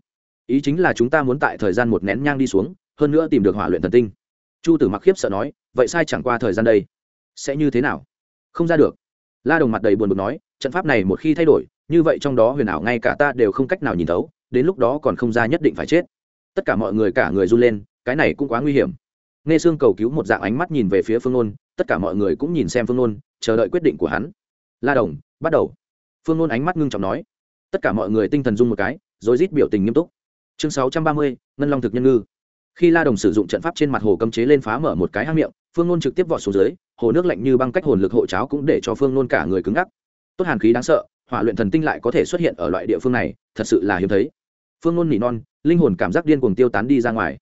ý chính là chúng ta muốn tại thời gian một nén nhang đi xuống, hơn nữa tìm được hỏa luyện thần tinh. Chu tử mặc khiếp sợ nói, vậy sai chẳng qua thời gian đây. Sẽ như thế nào? Không ra được. La đồng mặt đầy buồn bực nói, trận pháp này một khi thay đổi, như vậy trong đó huyền ảo ngay cả ta đều không cách nào nhìn thấu, đến lúc đó còn không ra nhất định phải chết. Tất cả mọi người cả người run lên, cái này cũng quá nguy hiểm. Nghe Sương cầu cứu một dạng ánh mắt nhìn về phía phương nôn, tất cả mọi người cũng nhìn xem phương nôn, chờ đợi quyết định của hắn. La đồng, bắt đầu. Phương nôn ánh mắt ngưng trọng nói. Tất cả mọi người tinh thần dung một cái, rồi rít biểu tình nghiêm túc chương sáu trăm ba mươi, ngân long thực nhân ngư. Khi la đồng sử dụng trận pháp trên mặt hồ cấm chế lên phá mở một cái hang miệng, phương nôn trực tiếp vọt xuống dưới, hồ nước lạnh như băng cách hồn lực hộ cháo cũng để cho phương nôn cả người cứng ngắc. Tốt hàn khí đáng sợ, hỏa luyện thần tinh lại có thể xuất hiện ở loại địa phương này, thật sự là hiếm thấy. Phương nôn nỉ non, linh hồn cảm giác điên cuồng tiêu tán đi ra ngoài.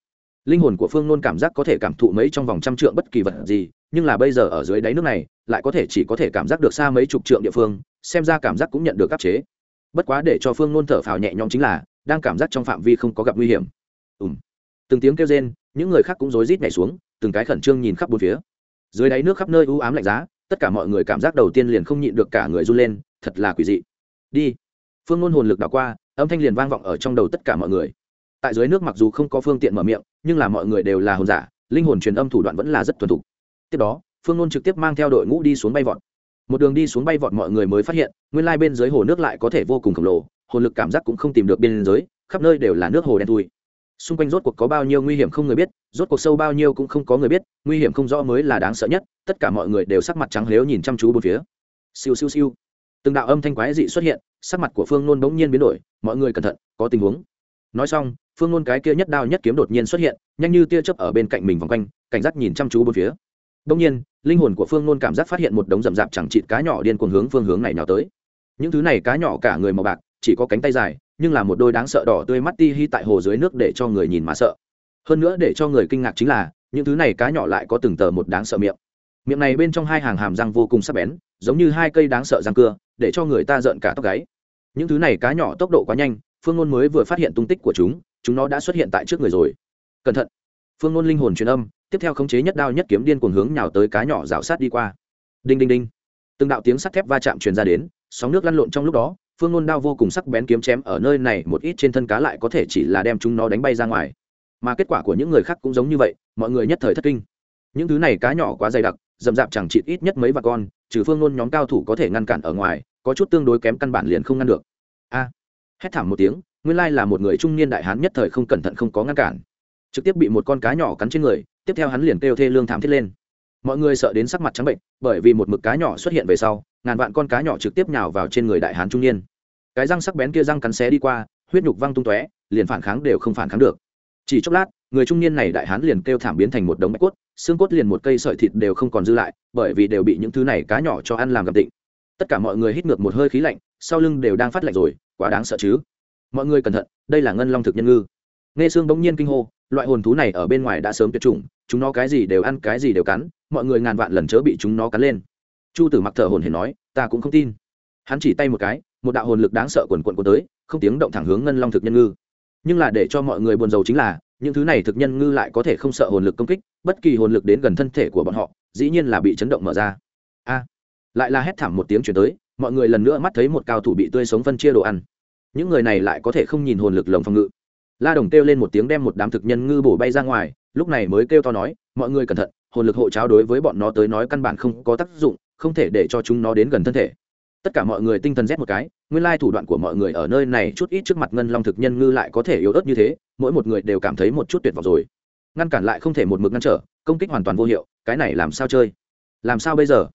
Linh hồn của phương nôn cảm giác có thể cảm thụ mấy trong vòng trăm trượng bất kỳ vật gì, nhưng là bây giờ ở dưới đáy nước này, lại có thể chỉ có thể cảm giác được xa mấy chục trượng địa phương, xem ra cảm giác cũng nhận được áp chế. Bất quá để cho phương nôn thở phào nhẹ nhõm chính là đang cảm giác trong phạm vi không có gặp nguy hiểm. Ùm. Từng tiếng kêu rên, những người khác cũng rối rít nhảy xuống, từng cái khẩn trương nhìn khắp bốn phía. Dưới đáy nước khắp nơi u ám lạnh giá, tất cả mọi người cảm giác đầu tiên liền không nhịn được cả người run lên, thật là quỷ dị. Đi. Phương ngôn hồn lực đảo qua, âm thanh liền vang vọng ở trong đầu tất cả mọi người. Tại dưới nước mặc dù không có phương tiện mở miệng, nhưng là mọi người đều là hồn giả, linh hồn truyền âm thủ đoạn vẫn là rất thuần thục. Tiếp đó, phương ngôn trực tiếp mang theo đội ngũ đi xuống bay vọt. Một đường đi xuống bay vọt mọi người mới phát hiện, nguyên lai bên dưới hồ nước lại có thể vô cùng khổng lồ hồn lực cảm giác cũng không tìm được biên giới, khắp nơi đều là nước hồ đen thui. Xung quanh rốt cuộc có bao nhiêu nguy hiểm không người biết rốt cuộc sâu bao nhiêu cũng không có người biết nguy hiểm không rõ mới là đáng sợ nhất tất cả mọi người đều sắc mặt trắng lếu nhìn chăm chú bốn phía. Siêu siêu siêu. Từng đạo âm thanh quái dị xuất hiện sắc mặt của phương nôn bỗng nhiên biến đổi mọi người cẩn thận có tình huống. Nói xong phương nôn cái kia nhất đao nhất kiếm đột nhiên xuất hiện nhanh như tia chớp ở bên cạnh mình vòng quanh cảnh giác nhìn chăm chú bốn phía. Bỗng nhiên linh hồn của phương nôn cảm giác phát hiện một đống rậm rạp chẳng chịt cá nhỏ điên cuồng hướng phương hướng này nào tới. Những thứ này cá nhỏ cả người màu bạc chỉ có cánh tay dài, nhưng là một đôi đáng sợ đỏ tươi mắt ti hi tại hồ dưới nước để cho người nhìn mà sợ. Hơn nữa để cho người kinh ngạc chính là, những thứ này cá nhỏ lại có từng tờ một đáng sợ miệng. Miệng này bên trong hai hàng hàm răng vô cùng sắc bén, giống như hai cây đáng sợ răng cưa, để cho người ta rợn cả tóc gáy. Những thứ này cá nhỏ tốc độ quá nhanh, phương ngôn mới vừa phát hiện tung tích của chúng chúng nó đã xuất hiện tại trước người rồi. Cẩn thận. Phương ngôn linh hồn truyền âm, tiếp theo khống chế nhất đao nhất kiếm điên cuồng hướng nhào tới cá nhỏ rào sát đi qua. Đinh đinh đinh. Từng đạo tiếng sắt thép va chạm truyền ra đến, sóng nước lăn lộn trong lúc đó phương nôn đao vô cùng sắc bén kiếm chém ở nơi này, một ít trên thân cá lại có thể chỉ là đem chúng nó đánh bay ra ngoài. Mà kết quả của những người khác cũng giống như vậy, mọi người nhất thời thất kinh. Những thứ này cá nhỏ quá dày đặc dầm dạp chẳng chịt ít nhất mấy vạn con, trừ phương nôn nhóm cao thủ có thể ngăn cản ở ngoài, có chút tương đối kém căn bản liền không ngăn được. A! Hét thảm một tiếng, nguyên lai là một người trung niên đại hán nhất thời không cẩn thận không có ngăn cản. Trực tiếp bị một con cá nhỏ cắn trên người, tiếp theo hắn liền kêu thê lương thảm thiết lên. Mọi người sợ đến sắc mặt trắng bệnh, bởi vì một mực cá nhỏ xuất hiện về sau ngàn vạn con cá nhỏ trực tiếp nhào vào trên người đại hán trung niên. Cái răng sắc bén kia răng cắn xé đi qua, huyết nhục văng tung tóe, liền phản kháng đều không phản kháng được. Chỉ chốc lát, người trung niên này đại hán liền kêu thảm biến thành một đống bạch cốt, xương cốt liền một cây sợi thịt đều không còn dư lại, bởi vì đều bị những thứ này cá nhỏ cho ăn làm gặp định. Tất cả mọi người hít ngược một hơi khí lạnh, sau lưng đều đang phát lạnh rồi, quá đáng sợ chứ. Mọi người cẩn thận, đây là ngân long thực nhân ngư. Nghe xương bỗng nhiên kinh hô, loại hồn thú này ở bên ngoài đã sớm tuyệt chủng, chúng nó cái gì đều ăn, cái gì đều cắn, mọi người ngàn vạn lần chớ bị chúng nó cắn lên chu tử mặc thở hồn hển nói, ta cũng không tin. Hắn chỉ tay một cái, một đạo hồn lực đáng sợ quần quận của tới, không tiếng động thẳng hướng ngân long thực nhân ngư. Nhưng là để cho mọi người buồn rầu chính là, những thứ này thực nhân ngư lại có thể không sợ hồn lực công kích, bất kỳ hồn lực đến gần thân thể của bọn họ, dĩ nhiên là bị chấn động mở ra. A! Lại là hét thảm một tiếng chuyển tới, mọi người lần nữa mắt thấy một cao thủ bị tươi sống phân chia đồ ăn. Những người này lại có thể không nhìn hồn lực lồng phòng ngự. La đồng kêu lên một tiếng đem một đám thực nhân ngư bổ bay ra ngoài, lúc này mới kêu to nói, mọi người cẩn thận, hồn lực hộ cháo đối với bọn nó tới nói căn bản không có tác dụng không thể để cho chúng nó đến gần thân thể. Tất cả mọi người tinh thần rét một cái, nguyên lai thủ đoạn của mọi người ở nơi này chút ít trước mặt ngân long thực nhân ngư lại có thể yếu ớt như thế, mỗi một người đều cảm thấy một chút tuyệt vọng rồi. Ngăn cản lại không thể một mực ngăn trở, công kích hoàn toàn vô hiệu, cái này làm sao chơi? Làm sao bây giờ?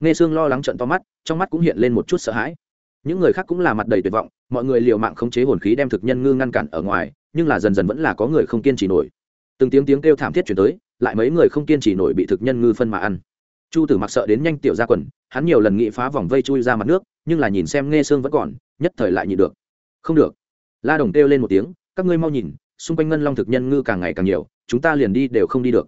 Nghe sương lo lắng trận to mắt, trong mắt cũng hiện lên một chút sợ hãi. Những người khác cũng là mặt đầy tuyệt vọng, mọi người liều mạng khống chế hồn khí đem thực nhân ngư ngăn cản ở ngoài, nhưng là dần dần vẫn là có người không kiên trì nổi. Từng tiếng tiếng kêu thảm thiết chuyển tới, lại mấy người không kiên trì nổi bị thực nhân ngư phân mà ăn chu tử mặc sợ đến nhanh tiểu ra quần, hắn nhiều lần nghị phá vòng vây chui ra mặt nước, nhưng là nhìn xem nghe xương vẫn còn, nhất thời lại nhịn được. Không được. La đồng kêu lên một tiếng, các ngươi mau nhìn, xung quanh ngân long thực nhân ngư càng ngày càng nhiều, chúng ta liền đi đều không đi được.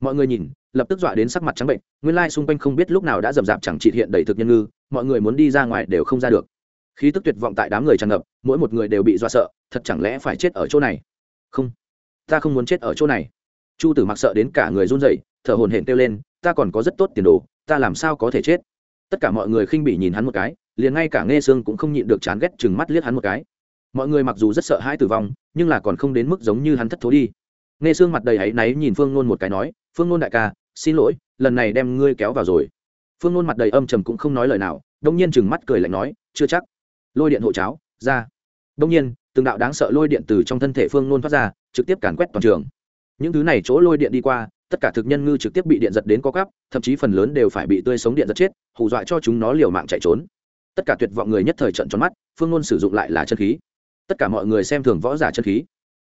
Mọi người nhìn, lập tức dọa đến sắc mặt trắng bệnh, nguyên lai xung quanh không biết lúc nào đã rầm rạp chẳng trị hiện đầy thực nhân ngư, mọi người muốn đi ra ngoài đều không ra được. Khí tức tuyệt vọng tại đám người tràn ngập, mỗi một người đều bị dọa sợ, thật chẳng lẽ phải chết ở chỗ này? Không. Ta không muốn chết ở chỗ này. Chu tử mặc sợ đến cả người run rẩy, thở hồn hển kêu lên ta còn có rất tốt tiền đồ, ta làm sao có thể chết? Tất cả mọi người khinh bỉ nhìn hắn một cái, liền ngay cả nghe Sương cũng không nhịn được chán ghét chừng mắt liếc hắn một cái. Mọi người mặc dù rất sợ hãi tử vong, nhưng là còn không đến mức giống như hắn thất thố đi. Nghe Sương mặt đầy áy náy nhìn phương nôn một cái nói, phương nôn đại ca, xin lỗi, lần này đem ngươi kéo vào rồi. Phương nôn mặt đầy âm trầm cũng không nói lời nào, đông nhiên chừng mắt cười lạnh nói, chưa chắc. Lôi điện hộ cháo, ra. Đông nhiên, từng đạo đáng sợ lôi điện từ trong thân thể phương nôn thoát ra, trực tiếp càn quét toàn trường. Những thứ này chỗ lôi điện đi qua tất cả thực nhân ngư trực tiếp bị điện giật đến co cắp, thậm chí phần lớn đều phải bị tươi sống điện giật chết, hù dọa cho chúng nó liều mạng chạy trốn. Tất cả tuyệt vọng người nhất thời trận tròn mắt, phương ngôn sử dụng lại là chân khí. Tất cả mọi người xem thường võ giả chân khí.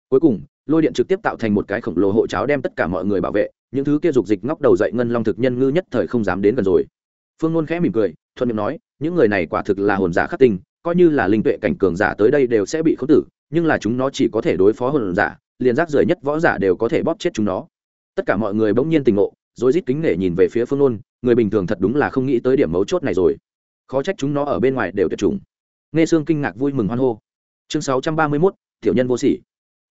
Cuối cùng, lôi điện trực tiếp tạo thành một cái khổng lồ hộ cháo đem tất cả mọi người bảo vệ, những thứ kia dục dịch ngóc đầu dậy ngân long thực nhân ngư nhất thời không dám đến gần rồi. Phương ngôn khẽ mỉm cười, thuận miệng nói, những người này quả thực là hồn giả khắc tinh, coi như là linh tuệ cảnh cường giả tới đây đều sẽ bị khống tử, nhưng là chúng nó chỉ có thể đối phó hồn giả, liền rác rưởi nhất võ giả đều có thể bóp chết chúng nó tất cả mọi người bỗng nhiên tình ngộ rồi rít kính nể nhìn về phía phương nôn người bình thường thật đúng là không nghĩ tới điểm mấu chốt này rồi. Khó trách chúng nó ở bên ngoài đều tuyệt chủng. Nghe xương kinh ngạc vui mừng hoan hô. Chương sáu trăm ba mươi mốt, tiểu nhân vô sỉ.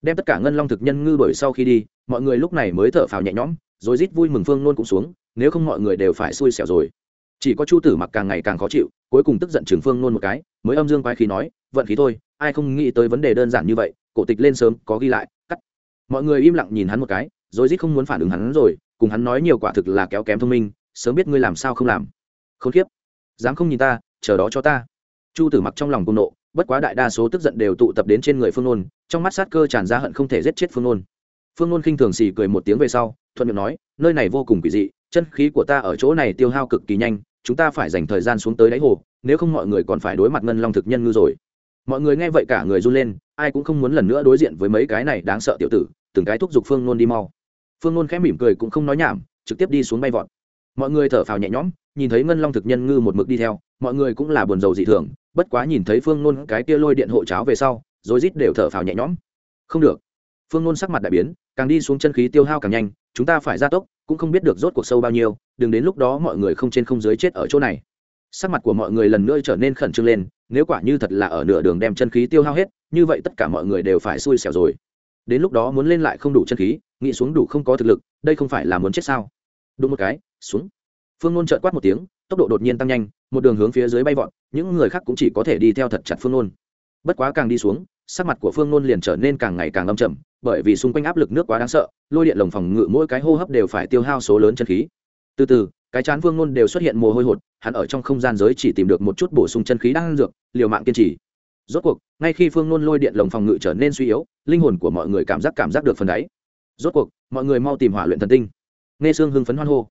Đem tất cả ngân long thực nhân ngư đổi sau khi đi, mọi người lúc này mới thở phào nhẹ nhõm rồi rít vui mừng phương nôn cũng xuống, nếu không mọi người đều phải xui xẻo rồi. Chỉ có chu tử mặc càng ngày càng khó chịu, cuối cùng tức giận trường phương nôn một cái, mới âm dương quái khí nói, vận khí thôi, ai không nghĩ tới vấn đề đơn giản như vậy, cổ tịch lên sớm, có ghi lại, cắt. Mọi người im lặng nhìn hắn một cái rồi rít không muốn phản ứng hắn rồi, cùng hắn nói nhiều quả thực là kéo kém thông minh, sớm biết ngươi làm sao không làm. Khốn kiếp. Dám không nhìn ta, chờ đó cho ta. Chu tử mặc trong lòng cung nộ, bất quá đại đa số tức giận đều tụ tập đến trên người phương nôn, trong mắt sát cơ tràn ra hận không thể giết chết phương nôn. Phương nôn khinh thường xì cười một tiếng về sau, thuận miệng nói, nơi này vô cùng quỷ dị, chân khí của ta ở chỗ này tiêu hao cực kỳ nhanh, chúng ta phải dành thời gian xuống tới đáy hồ, nếu không mọi người còn phải đối mặt ngân long thực nhân ngư rồi. Mọi người nghe vậy cả người run lên, ai cũng không muốn lần nữa đối diện với mấy cái này đáng sợ tiểu tử, từng cái thúc giục phương nôn đi mau phương nôn khẽ mỉm cười cũng không nói nhảm, trực tiếp đi xuống bay vọt. Mọi người thở phào nhẹ nhõm, nhìn thấy ngân long thực nhân ngư một mực đi theo, mọi người cũng là buồn rầu dị thường, bất quá nhìn thấy phương nôn cái kia lôi điện hộ cháo về sau rồi rít đều thở phào nhẹ nhõm. Không được. Phương nôn sắc mặt đại biến, càng đi xuống chân khí tiêu hao càng nhanh, chúng ta phải gia tốc, cũng không biết được rốt cuộc sâu bao nhiêu, đừng đến lúc đó mọi người không trên không dưới chết ở chỗ này. Sắc mặt của mọi người lần nữa trở nên khẩn trương lên, nếu quả như thật là ở nửa đường đem chân khí tiêu hao hết, như vậy tất cả mọi người đều phải xui xẻo rồi. Đến lúc đó muốn lên lại không đủ chân khí nghĩ xuống đủ không có thực lực, đây không phải là muốn chết sao? Đụng một cái, xuống. Phương nôn chợt quát một tiếng, tốc độ đột nhiên tăng nhanh, một đường hướng phía dưới bay vọt, những người khác cũng chỉ có thể đi theo thật chặt phương nôn. Bất quá càng đi xuống, sắc mặt của phương nôn liền trở nên càng ngày càng âm chậm bởi vì xung quanh áp lực nước quá đáng sợ, lôi điện lồng phòng ngự mỗi cái hô hấp đều phải tiêu hao số lớn chân khí. Từ từ, cái chán phương nôn đều xuất hiện mồ hôi hột, hắn ở trong không gian giới chỉ tìm được một chút bổ sung chân khí đang dược, liều mạng kiên trì. Rốt cuộc, ngay khi phương nôn lôi điện lồng phòng ngự trở nên suy yếu, linh hồn của mọi người cảm giác cảm giác được phần đáy rốt cuộc, mọi người mau tìm hỏa luyện thần tinh. Nghe sương hưng phấn hoan hô.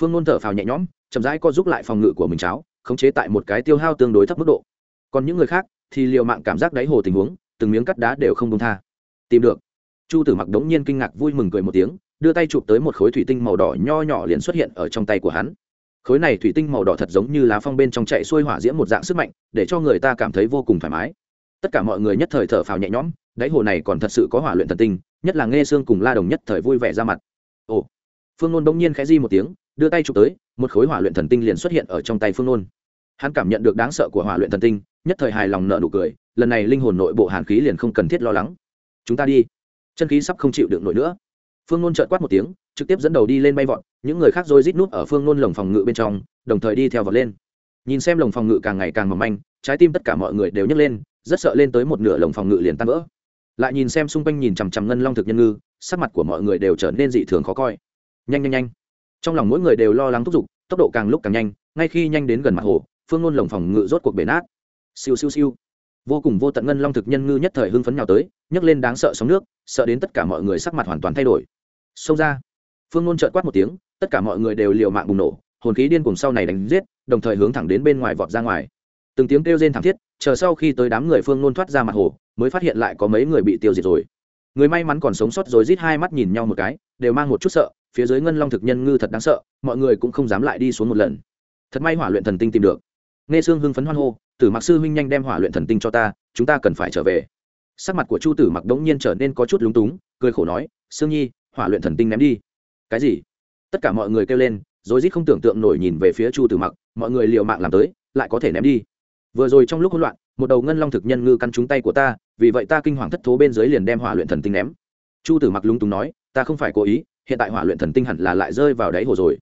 Phương nôn thở phào nhẹ nhõm, chậm rãi co giúp lại phòng ngự của mình cháo, khống chế tại một cái tiêu hao tương đối thấp mức độ. Còn những người khác thì liều mạng cảm giác đáy hồ tình huống, từng miếng cắt đá đều không đông tha. Tìm được. Chu tử mặc đống nhiên kinh ngạc vui mừng cười một tiếng, đưa tay chụp tới một khối thủy tinh màu đỏ nho nhỏ liền xuất hiện ở trong tay của hắn. Khối này thủy tinh màu đỏ thật giống như lá phong bên trong chạy xuôi hỏa diễm một dạng sức mạnh, để cho người ta cảm thấy vô cùng thoải mái. Tất cả mọi người nhất thời thở phào nhẹ nhõm, đáy hồ này còn thật sự có hỏa luyện thần tinh nhất là nghe xương cùng la đồng nhất thời vui vẻ ra mặt. Ồ, phương nôn bỗng nhiên khẽ di một tiếng, đưa tay chụp tới, một khối hỏa luyện thần tinh liền xuất hiện ở trong tay phương nôn. Hắn cảm nhận được đáng sợ của hỏa luyện thần tinh, nhất thời hài lòng nợ nụ cười, lần này linh hồn nội bộ hàn khí liền không cần thiết lo lắng. Chúng ta đi. Chân khí sắp không chịu được nổi nữa. Phương nôn trợt quát một tiếng, trực tiếp dẫn đầu đi lên bay vọt, những người khác rồi rít nút ở phương nôn lồng phòng ngự bên trong, đồng thời đi theo vọt lên. Nhìn xem lồng phòng ngự càng ngày càng mỏng manh, trái tim tất cả mọi người đều nhấc lên, rất sợ lên tới một nửa lồng phòng ngự liền tan vỡ lại nhìn xem xung quanh nhìn chằm chằm ngân long thực nhân ngư, sắc mặt của mọi người đều trở nên dị thường khó coi. Nhanh nhanh nhanh. Trong lòng mỗi người đều lo lắng thúc giục, tốc độ càng lúc càng nhanh, ngay khi nhanh đến gần mặt hồ, phương ngôn lồng phòng ngự rốt cuộc bể nát. Siêu siêu siêu. Vô cùng vô tận ngân long thực nhân ngư nhất thời hưng phấn nhào tới, nhấc lên đáng sợ sóng nước, sợ đến tất cả mọi người sắc mặt hoàn toàn thay đổi. Xông ra. Phương ngôn trợt quát một tiếng, tất cả mọi người đều liều mạng bùng nổ, hồn khí điên cùng sau này đánh giết, đồng thời hướng thẳng đến bên ngoài vọt ra ngoài. Từng tiếng kêu rên thảm thiết, chờ sau khi tới đám người phương ngôn thoát ra mặt hồ mới phát hiện lại có mấy người bị tiêu diệt rồi. Người may mắn còn sống sót rồi rít hai mắt nhìn nhau một cái, đều mang một chút sợ, phía dưới ngân long thực nhân ngư thật đáng sợ, mọi người cũng không dám lại đi xuống một lần. Thật may hỏa luyện thần tinh tìm được. Nghe sương hưng phấn hoan hô, tử mặc sư huynh nhanh đem hỏa luyện thần tinh cho ta, chúng ta cần phải trở về. Sắc mặt của chu tử mặc đống nhiên trở nên có chút lúng túng, cười khổ nói, sương nhi, hỏa luyện thần tinh ném đi. Cái gì? Tất cả mọi người kêu lên, rồi rít không tưởng tượng nổi nhìn về phía chu tử mặc, mọi người liều mạng làm tới, lại có thể ném đi. Vừa rồi trong lúc hỗn loạn một đầu ngân long thực nhân ngư căn trúng tay của ta, vì vậy ta kinh hoàng thất thố bên dưới liền đem hỏa luyện thần tinh ném. Chu tử mặc lúng túng nói, ta không phải cố ý, hiện tại hỏa luyện thần tinh hẳn là lại rơi vào đáy hồ rồi.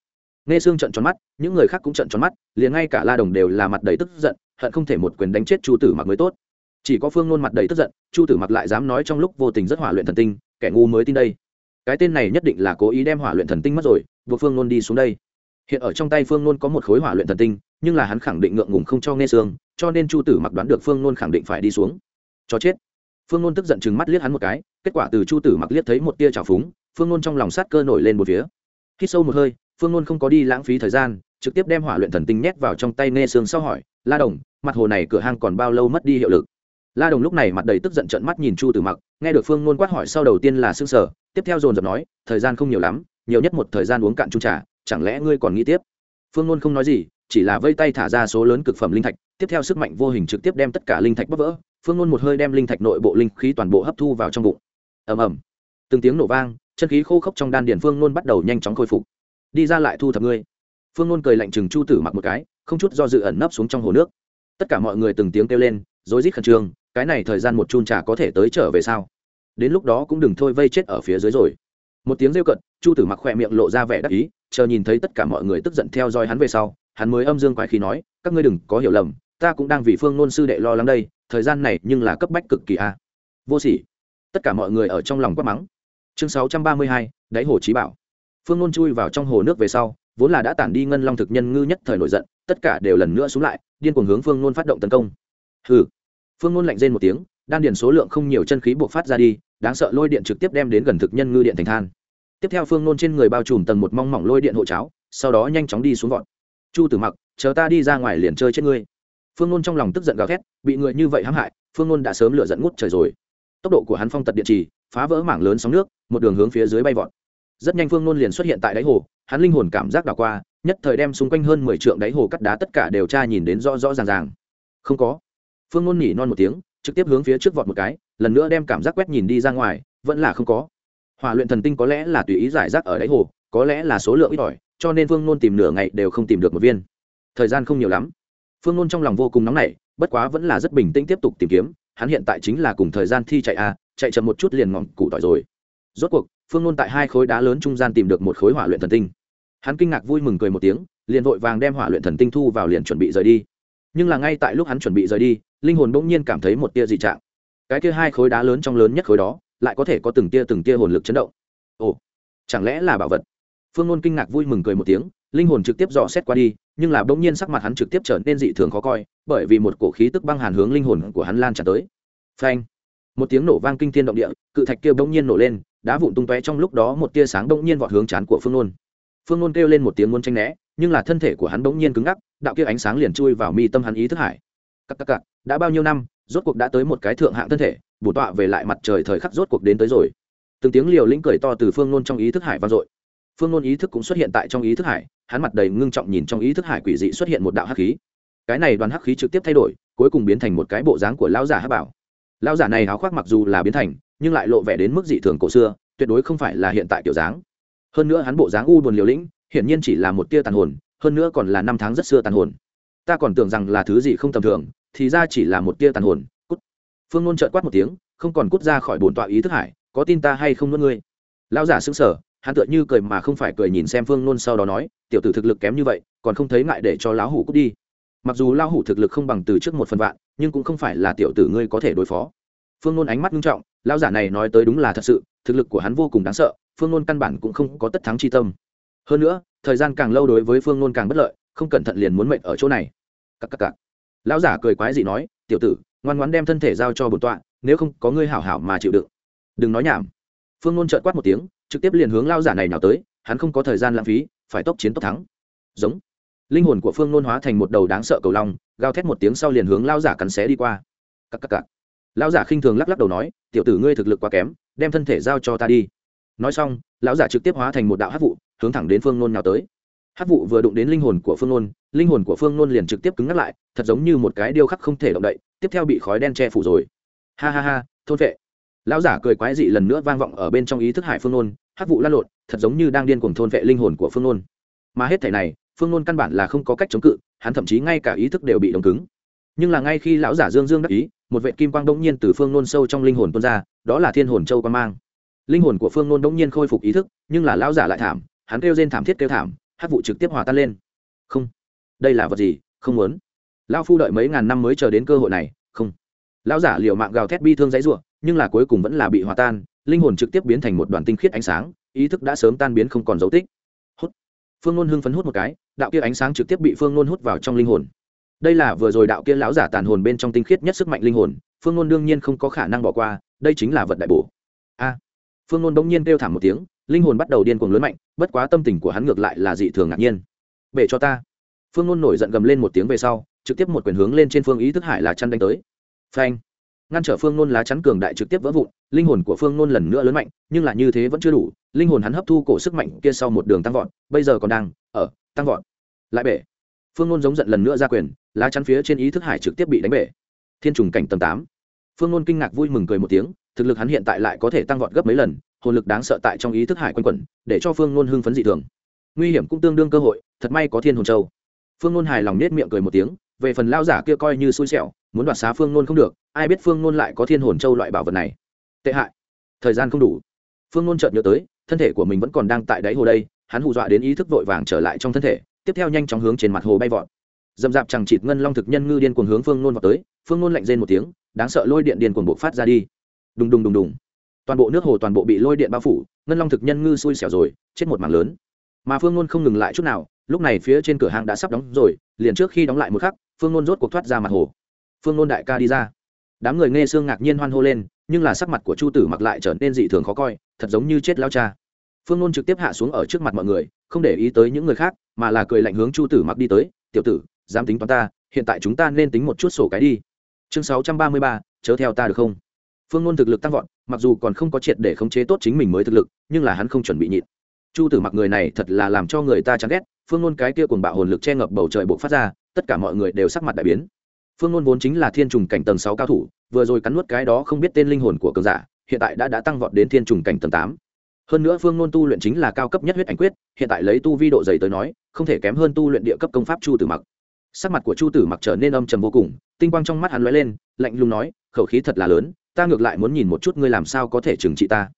Nghe xương trận tròn mắt, những người khác cũng trận tròn mắt, liền ngay cả la đồng đều là mặt đầy tức giận, hận không thể một quyền đánh chết chu tử mặc mới tốt. Chỉ có phương nôn mặt đầy tức giận, chu tử mặc lại dám nói trong lúc vô tình rất hỏa luyện thần tinh, kẻ ngu mới tin đây. Cái tên này nhất định là cố ý đem hỏa luyện thần tinh mất rồi, buộc phương nôn đi xuống đây. Hiện ở trong tay phương nôn có một khối hỏa luyện thần tinh, nhưng là hắn khẳng định ngượng ngùng không cho nghe xương cho nên chu tử mặc đoán được phương nôn khẳng định phải đi xuống. Cho chết. Phương nôn tức giận chừng mắt liếc hắn một cái, kết quả từ chu tử mặc liếc thấy một tia trào phúng, phương nôn trong lòng sát cơ nổi lên một phía. Khi sâu một hơi, phương nôn không có đi lãng phí thời gian, trực tiếp đem hỏa luyện thần tinh nhét vào trong tay nghe xương sau hỏi, la đồng, mặt hồ này cửa hang còn bao lâu mất đi hiệu lực? La đồng lúc này mặt đầy tức giận trận mắt nhìn chu tử mặc, nghe được phương nôn quát hỏi sau đầu tiên là xương sở tiếp theo dồn dập nói, thời gian không nhiều lắm, nhiều nhất một thời gian uống cạn chung trà, chẳng lẽ ngươi còn nghĩ tiếp? Phương nôn không nói gì, chỉ là vây tay thả ra số lớn cực phẩm linh thạch tiếp theo sức mạnh vô hình trực tiếp đem tất cả linh thạch bóc vỡ, phương nôn một hơi đem linh thạch nội bộ linh khí toàn bộ hấp thu vào trong bụng. Ầm ầm. Từng tiếng nổ vang, chân khí khô khốc trong đan điền phương nôn bắt đầu nhanh chóng khôi phục. Đi ra lại thu thập ngươi. Phương nôn cười lạnh chừng chu tử mặc một cái, không chút do dự ẩn nấp xuống trong hồ nước. Tất cả mọi người từng tiếng kêu lên, rối rít khẩn trương, cái này thời gian một chun trà có thể tới trở về sao? Đến lúc đó cũng đừng thôi vây chết ở phía dưới rồi. Một tiếng rêu cận chu tử mặc khỏe miệng lộ ra vẻ đắc ý, chờ nhìn thấy tất cả mọi người tức giận theo dõi hắn về sau, hắn mới âm dương quái khí nói, các ngươi đừng có hiểu lầm ta cũng đang vì phương nôn sư đệ lo lắng đây, thời gian này nhưng là cấp bách cực kỳ a. Vô sỉ. Tất cả mọi người ở trong lòng quát mắng. Chương sáu trăm ba mươi hai, đáy hồ trí bảo. Phương nôn chui vào trong hồ nước về sau, vốn là đã tản đi ngân long thực nhân ngư nhất thời nổi giận, tất cả đều lần nữa xuống lại, điên cuồng hướng phương nôn phát động tấn công. Hừ. Phương nôn lạnh rên một tiếng, đan điền số lượng không nhiều chân khí buộc phát ra đi, đáng sợ lôi điện trực tiếp đem đến gần thực nhân ngư điện thành than. Tiếp theo phương nôn trên người bao trùm tầng một mong mỏng lôi điện hộ cháo, sau đó nhanh chóng đi xuống vọt. Chu tử mặc, chờ ta đi ra ngoài liền chơi chết ngươi phương nôn trong lòng tức giận gào thét, bị người như vậy hãm hại, phương nôn đã sớm lựa dẫn ngút trời rồi. Tốc độ của hắn phong tật điện trì, phá vỡ mảng lớn sóng nước, một đường hướng phía dưới bay vọt. Rất nhanh phương nôn liền xuất hiện tại đáy hồ, hắn linh hồn cảm giác đảo qua, nhất thời đem xung quanh hơn mười t đáy hồ cắt đá tất cả đều tra nhìn đến rõ rõ ràng ràng. Không có. Phương nôn nhỉ non một tiếng, trực tiếp hướng phía trước vọt một cái, lần nữa đem cảm giác quét nhìn đi ra ngoài, vẫn là không có. Hòa luyện thần tinh có lẽ là tùy ý giải rác ở đáy hồ, có lẽ là số lượng ít ỏi, cho nên phương nôn tìm nửa ngày đều không tìm được một viên. Thời gian không nhiều lắm phương nôn trong lòng vô cùng nóng nảy bất quá vẫn là rất bình tĩnh tiếp tục tìm kiếm hắn hiện tại chính là cùng thời gian thi chạy a à, chạy chậm một chút liền ngọn củ tỏi rồi. Rốt cuộc phương nôn tại hai khối đá lớn trung gian tìm được một khối hỏa luyện thần tinh. Hắn kinh ngạc vui mừng cười một tiếng liền vội vàng đem hỏa luyện thần tinh thu vào liền chuẩn bị rời đi. Nhưng là ngay tại lúc hắn chuẩn bị rời đi linh hồn bỗng nhiên cảm thấy một tia dị trạng. Cái kia hai khối đá lớn trong lớn nhất khối đó lại có thể có từng tia từng tia hồn lực chấn động. Ồ chẳng lẽ là bảo vật? Phương nôn kinh ngạc vui mừng cười một tiếng linh hồn trực tiếp dò xét qua đi nhưng là bỗng nhiên sắc mặt hắn trực tiếp trở nên dị thường khó coi, bởi vì một cổ khí tức băng hàn hướng linh hồn của hắn lan tràn tới. Phanh! Một tiếng nổ vang kinh thiên động địa, cự thạch kia bỗng nhiên nổ lên, đá vụn tung tóe trong lúc đó một tia sáng bỗng nhiên vọt hướng chán của phương nôn. Phương nôn kêu lên một tiếng muốn tranh né, nhưng là thân thể của hắn bỗng nhiên cứng ngắc, đạo kia ánh sáng liền chui vào mi tâm hắn ý thức hải. Cắc cắc cắc đã bao nhiêu năm, rốt cuộc đã tới một cái thượng hạng thân thể, bổ tọa về lại mặt trời thời khắc rốt cuộc đến tới rồi. Từng tiếng liều lĩnh cười to từ phương nôn trong ý thức hải vang dội phương nôn ý thức cũng xuất hiện tại trong ý thức hải, hắn mặt đầy ngưng trọng nhìn trong ý thức hải quỷ dị xuất hiện một đạo hắc khí. Cái này đoàn hắc khí trực tiếp thay đổi, cuối cùng biến thành một cái bộ dáng của lão giả hắc bảo. Lão giả này háo khoác mặc dù là biến thành, nhưng lại lộ vẻ đến mức dị thường cổ xưa, tuyệt đối không phải là hiện tại kiểu dáng. Hơn nữa hắn bộ dáng u buồn liều lĩnh, hiển nhiên chỉ là một tia tàn hồn, hơn nữa còn là năm tháng rất xưa tàn hồn. Ta còn tưởng rằng là thứ gì không tầm thường, thì ra chỉ là một tia tàn hồn, cút. Phương nôn trợn quát một tiếng, không còn cút ra khỏi bổn tọa ý thức hải, có tin ta hay không nuốt ngươi? Lão giả sững sờ hắn tựa như cười mà không phải cười nhìn xem phương nôn sau đó nói, tiểu tử thực lực kém như vậy, còn không thấy ngại để cho lão hủ cút đi. Mặc dù lão hủ thực lực không bằng từ trước một phần vạn, nhưng cũng không phải là tiểu tử ngươi có thể đối phó. Phương nôn ánh mắt nghiêm trọng, lão giả này nói tới đúng là thật sự, thực lực của hắn vô cùng đáng sợ, phương nôn căn bản cũng không có tất thắng chi tâm. Hơn nữa, thời gian càng lâu đối với phương nôn càng bất lợi, không cẩn thận liền muốn mệnh ở chỗ này. Cắc cắc cắc lão giả cười quái dị nói, tiểu tử, ngoan ngoãn đem thân thể giao cho bổn tọa, nếu không có ngươi hảo hảo mà chịu đựng. Đừng nói nhảm. Phương nôn trợn quát một tiếng trực tiếp liền hướng lao giả này nào tới, hắn không có thời gian lãng phí, phải tốc chiến tốc thắng. Giống. Linh hồn của phương nôn hóa thành một đầu đáng sợ cầu long, gào thét một tiếng sau liền hướng lao giả cắn xé đi qua. Cắc cắc cắc lão giả khinh thường lắc lắc đầu nói, tiểu tử ngươi thực lực quá kém, đem thân thể giao cho ta đi. Nói xong, lão giả trực tiếp hóa thành một đạo hát vụ, hướng thẳng đến phương nôn nào tới. Hát vụ vừa đụng đến linh hồn của phương nôn, linh hồn của phương nôn liền trực tiếp cứng ngắt lại, thật giống như một cái điêu khắc không thể động đậy, tiếp theo bị khói đen che phủ rồi. Ha ha ha, thôn vệ lão giả cười quái dị lần nữa vang vọng ở bên trong ý thức hải phương nôn hát vụ lan lộn, thật giống như đang điên cuồng thôn vệ linh hồn của phương nôn. Mà hết thể này, phương nôn căn bản là không có cách chống cự, hắn thậm chí ngay cả ý thức đều bị đồng cứng. Nhưng là ngay khi lão giả dương dương đắc ý, một vệ kim quang đông nhiên từ phương nôn sâu trong linh hồn tuôn ra, đó là thiên hồn châu quan mang. Linh hồn của phương nôn đông nhiên khôi phục ý thức, nhưng là lão giả lại thảm, hắn kêu trên thảm thiết kêu thảm hát vụ trực tiếp hòa tan lên. Không, đây là vật gì? Không muốn. Lão phu đợi mấy ngàn năm mới chờ đến cơ hội này. Không lão giả liều mạng gào thét bi thương dãy ruộng nhưng là cuối cùng vẫn là bị hòa tan, linh hồn trực tiếp biến thành một đoàn tinh khiết ánh sáng, ý thức đã sớm tan biến không còn dấu tích. Hút. Phương nôn hưng phấn hút một cái, đạo kia ánh sáng trực tiếp bị phương nôn hút vào trong linh hồn. Đây là vừa rồi đạo kia lão giả tàn hồn bên trong tinh khiết nhất sức mạnh linh hồn, phương nôn đương nhiên không có khả năng bỏ qua, đây chính là vật đại bổ. A. Phương nôn bỗng nhiên kêu thảm một tiếng, linh hồn bắt đầu điên cuồng lớn mạnh, bất quá tâm tình của hắn ngược lại là dị thường ngạc nhiên. Bể cho ta. Phương nôn nổi giận gầm lên một tiếng về sau, trực tiếp một quyền hướng lên trên phương ý thức hải là chăn đánh tới phanh. Ngăn trở phương nôn lá chắn cường đại trực tiếp vỡ vụn, linh hồn của phương nôn lần nữa lớn mạnh, nhưng là như thế vẫn chưa đủ, linh hồn hắn hấp thu cổ sức mạnh kia sau một đường tăng vọt, bây giờ còn đang ở, tăng vọt. Lại bể. Phương nôn giống giận lần nữa ra quyền, lá chắn phía trên ý thức hải trực tiếp bị đánh bể. Thiên trùng cảnh tầng tám. Phương nôn kinh ngạc vui mừng cười một tiếng, thực lực hắn hiện tại lại có thể tăng vọt gấp mấy lần, hồn lực đáng sợ tại trong ý thức hải quanh quẩn, để cho phương nôn hưng phấn dị thường. Nguy hiểm cũng tương đương cơ hội, thật may có thiên hồn châu. Phương nôn hài lòng nết miệng cười một tiếng, về phần lao giả kia coi như xui xẻo muốn đoạt xá phương nôn không được, ai biết phương nôn lại có thiên hồn châu loại bảo vật này. Tệ hại. Thời gian không đủ. Phương nôn chợt nhớ tới, thân thể của mình vẫn còn đang tại đáy hồ đây, hắn hù dọa đến ý thức vội vàng trở lại trong thân thể, tiếp theo nhanh chóng hướng trên mặt hồ bay vọt. Dầm dạp chẳng chịt ngân long thực nhân ngư điên cuồng hướng phương nôn vào tới, phương nôn lạnh rên một tiếng, đáng sợ lôi điện điên cuồng bộc phát ra đi. Đùng đùng đùng đùng. Toàn bộ nước hồ toàn bộ bị lôi điện bao phủ, ngân long thực nhân ngư xui xẻo rồi, chết một mảng lớn. Mà phương nôn không ngừng lại chút nào, lúc này phía trên cửa hàng đã sắp đóng rồi, liền trước khi đóng lại một khắc, phương nôn rốt cuộc thoát ra mặt hồ phương nôn đại ca đi ra. Đám người nghe xương ngạc nhiên hoan hô lên, nhưng là sắc mặt của chu tử mặc lại trở nên dị thường khó coi, thật giống như chết lao cha. Phương nôn trực tiếp hạ xuống ở trước mặt mọi người, không để ý tới những người khác, mà là cười lạnh hướng chu tử mặc đi tới, tiểu tử, dám tính toán ta, hiện tại chúng ta nên tính một chút sổ cái đi. Chương sáu trăm ba mươi ba, chớ theo ta được không? Phương nôn thực lực tăng vọt, mặc dù còn không có triệt để khống chế tốt chính mình mới thực lực, nhưng là hắn không chuẩn bị nhịn. Chu tử mặc người này thật là làm cho người ta chán ghét, phương nôn cái kia cùng bạo hồn lực che ngập bầu trời buộc phát ra, tất cả mọi người đều sắc mặt đại biến phương nôn vốn chính là thiên trùng cảnh tầng sáu cao thủ, vừa rồi cắn nuốt cái đó không biết tên linh hồn của cường giả, hiện tại đã đã tăng vọt đến thiên trùng cảnh tầng tám. Hơn nữa phương nôn tu luyện chính là cao cấp nhất huyết ảnh quyết, hiện tại lấy tu vi độ dày tới nói, không thể kém hơn tu luyện địa cấp công pháp chu tử mặc. Sắc mặt của chu tử mặc trở nên âm trầm vô cùng, tinh quang trong mắt hắn lóe lên, lạnh lùng nói, khẩu khí thật là lớn, ta ngược lại muốn nhìn một chút ngươi làm sao có thể trừng trị ta.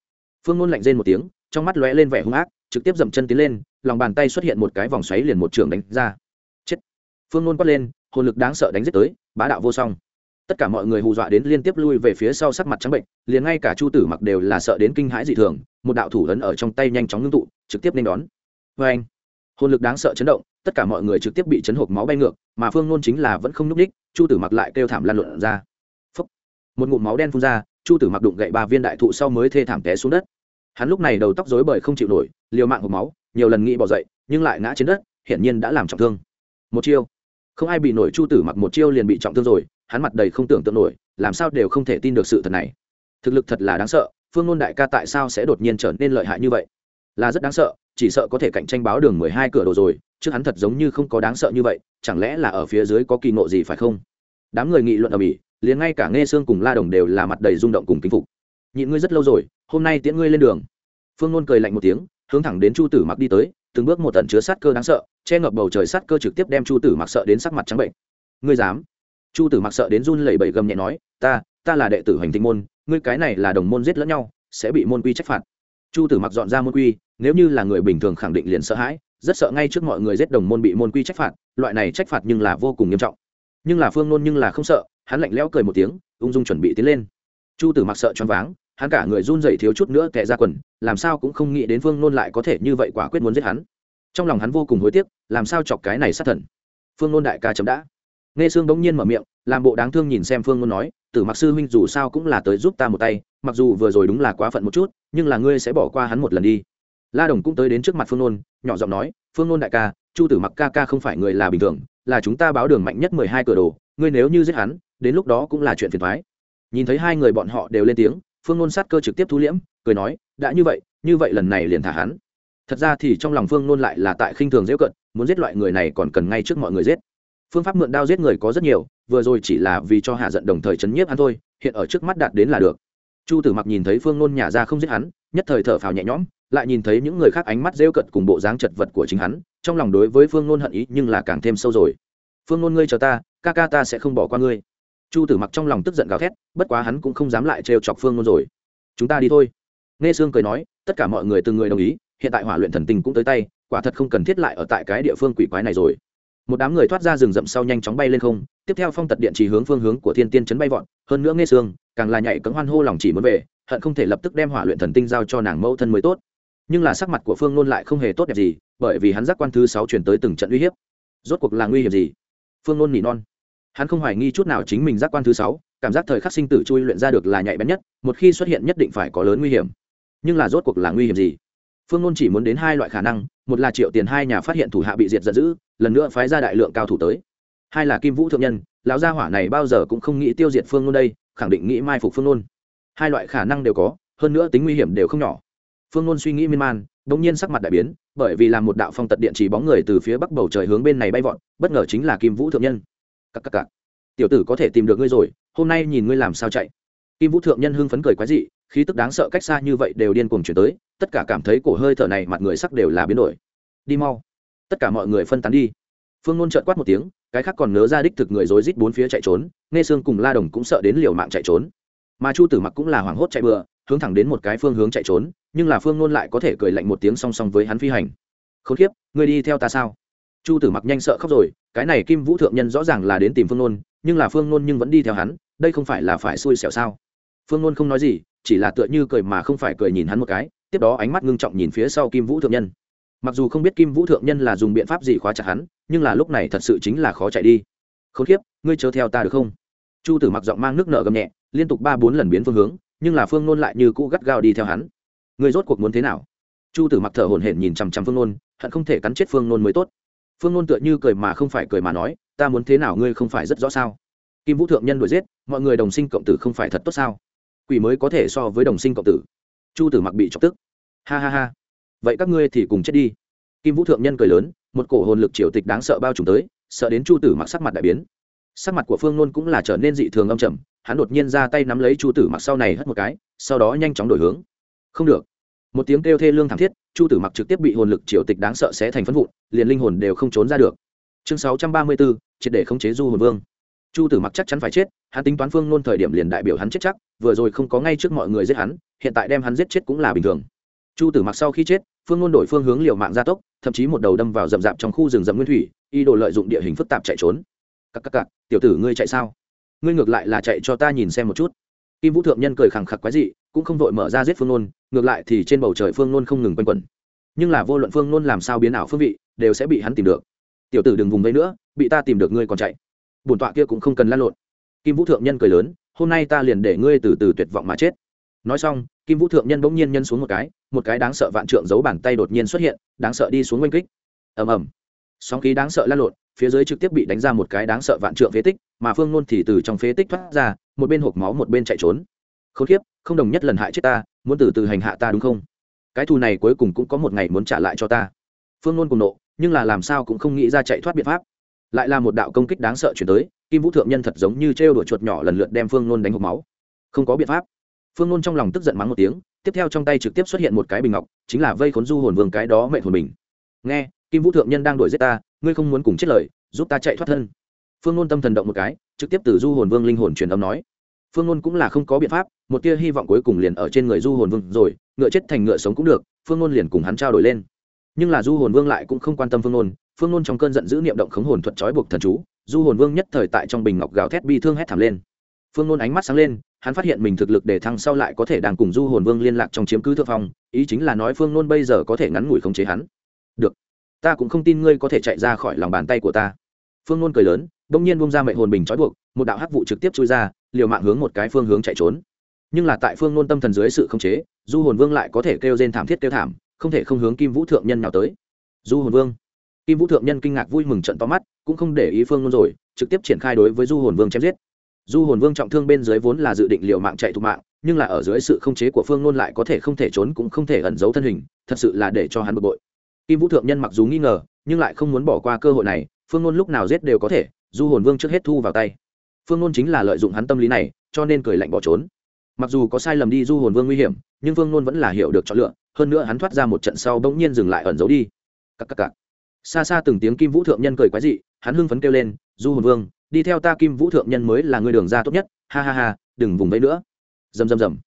Phương nôn lạnh rên một tiếng, trong mắt lóe lên vẻ hung ác, trực tiếp dậm chân tiến lên, lòng bàn tay xuất hiện một cái vòng xoáy liền một trường đánh ra. Chết. Phương nôn quát lên hồn lực đáng sợ đánh giết tới, bá đạo vô song. Tất cả mọi người hù dọa đến liên tiếp lui về phía sau sắc mặt trắng bệnh, liền ngay cả chu tử mặc đều là sợ đến kinh hãi dị thường, một đạo thủ ấn ở trong tay nhanh chóng ngưng tụ, trực tiếp nên đón. Vê anh, hồn lực đáng sợ chấn động, tất cả mọi người trực tiếp bị chấn hộp máu bay ngược, mà phương nôn chính là vẫn không nhúc ních chu tử mặc lại kêu thảm lan luận ra. Phúc. một ngụm máu đen phun ra, chu tử mặc đụng gậy ba viên đại thụ sau mới thê thảm té xuống đất. Hắn lúc này đầu tóc rối bời không chịu nổi, liều mạng hộp máu, nhiều lần nghĩ bỏ dậy, nhưng lại ngã trên đất, hiển nhiên đã làm trọng thương. Một chiêu không ai bị nổi chu tử mặc một chiêu liền bị trọng thương rồi, hắn mặt đầy không tưởng tượng nổi, làm sao đều không thể tin được sự thật này. Thực lực thật là đáng sợ, phương ngôn đại ca tại sao sẽ đột nhiên trở nên lợi hại như vậy? Là rất đáng sợ, chỉ sợ có thể cạnh tranh báo đường mười hai cửa đồ rồi, trước hắn thật giống như không có đáng sợ như vậy, chẳng lẽ là ở phía dưới có kỳ ngộ gì phải không? Đám người nghị luận ở mỹ, liền ngay cả nghe xương cùng la đồng đều là mặt đầy rung động cùng kính phục. Nhịn ngươi rất lâu rồi, hôm nay tiễn ngươi lên đường. Phương nôn cười lạnh một tiếng, hướng thẳng đến chu tử mặc đi tới, từng bước một tận chứa sát cơ đáng sợ che ngập bầu trời sát cơ trực tiếp đem chu tử mặc sợ đến sắc mặt trắng bệnh. Ngươi dám? Chu tử mặc sợ đến run lẩy bẩy gầm nhẹ nói, ta ta là đệ tử hoành tinh môn, ngươi cái này là đồng môn giết lẫn nhau, sẽ bị môn quy trách phạt. Chu tử mặc dọn ra môn quy, nếu như là người bình thường khẳng định liền sợ hãi, rất sợ ngay trước mọi người giết đồng môn bị môn quy trách phạt, loại này trách phạt nhưng là vô cùng nghiêm trọng. Nhưng là phương nôn nhưng là không sợ, hắn lạnh lẽo cười một tiếng, ung dung chuẩn bị tiến lên. Chu tử mặc sợ choáng váng, hắn cả người run dậy thiếu chút nữa tệ ra quần, làm sao cũng không nghĩ đến phương nôn lại có thể như vậy quả quyết muốn giết hắn trong lòng hắn vô cùng hối tiếc, làm sao chọc cái này sát thần? Phương nôn đại ca chấm đã. Nghe sương bỗng nhiên mở miệng, làm bộ đáng thương nhìn xem phương nôn nói, tử mặc sư huynh dù sao cũng là tới giúp ta một tay, mặc dù vừa rồi đúng là quá phận một chút, nhưng là ngươi sẽ bỏ qua hắn một lần đi. La đồng cũng tới đến trước mặt phương nôn, nhỏ giọng nói, phương nôn đại ca, chu tử mặc ca ca không phải người là bình thường, là chúng ta báo đường mạnh nhất mười hai cửa đồ, ngươi nếu như giết hắn, đến lúc đó cũng là chuyện phiền thoái nhìn thấy hai người bọn họ đều lên tiếng, phương nôn sát cơ trực tiếp thu liễm, cười nói, đã như vậy như vậy lần này liền thả hắn thật ra thì trong lòng phương nôn lại là tại khinh thường dễ cận, muốn giết loại người này còn cần ngay trước mọi người giết. Phương pháp mượn đao giết người có rất nhiều, vừa rồi chỉ là vì cho hạ giận đồng thời chấn nhiếp hắn thôi, hiện ở trước mắt đạt đến là được. Chu tử mặc nhìn thấy phương nôn nhả ra không giết hắn, nhất thời thở phào nhẹ nhõm, lại nhìn thấy những người khác ánh mắt rêu cận cùng bộ dáng chật vật của chính hắn, trong lòng đối với phương nôn hận ý nhưng là càng thêm sâu rồi. Phương nôn ngươi chờ ta, ca ca ta sẽ không bỏ qua ngươi. Chu tử mặc trong lòng tức giận gào thét, bất quá hắn cũng không dám lại trêu chọc phương nôn rồi. Chúng ta đi thôi. Nghe sương cười nói, tất cả mọi người từng người đồng ý hiện tại hỏa luyện thần tinh cũng tới tay, quả thật không cần thiết lại ở tại cái địa phương quỷ quái này rồi. Một đám người thoát ra rừng rậm sau nhanh chóng bay lên không, tiếp theo phong tật điện chỉ hướng phương hướng của thiên tiên chấn bay vọt, hơn nữa nghe sương càng là nhảy cấm hoan hô lòng chỉ muốn về, hận không thể lập tức đem hỏa luyện thần tinh giao cho nàng mẫu thân mới tốt. Nhưng là sắc mặt của phương nôn lại không hề tốt đẹp gì, bởi vì hắn giác quan thứ sáu chuyển tới từng trận uy hiếp. Rốt cuộc là nguy hiểm gì? Phương nôn nỉ non. Hắn không hoài nghi chút nào chính mình giác quan thứ sáu, cảm giác thời khắc sinh tử chui luyện ra được là nhạy bén nhất, một khi xuất hiện nhất định phải có lớn nguy hiểm. Nhưng là rốt cuộc là nguy hiểm gì? Phương nôn chỉ muốn đến hai loại khả năng, một là triệu tiền, hai nhà phát hiện thủ hạ bị diệt giận dữ, lần nữa phái ra đại lượng cao thủ tới. Hai là kim vũ thượng nhân, lão gia hỏa này bao giờ cũng không nghĩ tiêu diệt phương nôn đây, khẳng định nghĩ mai phục phương nôn. Hai loại khả năng đều có, hơn nữa tính nguy hiểm đều không nhỏ. Phương nôn suy nghĩ miên man đ ỗ n g nhiên sắc mặt đại biến, bởi vì làm một đạo phong tật điện chỉ bóng người từ phía bắc bầu trời hướng bên này bay vọt, bất ngờ chính là kim vũ thượng nhân. Cắc cắc cắc. tiểu tử có thể tìm được ngươi rồi, hôm nay nhìn ngươi làm sao chạy. Kim vũ thượng nhân hưng phấn cười quái dị khí tức đáng sợ cách xa như vậy đều điên cuồng chuyển tới, tất cả cảm thấy cổ hơi thở này mặt người sắc đều là biến đổi. Đi mau. Tất cả mọi người phân tán đi. Phương nôn trợn quát một tiếng, cái khác còn nớ ra đích thực người rối rít bốn phía chạy trốn, nghe sương cùng la đồng cũng sợ đến liều mạng chạy trốn. Mà chu tử mặc cũng là hoảng hốt chạy bừa, hướng thẳng đến một cái phương hướng chạy trốn, nhưng là phương nôn lại có thể cười lạnh một tiếng song song với hắn phi hành. Không khiếp ngươi đi theo ta sao? Chu tử mặc nhanh sợ khóc rồi, cái này kim vũ thượng nhân rõ ràng là đến tìm phương nôn, nhưng là phương nôn nhưng vẫn đi theo hắn, đây không phải là phải xui xẻo sao? Phương nôn không nói gì, chỉ là tựa như cười mà không phải cười nhìn hắn một cái, tiếp đó ánh mắt ngưng trọng nhìn phía sau kim vũ thượng nhân. Mặc dù không biết kim vũ thượng nhân là dùng biện pháp gì khóa chặt hắn, nhưng là lúc này thật sự chính là khó chạy đi. Không khiếp ngươi chớ theo ta được không? Chu tử mặc giọng mang nước nợ gầm nhẹ, liên tục ba bốn lần biến phương hướng, nhưng là phương nôn lại như cũ gắt gao đi theo hắn. Người rốt cuộc muốn thế nào? Chu tử mặc thở hổn hển nhìn chằm chằm phương nôn, hận không thể cắn chết phương nôn mới tốt. Phương nôn tựa như cười mà không phải cười mà nói, ta muốn thế nào ngươi không phải rất rõ sao? Kim vũ thượng nhân đuổi giết, mọi người đồng sinh cộng tử không phải thật tốt sao? Quỷ mới có thể so với đồng sinh cộng tử. Chu tử mặc bị chọc tức. Ha ha ha. Vậy các ngươi thì cùng chết đi. Kim vũ thượng nhân cười lớn, một cổ hồn lực triều tịch đáng sợ bao trùm tới, sợ đến chu tử mặc sắc mặt đại biến. Sắc mặt của phương nôn cũng là trở nên dị thường âm trầm, hắn đột nhiên ra tay nắm lấy chu tử mặc sau này hất một cái, sau đó nhanh chóng đổi hướng. Không được. Một tiếng kêu thê lương thảm thiết, chu tử mặc trực tiếp bị hồn lực triều tịch đáng sợ sẽ thành phân vụn, liền linh hồn đều không trốn ra được. Chương sáu trăm ba mươi bốn, triệt để khống chế du hồn vương. Chu tử mặc chắc chắn phải chết hắn tính toán phương nôn thời điểm liền đại biểu hắn chết chắc, vừa rồi không có ngay trước mọi người giết hắn, hiện tại đem hắn giết chết cũng là bình thường. Chu tử mặc sau khi chết, phương nôn đổi phương hướng liều mạng gia tốc, thậm chí một đầu đâm vào rậm rạp trong khu rừng rậm nguyên thủy y đồ lợi dụng địa hình phức tạp chạy trốn. Cặp cặp cặp tiểu tử ngươi chạy sao? Ngươi ngược lại là chạy cho ta nhìn xem một chút. Kim vũ thượng nhân cười khẳng khặc quái dị, cũng không vội mở ra giết phương nôn ngược lại thì trên bầu trời phương nôn không ngừng quanh quẩn. Nhưng là vô luận phương nôn làm sao biến ảo phương vị, đều sẽ bị hắn tìm được. Tiểu tử đừng vùng vẫy nữa, bị ta tìm được ngươi còn chạy. Bổn tọa kia cũng không cần lăn lộn kim vũ thượng nhân cười lớn, hôm nay ta liền để ngươi từ từ tuyệt vọng mà chết. Nói xong, kim vũ thượng nhân bỗng nhiên nhân xuống một cái một cái đáng sợ vạn trượng giấu bàn tay đột nhiên xuất hiện, đáng sợ đi xuống oanh kích. Ầm ầm. Sóng khí đáng sợ lan lộn, phía dưới trực tiếp bị đánh ra một cái đáng sợ vạn trượng phế tích, mà phương nôn thì từ trong phế tích thoát ra, một bên hộp máu một bên chạy trốn. Không khiếp không đồng nhất lần hại chết ta, muốn từ từ hành hạ ta đúng không? Cái thù này cuối cùng cũng có một ngày muốn trả lại cho ta. Phương nôn cùng nộ, nhưng là làm sao cũng không nghĩ ra chạy thoát biện pháp lại là một đạo công kích đáng sợ chuyển tới, kim vũ thượng nhân thật giống như trêu đuổi chuột nhỏ lần lượt đem phương nôn đánh hộp máu. Không có biện pháp. Phương nôn trong lòng tức giận mắng một tiếng, tiếp theo trong tay trực tiếp xuất hiện một cái bình ngọc, chính là vây khốn du hồn vương cái đó mẹ hồn bình nghe, kim vũ thượng nhân đang đuổi giết ta, ngươi không muốn cùng chết lời, giúp ta chạy thoát thân. Phương nôn tâm thần động một cái, trực tiếp từ du hồn vương linh hồn truyền âm nói. Phương nôn cũng là không có biện pháp, một tia hy vọng cuối cùng liền ở trên người du hồn vương rồi, ngựa chết thành ngựa sống cũng được, phương nôn liền cùng hắn trao đổi lên. Nhưng là du hồn vương lại cũng không quan tâm phương nôn phương nôn trong cơn giận dữ niệm động khống hồn thuật trói buộc thần chú, du hồn vương nhất thời tại trong bình ngọc gào thét bi thương hét thảm lên. Phương nôn ánh mắt sáng lên, hắn phát hiện mình thực lực để thăng sau lại có thể đang cùng du hồn vương liên lạc trong chiếm cứ thượng phong, ý chính là nói phương nôn bây giờ có thể ngắn ngủi khống chế hắn. Được, ta cũng không tin ngươi có thể chạy ra khỏi lòng bàn tay của ta. Phương nôn cười lớn, bỗng nhiên bông ra mệnh hồn bình trói buộc, một đạo hắc vụ trực tiếp chui ra, liều mạng hướng một cái phương hướng chạy trốn. Nhưng là tại phương nôn tâm thần dưới sự khống chế, du hồn vương lại có thể kêu trên thảm thiết kêu thảm, không thể không hướng kim vũ thượng nhân nào tới. Du hồn vương kim vũ thượng nhân kinh ngạc vui mừng trận to mắt, cũng không để ý phương nôn rồi, trực tiếp triển khai đối với du hồn vương chém giết. Du hồn vương trọng thương bên dưới vốn là dự định liều mạng chạy thục mạng, nhưng là ở dưới sự không chế của phương nôn lại có thể không thể trốn cũng không thể ẩn giấu thân hình, thật sự là để cho hắn bực bội. Kim vũ thượng nhân mặc dù nghi ngờ, nhưng lại không muốn bỏ qua cơ hội này, phương nôn lúc nào giết đều có thể, du hồn vương trước hết thu vào tay. Phương nôn chính là lợi dụng hắn tâm lý này, cho nên cười lạnh bỏ trốn. Mặc dù có sai lầm đi du hồn vương nguy hiểm, nhưng phương nôn vẫn là hiểu được chọn lựa, hơn nữa hắn thoát ra một trận sau bỗng nhiên dừng lại ẩn giấu đi. Cắc cắc cắc xa xa từng tiếng kim vũ thượng nhân cười quái dị, hắn hưng phấn kêu lên, du hồn vương, đi theo ta kim vũ thượng nhân mới là người đường ra tốt nhất, ha ha ha, đừng vùng vẫy nữa. Rầm rầm rầm.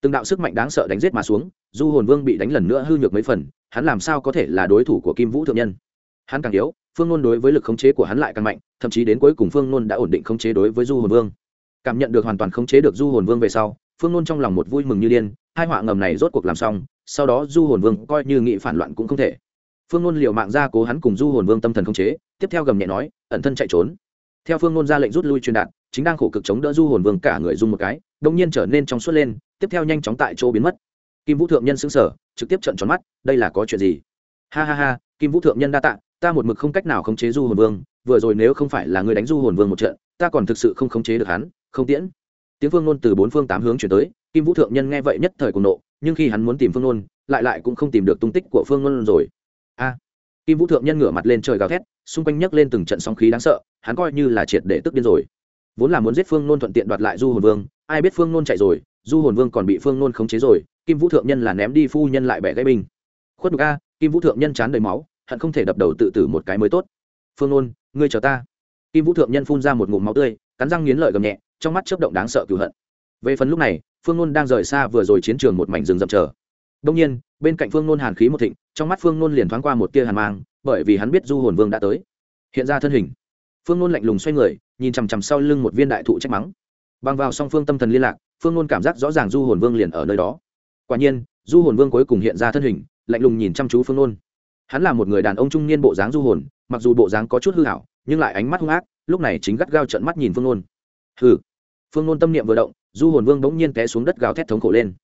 Từng đạo sức mạnh đáng sợ đánh giết mà xuống, du hồn vương bị đánh lần nữa hư nhược mấy phần, hắn làm sao có thể là đối thủ của kim vũ thượng nhân? Hắn càng yếu, phương nôn đối với lực khống chế của hắn lại càng mạnh, thậm chí đến cuối cùng phương nôn đã ổn định khống chế đối với du hồn vương. Cảm nhận được hoàn toàn khống chế được du hồn vương về sau, phương nôn trong lòng một vui mừng như điên, hai họa ngầm này rốt cuộc làm xong, sau đó du hồn vương coi như nghị phản loạn cũng không thể phương nôn liệu mạng ra cố hắn cùng du hồn vương tâm thần khống chế, tiếp theo gầm nhẹ nói, ẩn thân chạy trốn. Theo phương nôn ra lệnh rút lui truyền đạt, chính đang khổ cực chống đỡ du hồn vương cả người dung một cái đông nhiên trở nên trong suốt lên, tiếp theo nhanh chóng tại chỗ biến mất. Kim vũ thượng nhân xứng sở trực tiếp trận tròn mắt, đây là có chuyện gì? Ha ha ha, kim vũ thượng nhân đa tạ, ta một mực không cách nào khống chế du hồn vương, vừa rồi nếu không phải là người đánh du hồn vương một trận, ta còn thực sự không khống chế được hắn, không tiễn. Tiếng phương nôn từ bốn phương tám hướng chuyển tới, kim vũ thượng nhân nghe vậy nhất thời cùng nộ, nhưng khi hắn muốn tìm phương nôn, lại lại cũng không tìm được tung tích của phương nôn rồi kim vũ thượng nhân ngửa mặt lên trời gào thét, xung quanh nhấc lên từng trận sóng khí đáng sợ, hắn coi như là triệt để tức điên rồi. Vốn là muốn giết phương nôn thuận tiện đoạt lại du hồn vương, ai biết phương nôn chạy rồi, du hồn vương còn bị phương nôn khống chế rồi, kim vũ thượng nhân là ném đi phu nhân lại bẻ gãy binh. Khuất nhục a, kim vũ thượng nhân chán đầy máu, hận không thể đập đầu tự tử một cái mới tốt. Phương nôn, ngươi chờ ta. Kim vũ thượng nhân phun ra một ngụm máu tươi, cắn răng nghiến lợi gầm nhẹ, trong mắt chớp động đáng sợ cửu hận. Về phần lúc này, phương nôn đang rời xa vừa rồi chiến trường một mảnh rừng rậm chờ. Đông nhiên bên cạnh phương nôn hàn khí một thịnh, trong mắt phương nôn liền thoáng qua một tia hàn mang, bởi vì hắn biết du hồn vương đã tới. Hiện ra thân hình. Phương nôn lạnh lùng xoay người, nhìn chằm chằm sau lưng một viên đại thụ trách mắng. Bằng vào song phương tâm thần liên lạc, phương nôn cảm giác rõ ràng du hồn vương liền ở nơi đó. Quả nhiên, du hồn vương cuối cùng hiện ra thân hình, lạnh lùng nhìn chăm chú phương nôn. Hắn là một người đàn ông trung niên bộ dáng du hồn, mặc dù bộ dáng có chút hư hảo nhưng lại ánh mắt hung ác, lúc này chính gắt gao trận mắt nhìn phương nôn. Hừ. Phương nôn tâm niệm vừa động, du hồn vương bỗng nhiên té xuống đất gào thét thống khổ lên.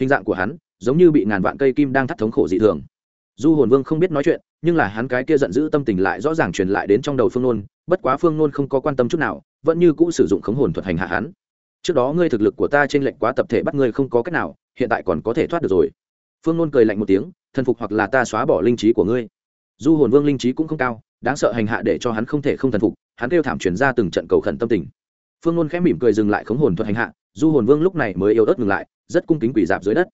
Hình dạng của hắn giống như bị ngàn vạn cây kim đang thắt thống khổ dị thường. Du hồn vương không biết nói chuyện, nhưng là hắn cái kia giận dữ tâm tình lại rõ ràng truyền lại đến trong đầu phương nôn, bất quá phương nôn không có quan tâm chút nào, vẫn như cũ sử dụng khống hồn thuật hành hạ hắn. Trước đó ngươi thực lực của ta trên lệnh quá tập thể bắt ngươi không có cách nào, hiện tại còn có thể thoát được rồi. Phương nôn cười lạnh một tiếng, thần phục hoặc là ta xóa bỏ linh trí của ngươi. Du hồn vương linh trí cũng không cao, đáng sợ hành hạ để cho hắn không thể không thần phục, hắn kêu thảm chuyển ra từng trận cầu khẩn tâm tình. Phương nôn khẽ mỉm cười dừng lại khống hồn thuật hành hạ, du hồn vương lúc này mới yếu ớt ngừng lại, rất cung kính quỷ dạp dưới đất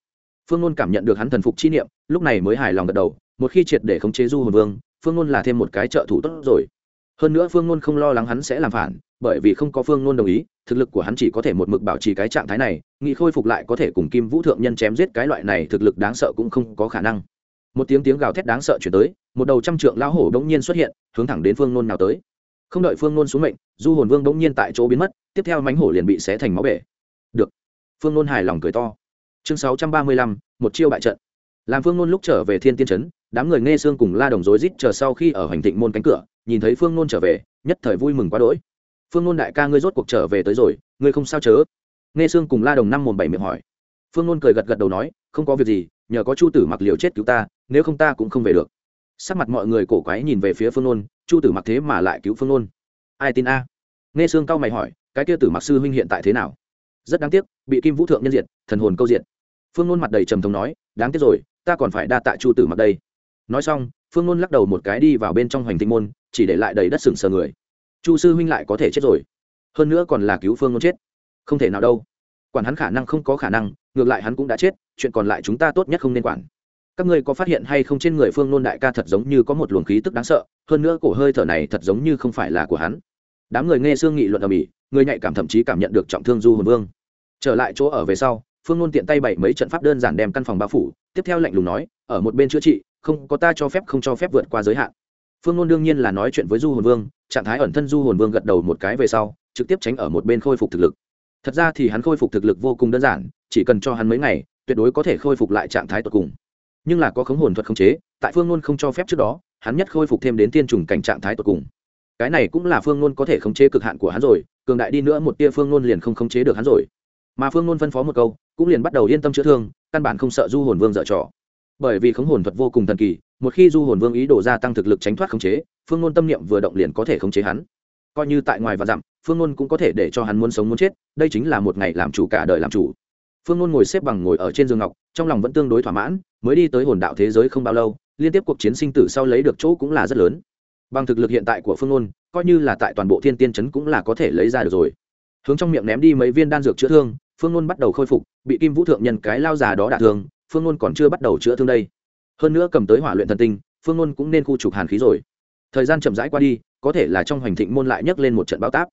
phương nôn cảm nhận được hắn thần phục chi niệm, lúc này mới hài lòng gật đầu, một khi triệt để khống chế du hồn vương, phương nôn là thêm một cái trợ thủ tốt rồi. Hơn nữa phương nôn không lo lắng hắn sẽ làm phản, bởi vì không có phương nôn đồng ý, thực lực của hắn chỉ có thể một mực bảo trì cái trạng thái này nghị khôi phục lại có thể cùng kim vũ thượng nhân chém giết cái loại này thực lực đáng sợ cũng không có khả năng. Một tiếng tiếng gào thét đáng sợ chuyển tới, một đầu trăm trượng lão hổ đ ỗ n g nhiên xuất hiện, hướng thẳng đến phương nôn nào tới. Không đợi phương nôn xuống mệnh, du hồn vương đ ỗ n g nhiên tại chỗ biến mất, tiếp theo mánh hổ liền bị xé thành máu bể. Được. Phương nôn hài lòng cười to chương sáu trăm ba mươi lăm, một chiêu bại trận. Làm phương nôn lúc trở về thiên tiên trấn, đám người nghe xương cùng la đồng rối rít chờ sau khi ở hành thịnh môn cánh cửa, nhìn thấy phương nôn trở về, nhất thời vui mừng quá đỗi. Phương nôn đại ca ngươi rốt cuộc trở về tới rồi, ngươi không sao chớ? Nghe xương cùng la đồng năm mồm bảy miệng hỏi. Phương nôn cười gật gật đầu nói, không có việc gì, nhờ có chu tử mặc liều chết cứu ta, nếu không ta cũng không về được. Sắc mặt mọi người cổ quái nhìn về phía phương nôn, chu tử mặc thế mà lại cứu phương nôn. Ai tin a? Nghe xương cao mày hỏi, cái kia tử mặc sư huynh hiện tại thế nào? Rất đáng tiếc, bị kim vũ thượng nhân diệt, thần hồn câu diệt phương nôn mặt đầy trầm thống nói, đáng tiếc rồi, ta còn phải đa tạ chu tử mặc đây. Nói xong, phương nôn lắc đầu một cái đi vào bên trong hoành tinh môn, chỉ để lại đầy đất sừng sờ người. Chu sư huynh lại có thể chết rồi. Hơn nữa còn là cứu phương nôn chết. Không thể nào đâu. Quản hắn khả năng không có khả năng, ngược lại hắn cũng đã chết, chuyện còn lại chúng ta tốt nhất không nên quản. Các ngươi có phát hiện hay không trên người phương nôn đại ca thật giống như có một luồng khí tức đáng sợ, hơn nữa cổ hơi thở này thật giống như không phải là của hắn. Đám người nghe sương nghị luận ở mỹ người nhạy cảm thậm chí cảm nhận được trọng thương du hồn vương. Trở lại chỗ ở về sau phương nôn tiện tay bảy mấy trận pháp đơn giản đem căn phòng bao phủ, tiếp theo lạnh lùng nói, ở một bên chữa trị, không có ta cho phép, không cho phép vượt qua giới hạn. Phương nôn đương nhiên là nói chuyện với du hồn vương, trạng thái ẩn thân du hồn vương gật đầu một cái về sau, trực tiếp tránh ở một bên khôi phục thực lực. Thật ra thì hắn khôi phục thực lực vô cùng đơn giản, chỉ cần cho hắn mấy ngày, tuyệt đối có thể khôi phục lại trạng thái tột cùng. Nhưng là có khống hồn thuật khống chế, tại phương nôn không cho phép trước đó, hắn nhất khôi phục thêm đến tiên trùng cảnh trạng thái tột cùng. Cái này cũng là phương nôn có thể khống chế cực hạn của hắn rồi, cường đại đi nữa một tia phương nôn liền không khống chế được hắn rồi mà phương nôn phân phó một câu, cũng liền bắt đầu yên tâm chữa thương, căn bản không sợ du hồn vương dở trò. Bởi vì khống hồn thuật vô cùng thần kỳ, một khi du hồn vương ý đồ gia tăng thực lực tránh thoát khống chế, phương nôn tâm niệm vừa động liền có thể khống chế hắn. Coi như tại ngoài và dặm, phương nôn cũng có thể để cho hắn muốn sống muốn chết, đây chính là một ngày làm chủ cả đời làm chủ. Phương nôn ngồi xếp bằng ngồi ở trên giường ngọc, trong lòng vẫn tương đối thỏa mãn, mới đi tới hồn đạo thế giới không bao lâu, liên tiếp cuộc chiến sinh tử sau lấy được chỗ cũng là rất lớn. Bằng thực lực hiện tại của phương nôn coi như là tại toàn bộ thiên tiên Trấn cũng là có thể lấy ra được rồi hướng trong miệng ném đi mấy viên đan dược chữa thương, phương nôn bắt đầu khôi phục, bị kim vũ thượng nhân cái lao già đó đả thương, phương nôn còn chưa bắt đầu chữa thương đây. Hơn nữa cầm tới hỏa luyện thần tinh, phương nôn cũng nên khu trục hàn khí rồi. Thời gian chậm rãi qua đi, có thể là trong hoành thịnh môn lại nhấc lên một trận báo táp.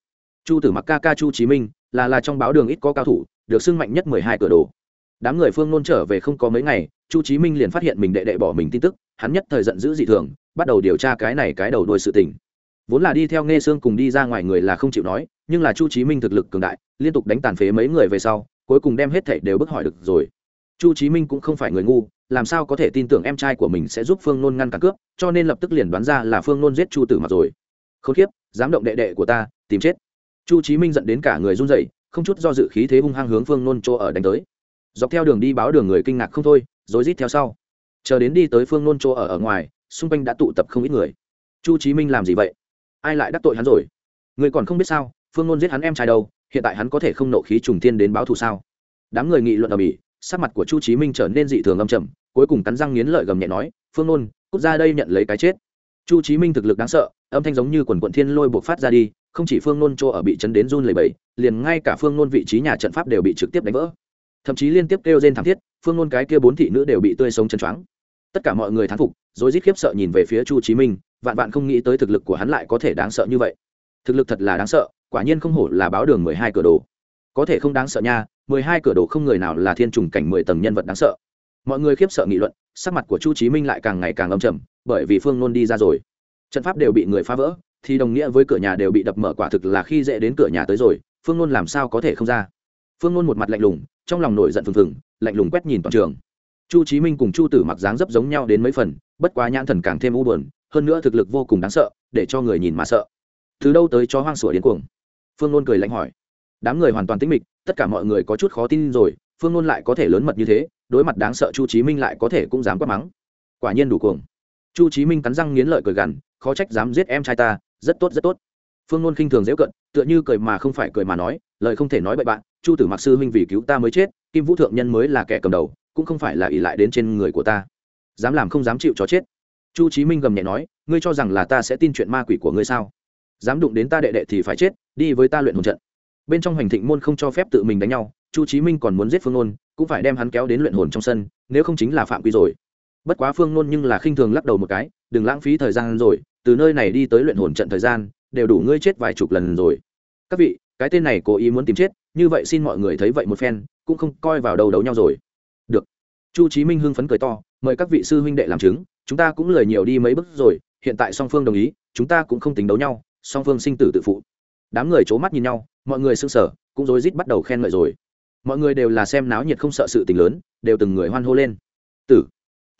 Chu tử mặc ca ca chu chí minh, là là trong báo đường ít có cao thủ, được sưng mạnh nhất mười hai cửa đồ. Đám người phương nôn trở về không có mấy ngày, chu chí minh liền phát hiện mình đệ đệ bỏ mình tin tức, hắn nhất thời giận dữ dị thường, bắt đầu điều tra cái này cái đầu đuôi sự tình. Vốn là đi theo nghe xương cùng đi ra ngoài người là không chịu nói nhưng là chu chí minh thực lực cường đại, liên tục đánh tàn phế mấy người về sau, cuối cùng đem hết thảy đều bức hỏi được rồi. Chu chí minh cũng không phải người ngu, làm sao có thể tin tưởng em trai của mình sẽ giúp phương nôn ngăn cản cướp, cho nên lập tức liền đoán ra là phương nôn giết chu tử mặc rồi. Khốn kiếp, dám động đệ đệ của ta, tìm chết. Chu chí minh giận đến cả người run rẩy, không chút do dự khí thế hung hăng hướng phương nôn chỗ ở đánh tới. Dọc theo đường đi báo đường người kinh ngạc không thôi rối rít theo sau. Chờ đến đi tới phương nôn chỗ ở ở ngoài, xung quanh đã tụ tập không ít người. Chu chí minh làm gì vậy? Ai lại đắc tội hắn rồi? Người còn không biết sao? Phương nôn giết hắn em trai đâu, hiện tại hắn có thể không nộ khí trùng tiên đến báo thù sao? Đám người nghị luận ở mỹ, sắc mặt của chu chí minh trở nên dị thường âm trầm, cuối cùng cắn răng nghiến lợi gầm nhẹ nói, phương nôn cút ra đây nhận lấy cái chết. Chu chí minh thực lực đáng sợ, âm thanh giống như quần quận thiên lôi buộc phát ra đi, không chỉ phương nôn chỗ ở bị chấn đến run lẩy bẩy, liền ngay cả phương nôn vị trí nhà trận pháp đều bị trực tiếp đánh vỡ. Thậm chí liên tiếp kêu rên thảm thiết, phương nôn cái kia bốn thị nữ đều bị tươi sống chân choáng. Tất cả mọi người thán phục rồi rít khiếp sợ nhìn về phía chu chí minh, vạn vạn không nghĩ tới thực lực của hắn lại có thể đáng sợ như vậy. Thực lực thật là đáng sợ quả nhiên không hổ là báo đường mười hai cửa đồ. Có thể không đáng sợ nha, mười hai cửa đồ không người nào là thiên trùng cảnh mười tầng nhân vật đáng sợ. Mọi người khiếp sợ nghị luận, sắc mặt của chu chí minh lại càng ngày càng âm trầm, bởi vì phương nôn đi ra rồi. Trận pháp đều bị người phá vỡ, thì đồng nghĩa với cửa nhà đều bị đập mở quả thực là khi dễ đến cửa nhà tới rồi, phương nôn làm sao có thể không ra? Phương nôn một mặt lạnh lùng, trong lòng nổi giận phừng phừng, lạnh lùng quét nhìn toàn trường. Chu chí minh cùng chu tử mặc dáng dấp giống nhau đến mấy phần, bất quá nhãn thần càng thêm u buồn, hơn nữa thực lực vô cùng đáng sợ, để cho người nhìn mà sợ. Từ đâu tới chó hoang sủa điên cuồng? Phương nôn cười lạnh hỏi. Đám người hoàn toàn tĩnh mịch, tất cả mọi người có chút khó tin rồi, phương nôn lại có thể lớn mật như thế, đối mặt đáng sợ chu chí minh lại có thể cũng dám quát mắng. Quả nhiên đủ cuồng. Chu chí minh cắn răng nghiến lợi cười gằn, khó trách dám giết em trai ta, rất tốt rất tốt. Phương nôn khinh thường dễ cận, tựa như cười mà không phải cười mà nói, lời không thể nói bậy bạn, chu tử mặc sư huynh vì cứu ta mới chết, kim vũ thượng nhân mới là kẻ cầm đầu, cũng không phải là ỷ lại đến trên người của ta. Dám làm không dám chịu cho chết. Chu chí minh gầm nhẹ nói, ngươi cho rằng là ta sẽ tin chuyện ma quỷ của ngươi sao? Dám đụng đến ta đệ đệ thì phải chết, đi với ta luyện hồn trận. Bên trong hành thịnh môn không cho phép tự mình đánh nhau, chu chí minh còn muốn giết phương nôn, cũng phải đem hắn kéo đến luyện hồn trong sân, nếu không chính là phạm quy rồi. Bất quá phương nôn nhưng là khinh thường lắc đầu một cái, đừng lãng phí thời gian rồi, từ nơi này đi tới luyện hồn trận thời gian, đều đủ ngươi chết vài chục lần rồi. Các vị, cái tên này cố ý muốn tìm chết, như vậy xin mọi người thấy vậy một phen, cũng không coi vào đầu đấu nhau rồi. Được. Chu chí minh hưng phấn cười to, mời các vị sư huynh đệ làm chứng, chúng ta cũng lời nhiều đi mấy bước rồi, hiện tại song phương đồng ý, chúng ta cũng không tính đấu nhau song phương sinh tử tự phụ. Đám người c h ố mắt nhìn nhau, mọi người s ư n g sở cũng rối rít bắt đầu khen ngợi rồi. Mọi người đều là xem náo nhiệt không sợ sự tình lớn, đều từng người hoan hô lên. Tử.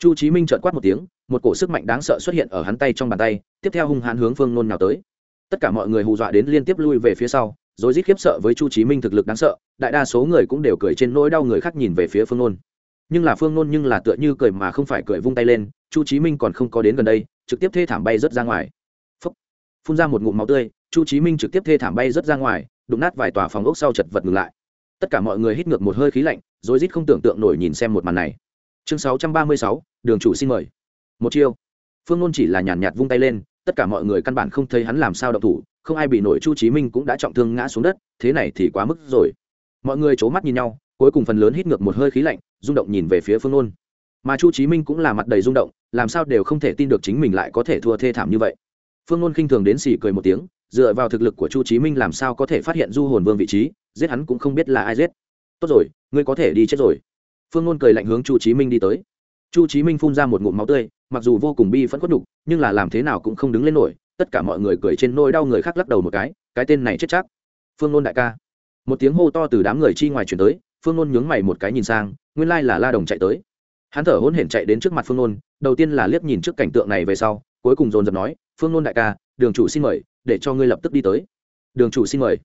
Chu chí minh trợn quát một tiếng, một cổ sức mạnh đáng sợ xuất hiện ở hắn tay trong bàn tay, tiếp theo hung hãn hướng phương nôn nào tới. Tất cả mọi người hù dọa đến liên tiếp lui về phía sau rồi rít khiếp sợ với chu chí minh thực lực đáng sợ, đại đa số người cũng đều cười trên nỗi đau người khác nhìn về phía phương nôn. Nhưng là phương nôn nhưng là tựa như cười mà không phải cười vung tay lên, chu chí minh còn không có đến gần đây, trực tiếp thê thảm bay rớt ra ngoài phun ra một ngụm máu tươi chu chí minh trực tiếp thê thảm bay rớt ra ngoài đụng nát vài tòa phòng ốc sau chật vật ngừng lại. Tất cả mọi người hít ngược một hơi khí lạnh rồi rít không tưởng tượng nổi nhìn xem một màn này. Chương 636, đường chủ xin mời. Một chiêu. Phương ngôn chỉ là nhàn nhạt vung tay lên tất cả mọi người căn bản không thấy hắn làm sao động thủ không ai bị nổi chu chí minh cũng đã trọng thương ngã xuống đất thế này thì quá mức rồi. Mọi người c h ố mắt nhìn nhau cuối cùng phần lớn hít ngược một hơi khí lạnh rung động nhìn về phía phương nôn. Mà chu chí minh cũng là mặt đầy rung động làm sao đều không thể tin được chính mình lại có thể thua thê thảm như vậy phương nôn khinh thường đến xỉ cười một tiếng, dựa vào thực lực của chu chí minh làm sao có thể phát hiện du hồn vương vị trí, giết hắn cũng không biết là ai giết. Tốt rồi, ngươi có thể đi chết rồi. Phương nôn cười lạnh hướng chu chí minh đi tới. Chu chí minh phun ra một ngụm máu tươi, mặc dù vô cùng bi phẫn khuất nhục, nhưng là làm thế nào cũng không đứng lên nổi, tất cả mọi người cười trên nôi đau người khác lắc đầu một cái cái tên này chết chắc. Phương nôn đại ca. Một tiếng hô to từ đám người chi ngoài chuyển tới, phương nôn nhướng mày một cái nhìn sang, nguyên lai là la đồng chạy tới. Hắn thở hôn hển chạy đến trước mặt phương nôn đầu tiên là liếc nhìn trước cảnh tượng này về sau, cuối cùng dồn dập nói phương nôn đại ca, đường chủ xin mời, để cho ngươi lập tức đi tới. Đường chủ xin mời.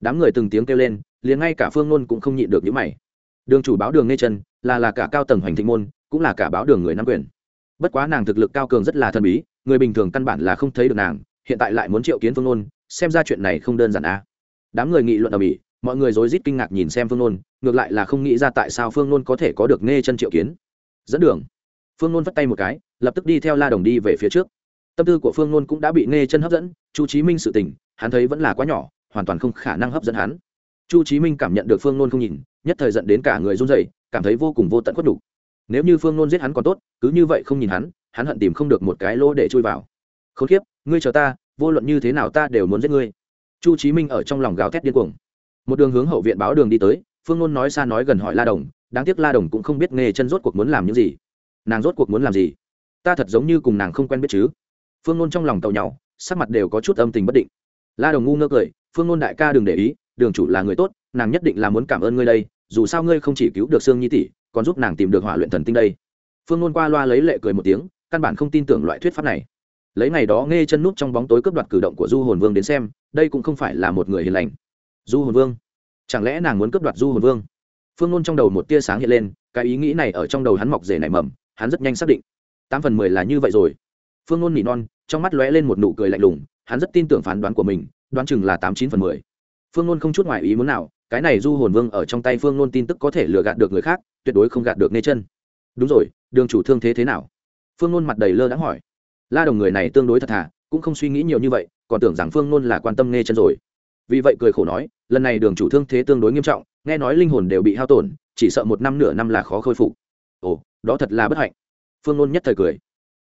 Đám người từng tiếng kêu lên, liền ngay cả phương nôn cũng không nhịn được những mày. Đường chủ báo đường nghe chân, là là cả cao tầng hoành thịnh môn, cũng là cả báo đường người nam quyền. Bất quá nàng thực lực cao cường rất là thần bí, người bình thường căn bản là không thấy được nàng, hiện tại lại muốn triệu kiến phương nôn, xem ra chuyện này không đơn giản à. đám người nghị luận ở mỹ mọi người rối rít kinh ngạc nhìn xem phương nôn, ngược lại là không nghĩ ra tại sao phương nôn có thể có được nghe chân triệu kiến. Dẫn đường. Phương nôn vất tay một cái, lập tức đi theo la đồng đi về phía trước tâm tư của phương nôn cũng đã bị nghe chân hấp dẫn, chu chí minh sự tình, hắn thấy vẫn là quá nhỏ, hoàn toàn không khả năng hấp dẫn hắn. Chu chí minh cảm nhận được phương nôn không nhìn, nhất thời giận đến cả người run rẩy, cảm thấy vô cùng vô tận khuất đủ nếu như phương nôn giết hắn còn tốt, cứ như vậy không nhìn hắn hắn hận tìm không được một cái lỗ để chui vào. Khốn kiếp, ngươi chờ ta, vô luận như thế nào ta đều muốn giết ngươi. Chu chí minh ở trong lòng gào thét điên cuồng. Một đường hướng hậu viện báo đường đi tới, phương nôn nói xa nói gần hỏi la đồng, đáng tiếc la đồng cũng không biết nghề chân rốt cuộc muốn làm những gì. Nàng rốt cuộc muốn làm gì? Ta thật giống như cùng nàng không quen biết chứ phương nôn trong lòng tàu nhau sắc mặt đều có chút âm tình bất định. La đồng ngu ngơ cười, phương nôn đại ca đừng để ý, đường chủ là người tốt, nàng nhất định là muốn cảm ơn ngươi đây, dù sao ngươi không chỉ cứu được sương nhi tỷ, còn giúp nàng tìm được hỏa luyện thần tinh đây. Phương nôn qua loa lấy lệ cười một tiếng, căn bản không tin tưởng loại thuyết pháp này. Lấy ngày đó nghe chân nút trong bóng tối cướp đoạt cử động của du hồn vương đến xem, đây cũng không phải là một người hiền lành. Du hồn vương? Chẳng lẽ nàng muốn cướp đoạt du hồn vương? Phương nôn trong đầu một tia sáng hiện lên, cái ý nghĩ này ở trong đầu hắn mọc rể nảy mầm, hắn rất nhanh xác định. Tám phần mười là như vậy rồi phương ngôn nỉ non, trong mắt lóe lên một nụ cười lạnh lùng, hắn rất tin tưởng phán đoán của mình, đoán chừng là tám chín phần mười. Phương ngôn không chút ngoại ý muốn nào, cái này du hồn vương ở trong tay phương ngôn tin tức có thể lừa gạt được người khác, tuyệt đối không gạt được nghe chân. Đúng rồi, đường chủ thương thế thế nào? Phương ngôn mặt đầy lơ đãng hỏi. La đồng người này tương đối thật thà, cũng không suy nghĩ nhiều như vậy, còn tưởng rằng phương ngôn là quan tâm nghe chân rồi. Vì vậy cười khổ nói, lần này đường chủ thương thế tương đối nghiêm trọng, nghe nói linh hồn đều bị hao tổn, chỉ sợ một năm nửa năm là khó khôi phục. Ồ, đó thật là bất hạnh. Phương ngôn nhất thời cười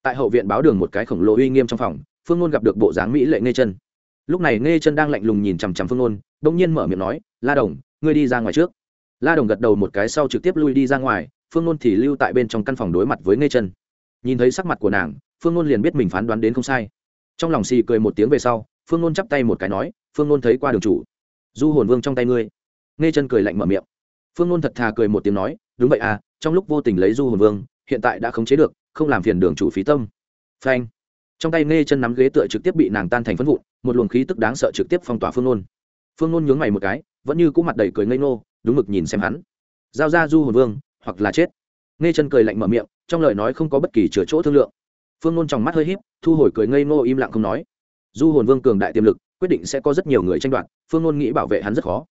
tại hậu viện báo đường một cái khổng lồ uy nghiêm trong phòng phương ngôn gặp được bộ dáng mỹ lệ nghe chân. Lúc này nghe chân đang lạnh lùng nhìn chằm chằm phương ngôn, đ ỗ n g nhiên mở miệng nói la đồng ngươi đi ra ngoài trước. La đồng gật đầu một cái sau trực tiếp lui đi ra ngoài phương ngôn thì lưu tại bên trong căn phòng đối mặt với nghe chân. Nhìn thấy sắc mặt của nàng phương ngôn liền biết mình phán đoán đến không sai. Trong lòng xì cười một tiếng về sau phương ngôn chắp tay một cái nói phương ngôn thấy qua đường chủ. Du hồn vương trong tay ngươi. Nghe chân cười lạnh mở miệng. Phương ngôn thật thà cười một tiếng nói đúng vậy à trong lúc vô tình lấy du hồn vương hiện tại đã khống chế được, không làm phiền đường chủ phí tâm. Phanh. Trong tay nghe chân nắm ghế tựa trực tiếp bị nàng tan thành phân vụn, một luồng khí tức đáng sợ trực tiếp phong tỏa phương nôn. Phương nôn nhướng mày một cái, vẫn như cũ mặt đầy cười ngây ngô, đúng mực nhìn xem hắn. Giao ra du hồn vương, hoặc là chết. Nghe chân cười lạnh mở miệng, trong lời nói không có bất kỳ chừa chỗ thương lượng. Phương nôn trong mắt hơi h í p thu hồi cười ngây ngô im lặng không nói. Du hồn vương cường đại tiềm lực, quyết định sẽ có rất nhiều người tranh đoạt, phương nôn nghĩ bảo vệ hắn rất khó.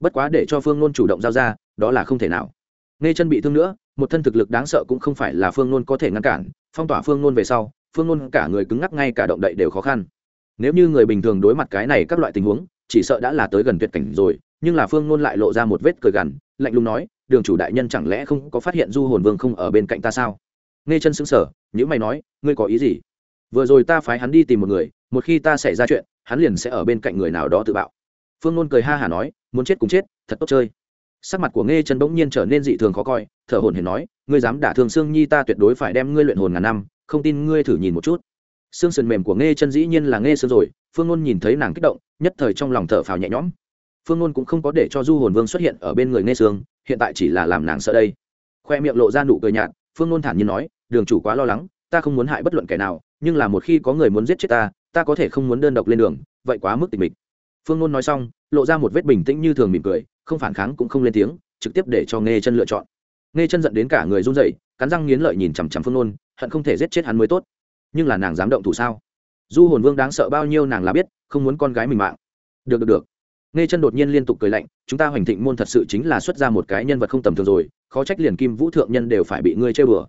Bất quá để cho phương nôn chủ động giao ra, đó là không thể nào. Nghe chân bị thương nữa một thân thực lực đáng sợ cũng không phải là phương nôn có thể ngăn cản, phong tỏa phương nôn về sau, phương nôn cả người cứng ngắc ngay cả động đậy đều khó khăn. Nếu như người bình thường đối mặt cái này các loại tình huống, chỉ sợ đã là tới gần tuyệt cảnh rồi, nhưng là phương nôn lại lộ ra một vết cười gằn, lạnh lùng nói, đường chủ đại nhân chẳng lẽ không có phát hiện du hồn vương không ở bên cạnh ta sao? Nghe chân xứng sở nhữ mày nói, ngươi có ý gì? Vừa rồi ta phái hắn đi tìm một người, một khi ta xảy ra chuyện, hắn liền sẽ ở bên cạnh người nào đó tự bạo. Phương nôn cười ha hả nói, muốn chết cũng chết, thật tốt chơi sắc mặt của nghe chân bỗng nhiên trở nên dị thường khó coi, thở hồn hển nói, ngươi dám đả thương sương nhi ta tuyệt đối phải đem ngươi luyện hồn ngàn năm, không tin ngươi thử nhìn một chút. Xương sườn mềm của nghe chân dĩ nhiên là nghe xương rồi, phương ngôn nhìn thấy nàng kích động, nhất thời trong lòng thở phào nhẹ nhõm. Phương ngôn cũng không có để cho du hồn vương xuất hiện ở bên người nghe sương, hiện tại chỉ là làm nàng sợ đây. Khoe miệng lộ ra nụ cười nhạt, phương ngôn thản nhiên nói, đường chủ quá lo lắng, ta không muốn hại bất luận kẻ nào, nhưng là một khi có người muốn giết chết ta ta có thể không muốn đơn độc lên đường, vậy quá mức tình mịch phương nôn nói xong, lộ ra một vết bình tĩnh như thường mỉm cười, không phản kháng cũng không lên tiếng, trực tiếp để cho nghe chân lựa chọn. Nghe chân giận đến cả người run rẩy, cắn răng nghiến lợi nhìn chằm chằm phương nôn, hận không thể giết chết hắn mới tốt. Nhưng là nàng dám động thủ sao? Du hồn vương đáng sợ bao nhiêu nàng là biết, không muốn con gái mình mạng. Được được được. Nghe chân đột nhiên liên tục cười lạnh, chúng ta hoành thịnh môn thật sự chính là xuất ra một cái nhân vật không tầm thường rồi, khó trách liền kim vũ thượng nhân đều phải bị ngươi chơi bừa.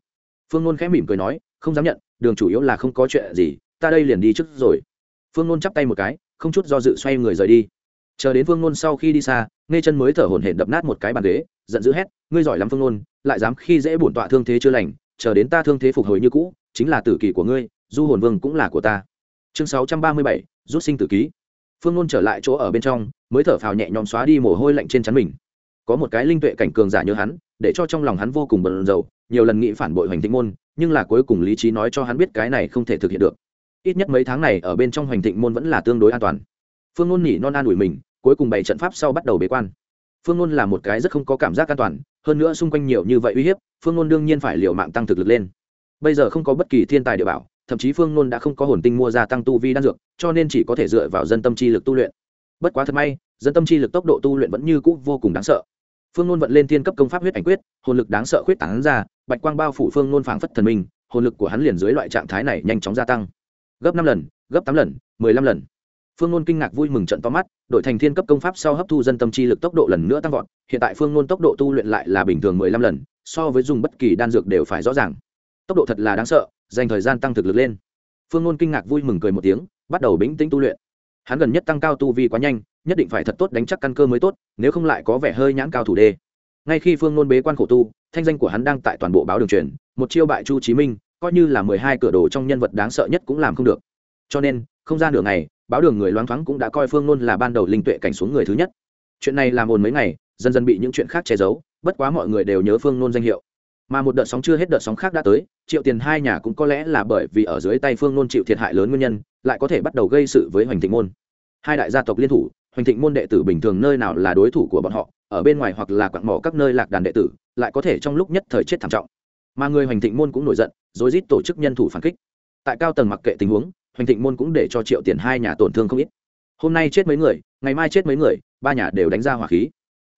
Phương nôn khẽ mỉm cười nói, không dám nhận, đường chủ yếu là không có chuyện gì, ta đây liền đi trước rồi. Phương nôn chắp tay một cái không chút do dự xoay người rời đi. Chờ đến phương nôn sau khi đi xa nghe chân mới thở hổn hển đập nát một cái bàn ghế, giận dữ hét, ngươi giỏi lắm phương nôn, lại dám khi dễ bổn tọa thương thế chưa lành, chờ đến ta thương thế phục hồi như cũ, chính là tử kỳ của ngươi, du hồn vương cũng là của ta. Chương sáu trăm ba mươi bảy, rút sinh tử ký. Phương nôn trở lại chỗ ở bên trong, mới thở phào nhẹ nhõm xóa đi mồ hôi lạnh trên chắn mình. Có một cái linh tuệ cảnh cường giả như hắn, để cho trong lòng hắn vô cùng bận rầu nhiều lần nghĩ phản bội hoành thịnh môn, nhưng là cuối cùng lý trí nói cho hắn biết cái này không thể thực hiện được ít nhất mấy tháng này ở bên trong hoành thịnh môn vẫn là tương đối an toàn. Phương ngôn nhỉ non an ủi mình, cuối cùng bày trận pháp sau bắt đầu bế quan. Phương ngôn là một cái rất không có cảm giác an toàn, hơn nữa xung quanh nhiều như vậy uy hiếp, phương ngôn đương nhiên phải liều mạng tăng thực lực lên. Bây giờ không có bất kỳ thiên tài địa bảo, thậm chí phương ngôn đã không có hồn tinh mua ra tăng tu vi đan dược, cho nên chỉ có thể dựa vào dân tâm chi lực tu luyện. Bất quá thật may, dân tâm chi lực tốc độ tu luyện vẫn như c ũ vô cùng đáng sợ. Phương ngôn vận lên thiên cấp công pháp huyết ảnh quyết, hồn lực đáng sợ khuyết tảng ra, bạch quang bao phủ phương ngôn phảng phất thần minh, hồn lực của hắn liền dưới loại trạng thái này nhanh chóng gia tăng gấp năm lần, gấp tám lần, mười lăm lần. Phương Luân kinh ngạc vui mừng trận to mắt, đội thành thiên cấp công pháp sau hấp thu dân tâm chi lực tốc độ lần nữa tăng vọt, hiện tại phương Luân tốc độ tu luyện lại là bình thường mười lăm lần, so với dùng bất kỳ đan dược đều phải rõ ràng. Tốc độ thật là đáng sợ, dành thời gian tăng thực lực lên. Phương Luân kinh ngạc vui mừng cười một tiếng, bắt đầu bình tĩnh tu luyện. Hắn gần nhất tăng cao tu vi quá nhanh, nhất định phải thật tốt đánh chắc căn cơ mới tốt, nếu không lại có vẻ hơi nhãn cao thủ đê. Ngay khi phương Luân bế quan khổ tu, thanh danh của hắn đang tại toàn bộ báo đường truyền, một chiêu bại chu chí minh coi như là mười hai cửa đồ trong nhân vật đáng sợ nhất cũng làm không được. Cho nên, không ra nửa ngày, báo đường người loáng thoáng cũng đã coi phương nôn là ban đầu linh tuệ cảnh xuống người thứ nhất. Chuyện này làm ồn mấy ngày, dần dần bị những chuyện khác che giấu, bất quá mọi người đều nhớ phương nôn danh hiệu. Mà một đợt sóng chưa hết đợt sóng khác đã tới, triệu tiền hai nhà cũng có lẽ là bởi vì ở dưới tay phương nôn chịu thiệt hại lớn nguyên nhân, lại có thể bắt đầu gây sự với hoành thịnh môn. Hai đại gia tộc liên thủ, hoành thịnh môn đệ tử bình thường nơi nào là đối thủ của bọn họ, ở bên ngoài hoặc là quặng mỏ các nơi lạc đàn đệ tử, lại có thể trong lúc nhất thời chết thảm trọng mà người hoành thịnh môn cũng nổi giận, rồi rít tổ chức nhân thủ phản kích. Tại cao tầng mặc kệ tình huống, hoành thịnh môn cũng để cho triệu tiền hai nhà tổn thương không ít. Hôm nay chết mấy người, ngày mai chết mấy người, ba nhà đều đánh ra hỏa khí.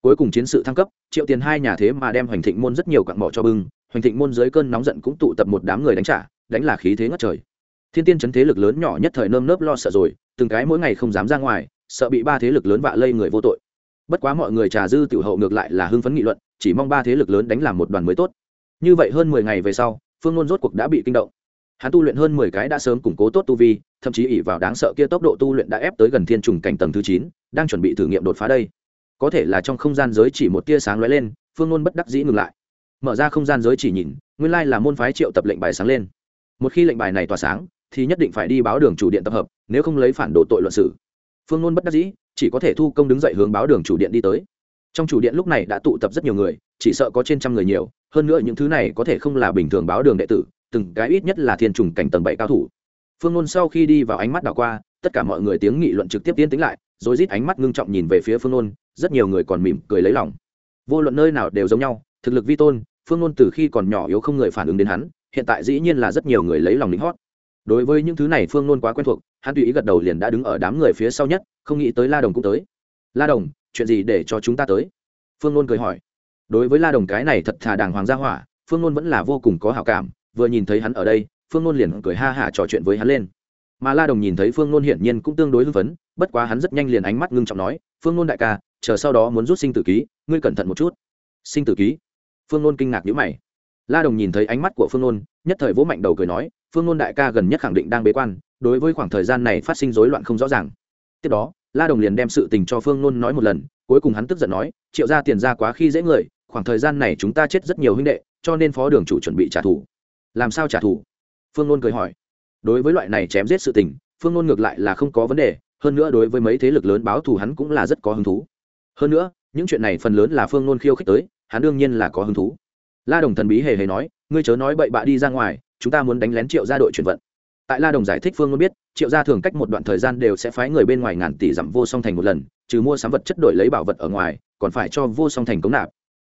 Cuối cùng chiến sự thăng cấp, triệu tiền hai nhà thế mà đem hoành thịnh môn rất nhiều cặn bỏ cho bưng, hoành thịnh môn dưới cơn nóng giận cũng tụ tập một đám người đánh trả, đánh là khí thế ngất trời. Thiên tiên chấn thế lực lớn nhỏ nhất thời nơm nớp lo sợ rồi, từng cái mỗi ngày không dám ra ngoài, sợ bị ba thế lực lớn vạ lây người vô tội. Bất quá mọi người trà dư tiểu hậu ngược lại là hưng phấn nghị luận, chỉ mong ba thế lực lớn đánh làm một đoàn mới tốt như vậy hơn mười ngày về sau, phương Luân rốt cuộc đã bị kinh động. Hắn tu luyện hơn mười cái đã sớm củng cố tốt tu vi, thậm chí ỉ vào đáng sợ kia tốc độ tu luyện đã ép tới gần thiên trùng cảnh tầng thứ chín, đang chuẩn bị thử nghiệm đột phá đây. Có thể là trong không gian giới chỉ một tia sáng lóe lên, phương Luân bất đắc dĩ ngừng lại. Mở ra không gian giới chỉ nhìn, nguyên lai là môn phái triệu tập lệnh bài sáng lên. Một khi lệnh bài này tỏa sáng, thì nhất định phải đi báo đường chủ điện tập hợp, nếu không lấy phản đồ tội luận xử. Phương Luân bất đắc dĩ, chỉ có thể thu công đứng dậy hướng báo đường chủ điện đi tới trong chủ điện lúc này đã tụ tập rất nhiều người, chỉ sợ có trên trăm người nhiều, hơn nữa những thứ này có thể không là bình thường báo đường đệ tử, từng cái ít nhất là thiên trùng cảnh tầng bảy cao thủ. Phương nôn sau khi đi vào ánh mắt đảo qua, tất cả mọi người tiếng nghị luận trực tiếp tiến tính lại rồi rít ánh mắt ngưng trọng nhìn về phía phương nôn, rất nhiều người còn mỉm cười lấy lòng. Vô luận nơi nào đều giống nhau, thực lực vi tôn, phương nôn từ khi còn nhỏ yếu không người phản ứng đến hắn, hiện tại dĩ nhiên là rất nhiều người lấy lòng lính hót. Đối với những thứ này phương nôn quá quen thuộc, hắn tùy ý gật đầu liền đã đứng ở đám người phía sau nhất, không nghĩ tới la đồng cũng tới. La đồng chuyện gì để cho chúng ta tới? Phương nôn cười hỏi. Đối với la đồng cái này thật thà đàng hoàng gia hỏa, phương nôn vẫn là vô cùng có hảo cảm, vừa nhìn thấy hắn ở đây, phương nôn liền cười ha hả trò chuyện với hắn lên. Mà la đồng nhìn thấy phương nôn hiển nhiên cũng tương đối hưng phấn, bất quá hắn rất nhanh liền ánh mắt ngưng trọng nói, phương nôn đại ca, chờ sau đó muốn rút sinh tử ký, ngươi cẩn thận một chút. Sinh tử ký? Phương nôn kinh ngạc nhữ mày. La đồng nhìn thấy ánh mắt của phương nôn, nhất thời vỗ mạnh đầu cười nói, phương nôn đại ca gần nhất khẳng định đang bế quan, đối với khoảng thời gian này phát sinh rối loạn không rõ ràng. Tiếp đó la đồng liền đem sự tình cho phương Nôn nói một lần, cuối cùng hắn tức giận nói, triệu ra tiền ra quá khi dễ người, khoảng thời gian này chúng ta chết rất nhiều huynh đệ, cho nên phó đường chủ chuẩn bị trả thù. Làm sao trả thù? Phương Nôn cười hỏi. Đối với loại này chém giết sự tình, phương Nôn ngược lại là không có vấn đề, hơn nữa đối với mấy thế lực lớn báo thù hắn cũng là rất có hứng thú. Hơn nữa, những chuyện này phần lớn là phương Nôn khiêu khích tới, hắn đương nhiên là có hứng thú. La đồng thần bí hề hề nói, ngươi chớ nói bậy bạ đi ra ngoài, chúng ta muốn đánh lén triệu gia đội chuyển vận. Tại la đồng giải thích, phương Nôn biết triệu gia thường cách một đoạn thời gian đều sẽ phái người bên ngoài ngàn tỷ dặm vô song thành một lần, trừ mua sắm vật chất đổi lấy bảo vật ở ngoài, còn phải cho vô song thành cống nạp.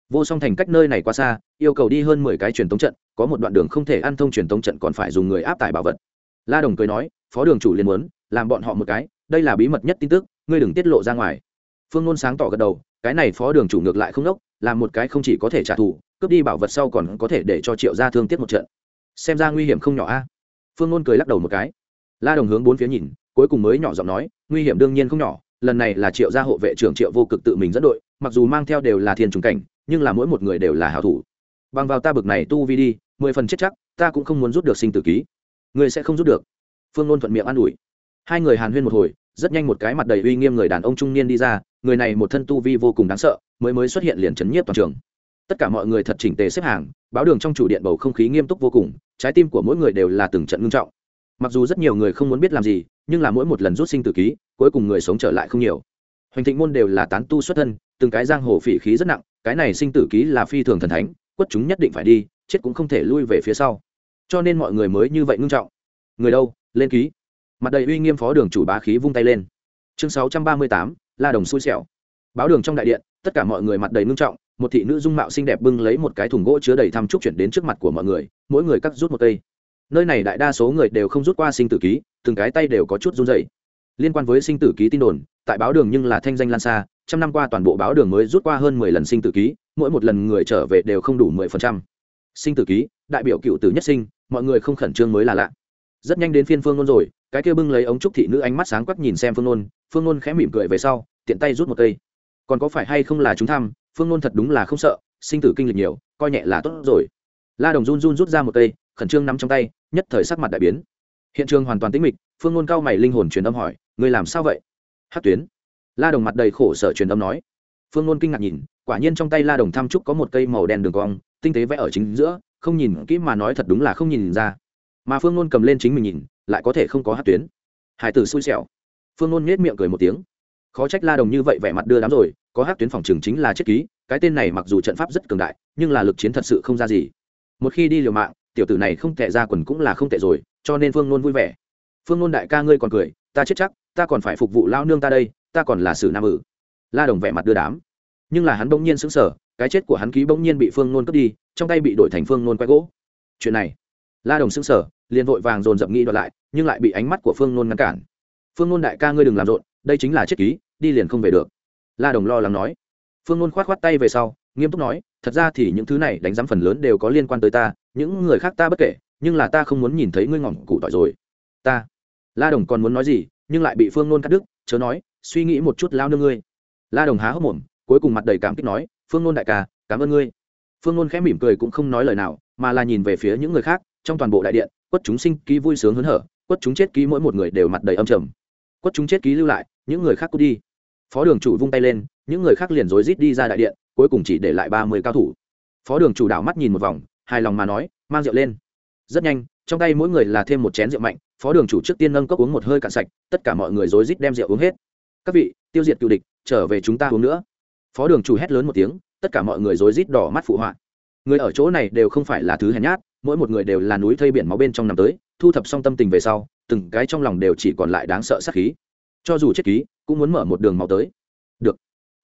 Vô song thành cách nơi này quá xa, yêu cầu đi hơn mười cái truyền tống trận, có một đoạn đường không thể ăn thông truyền tống trận còn phải dùng người áp tải bảo vật. La đồng cười nói, phó đường chủ liền muốn, làm bọn họ một cái, đây là bí mật nhất tin tức, ngươi đừng tiết lộ ra ngoài. Phương Nôn sáng tỏ gật đầu, cái này phó đường chủ ngược lại không đốc, làm một cái không chỉ có thể trả thù, cướp đi bảo vật sau còn có thể để cho triệu gia thương tiếc một trận. Xem ra nguy hiểm không nhỏ a. Phương Nôn cười lắc đầu một cái la đồng hướng bốn phía nhìn, cuối cùng mới nhỏ giọng nói, nguy hiểm đương nhiên không nhỏ, lần này là triệu gia hộ vệ trưởng triệu vô cực tự mình dẫn đội, mặc dù mang theo đều là thiên trùng cảnh, nhưng là mỗi một người đều là hảo thủ. Bằng vào ta bực này tu vi đi, mười phần chết chắc, ta cũng không muốn rút được sinh tử ký. Người sẽ không rút được. Phương ngôn thuận miệng an ủi. Hai người hàn huyên một hồi, rất nhanh một cái mặt đầy uy nghiêm người đàn ông trung niên đi ra, người này một thân tu vi vô cùng đáng sợ, mới mới xuất hiện liền chấn nhiếp toàn trường. Tất cả mọi người thật chỉnh tề xếp hàng, báo đường trong chủ điện bầu không khí nghiêm túc vô cùng, trái tim của mỗi người đều là từng trận ngưng trọng mặc dù rất nhiều người không muốn biết làm gì, nhưng là mỗi một lần rút sinh tử ký, cuối cùng người sống trở lại không nhiều. Hoành thịnh môn đều là tán tu xuất thân, từng cái giang hồ phỉ khí rất nặng, cái này sinh tử ký là phi thường thần thánh, quất chúng nhất định phải đi, chết cũng không thể lui về phía sau. Cho nên mọi người mới như vậy ngưng trọng. Người đâu? Lên ký. Mặt đầy uy nghiêm phó đường chủ bá khí vung tay lên. Chương sáu trăm ba mươi tám, la đồng xui xẻo. Báo đường trong đại điện, tất cả mọi người mặt đầy ngưng trọng, một thị nữ dung mạo xinh đẹp bưng lấy một cái thùng gỗ chứa đầy thăm trúc chuyển đến trước mặt của mọi người, mỗi người cắt rút một cây nơi này đại đa số người đều không rút qua sinh tử ký, từng cái tay đều có chút run dày liên quan với sinh tử ký tin đồn, tại báo đường nhưng là thanh danh lan xa, trăm năm qua toàn bộ báo đường mới rút qua hơn mười lần sinh tử ký, mỗi một lần người trở về đều không đủ mười phần trăm. Sinh tử ký, đại biểu cựu tử nhất sinh, mọi người không khẩn trương mới là lạ. Rất nhanh đến phiên phương nôn rồi, cái kia bưng lấy ống trúc thị nữ ánh mắt sáng quắc nhìn xem phương nôn phương nôn khẽ mỉm cười về sau, tiện tay rút một cây. Còn có phải hay không là chúng thăm, phương nôn thật đúng là không sợ, sinh tử kinh lịch nhiều, coi nhẹ là tốt rồi. La đồng run run rút ra một cây khẩn trương nắm trong tay, nhất thời sắc mặt đại biến. Hiện trường hoàn toàn tĩnh mịch, phương nôn cao mày linh hồn truyền âm hỏi người làm sao vậy? Hát tuyến. La đồng mặt đầy khổ sở truyền âm nói. Phương nôn kinh ngạc nhìn, quả nhiên trong tay la đồng tham trúc có một cây màu đen đường cong, tinh tế vẽ ở chính giữa, không nhìn kỹ mà nói thật đúng là không nhìn ra. Mà phương nôn cầm lên chính mình nhìn, lại có thể không có hát tuyến. Hải tử xui xẻo. Phương nôn nhét miệng cười một tiếng. Khó trách la đồng như vậy vẻ mặt đưa đám rồi, có hát tuyến phòng trường chính là chết ký, cái tên này mặc dù trận pháp rất cường đại, nhưng là lực chiến thật sự không ra gì. Một khi đi liều mạng tiểu tử này không tệ ra quần cũng là không tệ rồi, cho nên phương nôn vui vẻ. Phương nôn đại ca ngươi còn cười, ta chết chắc, ta còn phải phục vụ lao nương ta đây, ta còn là sử nam ử. La đồng vẻ mặt đưa đám. Nhưng là hắn bỗng nhiên sững sờ, cái chết của hắn ký bỗng nhiên bị phương nôn cướp đi, trong tay bị đổi thành phương nôn quay gỗ. Chuyện này, la đồng sững sờ, liền vội vàng dồn dập nghĩ đoạt lại, nhưng lại bị ánh mắt của phương nôn ngăn cản. Phương nôn đại ca ngươi đừng làm rộn, đây chính là chết ký, đi liền không về được. La đồng lo lắng nói. Phương nôn khoát khoát tay về sau, nghiêm túc nói, thật ra thì những thứ này đánh giám phần lớn đều có liên quan tới ta những người khác ta bất kể, nhưng là ta không muốn nhìn thấy ngươi ngỏm cụ tỏi rồi. Ta, la đồng còn muốn nói gì, nhưng lại bị phương nôn cắt đứt, chớ nói, suy nghĩ một chút lao nương ngươi. La đồng há hốc mồm, cuối cùng mặt đầy cảm kích nói, phương nôn đại ca, cảm ơn ngươi. Phương nôn khẽ mỉm cười cũng không nói lời nào, mà là nhìn về phía những người khác, trong toàn bộ đại điện, quất chúng sinh ký vui sướng hớn hở, quất chúng chết ký mỗi một người đều mặt đầy âm trầm. Quất chúng chết ký lưu lại, những người khác cút đi. Phó đường chủ vung tay lên, những người khác liền rối rít đi ra đại điện, cuối cùng chỉ để lại ba mươi cao thủ. Phó đường chủ đảo mắt nhìn một vòng hài lòng mà nói, mang rượu lên. Rất nhanh, trong tay mỗi người là thêm một chén rượu mạnh, phó đường chủ trước tiên nâng cốc uống một hơi cạn sạch, tất cả mọi người rối rít đem rượu uống hết. Các vị, tiêu diệt cựu địch, trở về chúng ta uống nữa. Phó đường chủ hét lớn một tiếng, tất cả mọi người rối rít đỏ mắt phụ họa. Người ở chỗ này đều không phải là thứ hèn nhát, mỗi một người đều là núi thây biển máu bên trong nằm tới, thu thập xong tâm tình về sau, từng cái trong lòng đều chỉ còn lại đáng sợ sát khí. Cho dù chết ký, cũng muốn mở một đường máu tới. Được.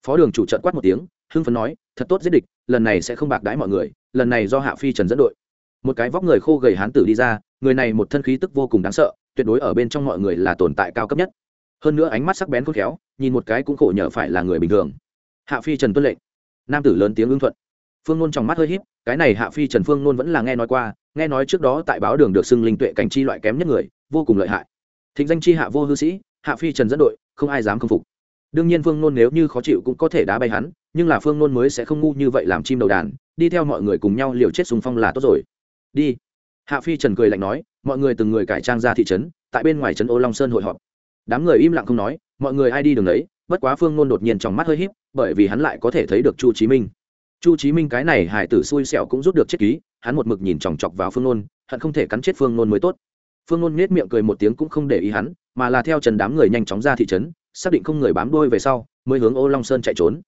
Phó đường chủ trận quát một tiếng, hưng phấn nói, thật tốt giết địch, lần này sẽ không bạc đãi mọi người lần này do hạ phi trần dẫn đội. Một cái vóc người khô gầy hán tử đi ra, người này một thân khí tức vô cùng đáng sợ, tuyệt đối ở bên trong mọi người là tồn tại cao cấp nhất. Hơn nữa ánh mắt sắc bén khôn khéo, nhìn một cái cũng khổ nhờ phải là người bình thường. Hạ phi trần tuân lệnh. Nam tử lớn tiếng ưng thuận. Phương nôn trong mắt hơi h í p cái này hạ phi trần phương nôn vẫn là nghe nói qua, nghe nói trước đó tại báo đường được xưng linh tuệ cảnh chi loại kém nhất người, vô cùng lợi hại. Thịnh danh chi hạ vô hư sĩ, hạ phi trần dẫn đội, không ai dám k phục đương nhiên phương nôn nếu như khó chịu cũng có thể đá bay hắn, nhưng là phương nôn mới sẽ không ngu như vậy làm chim đầu đàn, đi theo mọi người cùng nhau liều chết sùng phong là tốt rồi. Đi. Hạ phi trần cười lạnh nói, mọi người từng người cải trang ra thị trấn, tại bên ngoài trấn ô long sơn hội họp. Đám người im lặng không nói, mọi người ai đi đường đấy bất quá phương nôn đột nhiên trong mắt hơi híp, bởi vì hắn lại có thể thấy được chu chí minh. Chu chí minh cái này hải tử xui xẻo cũng rút được chết ký, hắn một mực nhìn chòng chọc vào phương nôn, hận không thể cắn chết phương nôn mới tốt. Phương nôn nết miệng cười một tiếng cũng không để ý hắn, mà là theo trần đám người nhanh chóng ra thị trấn xác định không người bám đuôi về sau, mới hướng ô long sơn chạy trốn.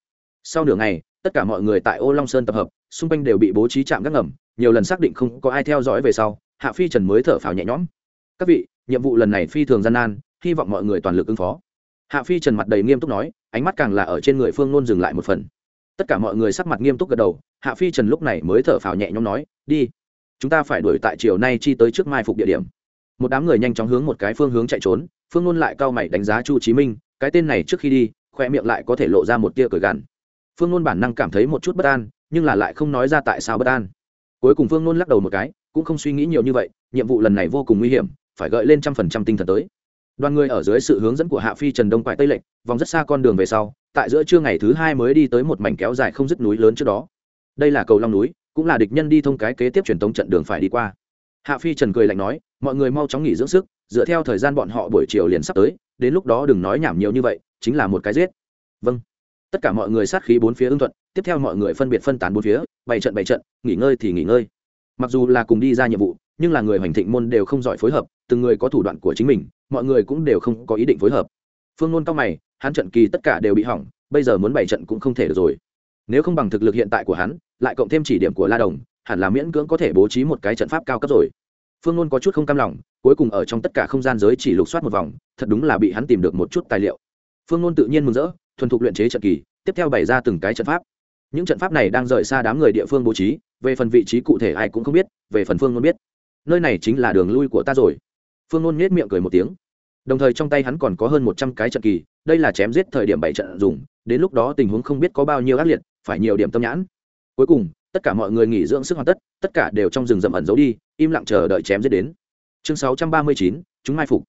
Sau nửa ngày, tất cả mọi người tại ô long sơn tập hợp, xung quanh đều bị bố trí chạm gác ngầm, nhiều lần xác định không có ai theo dõi về sau, hạ phi trần mới thở phào nhẹ nhõm. Các vị, nhiệm vụ lần này phi thường gian nan, hy vọng mọi người toàn lực ứng phó. Hạ phi trần mặt đầy nghiêm túc nói, ánh mắt càng là ở trên người phương nôn dừng lại một phần. Tất cả mọi người sắc mặt nghiêm túc gật đầu, hạ phi trần lúc này mới thở phào nhẹ nhõm nói, đi, chúng ta phải đuổi tại chiều nay chi tới trước mai phục địa điểm. Một đám người nhanh chóng hướng một cái phương hướng chạy trốn, phương nôn lại cao mày đánh giá chu chí minh cái tên này trước khi đi, khoe miệng lại có thể lộ ra một tia cười gằn. Phương nôn bản năng cảm thấy một chút bất an, nhưng là lại không nói ra tại sao bất an. Cuối cùng phương nôn lắc đầu một cái, cũng không suy nghĩ nhiều như vậy, nhiệm vụ lần này vô cùng nguy hiểm, phải gợi lên trăm phần trăm tinh thần tới. Đoàn người ở dưới sự hướng dẫn của hạ phi trần đông quại tây lệnh, vòng rất xa con đường về sau, tại giữa trưa ngày thứ hai mới đi tới một mảnh kéo dài không dứt núi lớn trước đó. Đây là cầu long núi, cũng là địch nhân đi thông cái kế tiếp truyền thống trận đường phải đi qua. Hạ phi trần cười lạnh nói, mọi người mau chóng nghỉ dưỡng sức, dựa theo thời gian bọn họ buổi chiều liền sắp tới đến lúc đó đừng nói nhảm nhiều như vậy, chính là một cái giết. Vâng. Tất cả mọi người sát khí bốn phía ưng thuận, tiếp theo mọi người phân biệt phân tán bốn phía, bày trận bày trận, nghỉ ngơi thì nghỉ ngơi. Mặc dù là cùng đi ra nhiệm vụ, nhưng là người hoành thịnh môn đều không giỏi phối hợp, từng người có thủ đoạn của chính mình, mọi người cũng đều không có ý định phối hợp. Phương nôn cao mày, hắn trận kỳ tất cả đều bị hỏng, bây giờ muốn bày trận cũng không thể được rồi. Nếu không bằng thực lực hiện tại của hắn, lại cộng thêm chỉ điểm của la đồng, hẳn là miễn cưỡng có thể bố trí một cái trận pháp cao cấp rồi. Phương nôn có chút không cam lòng cuối cùng ở trong tất cả không gian giới chỉ lục soát một vòng, thật đúng là bị hắn tìm được một chút tài liệu. Phương nôn tự nhiên mừng rỡ, thuần thục luyện chế trận kỳ, tiếp theo bày ra từng cái trận pháp. Những trận pháp này đang rời xa đám người địa phương bố trí, về phần vị trí cụ thể ai cũng không biết, về phần phương nôn biết. Nơi này chính là đường lui của ta rồi. Phương nôn nhét miệng cười một tiếng. Đồng thời trong tay hắn còn có hơn một trăm cái trận kỳ, đây là chém giết thời điểm bảy trận dùng, đến lúc đó tình huống không biết có bao nhiêu ác liệt, phải nhiều điểm tâm nhãn. Cuối cùng, tất cả mọi người nghỉ dưỡng sức hoàn tất tất cả đều trong rừng rậm ẩn giấu đi, im lặng chờ đợi chém giết đến chương sáu trăm ba mươi chín, chúng mai phục.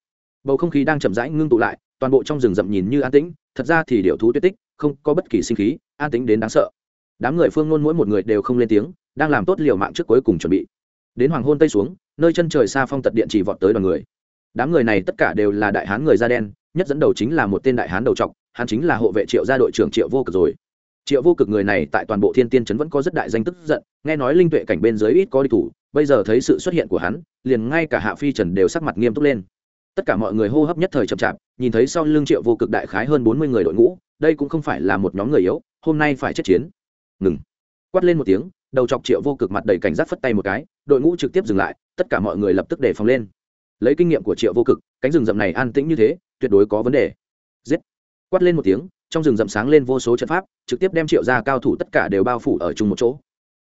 Bầu không khí đang chậm rãi ngưng tụ lại, toàn bộ trong rừng rậm nhìn như an tĩnh, thật ra thì điệu thú tuyết tích, không có bất kỳ sinh khí, an tĩnh đến đáng sợ. Đám người phương ngôn mỗi một người đều không lên tiếng, đang làm tốt liều mạng trước cuối cùng chuẩn bị. Đến hoàng hôn tây xuống, nơi chân trời xa phong tật điện chỉ vọt tới đoàn người. Đám người này tất cả đều là đại hán người da đen, nhất dẫn đầu chính là một tên đại hán đầu trọc, hắn chính là hộ vệ triệu gia đội trưởng triệu vô cực rồi triệu vô cực người này tại toàn bộ thiên tiên trấn vẫn có rất đại danh tức giận, nghe nói linh tuệ cảnh bên dưới ít có đi thủ, bây giờ thấy sự xuất hiện của hắn, liền ngay cả hạ phi trần đều sắc mặt nghiêm túc lên. Tất cả mọi người hô hấp nhất thời chậm chạp, nhìn thấy sau lưng triệu vô cực đại khái hơn bốn mươi người đội ngũ, đây cũng không phải là một nhóm người yếu, hôm nay phải chết chiến. Ngừng. Quát lên một tiếng, đầu chọc triệu vô cực mặt đầy cảnh giác phất tay một cái, đội ngũ trực tiếp dừng lại, tất cả mọi người lập tức đề phòng lên. Lấy kinh nghiệm của triệu vô cực, cánh rừng rậm này an tĩnh như thế, tuyệt đối có vấn đề. Giết. Quát lên một tiếng trong rừng rậm sáng lên vô số trận pháp, trực tiếp đem triệu gia cao thủ tất cả đều bao phủ ở chung một chỗ.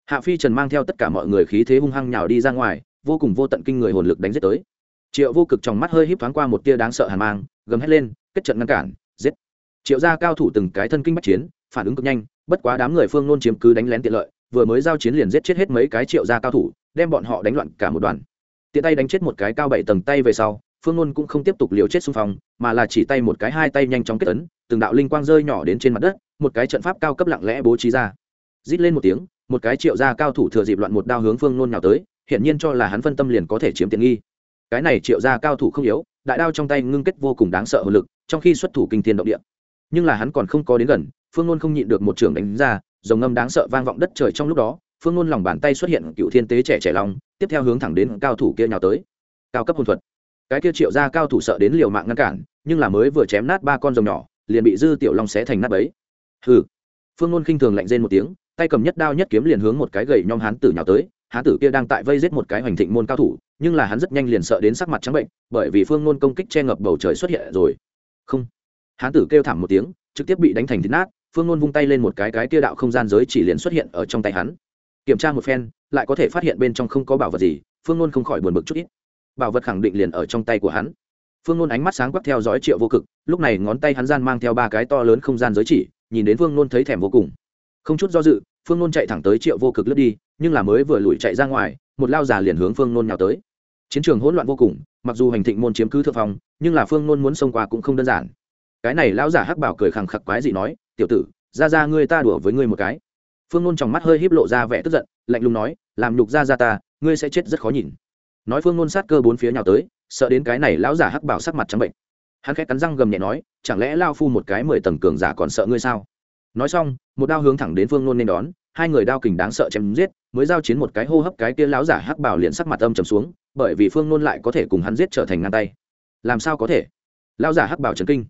Hạ phi trần mang theo tất cả mọi người khí thế hung hăng nhào đi ra ngoài, vô cùng vô tận kinh người hồn lực đánh giết tới. Triệu vô cực trong mắt hơi híp thoáng qua một tia đáng sợ hàn mang, gầm hét lên, kết trận ngăn cản, giết. Triệu gia cao thủ từng cái thân kinh bắt chiến, phản ứng cực nhanh, bất quá đám người phương nôn chiếm cứ đánh lén tiện lợi, vừa mới giao chiến liền giết chết hết mấy cái triệu gia cao thủ, đem bọn họ đánh loạn cả một đoàn. Tiện tay đánh chết một cái cao bảy tầng tay về sau phương nôn cũng không tiếp tục liều chết xung phong, mà là chỉ tay một cái hai tay nhanh chóng kết ấn, từng đạo linh quang rơi nhỏ đến trên mặt đất, một cái trận pháp cao cấp lặng lẽ bố trí ra. Rít lên một tiếng, một cái triệu gia cao thủ thừa dịp loạn một đao hướng phương nôn nào tới, hiển nhiên cho là hắn phân tâm liền có thể chiếm tiện nghi. Cái này triệu gia cao thủ không yếu, đại đao trong tay ngưng kết vô cùng đáng sợ hồn lực, trong khi xuất thủ kinh thiên động địa. Nhưng là hắn còn không có đến gần, phương nôn không nhịn được một trường đánh ra dòng ngâm đáng sợ vang vọng đất trời trong lúc đó, phương nôn lòng bàn tay xuất hiện cựu thiên tế trẻ trẻ lòng tiếp theo hướng thẳng đến cao thủ kia nhào tới. Cao cấp hồn thuật cái kia triệu gia cao thủ sợ đến liều mạng ngăn cản, nhưng là mới vừa chém nát ba con rồng nhỏ, liền bị dư tiểu long xé thành nát bấy. Hừ. Phương ngôn khinh thường lạnh rên một tiếng, tay cầm nhất đao nhất kiếm liền hướng một cái gầy nhom hán tử nhào tới. Hán tử kia đang tại vây giết một cái hoành thịnh môn cao thủ, nhưng là hắn rất nhanh liền sợ đến sắc mặt trắng bệnh, bởi vì phương ngôn công kích che ngập bầu trời xuất hiện rồi. Không. Hán tử kêu thảm một tiếng, trực tiếp bị đánh thành thịt nát, phương ngôn vung tay lên một cái cái kia đạo không gian giới chỉ liền xuất hiện ở trong tay hắn. Kiểm tra một phen, lại có thể phát hiện bên trong không có bảo vật gì, phương ngôn không khỏi buồn bực chút ít bảo vật khẳng định liền ở trong tay của hắn. Phương nôn ánh mắt sáng quắc theo dõi triệu vô cực, lúc này ngón tay hắn gian mang theo ba cái to lớn không gian giới chỉ, nhìn đến phương nôn thấy thèm vô cùng. Không chút do dự, phương nôn chạy thẳng tới triệu vô cực lướt đi, nhưng là mới vừa lùi chạy ra ngoài, một lao già liền hướng phương nôn nhào tới. Chiến trường hỗn loạn vô cùng, mặc dù hành thịnh môn chiếm cứ thượng phong, nhưng là phương nôn muốn xông qua cũng không đơn giản. Cái này lão giả hắc bảo cười khẳng khặc quái gì nói, tiểu tử, ra ra ngươi ta đùa với ngươi một cái. Phương nôn trong mắt hơi híp lộ ra vẻ tức giận, lạnh lùng nói, làm nhục ra ra ta, ngươi sẽ chết rất khó nhìn nói phương nôn sát cơ bốn phía nhào tới, sợ đến cái này lão giả hắc bảo sắc mặt trắng bệnh. Hắn khẽ cắn răng gầm nhẹ nói, chẳng lẽ lao phu một cái mười tầng cường giả còn sợ ngươi sao? Nói xong, một đao hướng thẳng đến phương nôn nên đón, hai người đao kình đáng sợ chém giết, mới giao chiến một cái hô hấp cái kia lão giả hắc bảo liền sắc mặt âm trầm xuống, bởi vì phương nôn lại có thể cùng hắn giết trở thành ngang tay. Làm sao có thể? Lão giả hắc bảo trần kinh.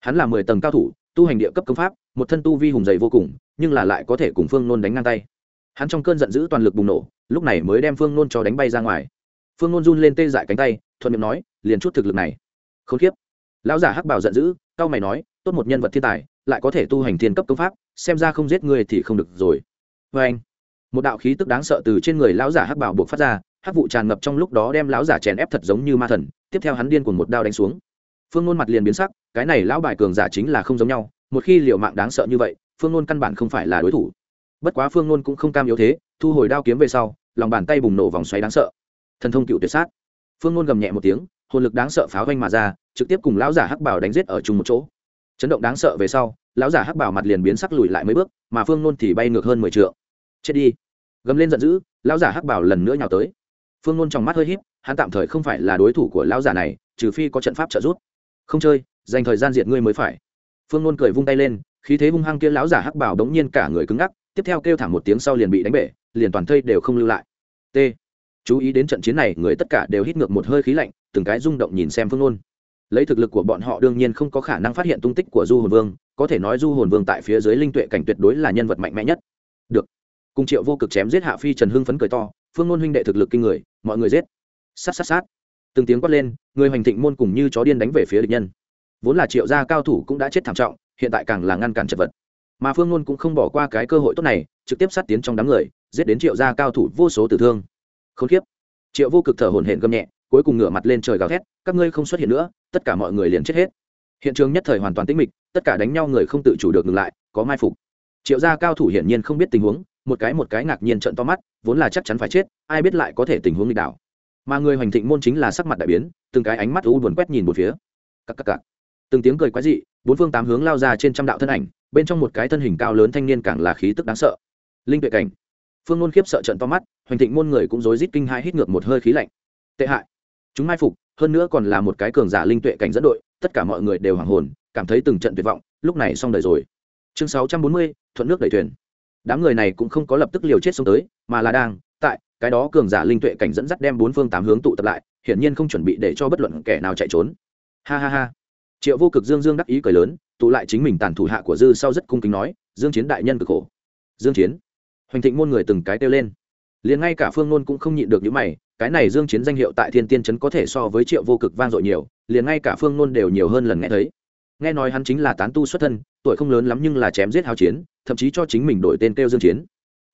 Hắn là mười tầng cao thủ, tu hành địa cấp công pháp, một thân tu vi hùng dày vô cùng, nhưng là lại có thể cùng phương nôn đánh ngang tay. Hắn trong cơn giận dữ toàn lực bùng nổ, lúc này mới đem phương nôn cho đánh bay ra ngoài phương Ngôn run lên tê dại cánh tay, thuận miệng nói, liền chút thực lực này. K h ố n kiếp. Lão giả hắc bảo giận dữ, cao mày nói, tốt một nhân vật thiên tài, lại có thể tu hành thiên cấp công pháp, xem ra không giết người thì không được rồi. Vê anh, một đạo khí tức đáng sợ từ trên người lão giả hắc bảo buộc phát ra, hắc vụ tràn ngập trong lúc đó đem lão giả chèn ép thật giống như ma thần, tiếp theo hắn điên cùng một đao đánh xuống. Phương Ngôn mặt liền biến sắc, cái này lão bài cường giả chính là không giống nhau, một khi liệu mạng đáng sợ như vậy, phương Ngôn căn bản không phải là đối thủ. Bất quá phương Ngôn cũng không cam yếu thế, thu hồi đao kiếm về sau, lòng bàn tay bùng nổ vòng xoáy đáng sợ thần thông cựu tuyệt sát. Phương ngôn gầm nhẹ một tiếng, hồn lực đáng sợ pháo vanh mà ra, trực tiếp cùng lão giả hắc bảo đánh giết ở chung một chỗ. Chấn động đáng sợ về sau, lão giả hắc bảo mặt liền biến sắc lùi lại mấy bước, mà phương ngôn thì bay ngược hơn mười t chết đi. Gầm lên giận dữ, lão giả hắc bảo lần nữa nhào tới. Phương ngôn trong mắt hơi h í p hắn tạm thời không phải là đối thủ của lão giả này, trừ phi có trận pháp trợ giúp. Không chơi, dành thời gian diệt ngươi mới phải. Phương ngôn cười vung tay lên, khí thế hung hăng kia lão giả hắc bảo đống nhiên cả người cứng ngắc, tiếp theo kêu thảm một tiếng sau liền bị đánh bể, liền toàn thây đều không lưu lại. T chú ý đến trận chiến này, người tất cả đều hít ngược một hơi khí lạnh, từng cái rung động nhìn xem phương nôn lấy thực lực của bọn họ đương nhiên không có khả năng phát hiện tung tích của du hồn vương, có thể nói du hồn vương tại phía dưới linh tuệ cảnh tuyệt đối là nhân vật mạnh mẽ nhất. Được. Cùng triệu vô cực chém giết hạ phi trần hưng phấn cười to, phương ngôn huynh đệ thực lực kinh người, mọi người giết. Sát sát sát. Từng tiếng quát lên, người hoành thịnh môn cùng như chó điên đánh về phía địch nhân. Vốn là triệu gia cao thủ cũng đã chết thảm trọng, hiện tại càng là ngăn cản chật vật. Mà phương ngôn cũng không bỏ qua cái cơ hội tốt này, trực tiếp sát tiến trong đám người, giết đến triệu gia cao thủ vô số tử thương. Khốn kiếp. triệu vô cực thở hổn hển gầm nhẹ, cuối cùng ngửa mặt lên trời gào thét, các ngươi không xuất hiện nữa, tất cả mọi người liền chết hết. Hiện trường nhất thời hoàn toàn tĩnh mịch, tất cả đánh nhau người không tự chủ được ngừng lại, có mai phục. Triệu gia cao thủ hiển nhiên không biết tình huống, một cái một cái ngạc nhiên trận to mắt, vốn là chắc chắn phải chết, ai biết lại có thể tình huống nghịch đảo. Mà người hoành thịnh môn chính là sắc mặt đại biến, từng cái ánh mắt u buồn quét nhìn một phía. Các các cắc. từng tiếng cười quái dị, bốn phương tám hướng lao ra trên trăm đạo thân ảnh, bên trong một cái thân hình cao lớn thanh niên càng là khí tức đáng sợ. Linh tuệ cảnh phương nôn khiếp sợ trận to mắt, hoành thịnh môn người cũng rối rít kinh hai hít ngược một hơi khí lạnh. Tệ hại. Chúng mai phục, hơn nữa còn là một cái cường giả linh tuệ cảnh dẫn đội, tất cả mọi người đều hoàng hồn, cảm thấy từng trận tuyệt vọng, lúc này xong đời rồi. Chương sáu trăm bốn mươi, thuận nước đẩy thuyền. Đám người này cũng không có lập tức liều chết xuống tới, mà là đang, tại, cái đó cường giả linh tuệ cảnh dẫn dắt đem bốn phương tám hướng tụ tập lại, hiển nhiên không chuẩn bị để cho bất luận kẻ nào chạy trốn. Ha ha ha. Triệu vô cực dương dương đắc ý cười lớn, tụ lại chính mình tàn thủ hạ của dư sau rất cung kính nói, dương chiến đại nhân cực khổ. Dương chiến? Hoành thịnh môn người từng cái kêu lên. Liền ngay cả phương nôn cũng không nhịn được những mày, cái này dương chiến danh hiệu tại thiên tiên trấn có thể so với triệu vô cực vang dội nhiều, liền ngay cả phương nôn đều nhiều hơn lần nghe thấy. Nghe nói hắn chính là tán tu xuất thân, tuổi không lớn lắm nhưng là chém giết hào chiến, thậm chí cho chính mình đổi tên kêu dương chiến.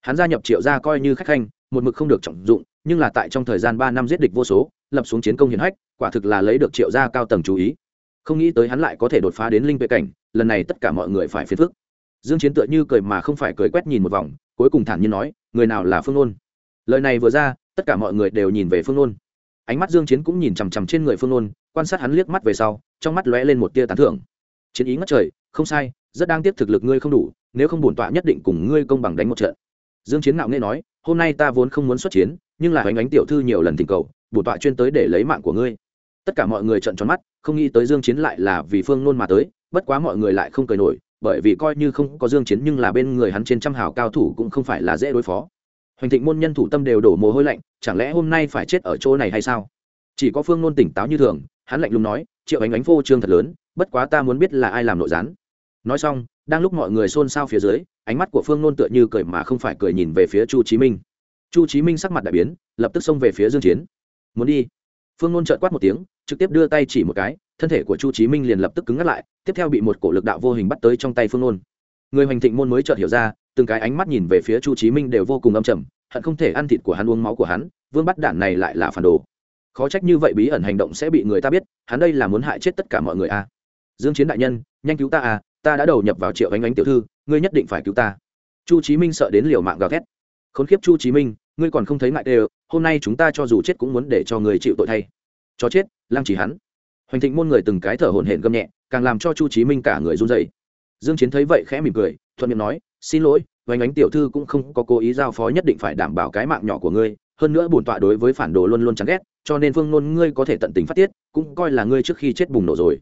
Hắn gia nhập triệu gia coi như khách khanh, một mực không được trọng dụng, nhưng là tại trong thời gian ba năm giết địch vô số, lập xuống chiến công hiển hách, quả thực là lấy được triệu gia cao tầng chú ý. Không nghĩ tới hắn lại có thể đột phá đến linh vệ cảnh, lần này tất cả mọi người phải phiền phức. Dương chiến tựa như cười mà không phải cười quét nhìn một vòng cuối cùng thản nhiên nói, người nào là phương nôn? Lời này vừa ra, tất cả mọi người đều nhìn về phương nôn. Ánh mắt dương chiến cũng nhìn chằm chằm trên người phương nôn, quan sát hắn liếc mắt về sau, trong mắt lóe lên một tia tán thưởng. Chiến ý ngất trời, không sai, rất đang tiếp thực lực ngươi không đủ, nếu không bổn tọa nhất định cùng ngươi công bằng đánh một trận. Dương chiến ngạo nghễ nói, hôm nay ta vốn không muốn xuất chiến, nhưng là hoành ánh tiểu thư nhiều lần thỉnh cầu, bổn tọa chuyên tới để lấy mạng của ngươi. Tất cả mọi người trợn tròn mắt, không nghĩ tới dương chiến lại là vì phương nôn mà tới, bất quá mọi người lại không cười nổi bởi vì coi như không có dương chiến nhưng là bên người hắn trên trăm hào cao thủ cũng không phải là dễ đối phó. Hoành thịnh môn nhân thủ tâm đều đổ mồ hôi lạnh, chẳng lẽ hôm nay phải chết ở chỗ này hay sao? Chỉ có phương nôn tỉnh táo như thường, hắn lạnh lùng nói, triệu ánh ánh phô trương thật lớn, bất quá ta muốn biết là ai làm nội gián. Nói xong, đang lúc mọi người xôn xao phía dưới, ánh mắt của phương nôn tựa như cười mà không phải cười nhìn về phía chu chí minh. Chu chí minh sắc mặt đại biến, lập tức xông về phía dương chiến. Muốn đi phương nôn trợn quát một tiếng, trực tiếp đưa tay chỉ một cái, thân thể của chu chí minh liền lập tức cứng ngắt lại, tiếp theo bị một cổ lực đạo vô hình bắt tới trong tay phương nôn. Người hoành thịnh môn mới chợt hiểu ra, từng cái ánh mắt nhìn về phía chu chí minh đều vô cùng âm trầm, hận không thể ăn thịt của hắn, uống máu của hắn, vương bắt đản này lại là phản đồ. Khó trách như vậy bí ẩn hành động sẽ bị người ta biết, hắn đây là muốn hại chết tất cả mọi người a à. dương chiến đại nhân, nhanh cứu ta à ta đã đầu nhập vào triệu ánh ánh tiểu thư, ngươi nhất định phải cứu ta. Chu chí minh sợ đến liều mạng gào thét. Khốn kiếp chu chí minh ngươi còn không thấy ngại đều hôm nay chúng ta cho dù chết cũng muốn để cho người chịu tội thay. Cho chết, lăng chỉ hắn hoành thịnh môn người từng cái thở hổn hển gầm nhẹ, càng làm cho chu chí minh cả người run rẩy. Dương chiến thấy vậy khẽ mỉm cười, thuận miệng nói, xin lỗi, hoành ánh tiểu thư cũng không có cố ý giao phó nhất định phải đảm bảo cái mạng nhỏ của ngươi, hơn nữa bổn tọa đối với phản đồ luôn luôn chán ghét, cho nên phương nôn ngươi có thể tận tình phát tiết, cũng coi là ngươi trước khi chết bùng nổ rồi.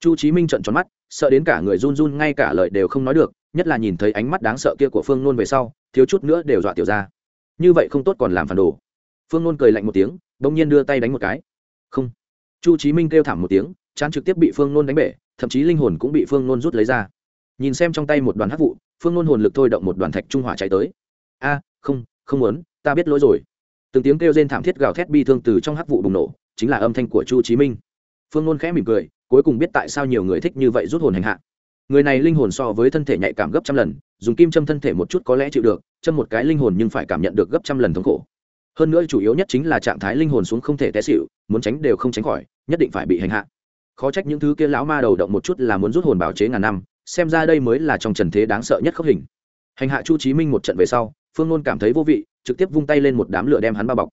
Chu chí minh trợn tròn mắt, sợ đến cả người run run, ngay cả lời đều không nói được, nhất là nhìn thấy ánh mắt đáng sợ kia của phương nôn về sau, thiếu chút nữa đều dọa tiểu ra như vậy không tốt còn làm phản đồ. Phương nôn cười lạnh một tiếng, bỗng nhiên đưa tay đánh một cái. Không. Chu chí minh kêu thảm một tiếng, chán trực tiếp bị phương nôn đánh bể, thậm chí linh hồn cũng bị phương nôn rút lấy ra. Nhìn xem trong tay một đoàn hát vụ, phương nôn hồn lực thôi động một đoàn thạch trung hỏa chạy tới. A, không không muốn, ta biết lỗi rồi. Từng tiếng kêu rên thảm thiết gào thét bi thương từ trong hát vụ bùng nổ, chính là âm thanh của chu chí minh. Phương nôn khẽ mỉm cười, cuối cùng biết tại sao nhiều người thích như vậy rút hồn hành hạ. Người này linh hồn so với thân thể nhạy cảm gấp trăm lần dùng kim châm thân thể một chút có lẽ chịu được, châm một cái linh hồn nhưng phải cảm nhận được gấp trăm lần thống khổ. Hơn nữa chủ yếu nhất chính là trạng thái linh hồn xuống không thể té xịu muốn tránh đều không tránh khỏi, nhất định phải bị hành hạ. Khó trách những thứ kia lão ma đầu động một chút là muốn rút hồn bảo chế ngàn năm, xem ra đây mới là trong trần thế đáng sợ nhất khốc hình. Hành hạ chu chí minh một trận về sau, phương nôn cảm thấy vô vị, trực tiếp vung tay lên một đám lửa đem hắn bao bọc.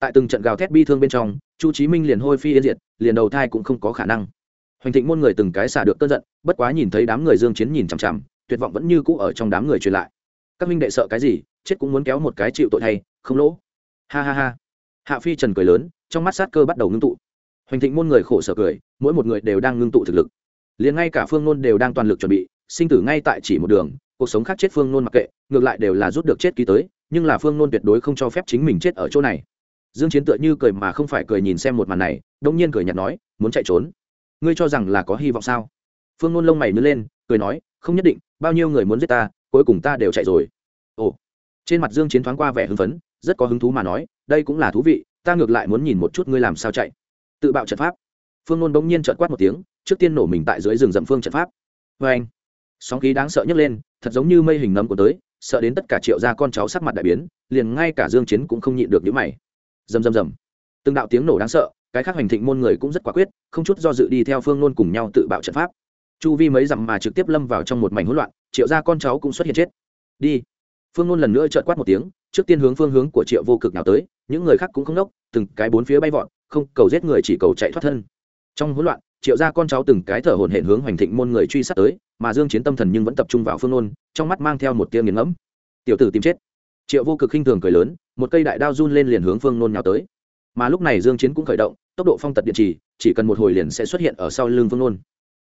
Tại từng trận gào thét bi thương bên trong, chu chí minh liền hôi phi yên diệt, liền đầu thai cũng không có khả năng. Hoành thịnh môn người từng cái xả được cơn giận, bất quá nhìn thấy đám người dương chiến nhìn chằm chằm tuyệt vọng vẫn như cũ ở trong đám người truyền lại. Các minh đệ sợ cái gì, chết cũng muốn kéo một cái chịu tội thay, không lỗ. Ha ha ha. Hạ phi trần cười lớn, trong mắt sát cơ bắt đầu ngưng tụ. Hoành thịnh môn người khổ sở cười, mỗi một người đều đang ngưng tụ thực lực. Liền ngay cả phương nôn đều đang toàn lực chuẩn bị, sinh tử ngay tại chỉ một đường, cuộc sống khác chết phương nôn mặc kệ, ngược lại đều là rút được chết ký tới, nhưng là phương nôn tuyệt đối không cho phép chính mình chết ở chỗ này. Dương chiến tựa như cười mà không phải cười nhìn xem một màn này, đông nhiên cười nhạt nói, muốn chạy trốn? Ngươi cho rằng là có hy vọng sao? Phương nôn lông mày nứt lên, cười nói, không nhất định bao nhiêu người muốn giết ta, cuối cùng ta đều chạy rồi. Ồ. Trên mặt dương chiến thoáng qua vẻ hưng phấn, rất có hứng thú mà nói, đây cũng là thú vị, ta ngược lại muốn nhìn một chút ngươi làm sao chạy. Tự bạo trận pháp. Phương nôn bỗng nhiên trợn quát một tiếng, trước tiên nổ mình tại dưới rừng rậm phương trận pháp. Vê anh sóng khí đáng sợ nhấc lên, thật giống như mây hình nấm của tới, sợ đến tất cả triệu gia con cháu sắc mặt đại biến, liền ngay cả dương chiến cũng không nhịn được những mày. Rầm rầm rầm. Từng đạo tiếng nổ đáng sợ, cái khác hành thịnh môn người cũng rất quả quyết, không chút do dự đi theo phương nôn cùng nhau tự bạo trận pháp chu vi mấy dặm mà trực tiếp lâm vào trong một mảnh hỗn loạn, triệu gia con cháu cũng xuất hiện chết. Đi. Phương nôn lần nữa trợn quát một tiếng, trước tiên hướng phương hướng của triệu vô cực nào tới, những người khác cũng không nốc, từng cái bốn phía bay vọt, không cầu giết người chỉ cầu chạy thoát thân. Trong hỗn loạn, triệu gia con cháu từng cái thở hổn hển hướng hoành thịnh môn người truy sát tới, mà dương chiến tâm thần nhưng vẫn tập trung vào phương nôn, trong mắt mang theo một tia nghiền ngẫm. Tiểu tử tìm chết. Triệu vô cực khinh thường cười lớn, một cây đại đao run lên liền hướng phương nôn nhào tới. Mà lúc này dương chiến cũng khởi động, tốc độ phong tật điện trì, chỉ cần một hồi liền sẽ xuất hiện ở sau lưng phương nôn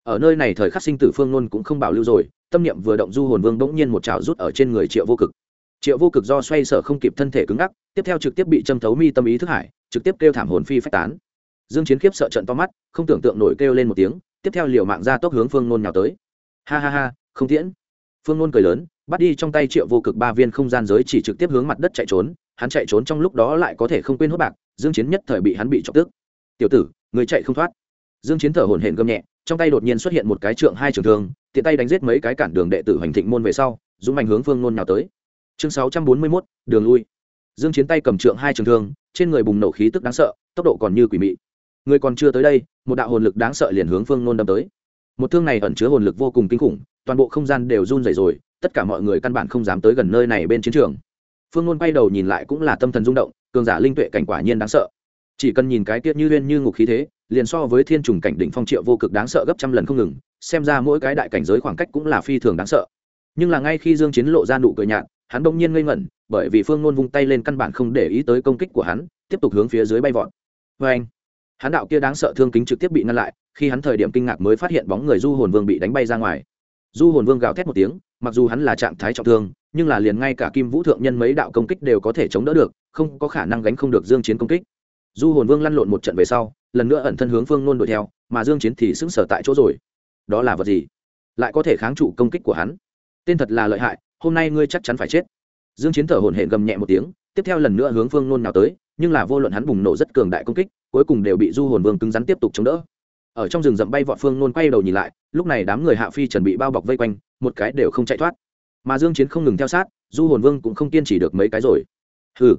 ở nơi này thời khắc sinh tử phương nôn cũng không bảo lưu rồi, tâm niệm vừa động du hồn vương bỗng nhiên một trào rút ở trên người triệu vô cực. Triệu vô cực do xoay sở không kịp thân thể cứng ngắc, tiếp theo trực tiếp bị châm thấu mi tâm ý thức hải, trực tiếp kêu thảm hồn phi phách tán. Dương chiến khiếp sợ trận to mắt, không tưởng tượng nổi kêu lên một tiếng, tiếp theo liều mạng ra tốc hướng phương nôn nhào tới. Ha ha ha, không tiễn. Phương nôn cười lớn, bắt đi trong tay triệu vô cực ba viên không gian giới chỉ trực tiếp hướng mặt đất chạy trốn, hắn chạy trốn trong lúc đó lại có thể không quên hốt bạc, dương chiến nhất thời bị hắn bị chọc tức. Tiểu tử, người chạy không thoát. Dương chiến thở hổn hển gầm nhẹ trong tay đột nhiên xuất hiện một cái trượng hai trường thương tiện tay đánh giết mấy cái cản đường đệ tử hoành thịnh môn về sau dũng mạnh hướng phương nôn nhào tới. Chương 641, đường lui. Dương chiến tay cầm trượng hai trường thương trên người bùng nổ khí tức đáng sợ tốc độ còn như quỷ mị. Người còn chưa tới đây một đạo hồn lực đáng sợ liền hướng phương nôn đâm tới. Một thương này ẩn chứa hồn lực vô cùng kinh khủng toàn bộ không gian đều run rẩy rồi tất cả mọi người căn bản không dám tới gần nơi này bên chiến trường. Phương nôn bay đầu nhìn lại cũng là tâm thần rung động cường giả linh tuệ cảnh quả nhiên đáng sợ. Chỉ cần nhìn cái tiết như liên như ngục khí thế liền so với thiên trùng cảnh đỉnh phong triệu vô cực đáng sợ gấp trăm lần không ngừng, xem ra mỗi cái đại cảnh giới khoảng cách cũng là phi thường đáng sợ. Nhưng là ngay khi dương chiến lộ ra nụ cười nhạt, hắn đông nhiên ngây ngẩn, bởi vì phương nôn vung tay lên căn bản không để ý tới công kích của hắn, tiếp tục hướng phía dưới bay vọt. Với anh, hắn đạo kia đáng sợ thương kính trực tiếp bị ngăn lại, khi hắn thời điểm kinh ngạc mới phát hiện bóng người du hồn vương bị đánh bay ra ngoài. Du hồn vương gào thét một tiếng, mặc dù hắn là trạng thái trọng thương, nhưng là liền ngay cả kim vũ thượng nhân mấy đạo công kích đều có thể chống đỡ được, không có khả năng gánh không được dương chiến công kích. Du hồn vương lăn lộn một trận về sau lần nữa ẩn thân hướng phương nôn đuổi theo, mà dương chiến thì sững sờ tại chỗ rồi. Đó là vật gì? Lại có thể kháng trụ công kích của hắn? Tên thật là lợi hại, hôm nay ngươi chắc chắn phải chết. Dương chiến thở hổn hển gầm nhẹ một tiếng, tiếp theo lần nữa hướng phương nôn nào tới, nhưng là vô luận hắn bùng nổ rất cường đại công kích, cuối cùng đều bị du hồn vương cứng rắn tiếp tục chống đỡ. Ở trong rừng rậm bay vọt phương nôn quay đầu nhìn lại, lúc này đám người hạ phi chuẩn bị bao bọc vây quanh, một cái đều không chạy thoát. Mà dương chiến không ngừng theo sát, du hồn vương cũng không kiên trì được mấy cái rồi. Hừ.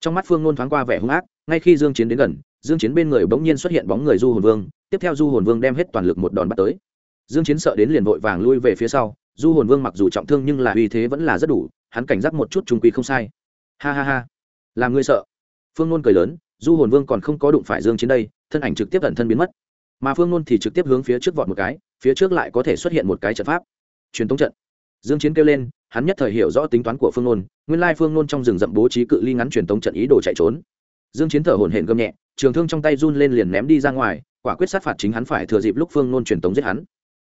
Trong mắt phương nôn thoáng qua vẻ hung ác, ngay khi dương chiến đến gần dương chiến bên người bỗng nhiên xuất hiện bóng người du hồn vương, tiếp theo du hồn vương đem hết toàn lực một đòn bắt tới. Dương chiến sợ đến liền vội vàng lui về phía sau, du hồn vương mặc dù trọng thương nhưng là uy thế vẫn là rất đủ, hắn cảnh giác một chút trung quy không sai. Ha ha ha. Làm ngươi sợ. Phương nôn cười lớn, du hồn vương còn không có đụng phải dương chiến đây, thân ảnh trực tiếp ẩn thân biến mất. Mà phương nôn thì trực tiếp hướng phía trước vọt một cái, phía trước lại có thể xuất hiện một cái trận pháp. Truyền tống trận. Dương chiến kêu lên, hắn nhất thời hiểu rõ tính toán của phương nôn, nguyên lai phương nôn trong rừng rậm bố trí cự ly ngắn truyền tống trận ý đồ chạy trốn. Dương chiến thở hổn hển gầm nhẹ trường thương trong tay run lên liền ném đi ra ngoài, quả quyết sát phạt chính hắn phải thừa dịp lúc phương nôn truyền tống giết hắn.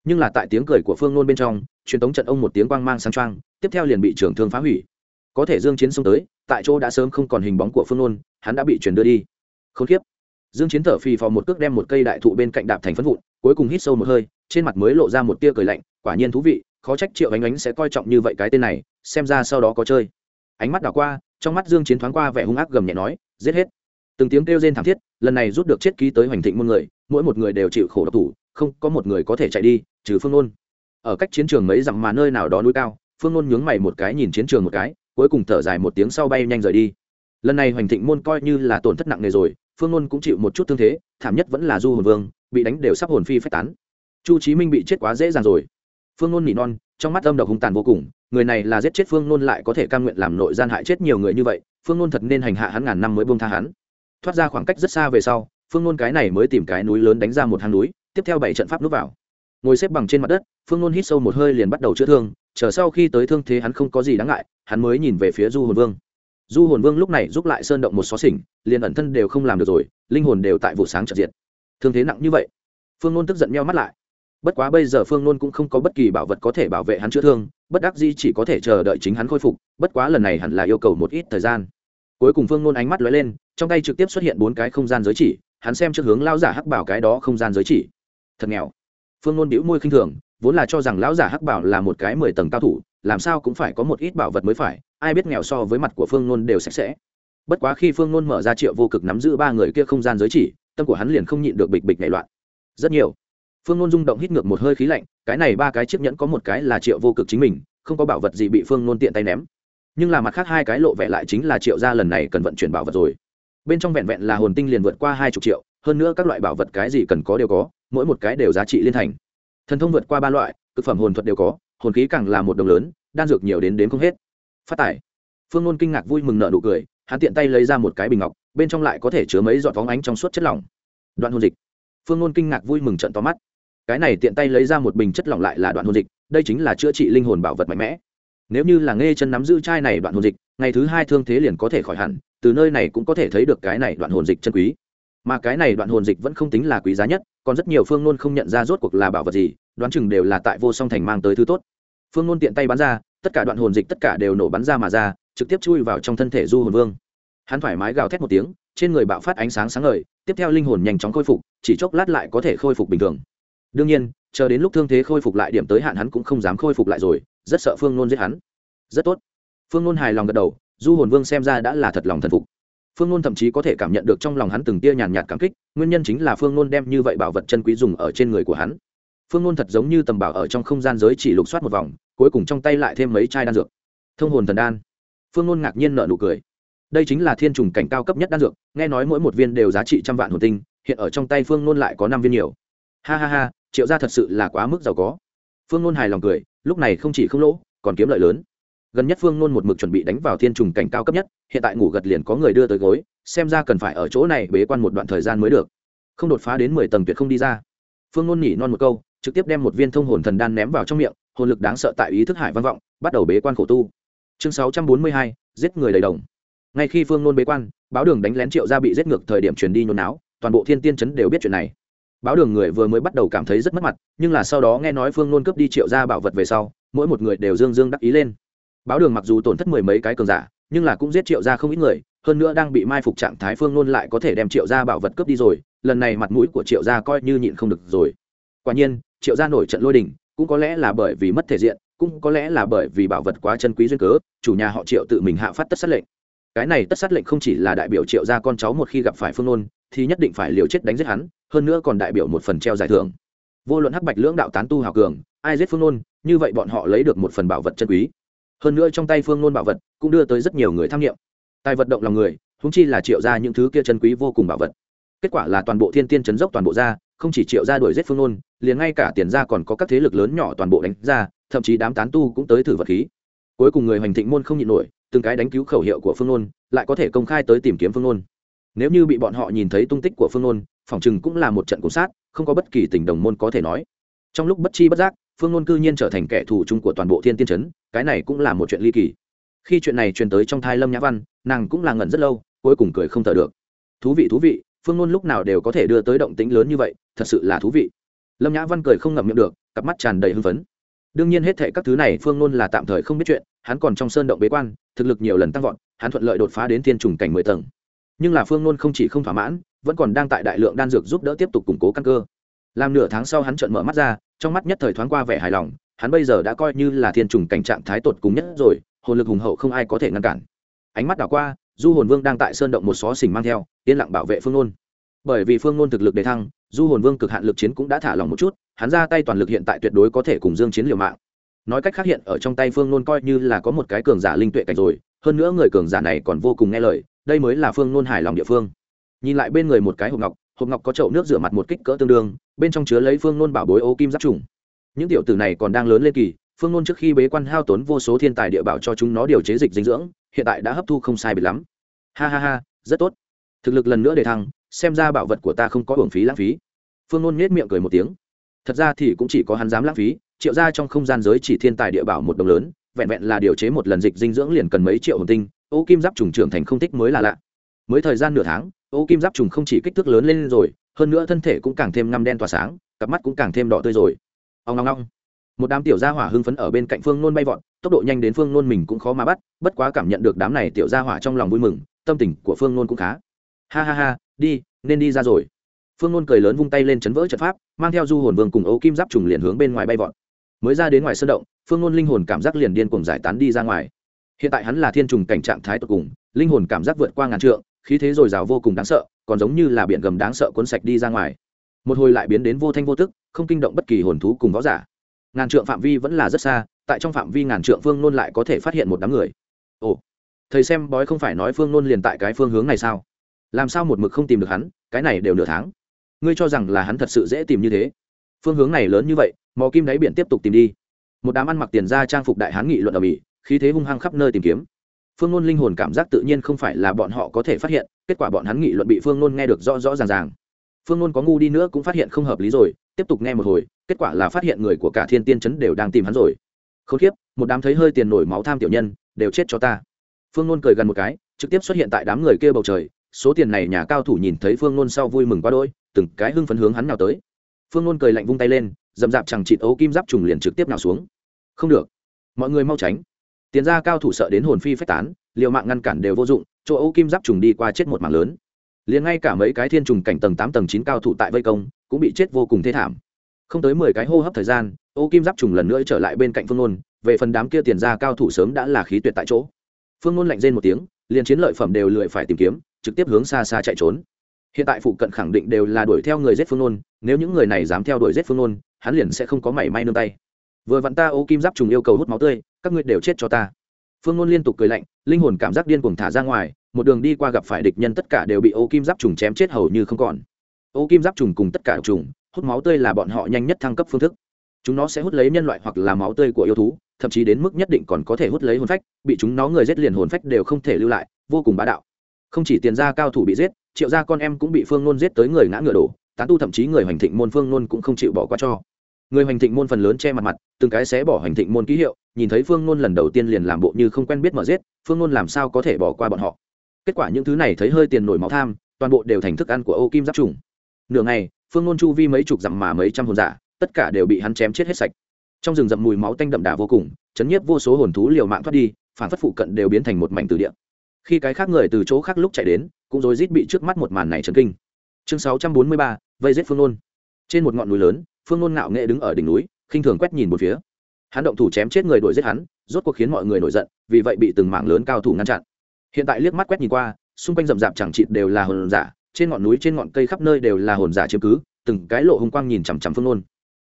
Nhưng là tại tiếng cười của phương nôn bên trong, truyền tống trận ông một tiếng quang mang sang trang tiếp theo liền bị trường thương phá hủy. Có thể dương chiến xông tới, tại chỗ đã sớm không còn hình bóng của phương nôn, hắn đã bị truyền đưa đi. Khốn kiếp. Dương chiến thở phì phò một cước đem một cây đại thụ bên cạnh đạp thành phấn vụn, cuối cùng hít sâu một hơi, trên mặt mới lộ ra một tia cười lạnh, quả nhiên thú vị, khó trách triệu ánh ánh sẽ coi trọng như vậy cái tên này, xem ra sau đó có chơi. Ánh mắt đảo qua, trong mắt dương chiến thoáng qua vẻ hung ác gầm nhẹ nói, giết hết từng tiếng kêu rên thảm thiết, lần này rút được chết ký tới hoành thịnh muôn người, mỗi một người đều chịu khổ độc thủ, không có một người có thể chạy đi, trừ phương nôn. Ở cách chiến trường mấy dặm mà nơi nào đó núi cao, phương nôn nhướng mày một cái nhìn chiến trường một cái, cuối cùng thở dài một tiếng sau bay nhanh rời đi. Lần này hoành thịnh môn coi như là tổn thất nặng nề rồi, phương nôn cũng chịu một chút thương thế, thảm nhất vẫn là du hồn vương, bị đánh đều sắp hồn phi phách tán. Chu chí minh bị chết quá dễ dàng rồi. Phương nôn nỉ non, trong mắt âm độc hung tàn vô cùng, người này là giết chết phương nôn lại có thể cam nguyện làm nội gian hại chết nhiều người như vậy, phương nôn thật nên hành hạ hắn ngàn năm mới buông tha hắn thoát ra khoảng cách rất xa về sau, phương nôn cái này mới tìm cái núi lớn đánh ra một hang núi, tiếp theo bảy trận pháp núp vào. Ngồi xếp bằng trên mặt đất, phương nôn hít sâu một hơi liền bắt đầu chữa thương, chờ sau khi tới thương thế hắn không có gì đáng ngại, hắn mới nhìn về phía du hồn vương. Du hồn vương lúc này giúp lại sơn động một xó xỉnh, liền ẩn thân đều không làm được rồi, linh hồn đều tại vụ sáng trật diệt. Thương thế nặng như vậy, phương nôn tức giận meo mắt lại. Bất quá bây giờ phương nôn cũng không có bất kỳ bảo vật có thể bảo vệ hắn chữa thương, bất đắc di chỉ có thể chờ đợi chính hắn khôi phục, bất quá lần này hẳn là yêu cầu một ít thời gian cuối cùng phương nôn ánh mắt lóe lên, trong tay trực tiếp xuất hiện bốn cái không gian giới chỉ, hắn xem trước hướng lão giả hắc bảo cái đó không gian giới chỉ. Thật nghèo. Phương nôn bĩu môi khinh thường, vốn là cho rằng lão giả hắc bảo là một cái mười tầng cao thủ, làm sao cũng phải có một ít bảo vật mới phải, ai biết nghèo so với mặt của phương nôn đều sạch sẽ. Bất quá khi phương nôn mở ra triệu vô cực nắm giữ ba người kia không gian giới chỉ, tâm của hắn liền không nhịn được bịch bịch nảy loạn. Rất nhiều. Phương nôn rung động hít ngược một hơi khí lạnh, cái này ba cái chiếc nhẫn có một cái là triệu vô cực chính mình, không có bảo vật gì bị phương nôn tiện tay ném nhưng là mặt khác hai cái lộ vẻ lại chính là triệu gia lần này cần vận chuyển bảo vật rồi. Bên trong vẹn vẹn là hồn tinh liền vượt qua hai chục triệu, hơn nữa các loại bảo vật cái gì cần có đều có, mỗi một cái đều giá trị liên thành. Thần thông vượt qua ba loại thực phẩm hồn thuật đều có, hồn khí càng là một đồng lớn, đan dược nhiều đến đến không hết. Phát tải phương ngôn kinh ngạc vui mừng nợ nụ cười, hắn tiện tay lấy ra một cái bình ngọc, bên trong lại có thể chứa mấy giọt vóng ánh trong suốt chất lỏng. Đoạn hồn dịch. Phương ngôn kinh ngạc vui mừng trận to mắt. Cái này tiện tay lấy ra một bình chất lỏng lại là đoạn hồn dịch, đây chính là chữa trị linh hồn bảo vật mạnh mẽ nếu như là nghe chân nắm giữ chai này đoạn hồn dịch, ngày thứ hai thương thế liền có thể khỏi hẳn, từ nơi này cũng có thể thấy được cái này đoạn hồn dịch chân quý. Mà cái này đoạn hồn dịch vẫn không tính là quý giá nhất, còn rất nhiều phương nôn không nhận ra rốt cuộc là bảo vật gì, đoán chừng đều là tại vô song thành mang tới thứ tốt. Phương nôn tiện tay bắn ra, tất cả đoạn hồn dịch tất cả đều nổ bắn ra mà ra, trực tiếp chui vào trong thân thể du hồn vương. Hắn thoải mái gào thét một tiếng, trên người bạo phát ánh sáng sáng ngời, tiếp theo linh hồn nhanh chóng khôi phục, chỉ chốc lát lại có thể khôi phục bình thường. Đương nhiên, chờ đến lúc thương thế khôi phục lại điểm tới hạn hắn cũng không dám khôi phục lại rồi rất sợ phương nôn giết hắn. Rất tốt. Phương nôn hài lòng gật đầu, du hồn vương xem ra đã là thật lòng thần phục. Phương nôn thậm chí có thể cảm nhận được trong lòng hắn từng tia nhàn nhạt cảm kích, nguyên nhân chính là phương nôn đem như vậy bảo vật chân quý dùng ở trên người của hắn. Phương nôn thật giống như tầm bảo ở trong không gian giới chỉ lục soát một vòng, cuối cùng trong tay lại thêm mấy chai đan dược. Thông hồn thần đan. Phương nôn ngạc nhiên nợ nụ cười. Đây chính là thiên trùng cảnh cao cấp nhất đan dược, nghe nói mỗi một viên đều giá trị trăm vạn hồn tinh, hiện ở trong tay phương nôn lại có năm viên nhiều. Ha ha ha, triệu gia thật sự là quá mức giàu có. Phương nôn hài lòng cười lúc này không chỉ không lỗ, còn kiếm lợi lớn. Gần nhất phương nôn một mực chuẩn bị đánh vào thiên trùng cảnh cao cấp nhất, hiện tại ngủ gật liền có người đưa tới gối, xem ra cần phải ở chỗ này bế quan một đoạn thời gian mới được. Không đột phá đến mười tầng tuyệt không đi ra. Phương nôn nhỉ non một câu, trực tiếp đem một viên thông hồn thần đan ném vào trong miệng, hồn lực đáng sợ tại ý thức hải văn vọng, bắt đầu bế quan khổ tu. Chương sáu trăm bốn mươi hai, giết người đầy đồng. Ngay khi phương nôn bế quan, báo đường đánh lén triệu ra bị giết ngược thời điểm truyền đi nhôn áo toàn bộ thiên tiên chấn đều biết chuyện này báo đường người vừa mới bắt đầu cảm thấy rất mất mặt, nhưng là sau đó nghe nói phương nôn cướp đi triệu ra bảo vật về sau, mỗi một người đều dương dương đắc ý lên. Báo đường mặc dù tổn thất mười mấy cái cường giả, nhưng là cũng giết triệu ra không ít người, hơn nữa đang bị mai phục trạng thái phương nôn lại có thể đem triệu ra bảo vật cướp đi rồi, lần này mặt mũi của triệu gia coi như nhịn không được rồi. Quả nhiên, triệu gia nổi trận lôi đình, cũng có lẽ là bởi vì mất thể diện, cũng có lẽ là bởi vì bảo vật quá chân quý duyên cớ, chủ nhà họ triệu tự mình hạ phát tất sát lệnh. Cái này tất sát lệnh không chỉ là đại biểu triệu gia con cháu một khi gặp phải phương nôn, thì nhất định phải liều chết đánh giết hắn hơn nữa còn đại biểu một phần treo giải thưởng. Vô luận hắc bạch lưỡng đạo tán tu hào cường, ai giết phương nôn, như vậy bọn họ lấy được một phần bảo vật chân quý. Hơn nữa trong tay phương nôn bảo vật cũng đưa tới rất nhiều người tham nghiệm tài vật động lòng người húng chi là triệu ra những thứ kia chân quý vô cùng bảo vật. Kết quả là toàn bộ thiên tiên chấn dốc toàn bộ ra, không chỉ triệu ra đuổi giết phương nôn, liền ngay cả tiền ra còn có các thế lực lớn nhỏ toàn bộ đánh ra, thậm chí đám tán tu cũng tới thử vật khí. Cuối cùng người hoành thịnh môn không nhịn nổi, từng cái đánh cứu khẩu hiệu của phương nôn, lại có thể công khai tới tìm kiếm phương nôn nếu như bị bọn họ nhìn thấy tung tích của phương nôn phỏng chừng cũng là một trận cố sát, không có bất kỳ tình đồng môn có thể nói. Trong lúc bất chi bất giác, phương nôn cư nhiên trở thành kẻ thù chung của toàn bộ thiên tiên chấn, cái này cũng là một chuyện ly kỳ. Khi chuyện này truyền tới trong thai lâm nhã văn, nàng cũng là ngẩn rất lâu, cuối cùng cười không thở được. Thú vị thú vị, phương nôn lúc nào đều có thể đưa tới động tĩnh lớn như vậy, thật sự là thú vị. Lâm nhã văn cười không ngậm miệng được, cặp mắt tràn đầy hưng phấn. Đương nhiên hết thệ các thứ này phương nôn là tạm thời không biết chuyện, hắn còn trong sơn động bế quan, thực lực nhiều lần tăng vọt, hắn thuận lợi đột phá đến thiên trùng cảnh mười tầng nhưng là phương nôn không chỉ không thỏa mãn, vẫn còn đang tại đại lượng đan dược giúp đỡ tiếp tục củng cố căn cơ. Làm nửa tháng sau hắn trợn mở mắt ra, trong mắt nhất thời thoáng qua vẻ hài lòng, hắn bây giờ đã coi như là thiên trùng cảnh trạng thái tột cùng nhất rồi, hồn lực hùng hậu không ai có thể ngăn cản. Ánh mắt đảo qua, du hồn vương đang tại sơn động một xó xỉnh mang theo, yên lặng bảo vệ phương nôn. Bởi vì phương nôn thực lực đề thăng, du hồn vương cực hạn lực chiến cũng đã thả lòng một chút, hắn ra tay toàn lực hiện tại tuyệt đối có thể cùng dương chiến liều mạng. Nói cách khác hiện ở trong tay phương nôn coi như là có một cái cường giả linh tuệ cảnh rồi, hơn nữa người cường giả này còn vô cùng nghe lời đây mới là phương nôn hài lòng địa phương. Nhìn lại bên người một cái hộp ngọc hộp ngọc có chậu nước rửa mặt một kích cỡ tương đương, bên trong chứa lấy phương nôn bảo bối ô kim giáp trùng. Những tiểu tử này còn đang lớn lên kỳ, phương nôn trước khi bế quan hao tốn vô số thiên tài địa bảo cho chúng nó điều chế dịch dinh dưỡng, hiện tại đã hấp thu không sai biệt lắm. Ha ha ha, rất tốt. Thực lực lần nữa để thăng, xem ra bảo vật của ta không có hưởng phí lãng phí. Phương nôn nhét miệng cười một tiếng. Thật ra thì cũng chỉ có hắn dám lãng phí, triệu ra trong không gian giới chỉ thiên tài địa bảo một đồng lớn, vẹn vẹn là điều chế một lần dịch dinh dưỡng liền cần mấy triệu hồn tinh ô kim giáp trùng trưởng thành không thích mới là lạ. Mới thời gian nửa tháng, ô kim giáp trùng không chỉ kích thước lớn lên rồi, hơn nữa thân thể cũng càng thêm ngăm đen tỏa sáng, cặp mắt cũng càng thêm đỏ tươi rồi. Ông ngong ngong một đám tiểu gia hỏa hưng phấn ở bên cạnh phương nôn bay vọt, tốc độ nhanh đến phương nôn mình cũng khó mà bắt, bất quá cảm nhận được đám này tiểu gia hỏa trong lòng vui mừng, tâm tình của phương nôn cũng khá. Ha ha ha, đi, nên đi ra rồi. Phương nôn cười lớn vung tay lên chấn vỡ trận pháp, mang theo du hồn vương cùng ấu kim giáp trùng liền hướng bên ngoài bay vọt. Mới ra đến ngoài sân động, phương nôn linh hồn cảm giác liền điên cùng giải tán đi ra ngoài hiện tại hắn là thiên trùng cảnh trạng thái tột cùng, linh hồn cảm giác vượt qua ngàn trượng, khí thế dồi dào vô cùng đáng sợ, còn giống như là biển gầm đáng sợ cuốn sạch đi ra ngoài. Một hồi lại biến đến vô thanh vô tức, không kinh động bất kỳ hồn thú cùng võ giả. Ngàn trượng phạm vi vẫn là rất xa, tại trong phạm vi ngàn trượng phương nôn lại có thể phát hiện một đám người. Ồ, thầy xem bói không phải nói phương nôn liền tại cái phương hướng này sao? Làm sao một mực không tìm được hắn, cái này đều nửa tháng. Ngươi cho rằng là hắn thật sự dễ tìm như thế. Phương hướng này lớn như vậy, mò kim đáy biển tiếp tục tìm đi. Một đám ăn mặc tiền ra trang phục đại hán nghị luận ở mỹ khí thế hung hăng khắp nơi tìm kiếm. Phương ngôn linh hồn cảm giác tự nhiên không phải là bọn họ có thể phát hiện, kết quả bọn hắn nghị luận bị phương ngôn nghe được rõ rõ ràng ràng. Phương ngôn có ngu đi nữa cũng phát hiện không hợp lý rồi, tiếp tục nghe một hồi, kết quả là phát hiện người của cả thiên tiên chấn đều đang tìm hắn rồi. Không khiếp một đám thấy hơi tiền nổi máu tham tiểu nhân, đều chết cho ta. Phương ngôn cười gần một cái, trực tiếp xuất hiện tại đám người kia bầu trời, số tiền này nhà cao thủ nhìn thấy phương ngôn sau vui mừng quá đôi từng cái hưng phấn hướng hắn nào tới. Phương ngôn cười lạnh vung tay lên dầm dạp chẳng chịt ấu kim giáp trùng liền trực tiếp nào xuống. Không được, mọi người mau tránh tiền ra cao thủ sợ đến hồn phi phách tán, liều mạng ngăn cản đều vô dụng, chỗ Âu kim giáp trùng đi qua chết một mạng lớn. Liền ngay cả mấy cái thiên trùng cảnh tầng tám tầng chín cao thủ tại vây công, cũng bị chết vô cùng thê thảm. Không tới mười cái hô hấp thời gian ô kim giáp trùng lần nữa trở lại bên cạnh phương nôn, về phần đám kia tiền ra cao thủ sớm đã là khí tuyệt tại chỗ. Phương nôn lạnh rên một tiếng, liền chiến lợi phẩm đều lười phải tìm kiếm, trực tiếp hướng xa xa chạy trốn. Hiện tại phụ cận khẳng định đều là đuổi theo người giết phương nôn, nếu những người này dám theo đuổi giết phương nôn, hắn liền sẽ không có mảy may nương tay vừa vặn ta ô kim giáp trùng yêu cầu hút máu tươi, các ngươi đều chết cho ta. Phương ngôn liên tục cười lạnh, linh hồn cảm giác điên cuồng thả ra ngoài, một đường đi qua gặp phải địch nhân tất cả đều bị ô kim giáp trùng chém chết hầu như không còn. Ô kim giáp trùng cùng tất cả trùng, hút máu tươi là bọn họ nhanh nhất thăng cấp phương thức. Chúng nó sẽ hút lấy nhân loại hoặc là máu tươi của yêu thú, thậm chí đến mức nhất định còn có thể hút lấy hồn phách, bị chúng nó người giết liền hồn phách đều không thể lưu lại, vô cùng bá đạo. Không chỉ tiền gia cao thủ bị giết, triệu gia con em cũng bị phương nôn giết tới người ngã ngựa đổ, tán tu thậm chí người hoành thịnh môn phương nôn cũng không chịu bỏ qua cho người hoành thịnh môn phần lớn che mặt mặt, từng cái xé bỏ hoành thịnh môn ký hiệu, nhìn thấy phương ngôn lần đầu tiên liền làm bộ như không quen biết mở giết, phương ngôn làm sao có thể bỏ qua bọn họ? Kết quả những thứ này thấy hơi tiền nổi máu tham, toàn bộ đều thành thức ăn của ô kim giáp trùng. Nửa ngày, phương ngôn chu vi mấy chục dặm mà mấy trăm hồn giả, tất cả đều bị hắn chém chết hết sạch. Trong rừng rậm mùi máu tanh đậm đà vô cùng, chấn nhiếp vô số hồn thú liều mạng thoát đi, phản phất phụ cận đều biến thành một mảnh từ địa. Khi cái khác người từ chỗ khác lúc chạy đến, cũng rồi rít bị trước mắt một màn này chấn kinh. Chương sáu trăm bốn mươi ba, vây giết phương ngôn trên một ngọn núi lớn phương nôn ngạo nghệ đứng ở đỉnh núi, khinh thường quét nhìn một phía. Hắn động thủ chém chết người đuổi giết hắn, rốt cuộc khiến mọi người nổi giận, vì vậy bị từng mảng lớn cao thủ ngăn chặn. Hiện tại liếc mắt quét nhìn qua, xung quanh rậm rạp chẳng chịt đều là hồn giả, trên ngọn núi, trên ngọn cây khắp nơi đều là hồn giả chiếm cứ, từng cái lộ hung quang nhìn chằm chằm phương nôn.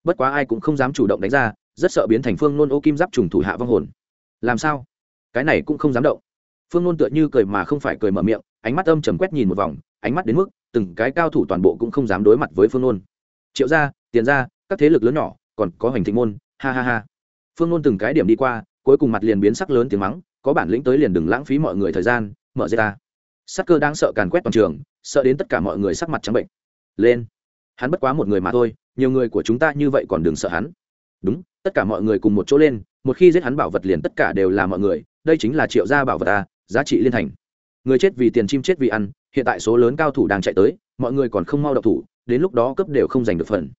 Bất quá ai cũng không dám chủ động đánh ra, rất sợ biến thành phương nôn ô kim giáp trùng thủ hạ vong hồn. Làm sao? Cái này cũng không dám động. Phương nôn tựa như cười mà không phải cười mở miệng, ánh mắt âm chầm quét nhìn một vòng, ánh mắt đến mức, từng cái cao thủ toàn bộ cũng không dám đối mặt với phương nôn. Triệu gia tiền ra, các thế lực lớn nhỏ còn có hành thịnh môn ha ha ha. Phương nôn từng cái điểm đi qua cuối cùng mặt liền biến sắc lớn tiếng mắng có bản lĩnh tới liền đừng lãng phí mọi người thời gian mở ra ta. Sắc cơ đang sợ càn quét toàn trường sợ đến tất cả mọi người sắc mặt trắng bệnh. Lên. Hắn bất quá một người mà thôi nhiều người của chúng ta như vậy còn đừng sợ hắn. Đúng tất cả mọi người cùng một chỗ lên một khi giết hắn bảo vật liền tất cả đều là mọi người đây chính là triệu gia bảo vật ta giá trị liên thành. Người chết vì tiền chim chết vì ăn hiện tại số lớn cao thủ đang chạy tới mọi người còn không mau độc thủ đến lúc đó cấp đều không giành được phần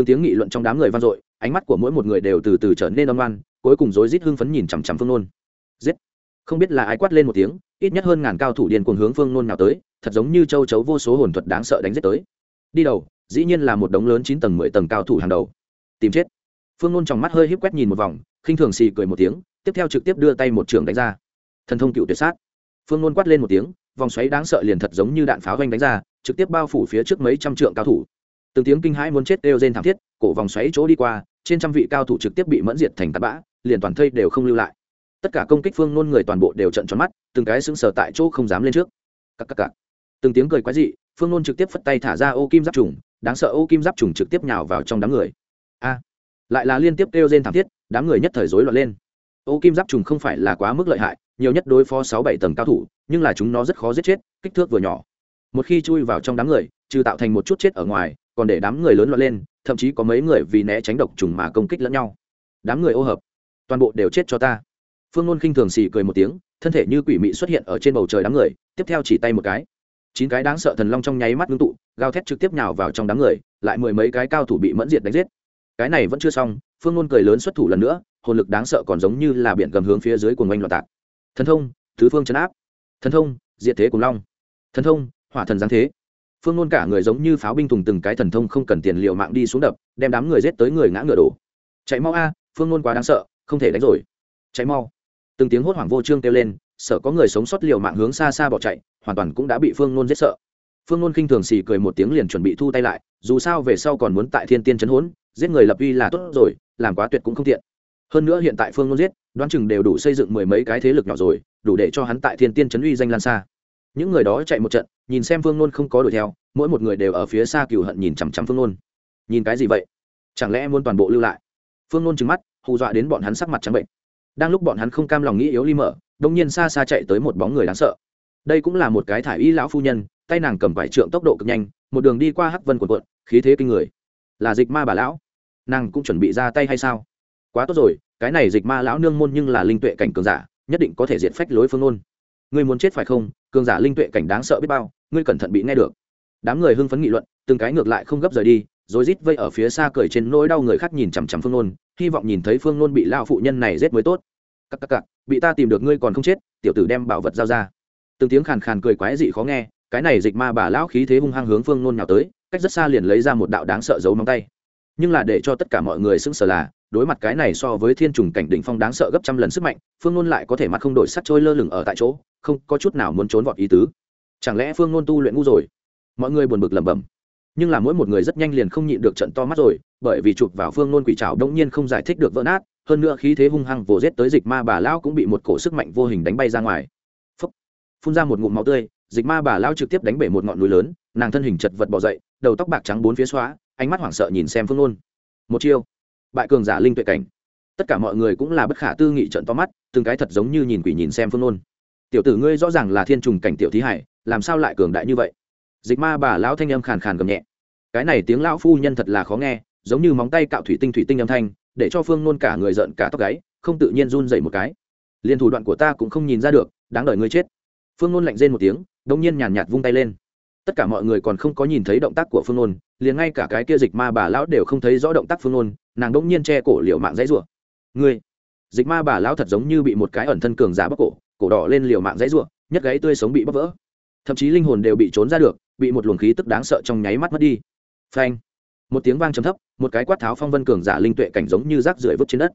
từng tiếng nghị luận trong đám người vang dội ánh mắt của mỗi một người đều từ từ trở nên âm ngoan, cuối cùng rối rít hưng phấn nhìn chằm chằm phương nôn. Giết! Không biết là ai quát lên một tiếng ít nhất hơn ngàn cao thủ điên cuồng hướng phương nôn nào tới thật giống như châu chấu vô số hồn thuật đáng sợ đánh giết tới. Đi đầu dĩ nhiên là một đống lớn chín tầng mười tầng cao thủ hàng đầu. Tìm chết! Phương nôn trong mắt hơi híp quét nhìn một vòng khinh thường xì cười một tiếng tiếp theo trực tiếp đưa tay một trường đánh ra. Thần thông cựu tuyệt sát! Phương nôn quát lên một tiếng vòng xoáy đáng sợ liền thật giống như đạn pháo doanh đánh ra trực tiếp bao phủ phía trước mấy trăm trượng cao thủ từng tiếng kinh hãi muốn chết đều rên thảm thiết, cổ vòng xoáy chỗ đi qua, trên trăm vị cao thủ trực tiếp bị mẫn diệt thành tạt bã, liền toàn thây đều không lưu lại. Tất cả công kích phương nôn người toàn bộ đều trận tròn mắt, từng cái sững sờ tại chỗ không dám lên trước. Cắc cắc cắc. từng tiếng cười quái dị, phương nôn trực tiếp phất tay thả ra ô kim giáp trùng, đáng sợ ô kim giáp trùng trực tiếp nhào vào trong đám người. A. Lại là liên tiếp kêu rên thảm thiết, đám người nhất thời rối loạn lên. Ô kim giáp trùng không phải là quá mức lợi hại, nhiều nhất đối phó sáu bảy tầng cao thủ, nhưng là chúng nó rất khó giết chết, kích thước vừa nhỏ. Một khi chui vào trong đám người, trừ tạo thành một chút chết ở ngoài còn để đám người lớn loạn lên, thậm chí có mấy người vì né tránh độc trùng mà công kích lẫn nhau. Đám người ô hợp, toàn bộ đều chết cho ta. Phương ngôn khinh thường xì cười một tiếng, thân thể như quỷ mị xuất hiện ở trên bầu trời đám người, tiếp theo chỉ tay một cái. Chín cái đáng sợ thần long trong nháy mắt ngưng tụ, gào thét trực tiếp nhào vào trong đám người, lại mười mấy cái cao thủ bị mẫn diệt đánh giết. Cái này vẫn chưa xong, phương ngôn cười lớn xuất thủ lần nữa, hồn lực đáng sợ còn giống như là biển gầm hướng phía dưới cuồng oanh loạt tạc. Thần thông, thứ phương chấn áp. Thần thông, diệt thế cùng long. Thần thông, hỏa thần giáng thế phương nôn cả người giống như pháo binh thùng từng cái thần thông không cần tiền liệu mạng đi xuống đập, đem đám người giết tới người ngã ngựa đổ. Chạy mau a, phương nôn quá đáng sợ, không thể đánh rồi. Chạy mau. Từng tiếng hốt hoảng vô trương kêu lên, sợ có người sống sót liều mạng hướng xa xa bỏ chạy, hoàn toàn cũng đã bị phương nôn giết sợ. Phương nôn khinh thường xì cười một tiếng liền chuẩn bị thu tay lại, dù sao về sau còn muốn tại thiên tiên chấn hốn, giết người lập uy là tốt rồi, làm quá tuyệt cũng không tiện. hơn nữa hiện tại phương nôn giết, đoán chừng đều đủ xây dựng mười mấy cái thế lực nhỏ rồi, đủ để cho hắn tại thiên tiên chấn uy danh lan xa những người đó chạy một trận, nhìn xem phương nôn không có đuổi theo, mỗi một người đều ở phía xa cừu hận nhìn chằm chằm phương nôn. Nhìn cái gì vậy? Chẳng lẽ muốn toàn bộ lưu lại? Phương nôn trừng mắt, hù dọa đến bọn hắn sắc mặt trắng bệnh. Đang lúc bọn hắn không cam lòng nghĩ yếu ly mở, đông nhiên xa xa chạy tới một bóng người đáng sợ. Đây cũng là một cái thải y lão phu nhân, tay nàng cầm vải trượng tốc độ cực nhanh, một đường đi qua hắc vân quần quận, khí thế kinh người. Là dịch ma bà lão. Nàng cũng chuẩn bị ra tay hay sao? Quá tốt rồi, cái này dịch ma lão nương môn nhưng là linh tuệ cảnh cường giả, nhất định có thể diệt phách lối phương ôn ngươi muốn chết phải không? Cường giả linh tuệ cảnh đáng sợ biết bao, ngươi cẩn thận bị nghe được. Đám người hưng phấn nghị luận, từng cái ngược lại không gấp rời đi, rồi rít vây ở phía xa cười trên nỗi đau người khác nhìn chằm chằm phương nôn, hy vọng nhìn thấy phương nôn bị lao phụ nhân này giết mới tốt. Cắc cắc cắc bị ta tìm được ngươi còn không chết, tiểu tử đem bảo vật giao ra. Từng tiếng khàn khàn cười quái dị khó nghe, cái này dịch ma bà lão khí thế hung hăng hướng phương nôn nhào tới, cách rất xa liền lấy ra một đạo đáng sợ giấu móng tay. Nhưng là để cho tất cả mọi người sững sờ là đối mặt cái này so với thiên trùng cảnh đỉnh phong đáng sợ gấp trăm lần sức mạnh, phương nôn lại có thể mặt không đổi sắt trôi lơ lửng ở tại chỗ, không có chút nào muốn trốn vọt ý tứ. Chẳng lẽ phương nôn tu luyện ngu rồi? Mọi người buồn bực lẩm bẩm. Nhưng là mỗi một người rất nhanh liền không nhịn được trận to mắt rồi, bởi vì chụp vào phương nôn quỷ trào đông nhiên không giải thích được vỡ nát, hơn nữa khí thế hung hăng vồ rết tới dịch ma bà lão cũng bị một cổ sức mạnh vô hình đánh bay ra ngoài. Phúc. phun ra một ngụm máu tươi, dịch ma bà lão trực tiếp đánh bể một ngọn núi lớn, nàng thân hình chật vật bỏ dậy, đầu tóc bạc trắng bốn phía xóa, ánh mắt hoảng sợ nhìn xem phương nôn. Một chiêu bại cường giả linh tuệ cảnh. Tất cả mọi người cũng là bất khả tư nghị trận to mắt, từng cái thật giống như nhìn quỷ nhìn xem phương nôn. Tiểu tử ngươi rõ ràng là thiên trùng cảnh tiểu thí hải, làm sao lại cường đại như vậy? Dịch ma bà lão thanh âm khàn khàn gầm nhẹ. Cái này tiếng lão phu nhân thật là khó nghe, giống như móng tay cạo thủy tinh thủy tinh âm thanh, để cho phương nôn cả người giận cả tóc gáy, không tự nhiên run dậy một cái. Liên thủ đoạn của ta cũng không nhìn ra được, đáng đợi ngươi chết. Phương nôn lạnh rên một tiếng đông nhiên nhàn nhạt vung tay lên tất cả mọi người còn không có nhìn thấy động tác của phương nôn, liền ngay cả cái kia dịch ma bà lão đều không thấy rõ động tác phương nôn, nàng đông nhiên che cổ liều mạng dãy rủa. Ngươi, dịch ma bà lão thật giống như bị một cái ẩn thân cường giả bóc cổ cổ đỏ lên liều mạng dãy rủa, nhất gáy tươi sống bị bóc vỡ. Thậm chí linh hồn đều bị trốn ra được, bị một luồng khí tức đáng sợ trong nháy mắt mất đi. Phanh. Một tiếng vang trầm thấp, một cái quát tháo phong vân cường giả linh tuệ cảnh giống như rác rưởi vứt trên đất.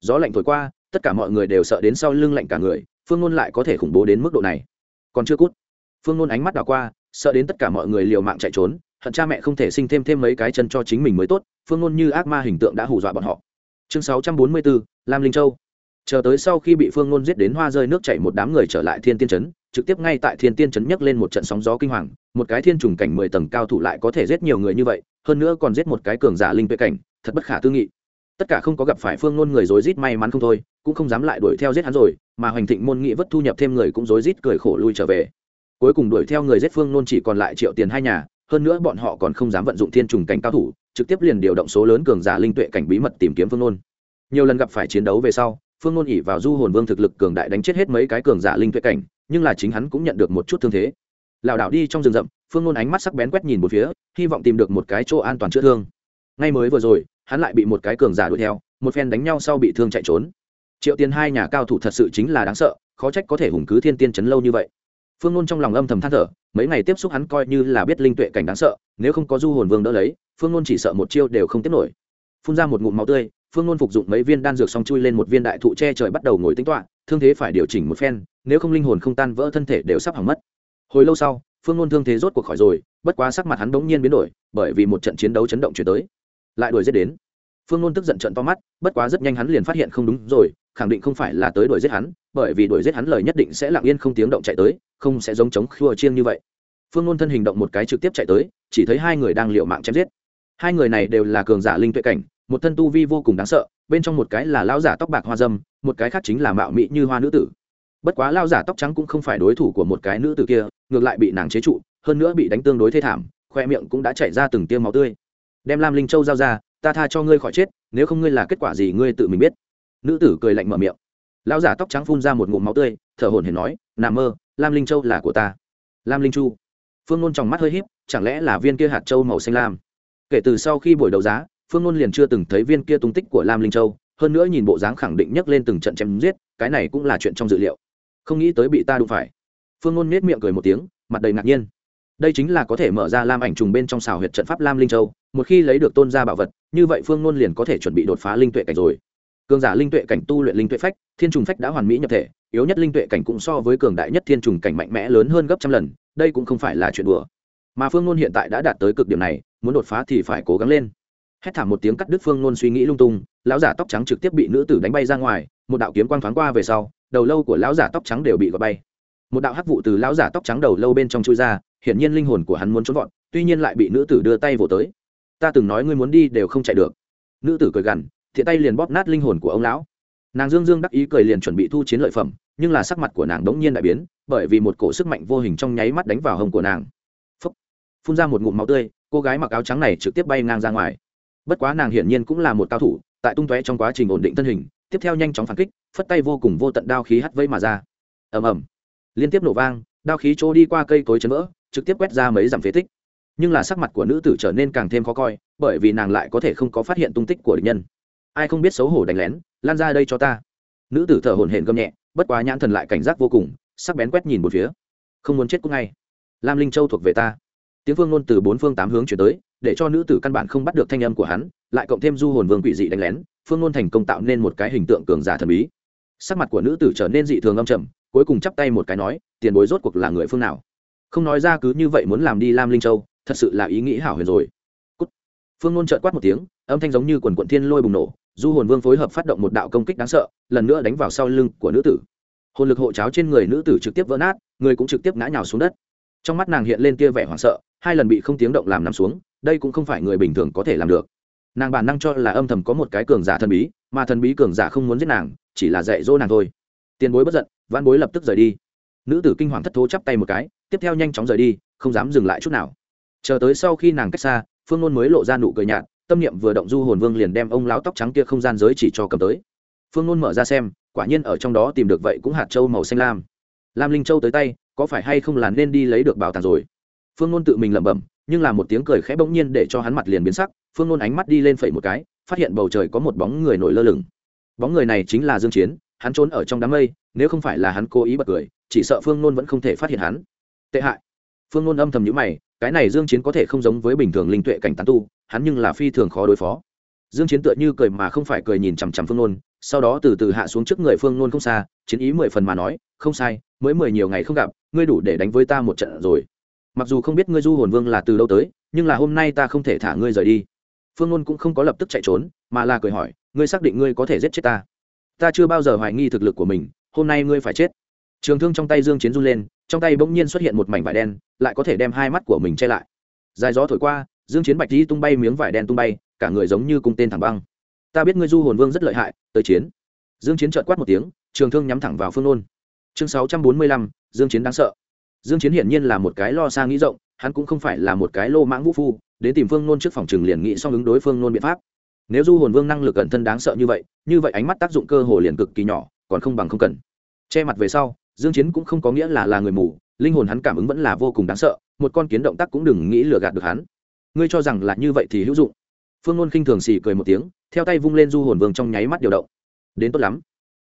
Gió lạnh thổi qua, tất cả mọi người đều sợ đến sau lưng lạnh cả người, phương nôn lại có thể khủng bố đến mức độ này. Còn chưa cút. Phương nôn ánh mắt đảo qua sợ đến tất cả mọi người liều mạng chạy trốn, hận cha mẹ không thể sinh thêm thêm mấy cái chân cho chính mình mới tốt, phương ngôn như ác ma hình tượng đã hù dọa bọn họ. Chương sáu trăm bốn mươi bốn lam linh châu. Chờ tới sau khi bị phương ngôn giết đến hoa rơi nước chảy một đám người trở lại thiên tiên trấn, trực tiếp ngay tại thiên tiên trấn nhấc lên một trận sóng gió kinh hoàng, một cái thiên trùng cảnh mười tầng cao thủ lại có thể giết nhiều người như vậy, hơn nữa còn giết một cái cường giả linh tuệ cảnh, thật bất khả tư nghị. Tất cả không có gặp phải phương ngôn người rối rít may mắn không thôi, cũng không dám lại đuổi theo giết hắn rồi, mà hoành thịnh môn nghị vất thu nhập thêm người cũng rối rít cười khổ lui trở về cuối cùng đuổi theo người giết phương nôn chỉ còn lại triệu tiền hai nhà, hơn nữa bọn họ còn không dám vận dụng thiên trùng cảnh cao thủ, trực tiếp liền điều động số lớn cường giả linh tuệ cảnh bí mật tìm kiếm phương nôn. Nhiều lần gặp phải chiến đấu về sau, phương nôn ỉ vào du hồn vương thực lực cường đại đánh chết hết mấy cái cường giả linh tuệ cảnh, nhưng là chính hắn cũng nhận được một chút thương thế. Lảo đảo đi trong rừng rậm, phương nôn ánh mắt sắc bén quét nhìn một phía, hy vọng tìm được một cái chỗ an toàn chữa thương. Ngay mới vừa rồi, hắn lại bị một cái cường giả đuổi theo, một phen đánh nhau sau bị thương chạy trốn. Triệu tiền hai nhà cao thủ thật sự chính là đáng sợ, khó trách có thể hùng cứ thiên tiên chấn lâu như vậy phương nôn trong lòng âm thầm than thở, mấy ngày tiếp xúc hắn coi như là biết linh tuệ cảnh đáng sợ, nếu không có du hồn vương đỡ lấy, phương nôn chỉ sợ một chiêu đều không tiếp nổi. Phun ra một ngụm máu tươi, phương nôn phục dụng mấy viên đan dược xong chui lên một viên đại thụ che trời bắt đầu ngồi tính toạ thương thế phải điều chỉnh một phen, nếu không linh hồn không tan vỡ thân thể đều sắp hỏng mất. Hồi lâu sau, phương nôn thương thế rốt cuộc khỏi rồi, bất quá sắc mặt hắn bỗng nhiên biến đổi, bởi vì một trận chiến đấu chấn động chuyển tới. Lại đuổi giết đến. Phương nôn tức giận trận to mắt, bất quá rất nhanh hắn liền phát hiện không đúng rồi, khẳng định không phải là tới đuổi giết hắn bởi vì đuổi giết hắn lời nhất định sẽ lặng yên không tiếng động chạy tới, không sẽ giống chống khua chiêng như vậy. Phương ngôn thân hình động một cái trực tiếp chạy tới, chỉ thấy hai người đang liệu mạng chém giết. Hai người này đều là cường giả linh tuệ cảnh, một thân tu vi vô cùng đáng sợ, bên trong một cái là lão giả tóc bạc hoa dâm, một cái khác chính là mạo mỹ như hoa nữ tử. Bất quá lao giả tóc trắng cũng không phải đối thủ của một cái nữ tử kia, ngược lại bị nàng chế trụ, hơn nữa bị đánh tương đối thê thảm, khoe miệng cũng đã chảy ra từng tiêu máu tươi. Đem lam linh châu giao ra, ta tha cho ngươi khỏi chết, nếu không ngươi là kết quả gì ngươi tự mình biết. Nữ tử cười lạnh mở miệng lão giả tóc trắng phun ra một ngụm máu tươi, thở hổn hển nói, nà mơ, lam linh châu là của ta. Lam linh chu. Phương nôn trong mắt hơi h í p chẳng lẽ là viên kia hạt châu màu xanh lam? Kể từ sau khi buổi đấu giá, phương nôn liền chưa từng thấy viên kia tung tích của lam linh châu, hơn nữa nhìn bộ dáng khẳng định nhấc lên từng trận chém giết, cái này cũng là chuyện trong dự liệu. Không nghĩ tới bị ta đụng phải. Phương nôn nết miệng cười một tiếng, mặt đầy ngạc nhiên. Đây chính là có thể mở ra lam ảnh trùng bên trong xào huyệt trận pháp lam linh châu, một khi lấy được tôn gia bảo vật, như vậy phương nôn liền có thể chuẩn bị đột phá linh tuệ cảnh rồi cường giả linh tuệ cảnh tu luyện linh tuệ phách, thiên trùng phách đã hoàn mỹ nhập thể, yếu nhất linh tuệ cảnh cũng so với cường đại nhất thiên trùng cảnh mạnh mẽ lớn hơn gấp trăm lần, đây cũng không phải là chuyện đùa. Mà phương nôn hiện tại đã đạt tới cực điểm này, muốn đột phá thì phải cố gắng lên. Hét thảm một tiếng cắt đứt phương nôn suy nghĩ lung tung, lão giả tóc trắng trực tiếp bị nữ tử đánh bay ra ngoài, một đạo kiếm quang thoáng qua về sau, đầu lâu của lão giả tóc trắng đều bị gọt bay. Một đạo hắc vụ từ lão giả tóc trắng đầu lâu bên trong chui ra, hiển nhiên linh hồn của hắn muốn trốn vọt, tuy nhiên lại bị nữ tử đưa tay vỗ tới. Ta từng nói ngươi muốn đi đều không chạy được. Nữ tử cười gằn thiện tay liền bóp nát linh hồn của ông lão. Nàng dương dương đắc ý cười liền chuẩn bị thu chiến lợi phẩm, nhưng là sắc mặt của nàng đống nhiên đại biến, bởi vì một cổ sức mạnh vô hình trong nháy mắt đánh vào hông của nàng. Phúc. phun ra một ngụm máu tươi, cô gái mặc áo trắng này trực tiếp bay ngang ra ngoài. Bất quá nàng hiển nhiên cũng là một cao thủ, tại tung tóe trong quá trình ổn định thân hình, tiếp theo nhanh chóng phản kích, phất tay vô cùng vô tận đao khí hắt vây mà ra. Ầm ầm. Liên tiếp nổ vang, đao khí trôi đi qua cây cối chấn vỡ, trực tiếp quét ra mấy dặm phế tích. Nhưng là sắc mặt của nữ tử trở nên càng thêm khó coi, bởi vì nàng lại có thể không có phát hiện tung tích của địch nhân ai không biết xấu hổ đánh lén, lan ra đây cho ta. Nữ tử thở hổn hển gầm nhẹ, bất quá nhãn thần lại cảnh giác vô cùng, sắc bén quét nhìn một phía. Không muốn chết cũng ngay. Lam linh châu thuộc về ta. Tiếng phương ngôn từ bốn phương tám hướng chuyển tới, để cho nữ tử căn bản không bắt được thanh âm của hắn, lại cộng thêm du hồn vương quỷ dị đánh lén, phương ngôn thành công tạo nên một cái hình tượng cường giả thần bí. Sắc mặt của nữ tử trở nên dị thường âm trầm, cuối cùng chắp tay một cái nói, tiền bối rốt cuộc là người phương nào? Không nói ra cứ như vậy muốn làm đi lam linh châu, thật sự là ý nghĩ hảo huyền rồi phương nôn trợt quát một tiếng, âm thanh giống như quần quận thiên lôi bùng nổ, du hồn vương phối hợp phát động một đạo công kích đáng sợ, lần nữa đánh vào sau lưng của nữ tử. Hồn lực hộ cháo trên người nữ tử trực tiếp vỡ nát, người cũng trực tiếp ngã nhào xuống đất. Trong mắt nàng hiện lên kia vẻ hoảng sợ, hai lần bị không tiếng động làm nằm xuống, đây cũng không phải người bình thường có thể làm được. Nàng bản năng cho là âm thầm có một cái cường giả thần bí, mà thần bí cường giả không muốn giết nàng, chỉ là dạy dỗ nàng thôi. Tiền bối bất giận văn bối lập tức rời đi. Nữ tử kinh hoàng thất thố chắp tay một cái, tiếp theo nhanh chóng rời đi, không dám dừng lại chút nào. Chờ tới sau khi nàng cách xa phương nôn mới lộ ra nụ cười nhạt, tâm niệm vừa động du hồn vương liền đem ông lão tóc trắng kia không gian giới chỉ cho cầm tới. Phương nôn mở ra xem, quả nhiên ở trong đó tìm được vậy cũng hạt châu màu xanh lam. Lam linh châu tới tay, có phải hay không là nên đi lấy được bảo tàng rồi? Phương nôn tự mình lẩm bẩm, nhưng là một tiếng cười khẽ bỗng nhiên để cho hắn mặt liền biến sắc, phương nôn ánh mắt đi lên phẩy một cái, phát hiện bầu trời có một bóng người nổi lơ lửng. Bóng người này chính là dương chiến, hắn trốn ở trong đám mây, nếu không phải là hắn cố ý bật cười, chỉ sợ phương nôn vẫn không thể phát hiện hắn. Tệ hại. Phương nôn âm thầm nhíu mày cái này dương chiến có thể không giống với bình thường linh tuệ cảnh tán tu, hắn nhưng là phi thường khó đối phó. Dương chiến tựa như cười mà không phải cười nhìn chằm chằm phương nôn, sau đó từ từ hạ xuống trước người phương nôn không xa, chiến ý mười phần mà nói, không sai, mới mười nhiều ngày không gặp, ngươi đủ để đánh với ta một trận rồi. Mặc dù không biết ngươi du hồn vương là từ đâu tới, nhưng là hôm nay ta không thể thả ngươi rời đi. Phương nôn cũng không có lập tức chạy trốn, mà là cười hỏi, ngươi xác định ngươi có thể giết chết ta? Ta chưa bao giờ hoài nghi thực lực của mình, hôm nay ngươi phải chết. Trường thương trong tay dương chiến run lên trong tay bỗng nhiên xuất hiện một mảnh vải đen lại có thể đem hai mắt của mình che lại. Dài gió thổi qua dương chiến bạch đi tung bay miếng vải đen tung bay cả người giống như cung tên thẳng băng. Ta biết ngươi du hồn vương rất lợi hại tới chiến. Dương chiến trợn quát một tiếng trường thương nhắm thẳng vào phương nôn chương 645, dương chiến đáng sợ. Dương chiến hiển nhiên là một cái lo xa nghĩ rộng hắn cũng không phải là một cái lô mãng vũ phu đến tìm phương nôn trước phòng trường liền nghĩ xong ứng đối phương nôn biện pháp. Nếu du hồn vương năng lực cẩn thân đáng sợ như vậy như vậy ánh mắt tác dụng cơ hồ liền cực kỳ nhỏ còn không bằng không cần. Che mặt về sau dương chiến cũng không có nghĩa là là người mù, linh hồn hắn cảm ứng vẫn là vô cùng đáng sợ, một con kiến động tác cũng đừng nghĩ lừa gạt được hắn. Ngươi cho rằng là như vậy thì hữu dụng. Phương ngôn khinh thường xì cười một tiếng, theo tay vung lên du hồn vương trong nháy mắt điều động. Đến tốt lắm.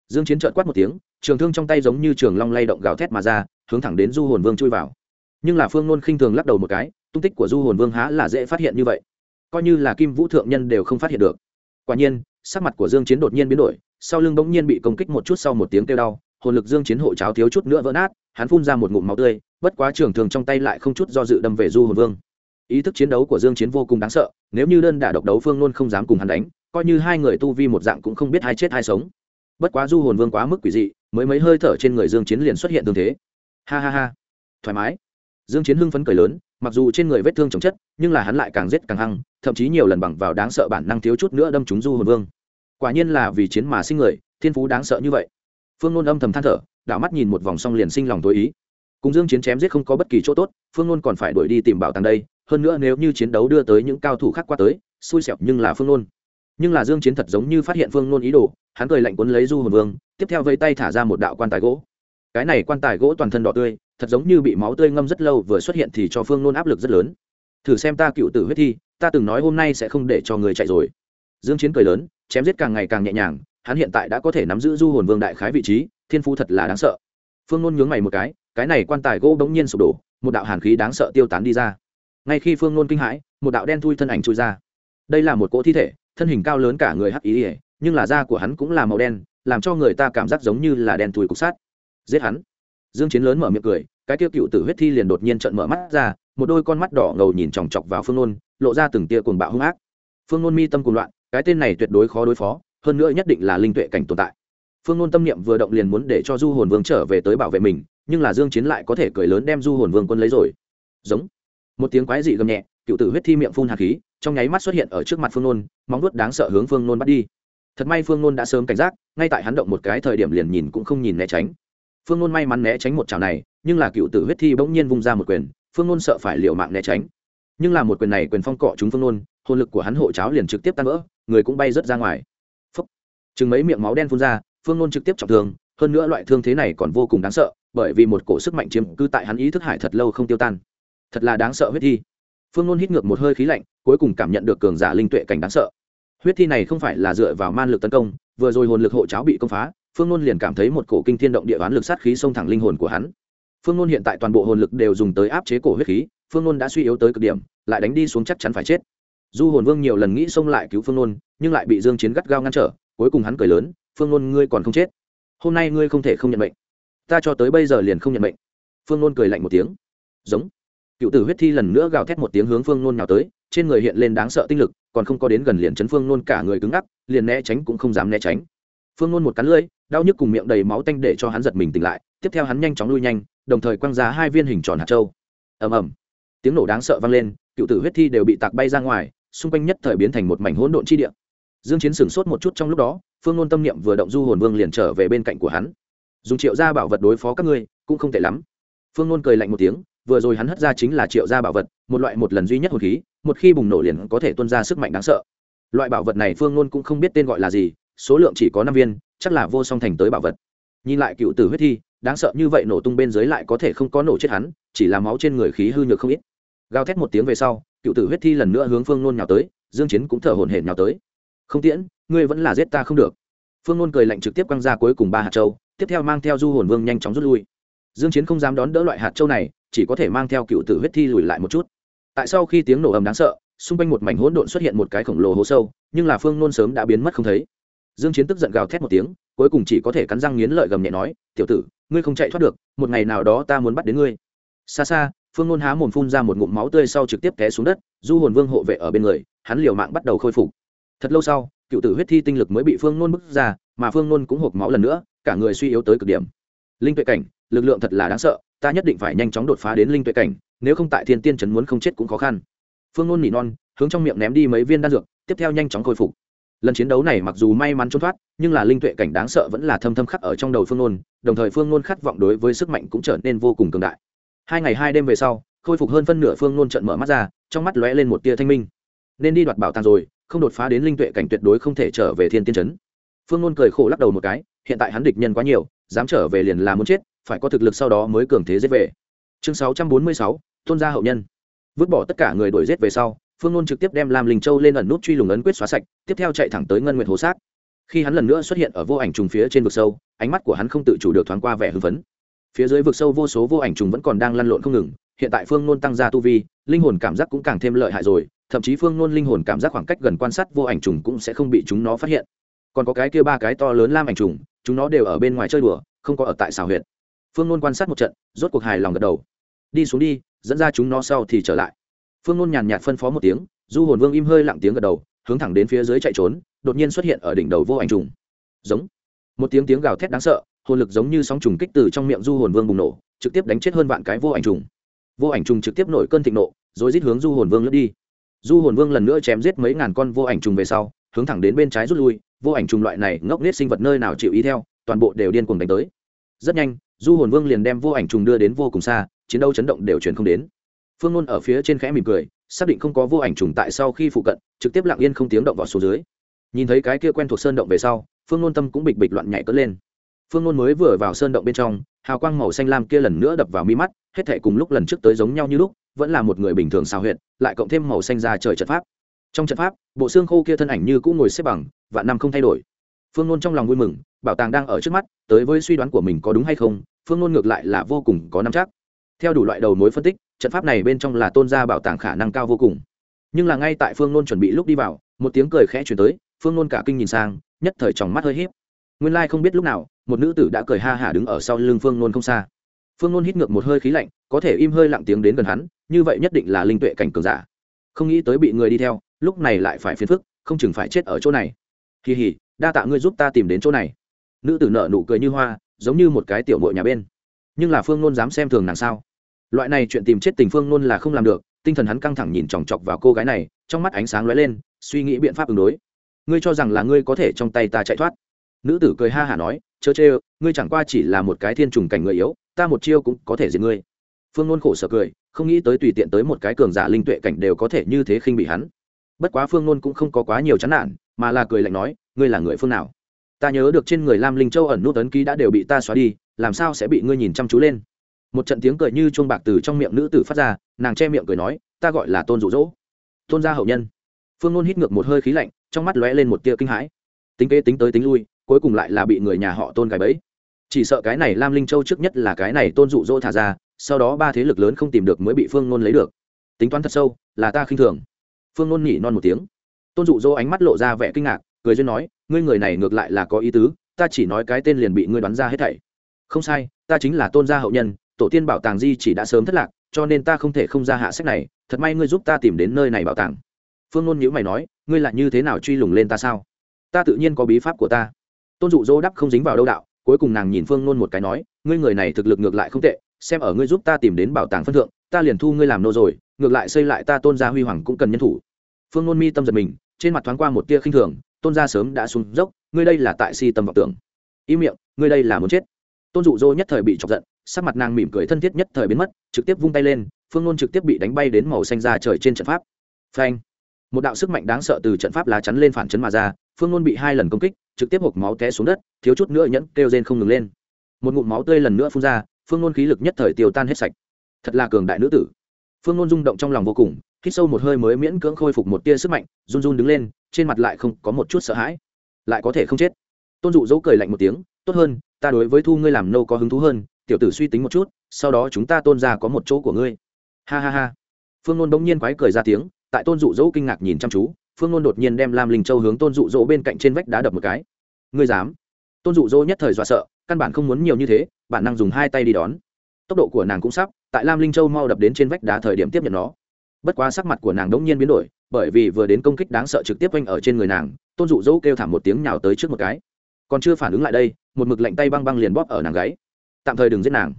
Dương chiến trợn quát một tiếng, trường thương trong tay giống như trường long lay động gào thét mà ra, hướng thẳng đến du hồn vương chui vào. Nhưng là phương ngôn khinh thường lắc đầu một cái, tung tích của du hồn vương há là dễ phát hiện như vậy. Coi như là kim vũ thượng nhân đều không phát hiện được. Quả nhiên, sắc mặt của dương chiến đột nhiên biến đổi, sau lưng bỗng nhiên bị công kích một chút sau một tiếng kêu đau hồn lực dương chiến hộ cháo thiếu chút nữa vỡ nát, hắn phun ra một ngụm máu tươi, bất quá trường thường trong tay lại không chút do dự đâm về du hồn vương. Ý thức chiến đấu của dương chiến vô cùng đáng sợ, nếu như đơn đả độc đấu phương luôn không dám cùng hắn đánh, coi như hai người tu vi một dạng cũng không biết hai chết hai sống. Bất quá du hồn vương quá mức quỷ dị, mới mấy hơi thở trên người dương chiến liền xuất hiện tương thế. Ha ha ha. Thoải mái. Dương chiến hưng phấn cười lớn, mặc dù trên người vết thương chồng chất, nhưng là hắn lại càng giết càng hăng, thậm chí nhiều lần bằng vào đáng sợ bản năng thiếu chút nữa đâm trúng du hồn vương. Quả nhiên là vì chiến mà sinh người, thiên phú đáng sợ như vậy phương nôn âm thầm than thở, đảo mắt nhìn một vòng xong liền sinh lòng tối ý. Cùng dương chiến chém giết không có bất kỳ chỗ tốt, phương nôn còn phải đuổi đi tìm bảo tàng đây, hơn nữa nếu như chiến đấu đưa tới những cao thủ khác qua tới, xui xẻo nhưng là phương nôn. Nhưng là dương chiến thật giống như phát hiện phương nôn ý đồ, hắn cười lạnh cuốn lấy du hồn vương, tiếp theo vây tay thả ra một đạo quan tài gỗ. Cái này quan tài gỗ toàn thân đỏ tươi, thật giống như bị máu tươi ngâm rất lâu vừa xuất hiện thì cho phương nôn áp lực rất lớn. Thử xem ta cựu tử huyết thi, ta từng nói hôm nay sẽ không để cho người chạy rồi. Dương chiến cười lớn, chém giết càng ngày càng nhẹ nhàng hắn hiện tại đã có thể nắm giữ du hồn vương đại khái vị trí, thiên phú thật là đáng sợ. Phương nôn nhướng mày một cái cái này quan tài gỗ bỗng nhiên sụp đổ, một đạo hàn khí đáng sợ tiêu tán đi ra. Ngay khi phương nôn kinh hãi, một đạo đen thui thân ảnh trôi ra. Đây là một cỗ thi thể, thân hình cao lớn cả người hắc ý ỉa nhưng là da của hắn cũng là màu đen, làm cho người ta cảm giác giống như là đen thui cục sát giết hắn. Dương chiến lớn mở miệng cười, cái tiêu cựu tử huyết thi liền đột nhiên trận mở mắt ra, một đôi con mắt đỏ ngầu nhìn chòng chọc vào phương nôn, lộ ra từng tia cuồng bạo hung ác. Phương nôn mi tâm cuồng loạn, cái tên này tuyệt đối khó đối phó hơn nữa nhất định là linh tuệ cảnh tồn tại. Phương luân tâm niệm vừa động liền muốn để cho du hồn vương trở về tới bảo vệ mình, nhưng là dương chiến lại có thể cười lớn đem du hồn vương quân lấy rồi. Giống. Một tiếng quái dị gầm nhẹ, cựu tử huyết thi miệng phun hạt khí, trong nháy mắt xuất hiện ở trước mặt phương nôn móng vuốt đáng sợ hướng phương nôn bắt đi. Thật may phương nôn đã sớm cảnh giác, ngay tại hắn động một cái thời điểm liền nhìn cũng không nhìn né tránh. Phương nôn may mắn né tránh một chảo này, nhưng là cựu tử huyết thi bỗng nhiên vung ra một quyền, phương nôn sợ phải liều mạng né tránh. Nhưng là một quyền này quyền phong cọ chúng phương nôn hồn lực của hắn hộ cháo liền trực tiếp tan vỡ, người cũng bay rớt ra ngoài chừng mấy miệng máu đen phun ra, phương nôn trực tiếp trọng thương, hơn nữa loại thương thế này còn vô cùng đáng sợ, bởi vì một cổ sức mạnh chiếm cư tại hắn ý thức hải thật lâu không tiêu tan. Thật là đáng sợ huyết thi. Phương nôn hít ngược một hơi khí lạnh, cuối cùng cảm nhận được cường giả linh tuệ cảnh đáng sợ. Huyết thi này không phải là dựa vào man lực tấn công, vừa rồi hồn lực hộ cháo bị công phá, phương nôn liền cảm thấy một cổ kinh thiên động địa bán lực sát khí xông thẳng linh hồn của hắn. Phương nôn hiện tại toàn bộ hồn lực đều dùng tới áp chế cổ huyết khí, phương nôn đã suy yếu tới cực điểm, lại đánh đi xuống chắc chắn phải chết. Du hồn vương nhiều lần nghĩ xông lại cứu phương nôn nhưng lại bị dương chiến gắt gao ngăn trở cuối cùng hắn cười lớn, phương nôn, ngươi còn không chết? Hôm nay ngươi không thể không nhận bệnh ta cho tới bây giờ liền không nhận bệnh phương nôn cười lạnh một tiếng. Giống. Cựu tử huyết thi lần nữa gào thét một tiếng hướng phương nôn nào tới, trên người hiện lên đáng sợ tinh lực, còn không có đến gần liền chấn phương nôn cả người cứng ngắc, liền né tránh cũng không dám né tránh. Phương nôn một cắn lưỡi, đau nhức cùng miệng đầy máu tanh để cho hắn giật mình tỉnh lại, tiếp theo hắn nhanh chóng lui nhanh, đồng thời quăng ra hai viên hình tròn hạt châu. Ầm ầm. Tiếng nổ đáng sợ vang lên, cựu tử huyết thi đều bị tạc bay ra ngoài, xung quanh nhất thời biến thành một mảnh hỗn độn chi địa dương chiến sửng sốt một chút trong lúc đó, phương nôn tâm niệm vừa động du hồn vương liền trở về bên cạnh của hắn. Dùng triệu gia bảo vật đối phó các ngươi, cũng không tệ lắm. Phương nôn cười lạnh một tiếng, vừa rồi hắn hất ra chính là triệu gia bảo vật, một loại một lần duy nhất hồn khí, một khi bùng nổ liền có thể tuôn ra sức mạnh đáng sợ. Loại bảo vật này phương nôn cũng không biết tên gọi là gì, số lượng chỉ có năm viên, chắc là vô song thành tới bảo vật. Nhìn lại cựu tử huyết thi, đáng sợ như vậy nổ tung bên dưới lại có thể không có nổ chết hắn, chỉ là máu trên người khí hư nhược không ít. Gào thét một tiếng về sau, cựu tử huyết thi lần nữa hướng phương nôn nhào tới, dương chiến cũng thở hổn hển nhào tới không tiễn, ngươi vẫn là giết ta không được. Phương nôn cười lạnh trực tiếp quăng ra cuối cùng ba hạt châu, tiếp theo mang theo du hồn vương nhanh chóng rút lui. Dương chiến không dám đón đỡ loại hạt châu này, chỉ có thể mang theo cựu tử huyết thi lùi lại một chút. Tại sau khi tiếng nổ ầm đáng sợ, xung quanh một mảnh hỗn độn xuất hiện một cái khổng lồ hố sâu, nhưng là phương nôn sớm đã biến mất không thấy. Dương chiến tức giận gào thét một tiếng, cuối cùng chỉ có thể cắn răng nghiến lợi gầm nhẹ nói, tiểu tử, ngươi không chạy thoát được, một ngày nào đó ta muốn bắt đến ngươi. Xa xa, phương nôn há mồm phun ra một ngụm máu tươi sau trực tiếp té xuống đất, du hồn vương hộ vệ ở bên người, hắn liều mạng bắt đầu khôi phục thật lâu sau, cựu tử huyết thi tinh lực mới bị phương nôn bức ra, mà phương nôn cũng hộp máu lần nữa, cả người suy yếu tới cực điểm. Linh tuệ cảnh, lực lượng thật là đáng sợ, ta nhất định phải nhanh chóng đột phá đến linh tuệ cảnh, nếu không tại thiên tiên trấn muốn không chết cũng khó khăn. Phương nôn nỉ non, hướng trong miệng ném đi mấy viên đan dược, tiếp theo nhanh chóng khôi phục. Lần chiến đấu này mặc dù may mắn trốn thoát, nhưng là linh tuệ cảnh đáng sợ vẫn là thâm thâm khắc ở trong đầu phương nôn, đồng thời phương nôn khát vọng đối với sức mạnh cũng trở nên vô cùng cường đại. Hai ngày hai đêm về sau, khôi phục hơn phân nửa phương nôn trận mở mắt ra, trong mắt lóe lên một tia thanh minh. Nên đi đoạt bảo tàng rồi không đột phá đến linh tuệ cảnh tuyệt đối không thể trở về thiên tiên trấn phương nôn cười khổ lắc đầu một cái, hiện tại hắn địch nhân quá nhiều, dám trở về liền là muốn chết, phải có thực lực sau đó mới cường thế giết về. Chương sáu trăm bốn mươi sáu, tôn gia hậu nhân. Vứt bỏ tất cả người đuổi giết về sau, phương nôn trực tiếp đem lam linh châu lên ẩn nút truy lùng ấn quyết xóa sạch, tiếp theo chạy thẳng tới ngân nguyện hồ sát. Khi hắn lần nữa xuất hiện ở vô ảnh trùng phía trên vực sâu, ánh mắt của hắn không tự chủ được thoáng qua vẻ hưng phấn. Phía dưới vực sâu vô số vô ảnh trùng vẫn còn đang lăn lộn không ngừng, hiện tại phương nôn tăng ra tu vi, linh hồn cảm giác cũng càng thêm lợi hại rồi thậm chí phương nôn linh hồn cảm giác khoảng cách gần quan sát vô ảnh trùng cũng sẽ không bị chúng nó phát hiện. Còn có cái kia ba cái to lớn lam ảnh trùng, chúng nó đều ở bên ngoài chơi đùa, không có ở tại xào huyện phương nôn quan sát một trận, rốt cuộc hài lòng gật đầu. Đi xuống đi, dẫn ra chúng nó sau thì trở lại. Phương nôn nhàn nhạt phân phó một tiếng, du hồn vương im hơi lặng tiếng gật đầu, hướng thẳng đến phía dưới chạy trốn, đột nhiên xuất hiện ở đỉnh đầu vô ảnh trùng. Giống. Một tiếng tiếng gào thét đáng sợ, hồn lực giống như sóng trùng kích từ trong miệng du hồn vương bùng nổ, trực tiếp đánh chết hơn vạn cái vô ảnh trùng. Vô ảnh trùng trực tiếp nổi cơn thịnh nộ, rồi rít hướng du hồn vương lướt đi du hồn vương lần nữa chém giết mấy ngàn con vô ảnh trùng về sau, hướng thẳng đến bên trái rút lui, vô ảnh trùng loại này ngốc nết sinh vật nơi nào chịu ý theo, toàn bộ đều điên cuồng đánh tới. Rất nhanh, du hồn vương liền đem vô ảnh trùng đưa đến vô cùng xa, chiến đấu chấn động đều truyền không đến. Phương ngôn ở phía trên khẽ mỉm cười, xác định không có vô ảnh trùng tại sau khi phụ cận, trực tiếp lặng yên không tiếng động vào số dưới. Nhìn thấy cái kia quen thuộc sơn động về sau, phương ngôn tâm cũng bịch bịch loạn nhảy cất lên. Phương ngôn mới vừa vào sơn động bên trong, hào quang màu xanh lam kia lần nữa đập vào mi mắt, hết thể cùng lúc lần trước tới giống nhau như lúc vẫn là một người bình thường xào huyệt, lại cộng thêm màu xanh ra trời trận pháp. Trong trận pháp, bộ xương khô kia thân ảnh như cũng ngồi xếp bằng và năm không thay đổi. Phương nôn trong lòng vui mừng, bảo tàng đang ở trước mắt, tới với suy đoán của mình có đúng hay không, phương nôn ngược lại là vô cùng có năm chắc. Theo đủ loại đầu mối phân tích, trận pháp này bên trong là tôn gia bảo tàng khả năng cao vô cùng. Nhưng là ngay tại phương nôn chuẩn bị lúc đi vào, một tiếng cười khẽ chuyển tới, phương nôn cả kinh nhìn sang, nhất thời tròng mắt hơi híp. Nguyên lai không biết lúc nào, một nữ tử đã cười ha hả đứng ở sau lưng phương nôn không xa. Phương nôn hít ngược một hơi khí lạnh, có thể im hơi lặng tiếng đến gần hắn như vậy nhất định là linh tuệ cảnh cường giả. Không nghĩ tới bị người đi theo, lúc này lại phải phiền phức, không chừng phải chết ở chỗ này. Kỳ hỉ đa tạ ngươi giúp ta tìm đến chỗ này. Nữ tử nợ nụ cười như hoa, giống như một cái tiểu mội nhà bên. Nhưng là phương nôn dám xem thường nàng sao? Loại này chuyện tìm chết tình phương nôn là không làm được, tinh thần hắn căng thẳng nhìn chòng chọc vào cô gái này, trong mắt ánh sáng lóe lên, suy nghĩ biện pháp ứng đối. Ngươi cho rằng là ngươi có thể trong tay ta chạy thoát? Nữ tử cười ha hả nói, chớ chê, ngươi chẳng qua chỉ là một cái thiên trùng cảnh người yếu, ta một chiêu cũng có thể diệt ngươi phương nôn khổ sở cười, không nghĩ tới tùy tiện tới một cái cường giả linh tuệ cảnh đều có thể như thế khinh bị hắn. Bất quá phương nôn cũng không có quá nhiều chán nản, mà là cười lạnh nói, ngươi là người phương nào? Ta nhớ được trên người lam linh châu ẩn nút ấn ký đã đều bị ta xóa đi, làm sao sẽ bị ngươi nhìn chăm chú lên? Một trận tiếng cười như chuông bạc từ trong miệng nữ tử phát ra, nàng che miệng cười nói, ta gọi là tôn rụ rỗ tôn gia hậu nhân. Phương nôn hít ngược một hơi khí lạnh, trong mắt lóe lên một tia kinh hãi. Tính kế tính tới tính lui, cuối cùng lại là bị người nhà họ tôn gài bẫy. Chỉ sợ cái này lam linh châu trước nhất là cái này tôn rụ rỗ thả ra sau đó ba thế lực lớn không tìm được mới bị phương nôn lấy được. Tính toán thật sâu, là ta khinh thường. Phương nôn nhỉ non một tiếng. Tôn dụ dỗ ánh mắt lộ ra vẻ kinh ngạc, cười duyên nói, ngươi người này ngược lại là có ý tứ, ta chỉ nói cái tên liền bị ngươi đoán ra hết thảy. Không sai, ta chính là tôn gia hậu nhân, tổ tiên bảo tàng di chỉ đã sớm thất lạc, cho nên ta không thể không ra hạ sách này, thật may ngươi giúp ta tìm đến nơi này bảo tàng. Phương Nôn nhữ mày nói, ngươi là như thế nào truy lùng lên ta sao? Ta tự nhiên có bí pháp của ta. Tôn dụ dỗ đắp không dính vào đâu đạo, cuối cùng nàng nhìn phương Nôn một cái nói, ngươi người này thực lực ngược lại không tệ xem ở ngươi giúp ta tìm đến bảo tàng phân thượng, ta liền thu ngươi làm nô rồi, ngược lại xây lại ta tôn gia huy hoàng cũng cần nhân thủ. Phương ngôn mi tâm giật mình, trên mặt thoáng qua một tia khinh thường, tôn gia sớm đã xuống dốc, ngươi đây là tại si tâm vọng tưởng. Im miệng, ngươi đây là muốn chết. Tôn dụ dỗ nhất thời bị chọc giận, sắc mặt nàng mỉm cười thân thiết nhất thời biến mất, trực tiếp vung tay lên, phương nôn trực tiếp bị đánh bay đến màu xanh ra trời trên trận pháp. Phanh! Một đạo sức mạnh đáng sợ từ trận pháp lá chắn lên phản chấn mà ra, phương nôn bị hai lần công kích, trực tiếp hộp máu té xuống đất, thiếu chút nữa nhẫn kêu rên không ngừng lên. Một ngụm máu tươi lần nữa phun ra phương nôn khí lực nhất thời tiêu tan hết sạch. Thật là cường đại nữ tử. Phương nôn rung động trong lòng vô cùng, hít sâu một hơi mới miễn cưỡng khôi phục một tia sức mạnh, run run đứng lên, trên mặt lại không có một chút sợ hãi. Lại có thể không chết. Tôn dụ dỗ cười lạnh một tiếng, tốt hơn, ta đối với thu ngươi làm nô có hứng thú hơn, tiểu tử suy tính một chút, sau đó chúng ta tôn ra có một chỗ của ngươi. Ha ha ha. Phương nôn bỗng nhiên quái cười ra tiếng, tại tôn dụ dỗ kinh ngạc nhìn chăm chú, phương nôn đột nhiên đem lam linh châu hướng tôn dụ dỗ bên cạnh trên vách đá đập một cái. Ngươi dám? Tôn dụ dỗ nhất thời dọa sợ, căn bản không muốn nhiều như thế bản năng dùng hai tay đi đón. Tốc độ của nàng cũng sắp, tại lam linh châu mau đập đến trên vách đá thời điểm tiếp nhận nó. Bất quá sắc mặt của nàng đống nhiên biến đổi, bởi vì vừa đến công kích đáng sợ trực tiếp oanh ở trên người nàng, tôn dụ dỗ kêu thảm một tiếng nhào tới trước một cái. Còn chưa phản ứng lại đây, một mực lạnh tay băng băng liền bóp ở nàng gáy. Tạm thời đừng giết nàng.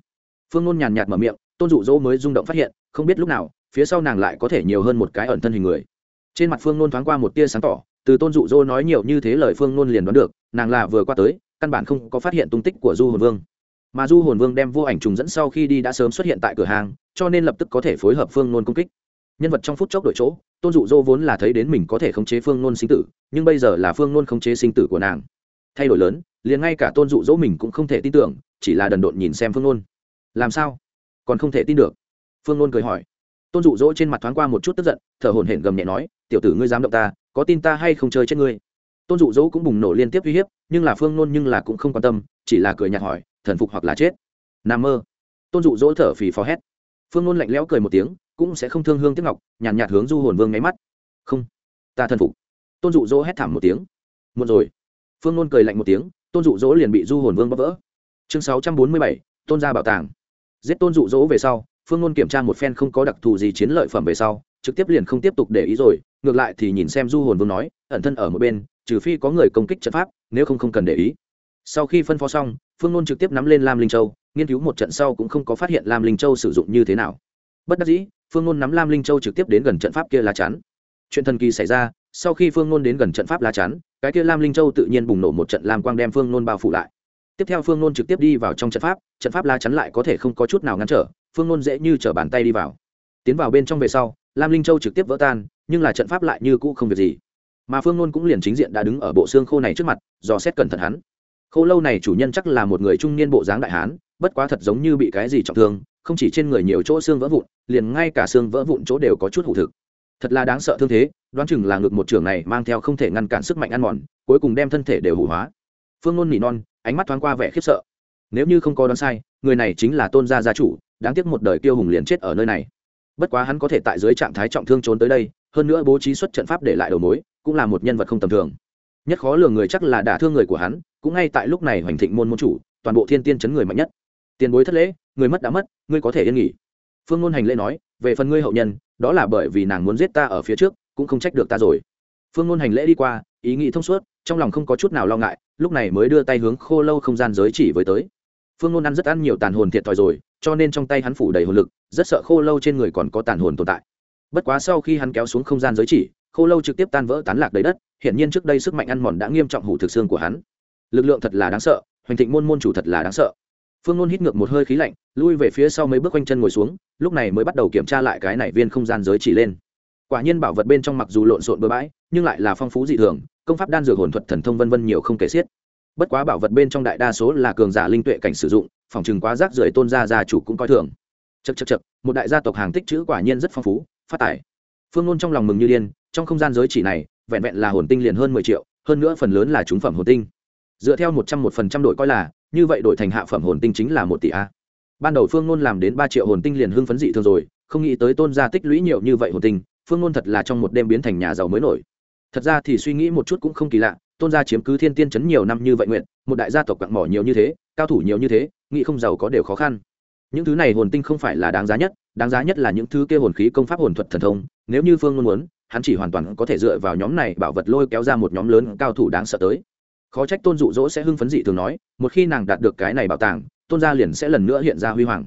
Phương Nôn nhàn nhạt mở miệng, tôn dụ dỗ mới rung động phát hiện, không biết lúc nào, phía sau nàng lại có thể nhiều hơn một cái ẩn thân hình người. Trên mặt phương Nôn thoáng qua một tia sáng tỏ, từ tôn dụ dỗ nói nhiều như thế lời phương Nôn liền đoán được, nàng là vừa qua tới, căn bản không có phát hiện tung tích của du hồn vương mà du hồn vương đem vô ảnh trùng dẫn sau khi đi đã sớm xuất hiện tại cửa hàng, cho nên lập tức có thể phối hợp phương nôn công kích. Nhân vật trong phút chốc đổi chỗ, tôn dụ dỗ vốn là thấy đến mình có thể khống chế phương nôn sinh tử, nhưng bây giờ là phương nôn khống chế sinh tử của nàng. Thay đổi lớn, liền ngay cả tôn dụ dỗ mình cũng không thể tin tưởng, chỉ là đần độn nhìn xem phương nôn. Làm sao? Còn không thể tin được. Phương nôn cười hỏi. Tôn dụ dỗ trên mặt thoáng qua một chút tức giận, thở hổn hển gầm nhẹ nói, tiểu tử ngươi dám động ta, có tin ta hay không chơi chết ngươi? Tôn dụ dỗ cũng bùng nổ liên tiếp uy hiếp, nhưng là phương nôn nhưng là cũng không quan tâm chỉ là cười nhạt hỏi thần phục hoặc là chết? Nam mơ. Tôn dụ dỗ thở phì phò hét. Phương nôn lạnh lẽo cười một tiếng cũng sẽ không thương hương tiếc ngọc nhàn nhạt, nhạt hướng du hồn vương nháy mắt. Không ta thần phục. Tôn dụ dỗ hét thảm một tiếng. Một rồi. Phương nôn cười lạnh một tiếng tôn dụ dỗ liền bị du hồn vương bóp vỡ. Chương sáu trăm bốn mươi bảy tôn gia bảo tàng. Giết tôn dụ dỗ về sau phương nôn kiểm tra một phen không có đặc thù gì chiến lợi phẩm về sau trực tiếp liền không tiếp tục để ý rồi ngược lại thì nhìn xem du hồn vương nói ẩn thân ở một bên trừ phi có người công kích trận pháp nếu không không cần để ý sau khi phân phó xong, phương ngôn trực tiếp nắm lên lam linh châu, nghiên cứu một trận sau cũng không có phát hiện lam linh châu sử dụng như thế nào. Bất đắc dĩ, phương ngôn nắm lam linh châu trực tiếp đến gần trận pháp kia lá chắn. Chuyện thần kỳ xảy ra, sau khi phương ngôn đến gần trận pháp lá chắn, cái kia lam linh châu tự nhiên bùng nổ một trận lam quang đem phương ngôn bao phủ lại. Tiếp theo phương ngôn trực tiếp đi vào trong trận pháp trận pháp lá chắn lại có thể không có chút nào ngăn trở, phương ngôn dễ như t r ở bàn tay đi vào. Tiến vào bên trong về sau, lam linh châu trực tiếp vỡ tan, nhưng là trận pháp lại như cũ không việc gì. Mà phương ngôn cũng liền chính diện đã đứng ở bộ xương khô này trước mặt, dò xét cẩn thận hắn khô lâu này chủ nhân chắc là một người trung niên bộ dáng đại hán, bất quá thật giống như bị cái gì trọng thương, không chỉ trên người nhiều chỗ xương vỡ vụn, liền ngay cả xương vỡ vụn chỗ đều có chút hủ thực. Thật là đáng sợ thương thế, đoán chừng là ngực một trường này mang theo không thể ngăn cản sức mạnh ăn mòn, cuối cùng đem thân thể đều hủ hóa. Phương Luân nỉ non, ánh mắt thoáng qua vẻ khiếp sợ. Nếu như không có đoán sai, người này chính là tôn gia gia chủ, đáng tiếc một đời kiêu hùng liền chết ở nơi này. Bất quá hắn có thể tại dưới trạng thái trọng thương trốn tới đây, hơn nữa bố trí xuất trận pháp để lại đầu mối, cũng là một nhân vật không tầm thường nhất khó lường người chắc là đả thương người của hắn, cũng ngay tại lúc này hoành thịnh môn môn chủ, toàn bộ thiên tiên chấn người mạnh nhất. Tiền bối thất lễ, người mất đã mất, ngươi có thể yên nghỉ. Phương ngôn hành lễ nói, về phần ngươi hậu nhân, đó là bởi vì nàng muốn giết ta ở phía trước, cũng không trách được ta rồi. Phương ngôn hành lễ đi qua, ý nghĩ thông suốt, trong lòng không có chút nào lo ngại, lúc này mới đưa tay hướng khô lâu không gian giới chỉ với tới. Phương ngôn ăn rất ăn nhiều tàn hồn thiệt thòi rồi, cho nên trong tay hắn phủ đầy hồn lực, rất sợ khô lâu trên người còn có tàn hồn tồn tại. Bất quá sau khi hắn kéo xuống không gian giới chỉ khô lâu trực tiếp tan vỡ tán lạc đầy đất hiện nhiên trước đây sức mạnh ăn mòn đã nghiêm trọng hủ thực xương của hắn. Lực lượng thật là đáng sợ, hoành thịnh môn môn chủ thật là đáng sợ. Phương nôn hít ngược một hơi khí lạnh, lui về phía sau mấy bước quanh chân ngồi xuống, lúc này mới bắt đầu kiểm tra lại cái này viên không gian giới chỉ lên. Quả nhiên bảo vật bên trong mặc dù lộn xộn bừa bãi, nhưng lại là phong phú dị thường, công pháp đan dược hồn thuật thần thông vân vân nhiều không kể xiết. Bất quá bảo vật bên trong đại đa số là cường giả linh tuệ cảnh sử dụng, phòng chừng quá rác rưởi tôn gia gia chủ cũng coi thường. Chật chật chật một đại gia tộc hàng tích chữ quả nhiên rất phong phú, phát tài. Phương nôn trong lòng mừng như điên trong không gian giới chỉ này, vẹn vẹn là hồn tinh liền hơn mười triệu, hơn nữa phần lớn là trúng phẩm hồn tinh. Dựa theo một trăm một phần trăm đổi coi là, như vậy đổi thành hạ phẩm hồn tinh chính là một tỷ a. Ban đầu phương nôn làm đến ba triệu hồn tinh liền hưng phấn dị thường rồi, không nghĩ tới tôn gia tích lũy nhiều như vậy hồn tinh, phương nôn thật là trong một đêm biến thành nhà giàu mới nổi. Thật ra thì suy nghĩ một chút cũng không kỳ lạ, tôn gia chiếm cứ thiên tiên chấn nhiều năm như vậy nguyện, một đại gia tộc quặng mỏ nhiều như thế, cao thủ nhiều như thế, nghĩ không giàu có đều khó khăn. Những thứ này hồn tinh không phải là đáng giá nhất, đáng giá nhất là những thứ kia hồn khí công pháp hồn thuật thần thông, nếu như phương nôn muốn hắn chỉ hoàn toàn có thể dựa vào nhóm này bảo vật lôi kéo ra một nhóm lớn cao thủ đáng sợ tới. Khó trách tôn dụ dỗ sẽ hưng phấn dị thường nói, một khi nàng đạt được cái này bảo tàng, tôn gia liền sẽ lần nữa hiện ra huy hoàng.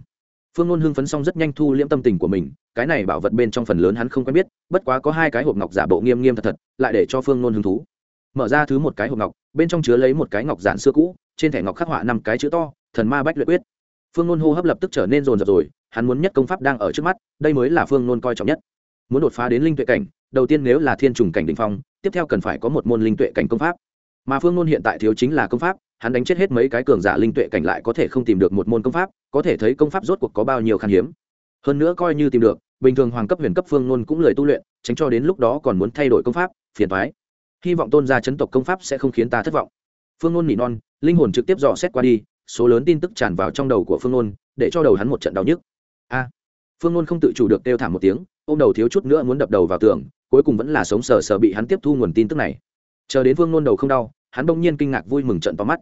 Phương ngôn hưng phấn xong rất nhanh thu liễm tâm tình của mình, cái này bảo vật bên trong phần lớn hắn không quen biết, bất quá có hai cái hộp ngọc giả bộ nghiêm nghiêm thật thật, lại để cho phương ngôn hứng thú. Mở ra thứ một cái hộp ngọc, bên trong chứa lấy một cái ngọc giản xưa cũ, trên thẻ ngọc khắc họa năm cái chữ to, thần ma bách luyện quyết. Phương ngôn hô hấp lập tức trở nên rồn rập rồi, hắn muốn nhất công pháp đang ở trước mắt, đây mới là phương ngôn coi trọng nhất. Muốn đột phá đến linh tuệ cảnh đầu tiên nếu là thiên trùng cảnh đ ỉ n h phong, tiếp theo cần phải có một môn linh tuệ cảnh công pháp. Mà phương ngôn hiện tại thiếu chính là công pháp, hắn đánh chết hết mấy cái cường giả linh tuệ cảnh lại có thể không tìm được một môn công pháp, có thể thấy công pháp rốt cuộc có bao nhiêu khan hiếm. Hơn nữa coi như tìm được, bình thường hoàng cấp huyền cấp phương ngôn cũng lời tu luyện, tránh cho đến lúc đó còn muốn thay đổi công pháp, phiền thoái hy vọng tôn gia chấn tộc công pháp sẽ không khiến ta thất vọng. Phương ngôn nỉ non, linh hồn trực tiếp dò xét qua đi, số lớn tin tức tràn vào trong đầu của phương ngôn để cho đầu hắn một trận đau nhức. A. Phương ngôn không tự chủ được kêu thảm một tiếng ô m đầu thiếu chút nữa muốn đập đầu vào tường cuối cùng vẫn là sống sờ sờ bị hắn tiếp thu nguồn tin tức này. Chờ đến phương nôn đầu không đau, hắn đông nhiên kinh ngạc vui mừng trận to mắt.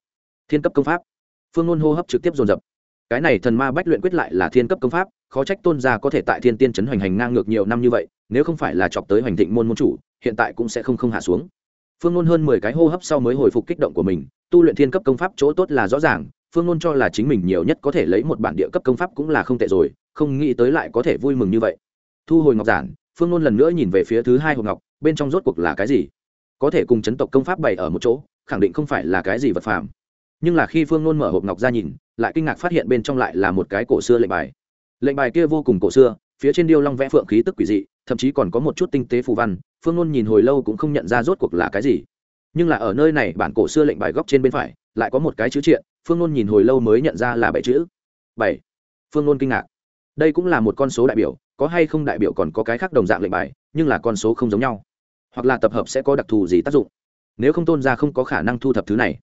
Thiên cấp công pháp. Phương nôn hô hấp trực tiếp dồn dập. Cái này thần ma bách luyện quyết lại là thiên cấp công pháp, khó trách tôn gia có thể tại thiên tiên trấn hoành hành ngang ngược nhiều năm như vậy, nếu không phải là chọc tới hoành thịnh môn môn chủ, hiện tại cũng sẽ không không hạ xuống. Phương nôn hơn mười cái hô hấp sau mới hồi phục kích động của mình, tu luyện thiên cấp công pháp chỗ tốt là rõ ràng phương nôn cho là chính mình nhiều nhất có thể lấy một bản địa cấp công pháp cũng là không tệ rồi, không nghĩ tới lại có thể vui mừng như vậy. Thu hồi ngọc giản phương nôn lần nữa nhìn về phía thứ hai hộp ngọc, bên trong rốt cuộc là cái gì? Có thể cùng chấn tộc công pháp bày ở một chỗ, khẳng định không phải là cái gì vật phàm. Nhưng là khi phương nôn mở hộp ngọc ra nhìn, lại kinh ngạc phát hiện bên trong lại là một cái cổ xưa lệnh bài. Lệnh bài kia vô cùng cổ xưa, phía trên điêu long vẽ phượng khí tức quỷ dị, thậm chí còn có một chút tinh tế phù văn, phương nôn nhìn hồi lâu cũng không nhận ra rốt cuộc là cái gì. Nhưng là ở nơi này, bản cổ xưa lệnh bài góc trên bên phải, lại có một cái chữ triện, phương nôn nhìn hồi lâu mới nhận ra là bảy chữ. Bảy. Phương nôn kinh ngạc. Đây cũng là một con số đại biểu có hay không đại biểu còn có cái khác đồng dạng lệnh bài, nhưng là con số không giống nhau. Hoặc là tập hợp sẽ có đặc thù gì tác dụng. Nếu không tôn ra không có khả năng thu thập thứ này.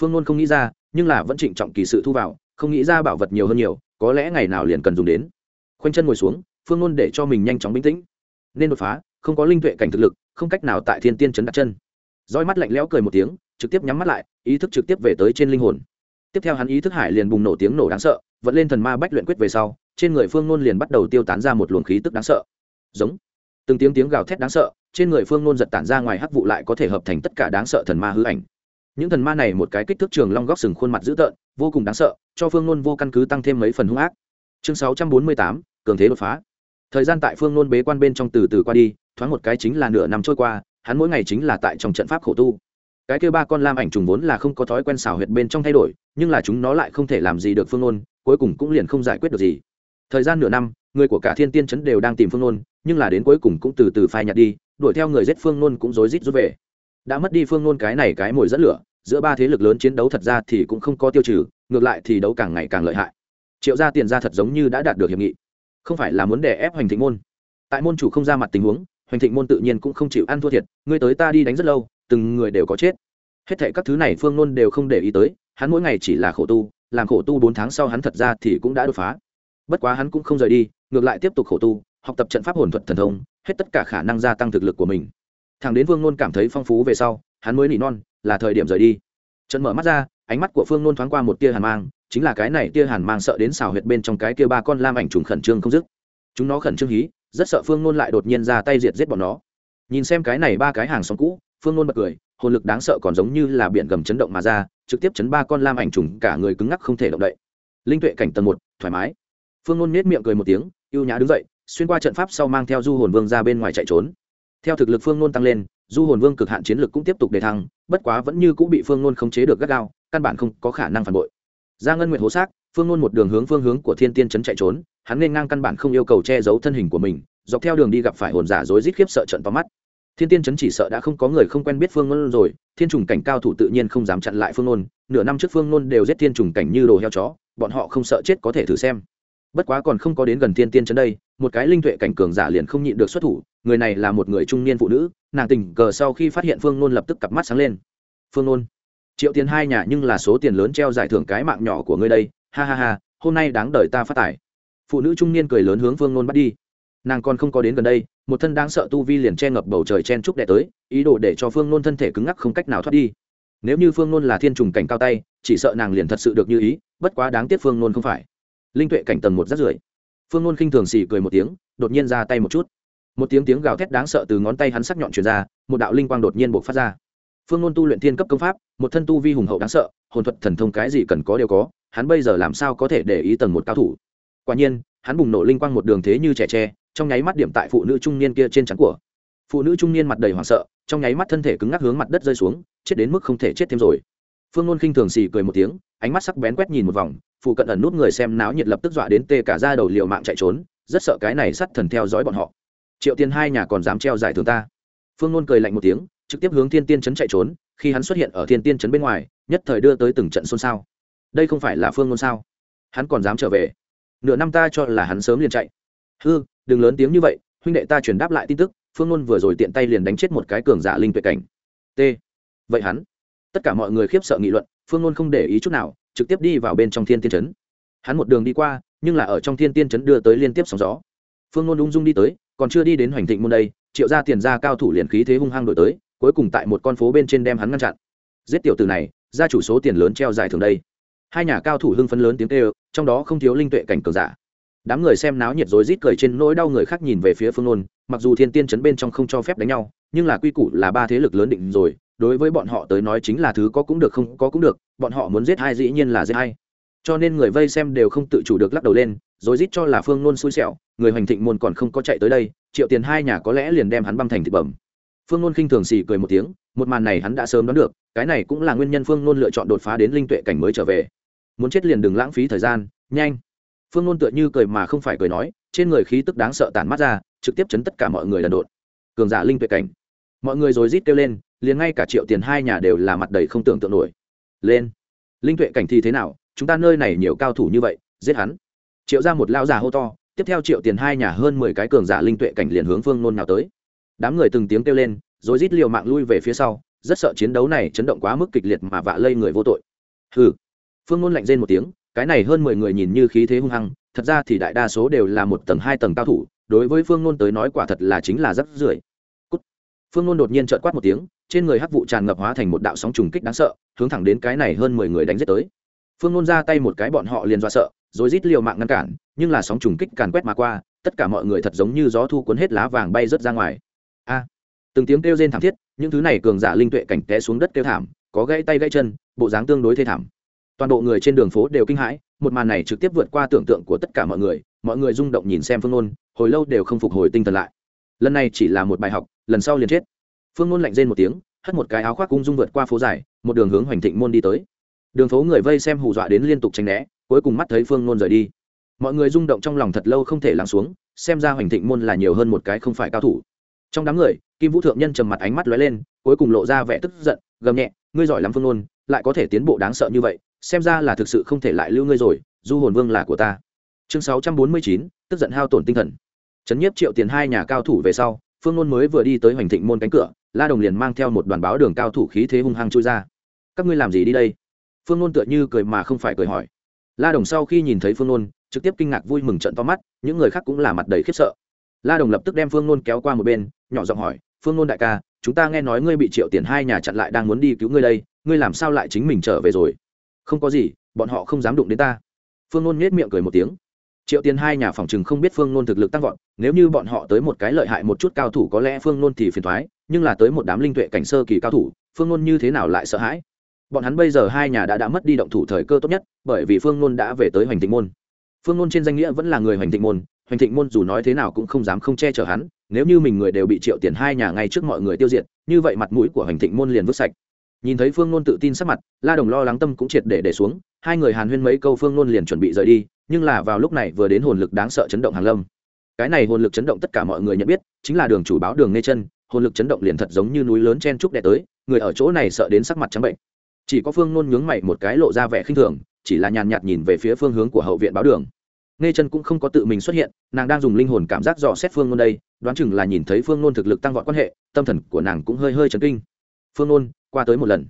Phương ngôn không nghĩ ra, nhưng là vẫn trịnh trọng kỳ sự thu vào, không nghĩ ra bảo vật nhiều hơn nhiều, có lẽ ngày nào liền cần dùng đến. Khoanh chân ngồi xuống, phương ngôn để cho mình nhanh chóng bình tĩnh. Nên đột phá, không có linh tuệ cảnh thực lực, không cách nào tại thiên tiên chấn đặt chân. Roi mắt lạnh lẽo cười một tiếng, trực tiếp nhắm mắt lại, ý thức trực tiếp về tới trên linh hồn. Tiếp theo hắn ý thức hải liền bùng nổ tiếng nổ đáng sợ vẫn lên thần ma bách luyện quyết về sau trên người phương nôn liền bắt đầu tiêu tán ra một luồng khí tức đáng sợ. Giống. Từng tiếng tiếng gào thét đáng sợ, trên người phương nôn giật tản ra ngoài hắc vụ lại có thể hợp thành tất cả đáng sợ thần ma hư ảnh. Những thần ma này một cái kích thước trường long góc sừng khuôn mặt dữ tợn, vô cùng đáng sợ, cho phương nôn vô căn cứ tăng thêm mấy phần hung ác. Chương sáu trăm bốn mươi tám, cường thế đột phá. Thời gian tại phương nôn bế quan bên trong từ từ qua đi, thoáng một cái chính là nửa năm trôi qua, hắn mỗi ngày chính là tại trong trận pháp khổ tu. Cái kêu ba con lam ảnh trùng vốn là không có thói quen xào huyệt bên trong thay đổi, nhưng là chúng nó lại không thể làm gì được phương nôn, cuối cùng cũng liền không giải quyết được gì thời gian nửa năm, người của cả thiên tiên trấn đều đang tìm phương nôn, nhưng là đến cuối cùng cũng từ từ phai nhạt đi, đuổi theo người giết phương nôn cũng rối rít rút về. Đã mất đi phương nôn cái này cái mồi dẫn lửa, giữa ba thế lực lớn chiến đấu thật ra thì cũng không có tiêu trừ, ngược lại thì đấu càng ngày càng lợi hại. Triệu gia tiền ra thật giống như đã đạt được hiệp nghị. Không phải là muốn đè ép hoành thịnh môn. Tại môn chủ không ra mặt tình huống, hoành thịnh môn tự nhiên cũng không chịu ăn thua thiệt, ngươi tới ta đi đánh rất lâu, từng người đều có chết. Hết thệ các thứ này phương nôn đều không để ý tới, hắn mỗi ngày chỉ là khổ tu, làm khổ tu bốn tháng sau hắn thật ra thì cũng đã đột phá bất quá hắn cũng không rời đi, ngược lại tiếp tục khổ tu, học tập trận pháp hồn thuật thần thông, hết tất cả khả năng gia tăng thực lực của mình. Thằng đến vương nôn cảm thấy phong phú về sau, hắn mới nỉ non, là thời điểm rời đi. Trận mở mắt ra, ánh mắt của phương nôn thoáng qua một tia hàn mang, chính là cái này tia hàn mang sợ đến xào huyệt bên trong cái kia ba con lam ảnh trùng khẩn trương không dứt. Chúng nó khẩn trương hí, rất sợ phương nôn lại đột nhiên ra tay diệt giết bọn nó. Nhìn xem cái này ba cái hàng xóm cũ, phương nôn bật cười, hồn lực đáng sợ còn giống như là biển gầm chấn động mà ra, trực tiếp chấn ba con lam ảnh trùng, cả người cứng ngắc không thể động đậy. Linh tuệ cảnh tầng một, thoải mái phương ngôn nết miệng cười một tiếng y ê u nhã đứng dậy, xuyên qua trận pháp sau mang theo du hồn vương ra bên ngoài chạy trốn. Theo thực lực phương ngôn tăng lên, du hồn vương cực hạn chiến lực cũng tiếp tục đề thăng, bất quá vẫn như cũng bị phương ngôn khống chế được gắt gao, căn bản không có khả năng phản bội. Ra ngân nguyện hố xác, phương ngôn một đường hướng phương hướng của thiên tiên trấn chạy trốn, hắn nên ngang căn bản không yêu cầu che giấu thân hình của mình, dọc theo đường đi gặp phải hồn giả rối rít khiếp sợ trận to mắt. Thiên tiên trấn chỉ sợ đã không có người không quen biết phương ngôn rồi, thiên trùng cảnh cao thủ tự nhiên không dám chặn lại phương ngôn, nửa năm trước phương ngôn đều giết thiên trùng cảnh như đồ heo chó, bọn họ không sợ chết có thể thử xem bất quá còn không có đến gần thiên tiên trấn đây, một cái linh tuệ cảnh cường giả liền không nhịn được xuất thủ, người này là một người trung niên phụ nữ, nàng tình cờ sau khi phát hiện phương nôn lập tức cặp mắt sáng lên. Phương nôn, triệu tiền hai nhà nhưng là số tiền lớn treo giải thưởng cái mạng nhỏ của ngươi đây, ha ha ha, hôm nay đáng đợi ta phát tài. Phụ nữ trung niên cười lớn hướng phương nôn bắt đi. Nàng còn không có đến gần đây, một thân đáng sợ tu vi liền che ngập bầu trời chen trúc đệ tới, ý đồ để cho phương nôn thân thể cứng ngắc không cách nào thoát đi. Nếu như phương nôn là thiên trùng cảnh cao tay, chỉ sợ nàng liền thật sự được như ý, bất quá đáng tiếc phương nôn không phải linh tuệ cảnh tầng một rất rưởi. Phương ngôn khinh thường xì cười một tiếng, đột nhiên ra tay một chút. Một tiếng tiếng gào thét đáng sợ từ ngón tay hắn sắc nhọn truyền ra, một đạo linh quang đột nhiên buộc phát ra. Phương ngôn tu luyện thiên cấp công pháp, một thân tu vi hùng hậu đáng sợ, hồn thuật thần thông cái gì cần có đều có, hắn bây giờ làm sao có thể để ý tầng một cao thủ? Quả nhiên, hắn bùng nổ linh quang một đường thế như trẻ tre, trong nháy mắt điểm tại phụ nữ trung niên kia trên trắng của. Phụ nữ trung niên mặt đầy hoảng sợ, trong nháy mắt thân thể cứng ngắc hướng mặt đất rơi xuống, chết đến mức không thể chết thêm rồi phương nôn khinh thường xì cười một tiếng, ánh mắt sắc bén quét nhìn một vòng, phụ cận ẩn nút người xem náo nhiệt lập tức dọa đến tê cả ra đầu liều mạng chạy trốn, rất sợ cái này sắt thần theo dõi bọn họ. Triệu tiền hai nhà còn dám treo giải thưởng ta. Phương nôn cười lạnh một tiếng, trực tiếp hướng thiên tiên trấn chạy trốn, khi hắn xuất hiện ở thiên tiên trấn bên ngoài, nhất thời đưa tới từng trận xôn xao. Đây không phải là phương nôn sao? Hắn còn dám trở về. Nửa năm ta cho là hắn sớm liền chạy. Hư, đừng lớn tiếng như vậy, huynh đệ ta truyền đáp lại tin tức, phương nôn vừa rồi tiện tay liền đánh chết một cái cường giả linh tuệ cảnh. T. Vậy hắn? Tất cả mọi người khiếp sợ nghị luận, phương ngôn không để ý chút nào, trực tiếp đi vào bên trong thiên tiên trấn hắn một đường đi qua, nhưng là ở trong thiên tiên trấn đưa tới liên tiếp sóng gió. Phương ngôn ung dung đi tới, còn chưa đi đến hoành thịnh môn đây, triệu ra tiền ra cao thủ liền khí thế hung hăng đổi tới, cuối cùng tại một con phố bên trên đem hắn ngăn chặn. Giết tiểu từ này ra chủ số tiền lớn treo dài thường đây. Hai nhà cao thủ hưng phấn lớn tiếng kêu, trong đó không thiếu linh tuệ cảnh cường giả. Đám người xem náo nhiệt rối rít cười trên nỗi đau người khác nhìn về phía phương nôn, mặc dù thiên tiên chấn bên trong không cho phép đánh nhau, nhưng là quy củ là ba thế lực lớn định rồi đối với bọn họ tới nói chính là thứ có cũng được không có cũng được, bọn họ muốn giết hai dĩ nhiên là giết hai cho nên người vây xem đều không tự chủ được lắc đầu lên, rồi rít cho là phương nôn xui xẻo, người hoành thịnh môn còn không có chạy tới đây, triệu tiền hai nhà có lẽ liền đem hắn băm thành thịt bẩm. Phương nôn khinh thường xì cười một tiếng, một màn này hắn đã sớm đoán được, cái này cũng là nguyên nhân phương nôn lựa chọn đột phá đến linh tuệ cảnh mới trở về. Muốn chết liền đừng lãng phí thời gian, nhanh. Phương nôn tựa như cười mà không phải cười nói, trên người khí tức đáng sợ tàn mắt ra, trực tiếp chấn tất cả mọi người lần đột. Cường giả linh tuệ cảnh mọi người rồi rít kêu lên, liền ngay cả triệu tiền hai nhà đều là mặt đầy không tưởng tượng nổi. Lên, linh tuệ cảnh thì thế nào? Chúng ta nơi này nhiều cao thủ như vậy, giết hắn. Triệu ra một lao già hô to, tiếp theo triệu tiền hai nhà hơn mười cái cường giả linh tuệ cảnh liền hướng phương nôn nào tới. Đám người từng tiếng kêu lên rồi rít liều mạng lui về phía sau, rất sợ chiến đấu này chấn động quá mức kịch liệt mà vạ lây người vô tội. Hừ. Phương nôn lạnh rên một tiếng, cái này hơn mười người nhìn như khí thế hung hăng, thật ra thì đại đa số đều là một tầng hai tầng cao thủ, đối với phương nôn tới nói quả thật là chính là rất rưởi phương nôn đột nhiên trợt quát một tiếng, trên người hắc vụ tràn ngập hóa thành một đạo sóng trùng kích đáng sợ, hướng thẳng đến cái này hơn mười người đánh giết tới. Phương nôn ra tay một cái bọn họ liền do sợ, rồi rít liều mạng ngăn cản, nhưng là sóng trùng kích càn quét mà qua, tất cả mọi người thật giống như gió thu cuốn hết lá vàng bay rớt ra ngoài. A! Từng tiếng kêu rên thảm thiết, những thứ này cường giả linh tuệ cảnh té xuống đất kêu thảm, có gãy tay gãy chân, bộ dáng tương đối thê thảm. Toàn bộ người trên đường phố đều kinh hãi, một màn này trực tiếp vượt qua tưởng tượng của tất cả mọi người mọi người rung động nhìn xem phương nôn, hồi lâu đều không phục hồi tinh thần lại lần này chỉ là một bài học, lần sau liền chết. Phương ngôn lạnh rên một tiếng, hất một cái áo khoác cung dung vượt qua phố dài, một đường hướng hoành thịnh môn đi tới. Đường phố người vây xem hù dọa đến liên tục tranh né, cuối cùng mắt thấy phương ngôn rời đi. Mọi người rung động trong lòng thật lâu không thể lắng xuống, xem ra hoành thịnh môn là nhiều hơn một cái không phải cao thủ. Trong đám người, kim vũ thượng nhân trầm mặt ánh mắt lóe lên, cuối cùng lộ ra vẻ tức giận, gầm nhẹ, ngươi giỏi lắm phương ngôn, lại có thể tiến bộ đáng sợ như vậy, xem ra là thực sự không thể lại lưu ngươi rồi, du hồn vương là của ta. Chương sáu trăm bốn mươi chín, tức giận hao tổn tinh thần trấn nhiếp triệu tiền hai nhà cao thủ về sau, phương ngôn mới vừa đi tới hoành thịnh môn cánh cửa, la đồng liền mang theo một đoàn báo đường cao thủ khí thế hung hăng chui ra. Các ngươi làm gì đi đây? Phương ngôn tựa như cười mà không phải cười hỏi. La đồng sau khi nhìn thấy phương ngôn trực tiếp kinh ngạc vui mừng trận to mắt, những người khác cũng là mặt đầy khiếp sợ. La đồng lập tức đem phương ngôn kéo qua một bên, nhỏ giọng hỏi, phương ngôn đại ca, chúng ta nghe nói ngươi bị triệu tiền hai nhà chặn lại đang muốn đi cứu ngươi đây, ngươi làm sao lại chính mình trở về rồi? Không có gì, bọn họ không dám đụng đến ta. Phương ngôn nhếch miệng cười một tiếng triệu tiền hai nhà phòng chừng không biết phương nôn thực lực tăng vọt, nếu như bọn họ tới một cái lợi hại một chút cao thủ có lẽ phương nôn thì phiền thoái nhưng là tới một đám linh tuệ cảnh sơ kỳ cao thủ, phương nôn như thế nào lại sợ hãi? Bọn hắn bây giờ hai nhà đã đã mất đi động thủ thời cơ tốt nhất, bởi vì phương nôn đã về tới hoành thịnh môn. Phương nôn trên danh nghĩa vẫn là người hoành thịnh môn, hoành thịnh môn dù nói thế nào cũng không dám không che chở hắn, nếu như mình người đều bị triệu tiền hai nhà ngay trước mọi người tiêu diệt, như vậy mặt mũi của hoành thịnh môn liền vứt sạch. Nhìn thấy phương nôn tự tin sắc mặt, la đồng lo lắng tâm cũng triệt để để xuống, hai người hàn huyên mấy câu phương nôn liền chuẩn bị rời đi nhưng là vào lúc này vừa đến hồn lực đáng sợ chấn động hàng lâm. Cái này hồn lực chấn động tất cả mọi người nhận biết, chính là đường chủ báo đường nghe chân, hồn lực chấn động liền thật giống như núi lớn chen trúc đè tới, người ở chỗ này sợ đến sắc mặt trắng bệnh. Chỉ có phương nôn nhướng mày một cái lộ ra vẻ khinh thường, chỉ là nhàn nhạt nhìn về phía phương hướng của hậu viện báo đường. Nghe chân cũng không có tự mình xuất hiện, nàng đang dùng linh hồn cảm giác dò xét phương nôn đây, đoán chừng là nhìn thấy phương nôn thực lực tăng vọt quan hệ, tâm thần của nàng cũng hơi hơi chấn kinh. Phương nôn, qua tới một lần.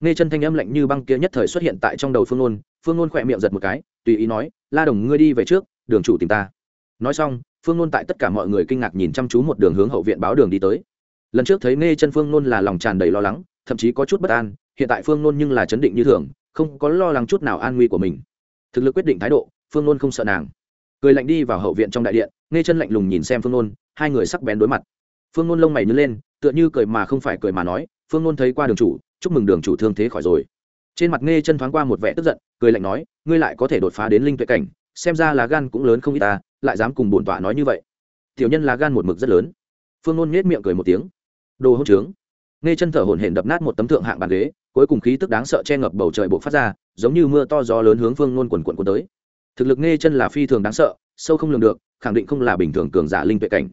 Nghe chân thanh âm lạnh như băng kia nhất thời xuất hiện tại trong đầu phương nôn phương nôn khỏe miệng giật một cái tùy ý nói, la đồng, ngươi đi về trước, đường chủ tìm ta. Nói xong, phương nôn tại tất cả mọi người kinh ngạc nhìn chăm chú một đường hướng hậu viện báo đường đi tới. Lần trước thấy nghe chân phương nôn là lòng tràn đầy lo lắng, thậm chí có chút bất an, hiện tại phương nôn nhưng là chấn định như thường, không có lo lắng chút nào an nguy của mình. Thực lực quyết định thái độ, phương nôn không sợ nàng. Cười lạnh đi vào hậu viện trong đại điện nghe chân lạnh lùng nhìn xem phương nôn, hai người sắc bén đối mặt. Phương nôn lông mày nhớ lên, tựa như cười mà không phải cười mà nói, phương nôn thấy qua đường chủ, chúc mừng đường chủ thương thế khỏi rồi trên mặt nghe chân thoáng qua một vẻ tức giận, cười lạnh nói, ngươi lại có thể đột phá đến linh tuệ cảnh, xem ra là gan cũng lớn không ít ta, lại dám cùng bổn tọa nói như vậy. Tiểu nhân là gan một mực rất lớn. Phương nôn nhếch miệng cười một tiếng. Đồ hỗn trướng. Nghe chân thở hổn hển đập nát một tấm thượng hạng bàn ghế, cuối cùng khí tức đáng sợ che ngập bầu trời buộc phát ra, giống như mưa to gió lớn hướng phương nôn quần quận quần tới. Thực lực nghe chân là phi thường đáng sợ, sâu không lường được, khẳng định không là bình thường cường giả linh tuệ cảnh.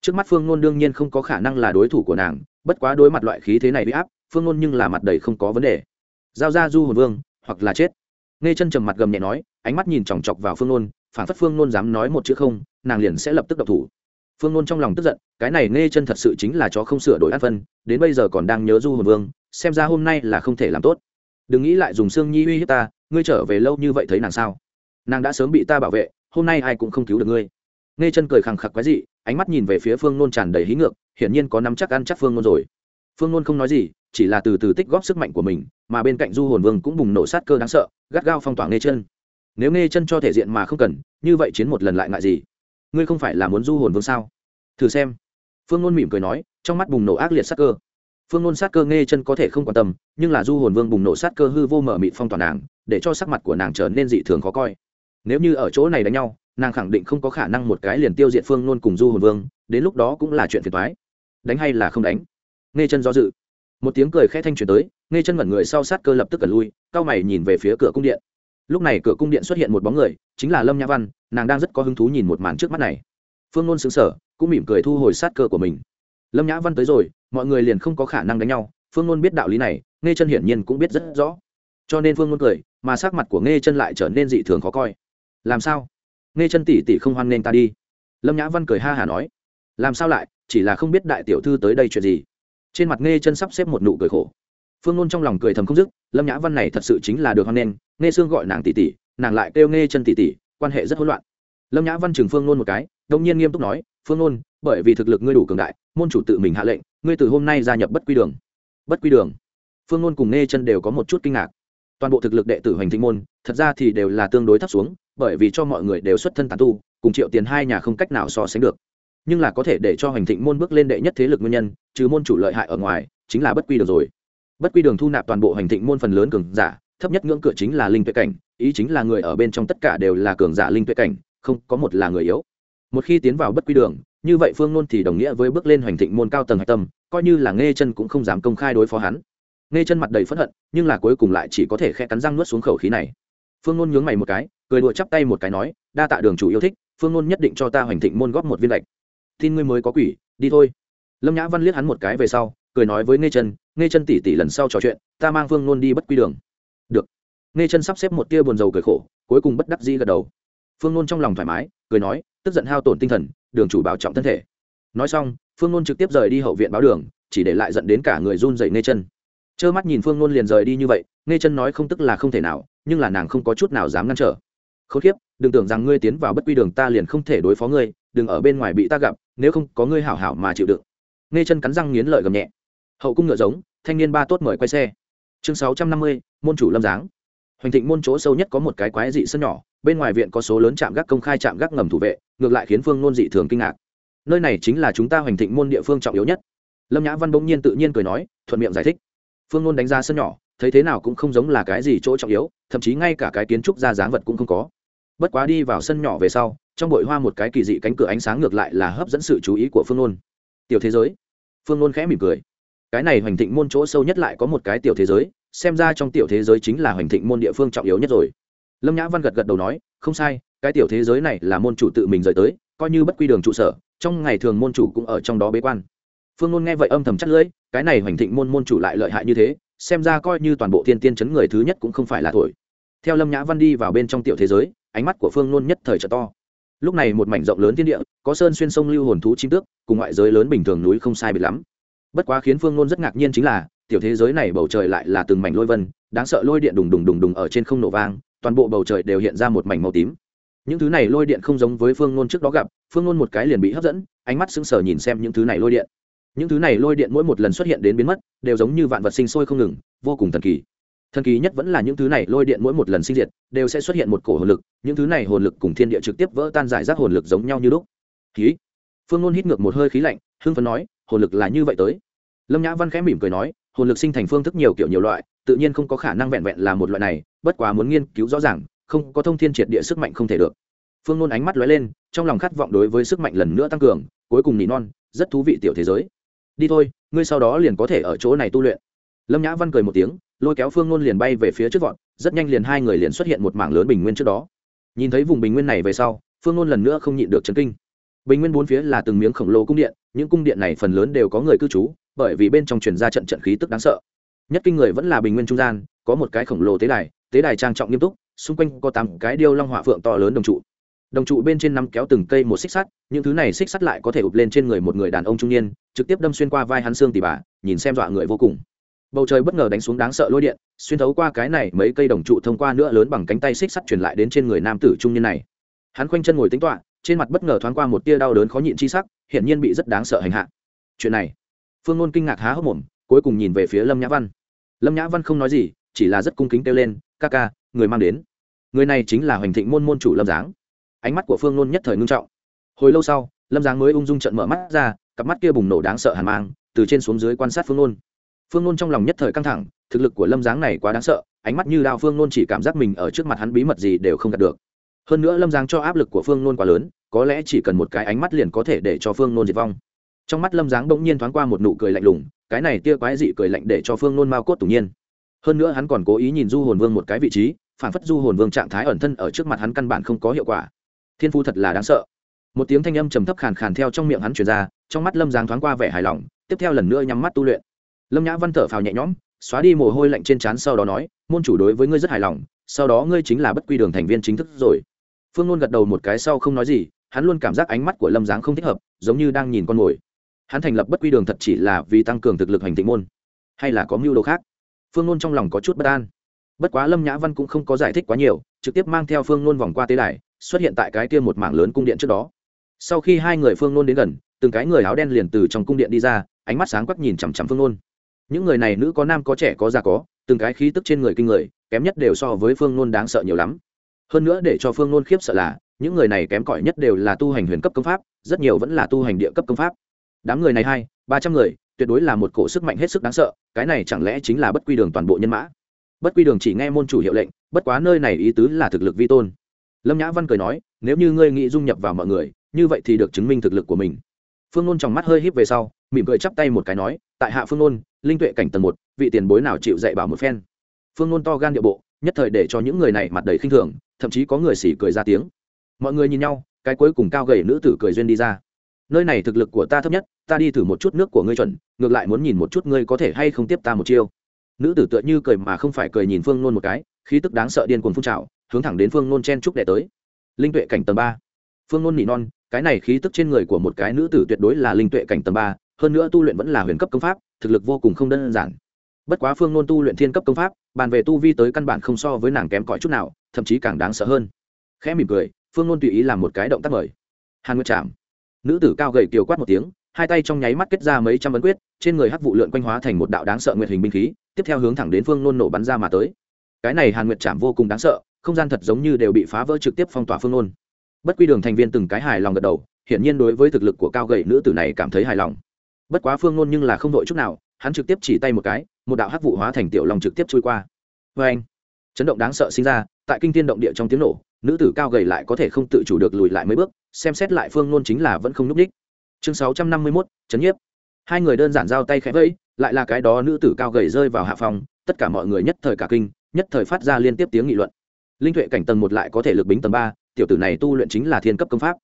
Trước mắt phương nôn đương nhiên không có khả năng là đối thủ của nàng, bất quá đối mặt loại khí thế này bị áp, phương nôn nhưng là mặt đầy không có vấn đề giao ra du hồn vương, hoặc là chết. Nghe chân trầm mặt gầm nhẹ nói, ánh mắt nhìn chòng chọc vào phương nôn, phản phất phương nôn dám nói một chữ không, nàng liền sẽ lập tức độc thủ. Phương nôn trong lòng tức giận, cái này nghe chân thật sự chính là chó không sửa đổi ăn phân, đến bây giờ còn đang nhớ du hồn vương, xem ra hôm nay là không thể làm tốt. Đừng nghĩ lại dùng xương nhi uy hiếp ta, ngươi trở về lâu như vậy thấy nàng sao? Nàng đã sớm bị ta bảo vệ, hôm nay ai cũng không cứu được ngươi. Nghe chân cười khẳng khặc quái dị, ánh mắt nhìn về phía phương nôn tràn đầy hí ngược, hiển nhiên có nắm chắc ăn chắc phương nôn rồi. Phương nôn không nói gì chỉ là từ từ tích góp sức mạnh của mình, mà bên cạnh du hồn vương cũng bùng nổ sát cơ đáng sợ, gắt gao phong tỏa nghe chân. Nếu nghe chân cho thể diện mà không cần, như vậy chiến một lần lại ngại gì? Ngươi không phải là muốn du hồn vương sao? Thử xem. Phương nôn mỉm cười nói, trong mắt bùng nổ ác liệt sát cơ. Phương nôn sát cơ nghe chân có thể không quan tâm, nhưng là du hồn vương bùng nổ sát cơ hư vô mở mịt phong tỏa nàng, để cho sắc mặt của nàng trở nên dị thường khó coi. Nếu như ở chỗ này đánh nhau, nàng khẳng định không có khả năng một cái liền tiêu diệt phương nôn cùng du hồn vương, đến lúc đó cũng là chuyện phiền thoái đánh hay là không đánh? Nghe chân do dự một tiếng cười khẽ thanh truyền tới nghe chân ngẩn người sau sát cơ lập tức cẩn lui, cao mày nhìn về phía cửa cung điện. Lúc này cửa cung điện xuất hiện một bóng người, chính là lâm nhã văn, nàng đang rất có hứng thú nhìn một màn trước mắt này. Phương nôn xứng sở cũng mỉm cười thu hồi sát cơ của mình. Lâm nhã văn tới rồi, mọi người liền không có khả năng đánh nhau, phương nôn biết đạo lý này nghe chân hiển nhiên cũng biết rất rõ. Cho nên phương nôn cười, mà sắc mặt của nghe chân lại trở nên dị thường khó coi. Làm sao? Nghe chân tỉ tỉ không hoan nghênh ta đi. Lâm nhã văn cười ha hả nói. Làm sao lại, chỉ là không biết đại tiểu thư tới đây chuyện gì trên mặt nghe chân sắp xếp một nụ cười khổ. Phương nôn trong lòng cười thầm không dứt, lâm nhã văn này thật sự chính là được hoan nghênh nghe xương gọi nàng tỷ tỷ, nàng lại kêu nghe chân tỷ tỷ, quan hệ rất hỗn loạn. Lâm nhã văn chừng phương nôn một cái đông nhiên nghiêm túc nói, phương nôn, bởi vì thực lực ngươi đủ cường đại, môn chủ tự mình hạ lệnh, ngươi từ hôm nay gia nhập bất quy đường. Bất quy đường? Phương nôn cùng nghe chân đều có một chút kinh ngạc. Toàn bộ thực lực đệ tử hoành thịnh môn, thật ra thì đều là tương đối thấp xuống, bởi vì cho mọi người đều xuất thân tán tu, cùng triệu tiền hai nhà không cách nào so sánh được nhưng là có thể để cho hành thịnh môn bước lên đệ nhất thế lực nguyên nhân, trừ môn chủ lợi hại ở ngoài, chính là bất quy đường rồi. Bất quy đường thu nạp toàn bộ hành thịnh môn phần lớn cường giả, thấp nhất ngưỡng cửa chính là linh tuệ cảnh, ý chính là người ở bên trong tất cả đều là cường giả linh tuệ cảnh, không có một là người yếu. Một khi tiến vào bất quy đường, như vậy phương nôn thì đồng nghĩa với bước lên hoành thịnh môn cao tầng hạch tâm, coi như là nghe chân cũng không dám công khai đối phó hắn. Nghe chân mặt đầy phẫn hận, nhưng là cuối cùng lại chỉ có thể khe cắn răng nuốt xuống khẩu khí này. Phương nôn nhướng mày một cái, cười đùa chắp tay một cái nói, đa tạ đường chủ yêu thích, phương nôn nhất định cho ta hoành thịnh môn góp một viên lệch tin ngươi mới có quỷ, đi thôi. Lâm nhã văn liếc hắn một cái về sau, cười nói với nghe chân nghe chân tỉ tỉ lần sau trò chuyện, ta mang phương nôn đi bất quy đường. Được. Nghe chân sắp xếp một tia buồn rầu cười khổ, cuối cùng bất đắc dĩ gật đầu. Phương nôn trong lòng thoải mái, cười nói, tức giận hao tổn tinh thần, đường chủ bảo trọng thân thể. Nói xong phương nôn trực tiếp rời đi hậu viện báo đường, chỉ để lại dẫn đến cả người run dậy nghe chân. Trơ mắt nhìn phương nôn liền rời đi như vậy nghe chân nói không tức là không thể nào, nhưng là nàng không có chút nào dám ngăn trở. Khốn kiếp, đừng tưởng rằng ngươi tiến vào bất quy đường ta liền không thể đối phó ngươi, đừng ở bên ngoài bị ta gặp nếu không có ngươi hảo hảo mà chịu đựng. Nghe chân cắn răng nghiến lợi gầm nhẹ. Hậu cung ngựa giống, thanh niên ba tốt mời quay xe. Chương sáu trăm năm mươi, môn chủ lâm giáng. Hoành thịnh môn chỗ sâu nhất có một cái quái dị sân nhỏ, bên ngoài viện có số lớn trạm gác công khai trạm gác ngầm thủ vệ, ngược lại khiến phương nôn dị thường kinh ngạc. Nơi này chính là chúng ta hoành thịnh môn địa phương trọng yếu nhất. Lâm nhã văn bỗng nhiên tự nhiên cười nói, thuận miệng giải thích. Phương nôn đánh ra sân nhỏ, thấy thế nào cũng không giống là cái gì chỗ trọng yếu, thậm chí ngay cả cái kiến trúc ra dáng vật cũng không có. Bất quá đi vào sân nhỏ về sau trong bụi hoa một cái kỳ dị cánh cửa ánh sáng ngược lại là hấp dẫn sự chú ý của phương nôn. Tiểu thế giới. Phương nôn khẽ mỉm cười. Cái này hoành thịnh môn chỗ sâu nhất lại có một cái tiểu thế giới, xem ra trong tiểu thế giới chính là hoành thịnh môn địa phương trọng yếu nhất rồi. Lâm nhã văn gật gật đầu nói, không sai, cái tiểu thế giới này là môn chủ tự mình rời tới, coi như bất quy đường trụ sở, trong ngày thường môn chủ cũng ở trong đó bế quan. Phương nôn nghe vậy âm thầm chắc lưỡi, cái này hoành thịnh môn môn chủ lại lợi hại như thế, xem ra coi như toàn bộ thiên tiên chấn người thứ nhất cũng không phải là thổi. Theo lâm nhã văn đi vào bên trong tiểu thế giới, ánh mắt của phương nôn nhất thời trở to lúc này một mảnh rộng lớn thiên địa, có sơn xuyên sông lưu hồn thú chim tước, cùng ngoại giới lớn bình thường núi không sai biệt lắm. Bất quá khiến phương nôn rất ngạc nhiên chính là, tiểu thế giới này bầu trời lại là từng mảnh lôi vân, đáng sợ lôi điện đùng đùng đùng đùng ở trên không nổ vang, toàn bộ bầu trời đều hiện ra một mảnh màu tím. Những thứ này lôi điện không giống với phương nôn trước đó gặp, phương nôn một cái liền bị hấp dẫn, ánh mắt sững sờ nhìn xem những thứ này lôi điện. Những thứ này lôi điện mỗi một lần xuất hiện đến biến mất, đều giống như vạn vật sinh sôi không ngừng, vô cùng thần kỳ thần kỳ nhất vẫn là những thứ này lôi điện mỗi một lần sinh diệt, đều sẽ xuất hiện một cổ hồn lực, những thứ này hồn lực cùng thiên địa trực tiếp vỡ tan giải rác hồn lực giống nhau như lúc. Khí. Phương nôn hít ngược một hơi khí lạnh, hưng phấn nói, hồn lực là như vậy tới. Lâm nhã văn khẽ mỉm cười nói, hồn lực sinh thành phương thức nhiều kiểu nhiều loại, tự nhiên không có khả năng vẹn vẹn là một loại này, bất quá muốn nghiên cứu rõ ràng, không có thông thiên triệt địa sức mạnh không thể được. Phương nôn ánh mắt lóe lên, trong lòng khát vọng đối với sức mạnh lần nữa tăng cường, cuối cùng nỉ non, rất thú vị tiểu thế giới. Đi thôi, ngươi sau đó liền có thể ở chỗ này tu luyện lâm nhã văn cười một tiếng, lôi kéo phương nôn liền bay về phía trước vọt, rất nhanh liền hai người liền xuất hiện một mảng lớn bình nguyên trước đó. Nhìn thấy vùng bình nguyên này về sau, phương nôn lần nữa không nhịn được chấn kinh. Bình nguyên bốn phía là từng miếng khổng lồ cung điện, những cung điện này phần lớn đều có người cư trú, bởi vì bên trong truyền ra trận trận khí tức đáng sợ. Nhất kinh người vẫn là bình nguyên trung gian, có một cái khổng lồ tế đài tế đài trang trọng nghiêm túc, xung quanh có tám cái điêu long hỏa phượng to lớn đồng trụ. Đồng trụ bên trên năm kéo từng cây một xích sắt, những thứ này xích sắt lại có thể ụp lên trên người một người đàn ông trung niên, trực tiếp đâm xuyên qua vai hắn xương tỉ bà, nhìn xem dọa người vô cùng bầu trời bất ngờ đánh xuống đáng sợ lôi điện, xuyên thấu qua cái này mấy cây đồng trụ thông qua nữa lớn bằng cánh tay xích sắt truyền lại đến trên người nam tử trung niên này. Hắn khoanh chân ngồi tính toạ trên mặt bất ngờ thoáng qua một tia đau đớn khó nhịn chi sắc, hiển nhiên bị rất đáng sợ hành hạ. Chuyện này, phương ngôn kinh ngạc há hốc mồm, cuối cùng nhìn về phía lâm nhã văn. Lâm nhã văn không nói gì, chỉ là rất cung kính kêu lên, ca ca, người mang đến. Người này chính là hoành thịnh môn môn chủ lâm giáng. Ánh mắt của phương ngôn nhất thời ngưng trọng. Hồi lâu sau, lâm giáng mới ung dung trận mở mắt ra, cặp mắt kia bùng nổ đáng sợ hàn mang, từ trên xuống dưới quan sát phương ngôn phương ngôn trong lòng nhất thời căng thẳng, thực lực của lâm giáng này quá đáng sợ, ánh mắt như đao phương ngôn chỉ cảm giác mình ở trước mặt hắn bí mật gì đều không đạt được. Hơn nữa lâm giáng cho áp lực của phương ngôn quá lớn, có lẽ chỉ cần một cái ánh mắt liền có thể để cho phương ngôn diệt vong. Trong mắt lâm giáng bỗng nhiên thoáng qua một nụ cười lạnh lùng, cái này tia quái dị cười lạnh để cho phương ngôn mao cốt tủng nhiên. Hơn nữa hắn còn cố ý nhìn du hồn vương một cái vị trí, phản phất du hồn vương trạng thái ẩn thân ở trước mặt hắn căn bản không có hiệu quả. Thiên phu thật là đáng sợ. Một tiếng thanh âm trầm thấp khàn khàn theo trong miệng hắn truyền ra, trong mắt lâm giáng thoáng qua vẻ hài lòng, tiếp theo lần nữa nhắm mắt tu luyện lâm nhã văn thở phào nhẹ nhõm, xóa đi mồ hôi lạnh trên trán sau đó nói, môn chủ đối với ngươi rất hài lòng, sau đó ngươi chính là bất quy đường thành viên chính thức rồi. Phương ngôn gật đầu một cái sau không nói gì, hắn luôn cảm giác ánh mắt của lâm giáng không thích hợp, giống như đang nhìn con mồi. Hắn thành lập bất quy đường thật chỉ là vì tăng cường thực lực hành tịnh môn, hay là có mưu đồ khác? Phương ngôn trong lòng có chút bất an. Bất quá lâm nhã văn cũng không có giải thích quá nhiều, trực tiếp mang theo phương ngôn vòng qua tế đài, xuất hiện tại cái kia một mảng lớn cung điện trước đó. Sau khi hai người phương ngôn đến gần, từng cái người áo đen liền từ trong cung điện đi ra, ánh mắt sáng quắc nhìn chằm chằm phương ngôn những người này nữ có nam có trẻ có già có, từng cái khí tức trên người kinh người, kém nhất đều so với phương Nôn đáng sợ nhiều lắm. Hơn nữa để cho phương Nôn khiếp sợ là, những người này kém cỏi nhất đều là tu hành huyền cấp công pháp, rất nhiều vẫn là tu hành địa cấp công pháp. Đám người này hai, ba trăm người, tuyệt đối là một cổ sức mạnh hết sức đáng sợ, cái này chẳng lẽ chính là bất quy đường toàn bộ nhân mã? Bất quy đường chỉ nghe môn chủ hiệu lệnh, bất quá nơi này ý tứ là thực lực vi tôn. Lâm nhã văn cười nói, nếu như ngươi nghĩ dung nhập vào mọi người, như vậy thì được chứng minh thực lực của mình. Phương nôn trong mắt hơi híp về sau, mỉm cười chắp tay một cái nói, tại hạ phương nôn linh tuệ cảnh tầng một, vị tiền bối nào chịu dạy bảo một phen. Phương nôn to gan địa bộ, nhất thời để cho những người này mặt đầy khinh thường, thậm chí có người xỉ cười ra tiếng. Mọi người nhìn nhau, cái cuối cùng cao gầy nữ tử cười duyên đi ra. Nơi này thực lực của ta thấp nhất, ta đi thử một chút nước của ngươi chuẩn, ngược lại muốn nhìn một chút ngươi có thể hay không tiếp ta một chiêu. Nữ tử tựa như cười mà không phải cười nhìn phương nôn một cái, khí tức đáng sợ điên cuồng phun trào, hướng thẳng đến phương nôn chen trúc đệ tới. Linh tuệ cảnh tầng ba. Phương nôn nỉ non, cái này khí tức trên người của một cái nữ tử tuyệt đối là linh tuệ cảnh tầng ba, hơn nữa tu luyện vẫn là huyền cấp công pháp thực lực vô cùng không đơn giản. Bất quá phương nôn tu luyện thiên cấp công pháp, bàn về tu vi tới căn bản không so với nàng kém cỏi chút nào, thậm chí càng đáng sợ hơn. Khẽ mỉm cười, phương nôn tùy ý làm một cái động tác mời. Hàn nguyệt chạm. Nữ tử cao gầy kiều quát một tiếng, hai tay trong nháy mắt kết ra mấy trăm ấn quyết, trên người hắc vụ lượn quanh hóa thành một đạo đáng sợ nguyệt hình binh khí, tiếp theo hướng thẳng đến phương nôn nổ bắn ra mà tới. Cái này hàn nguyệt chạm vô cùng đáng sợ, không gian thật giống như đều bị phá vỡ trực tiếp phong tỏa phương nôn. Bất quy đường thành viên từng cái hài lòng gật đầu, hiển nhiên đối với thực lực của cao gầy nữ tử này cảm thấy hài lòng bất quá phương nôn nhưng là không đội chút nào, hắn trực tiếp chỉ tay một cái, một đạo hắc vụ hóa thành tiểu lòng trực tiếp trôi qua. Vê anh chấn động đáng sợ sinh ra, tại kinh thiên động địa trong tiếng nổ, nữ tử cao gầy lại có thể không tự chủ được lùi lại mấy bước, xem xét lại phương nôn chính là vẫn không n ú c ních chương sáu trăm năm mươi mốt, chấn nhiếp. Hai người đơn giản giao tay khẽ vẫy, lại là cái đó nữ tử cao gầy rơi vào hạ phòng, tất cả mọi người nhất thời cả kinh, nhất thời phát ra liên tiếp tiếng nghị luận. Linh tuệ cảnh tầng một lại có thể lực bính tầng ba, tiểu tử này tu luyện chính là thiên cấp công pháp.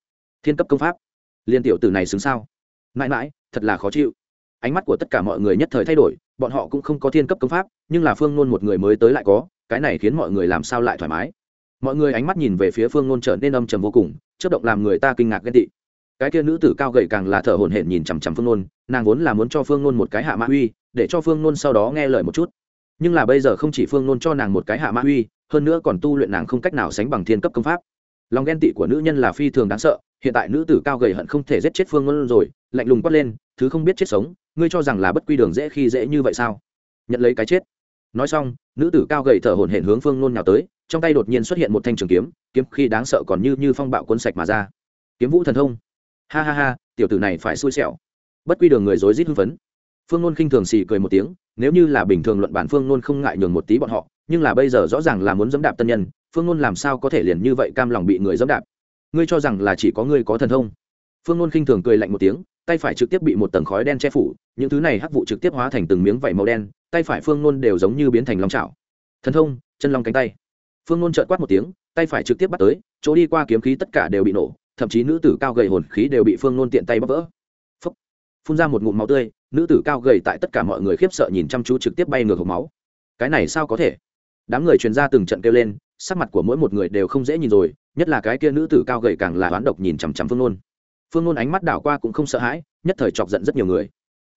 Thiên cấp công pháp. Liên tiểu tử này xứng sao? Mãi mãi thật là khó chịu. Ánh mắt của tất cả mọi người nhất thời thay đổi, bọn họ cũng không có thiên cấp công pháp, nhưng là phương nôn một người mới tới lại có, cái này khiến mọi người làm sao lại thoải mái. Mọi người ánh mắt nhìn về phía phương nôn trở nên âm trầm vô cùng chất động làm người ta kinh ngạc ghen tị. Cái kia nữ tử cao gầy càng là thở hổn hển nhìn chằm chằm phương nôn, nàng vốn là muốn cho phương nôn một cái hạ mã uy, để cho phương nôn sau đó nghe lời một chút. Nhưng là bây giờ không chỉ phương nôn cho nàng một cái hạ mã uy, hơn nữa còn tu luyện nàng không cách nào sánh bằng thiên cấp công pháp. Lòng ghen tị của nữ nhân là phi thường đáng sợ hiện tại nữ tử cao gầy hận không thể giết chết phương ngôn rồi, lạnh lùng quát lên, thứ không biết chết sống, ngươi cho rằng là bất quy đường dễ khi dễ như vậy sao? Nhận lấy cái chết. Nói xong, nữ tử cao gầy thở hổn hển hướng phương ngôn nhào tới, trong tay đột nhiên xuất hiện một thanh trường kiếm kiếm khi đáng sợ còn như như phong bạo cuốn sạch mà ra. Kiếm vũ thần thông. Ha ha ha, tiểu tử này phải xui xẻo. Bất quy đường người dối rít hưng phấn. Phương ngôn khinh thường xì cười một tiếng, nếu như là bình thường luận bản phương ngôn không ngại nhường một tí bọn họ, nhưng là bây giờ rõ ràng là muốn dẫm đạp tân nhân, phương ngôn làm sao có thể liền như vậy cam lòng bị người dẫm đạp? Ngươi cho rằng là chỉ có ngươi có thần thông? Phương nôn khinh thường cười lạnh một tiếng, tay phải trực tiếp bị một tầng khói đen che phủ, những thứ này hắc vụ trực tiếp hóa thành từng miếng vảy màu đen, tay phải phương nôn đều giống như biến thành long trào thần thông, chân long cánh tay. Phương nôn trợt quát một tiếng, tay phải trực tiếp bắt tới, chỗ đi qua kiếm khí tất cả đều bị nổ, thậm chí nữ tử cao gầy hồn khí đều bị phương nôn tiện tay bóc vỡ. Phúc. phun ra một ngụm máu tươi, nữ tử cao gầy tại tất cả mọi người khiếp sợ nhìn chăm chú trực tiếp bay ngược hộp máu. Cái này sao có thể? Đám người truyền ra từng trận kêu lên sắc mặt của mỗi một người đều không dễ nhìn rồi, nhất là cái kia nữ tử cao gầy càng là oán độc nhìn chằm chằm phương nôn. Phương nôn ánh mắt đảo qua cũng không sợ hãi, nhất thời chọc giận rất nhiều người.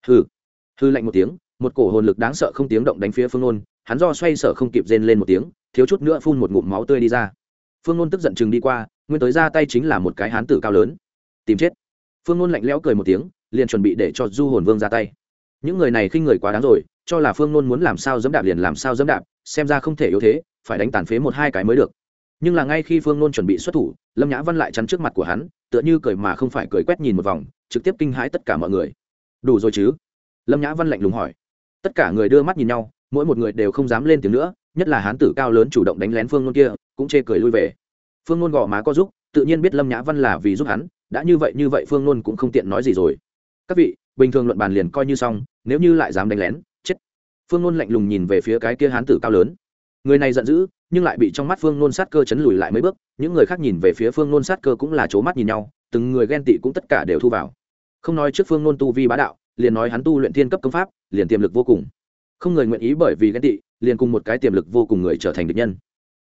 Hừ. hư lạnh một tiếng, một cổ hồn lực đáng sợ không tiếng động đánh phía phương nôn, hắn do xoay sở không kịp rên lên một tiếng, thiếu chút nữa phun một ngụm máu tươi đi ra. Phương nôn tức giận chừng đi qua, nguyên tới ra tay chính là một cái hán tử cao lớn. Tìm chết. Phương nôn lạnh lẽo cười một tiếng, liền chuẩn bị để cho du hồn vương ra tay. Những người này khinh người quá đáng rồi, cho là phương nôn muốn làm sao dẫm đạp liền làm sao dẫm đạp xem ra không thể yếu thế, phải đánh tàn phế một hai cái mới được. Nhưng là ngay khi phương nôn chuẩn bị xuất thủ, lâm nhã văn lại chắn trước mặt của hắn, tựa như cười mà không phải cười quét nhìn một vòng, trực tiếp kinh hãi tất cả mọi người. Đủ rồi chứ? Lâm nhã văn lạnh lùng hỏi. Tất cả người đưa mắt nhìn nhau, mỗi một người đều không dám lên tiếng nữa, nhất là hán tử cao lớn chủ động đánh lén phương nôn kia, cũng chê cười lui về. Phương nôn gò má có giúp tự nhiên biết lâm nhã văn là vì giúp hắn, đã như vậy như vậy phương nôn cũng không tiện nói gì rồi. Các vị, bình thường luận bàn liền coi như xong, nếu như lại dám đánh lén phương nôn lạnh lùng nhìn về phía cái kia hán tử cao lớn. Người này giận dữ, nhưng lại bị trong mắt phương nôn sát cơ chấn lùi lại mấy bước, những người khác nhìn về phía phương nôn sát cơ cũng là c mắt nhìn nhau, từng người ghen tị cũng tất cả đều thu vào. Không nói trước phương nôn tu vi bá đạo, liền nói hắn tu luyện thiên cấp công pháp, liền tiềm lực vô cùng. Không người nguyện ý bởi vì ghen tị, liền cùng một cái tiềm lực vô cùng người trở thành địch nhân.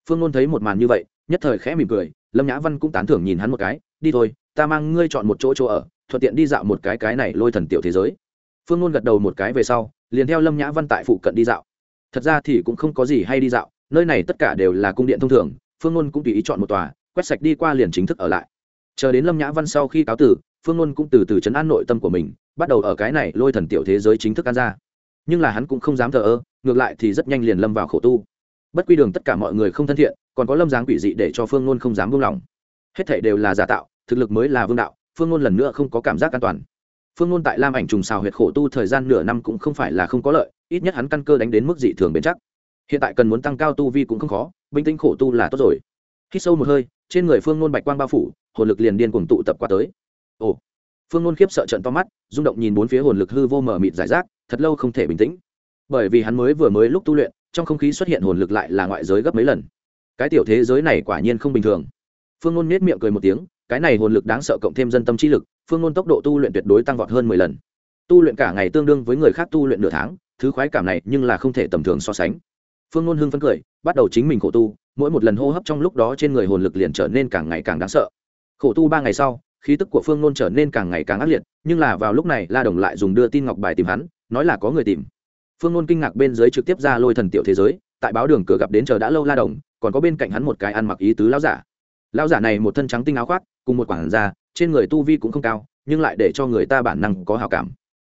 Phương nôn thấy một màn như vậy, nhất thời khẽ mỉm cười, lâm nhã văn cũng tán thưởng nhìn hắn một cái, đi thôi, ta mang ngươi chọn một chỗ chỗ ở, thuận tiện đi dạo một cái cái này lôi thần tiểu thế giới. Phương nôn gật đầu một cái về sau liền theo lâm nhã văn tại phụ cận đi dạo. Thật ra thì cũng không có gì hay đi dạo, nơi này tất cả đều là cung điện thông thường, phương ngôn cũng tùy ý chọn một tòa, quét sạch đi qua liền chính thức ở lại. Chờ đến lâm nhã văn sau khi cáo tử, phương ngôn cũng từ từ chấn an nội tâm của mình, bắt đầu ở cái này lôi thần tiểu thế giới chính thức ăn ra. Nhưng là hắn cũng không dám thờ ơ, ngược lại thì rất nhanh liền lâm vào khổ tu. Bất quy đường tất cả mọi người không thân thiện, còn có lâm dáng quỷ dị để cho phương ngôn không dám buông lỏng. Hết thể đều là giả tạo, thực lực mới là vương đạo, phương ngôn lần nữa không có cảm giác an toàn phương ngôn tại lam ảnh trùng xào huyệt khổ tu thời gian nửa năm cũng không phải là không có lợi, ít nhất hắn căn cơ đánh đến mức dị thường bền chắc. Hiện tại cần muốn tăng cao tu vi cũng không khó, bình tĩnh khổ tu là tốt rồi. Khi sâu một hơi, trên người phương ngôn bạch quang bao phủ, hồn lực liền điên cuồng tụ tập qua tới. Ồ. Phương ngôn khiếp sợ trận to mắt, rung động nhìn bốn phía hồn lực hư vô mờ mịt giải rác, thật lâu không thể bình tĩnh. Bởi vì hắn mới vừa mới lúc tu luyện, trong không khí xuất hiện hồn lực lại là ngoại giới gấp mấy lần. Cái tiểu thế giới này quả nhiên không bình thường. Phương ngôn nết miệng cười một tiếng, cái này hồn lực đáng sợ cộng thêm dân tâm trí lực phương ngôn tốc độ tu luyện tuyệt đối tăng vọt hơn mười lần. Tu luyện cả ngày tương đương với người khác tu luyện nửa tháng, thứ khoái cảm này nhưng là không thể tầm thường so sánh. Phương ngôn hưng phấn cười, bắt đầu chính mình khổ tu, mỗi một lần hô hấp trong lúc đó trên người hồn lực liền trở nên càng ngày càng đáng sợ. Khổ tu ba ngày sau, khí tức của phương ngôn trở nên càng ngày càng ác liệt, nhưng là vào lúc này, la đồng lại dùng đưa tin ngọc bài tìm hắn, nói là có người tìm. Phương ngôn kinh ngạc bên dưới trực tiếp ra lôi thần tiểu thế giới, tại báo đường cửa gặp đến chờ đã lâu la đồng, còn có bên cạnh hắn một cái ăn mặc ý tứ lão giả. Lão giả này một thân trắng tinh áo khoác, cùng một quản gia trên người tu vi cũng không cao, nhưng lại để cho người ta bản năng có hào cảm.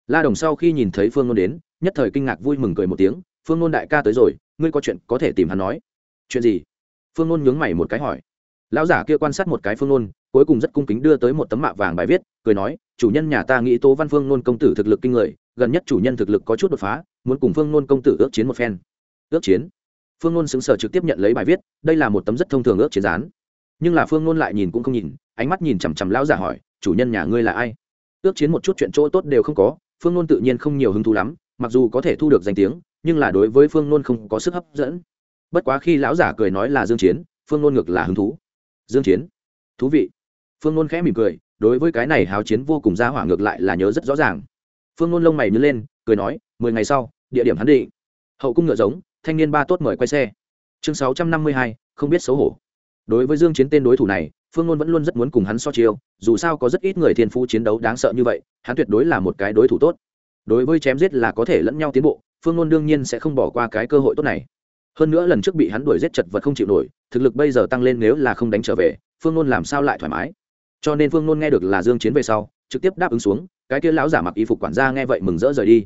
La đồng sau khi nhìn thấy phương ngôn đến, nhất thời kinh ngạc vui mừng cười một tiếng, phương ngôn đại ca tới rồi, ngươi có chuyện có thể tìm hắn nói. Chuyện gì? Phương ngôn nhướng mày một cái hỏi. Lão giả kia quan sát một cái phương ngôn cuối cùng rất cung kính đưa tới một tấm mạ vàng bài viết, cười nói, chủ nhân nhà ta nghĩ tố văn phương ngôn công tử thực lực kinh người, gần nhất chủ nhân thực lực có chút đột phá, muốn cùng phương ngôn công tử ước chiến một phen. Ước chiến? Phương ngôn xứng sở trực tiếp nhận lấy bài viết, đây là một tấm rất thông thường ước chiến gián nhưng là phương nôn lại nhìn cũng không nhìn, ánh mắt nhìn chằm chằm lão giả hỏi, chủ nhân nhà ngươi là ai? Ước chiến một chút chuyện chỗ tốt đều không có, phương nôn tự nhiên không nhiều hứng thú lắm, mặc dù có thể thu được danh tiếng, nhưng là đối với phương nôn không có sức hấp dẫn. Bất quá khi lão giả cười nói là dương chiến, phương nôn ngược là hứng thú. Dương chiến, thú vị. Phương nôn khẽ mỉm cười, đối với cái này háo chiến vô cùng ra hỏa ngược lại là nhớ rất rõ ràng. Phương nôn lông mày nhớ lên, cười nói, mười ngày sau, địa điểm hắn định. Hậu cung ngựa giống, thanh niên ba tốt mời quay xe. Chương sáu trăm năm mươi hai, không biết xấu hổ đối với dương chiến tên đối thủ này, phương ngôn vẫn luôn rất muốn cùng hắn so chiêu, dù sao có rất ít người thiên phú chiến đấu đáng sợ như vậy, hắn tuyệt đối là một cái đối thủ tốt. Đối với chém giết là có thể lẫn nhau tiến bộ, phương ngôn đương nhiên sẽ không bỏ qua cái cơ hội tốt này. Hơn nữa lần trước bị hắn đuổi giết chật vật không chịu nổi, thực lực bây giờ tăng lên nếu là không đánh trở về, phương ngôn làm sao lại thoải mái? Cho nên phương ngôn nghe được là dương chiến về sau, trực tiếp đáp ứng xuống, cái kia lão giả mặc y phục quản gia nghe vậy mừng rỡ rời đi.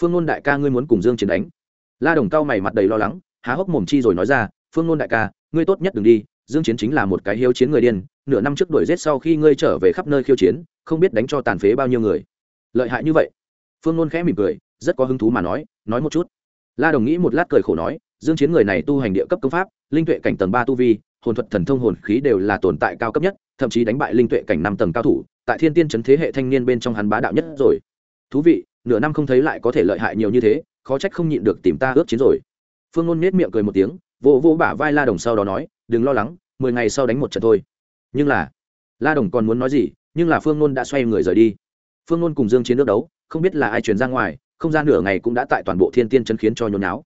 Phương ngôn đại ca ngươi muốn cùng dương chiến đánh? La đồng cao mày mặt đầy lo lắng, há hốc mồm chi rồi nói ra, phương ngôn đại ca, ngươi tốt nhất đừng đi dương chiến chính là một cái hiếu chiến người điên, nửa năm trước đuổi giết sau khi ngươi trở về khắp nơi khiêu chiến, không biết đánh cho tàn phế bao nhiêu người. Lợi hại như vậy. Phương ngôn khẽ mỉm cười, rất có hứng thú mà nói nói một chút. La đồng nghĩ một lát cười khổ nói, dương chiến người này tu hành địa cấp công pháp, linh tuệ cảnh tầng ba tu vi, hồn thuật thần thông hồn khí đều là tồn tại cao cấp nhất, thậm chí đánh bại linh tuệ cảnh năm tầng cao thủ, tại thiên tiên chấn thế hệ thanh niên bên trong hắn bá đạo nhất rồi. Thú vị, nửa năm không thấy lại có thể lợi hại nhiều như thế, khó trách không nhịn được tìm ta ước chiến rồi. Phương ngôn nết miệng cười một tiếng, vỗ vỗ bả vai la đồng sau đó nói đừng lo lắng, mười ngày sau đánh một trận thôi. Nhưng là, la đồng còn muốn nói gì, nhưng là phương nôn đã xoay người rời đi. Phương nôn cùng dương chiến nước đấu, không biết là ai truyền ra ngoài, không gian nửa ngày cũng đã tại toàn bộ thiên tiên chân khiến cho nhốn náo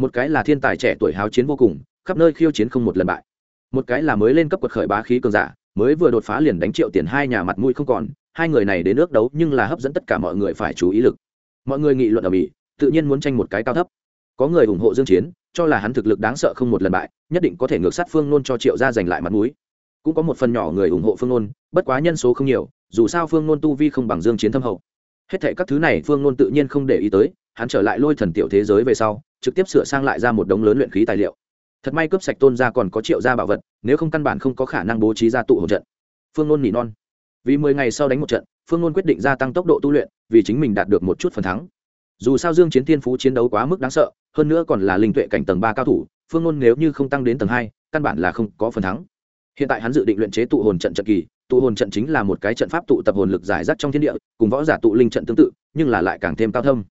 một cái là thiên tài trẻ tuổi háo chiến vô cùng, khắp nơi khiêu chiến không một lần bại. Một cái là mới lên cấp quật khởi bá khí cường giả, mới vừa đột phá liền đánh triệu tiền hai nhà mặt mũi không còn, hai người này đến nước đấu nhưng là hấp dẫn tất cả mọi người phải chú ý lực. Mọi người nghị luận ở mỹ, tự nhiên muốn tranh một cái cao thấp. Có người ủng hộ dương chiến cho là hắn thực lực đáng sợ không một lần bại, nhất định có thể ngược sát phương nôn cho triệu gia giành lại mặt mũi. Cũng có một phần nhỏ người ủng hộ phương nôn, bất quá nhân số không nhiều, dù sao phương nôn tu vi không bằng dương chiến thâm hậu. Hết thảy các thứ này phương nôn tự nhiên không để ý tới, hắn trở lại lôi thần tiểu thế giới về sau, trực tiếp sửa sang lại ra một đống lớn luyện khí tài liệu. Thật may cướp sạch tôn gia còn có triệu gia bảo vật, nếu không căn bản không có khả năng bố trí ra tụ hỗ trận. Phương nôn nỉ non. Vì mười ngày sau đánh một trận, phương nôn quyết định gia tăng tốc độ tu luyện, vì chính mình đạt được một chút phần thắng dù sao dương chiến thiên phú chiến đấu quá mức đáng sợ, hơn nữa còn là linh tuệ cảnh tầng ba cao thủ, phương ngôn nếu như không tăng đến tầng hai, căn bản là không có phần thắng. Hiện tại hắn dự định luyện chế tụ hồn trận trận kỳ, tụ hồn trận chính là một cái trận pháp tụ tập hồn lực giải rác trong thiên địa, cùng võ giả tụ linh trận tương tự, nhưng là lại càng thêm cao thâm.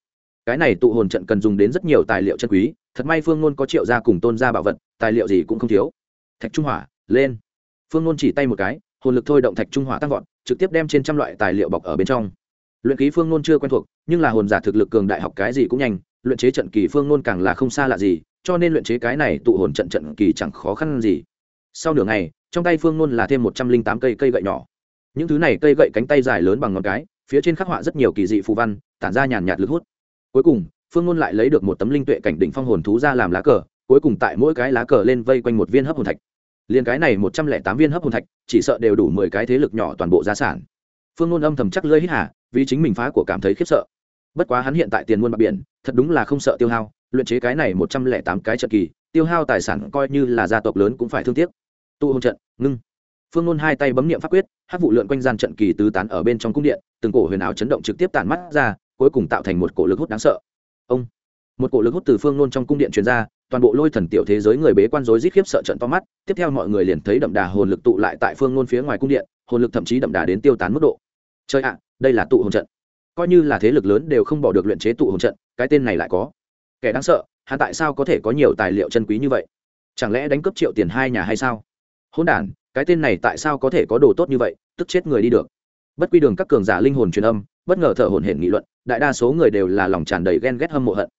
Cái này tụ hồn trận cần dùng đến rất nhiều tài liệu chân quý, thật may phương ngôn có triệu gia cùng tôn gia bảo vật, tài liệu gì cũng không thiếu. Thạch trung hỏa, lên. Phương ngôn chỉ tay một cái, hồn lực thôi động thạch trung hỏa tăng vọt, trực tiếp đem trên trăm loại tài liệu bọc ở bên trong luyện ký phương nôn chưa quen thuộc, nhưng là hồn giả thực lực cường đại học cái gì cũng nhanh, luyện chế trận kỳ phương nôn càng là không xa lạ gì, cho nên luyện chế cái này tụ hồn trận trận kỳ chẳng khó khăn gì. Sau nửa ngày, trong tay phương nôn là thêm một trăm linh tám cây cây gậy nhỏ. Những thứ này cây gậy cánh tay dài lớn bằng ngón cái, phía trên khắc họa rất nhiều kỳ dị phù văn, tản ra nhàn nhạt lực hút. Cuối cùng, phương nôn lại lấy được một tấm linh tuệ cảnh đỉnh phong hồn thú ra làm lá cờ, cuối cùng tại mỗi cái lá cờ lên vây quanh một viên hấp hồn thạch. Liền cái này một trăm lẻ tám viên hấp hồn thạch, chỉ sợ đều đủ mười cái thế lực nhỏ toàn bộ gia sản phương nôn âm thầm chắc lơi hít hà, vì chính mình phá của cảm thấy khiếp sợ. Bất quá hắn hiện tại tiền muôn bạc biển, thật đúng là không sợ tiêu hao, luyện chế cái này một trăm lẻ tám cái trận kỳ, tiêu hao tài sản coi như là gia tộc lớn cũng phải thương tiếc. Tụ hôn trận, ngưng. Phương nôn hai tay bấm niệm pháp quyết hát vụ lượn quanh gian trận kỳ tứ tán ở bên trong cung điện, từng cổ huyền áo chấn động trực tiếp tản mắt ra, cuối cùng tạo thành một cổ lực hút đáng sợ. Ông. Một cổ lực hút từ phương nôn trong cung điện truyền ra, toàn bộ lôi thần tiểu thế giới người bế quan rối rít khiếp sợ trận to mắt, tiếp theo mọi người liền thấy đậm đà hồn lực tụ lại tại phương nôn phía ngoài cung điện, hồn lực thậm chí đậm đà đến tiêu tán mức độ chơi ạ, đây là tụ hồn trận. Coi như là thế lực lớn đều không bỏ được luyện chế tụ hồn trận, cái tên này lại có. Kẻ đáng sợ, hắn tại sao có thể có nhiều tài liệu chân quý như vậy? Chẳng lẽ đánh cướp triệu tiền hai nhà hay sao? Hôn đ cái tên này tại sao có thể có đồ tốt như vậy, tức chết người đi được. Bất quy đường các cường giả linh hồn truyền âm, bất ngờ thở hồn hển nghị luận, đại đa số người đều là lòng tràn đầy ghen ghét hâm mộ hận.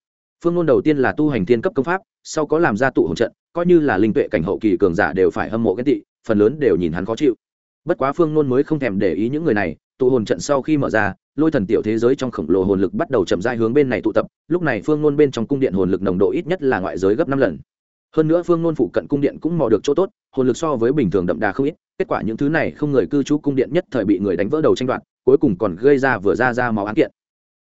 Phương ngôn đầu tiên là tu hành thiên cấp công pháp, sau có làm ra tụ hồn trận, coi như là linh tuệ cảnh hậu kỳ cường giả đều phải hâm mộ ghen tị, phần lớn đều nhìn hắn khó chịu. Bất quá phương ngôn mới không thèm để ý những người này tụ hồn trận sau khi mở ra, lôi thần tiểu thế giới trong khổng lồ hồn lực bắt đầu chậm rãi hướng bên này tụ tập, lúc này phương ngôn bên trong cung điện hồn lực nồng độ ít nhất là ngoại giới gấp năm lần. Hơn nữa phương ngôn phụ cận cung điện cũng mò được chỗ tốt, hồn lực so với bình thường đậm đà không ít, kết quả những thứ này không người cư trú cung điện nhất thời bị người đánh vỡ đầu tranh đoạt, cuối cùng còn gây ra vừa ra ra máu án kiện.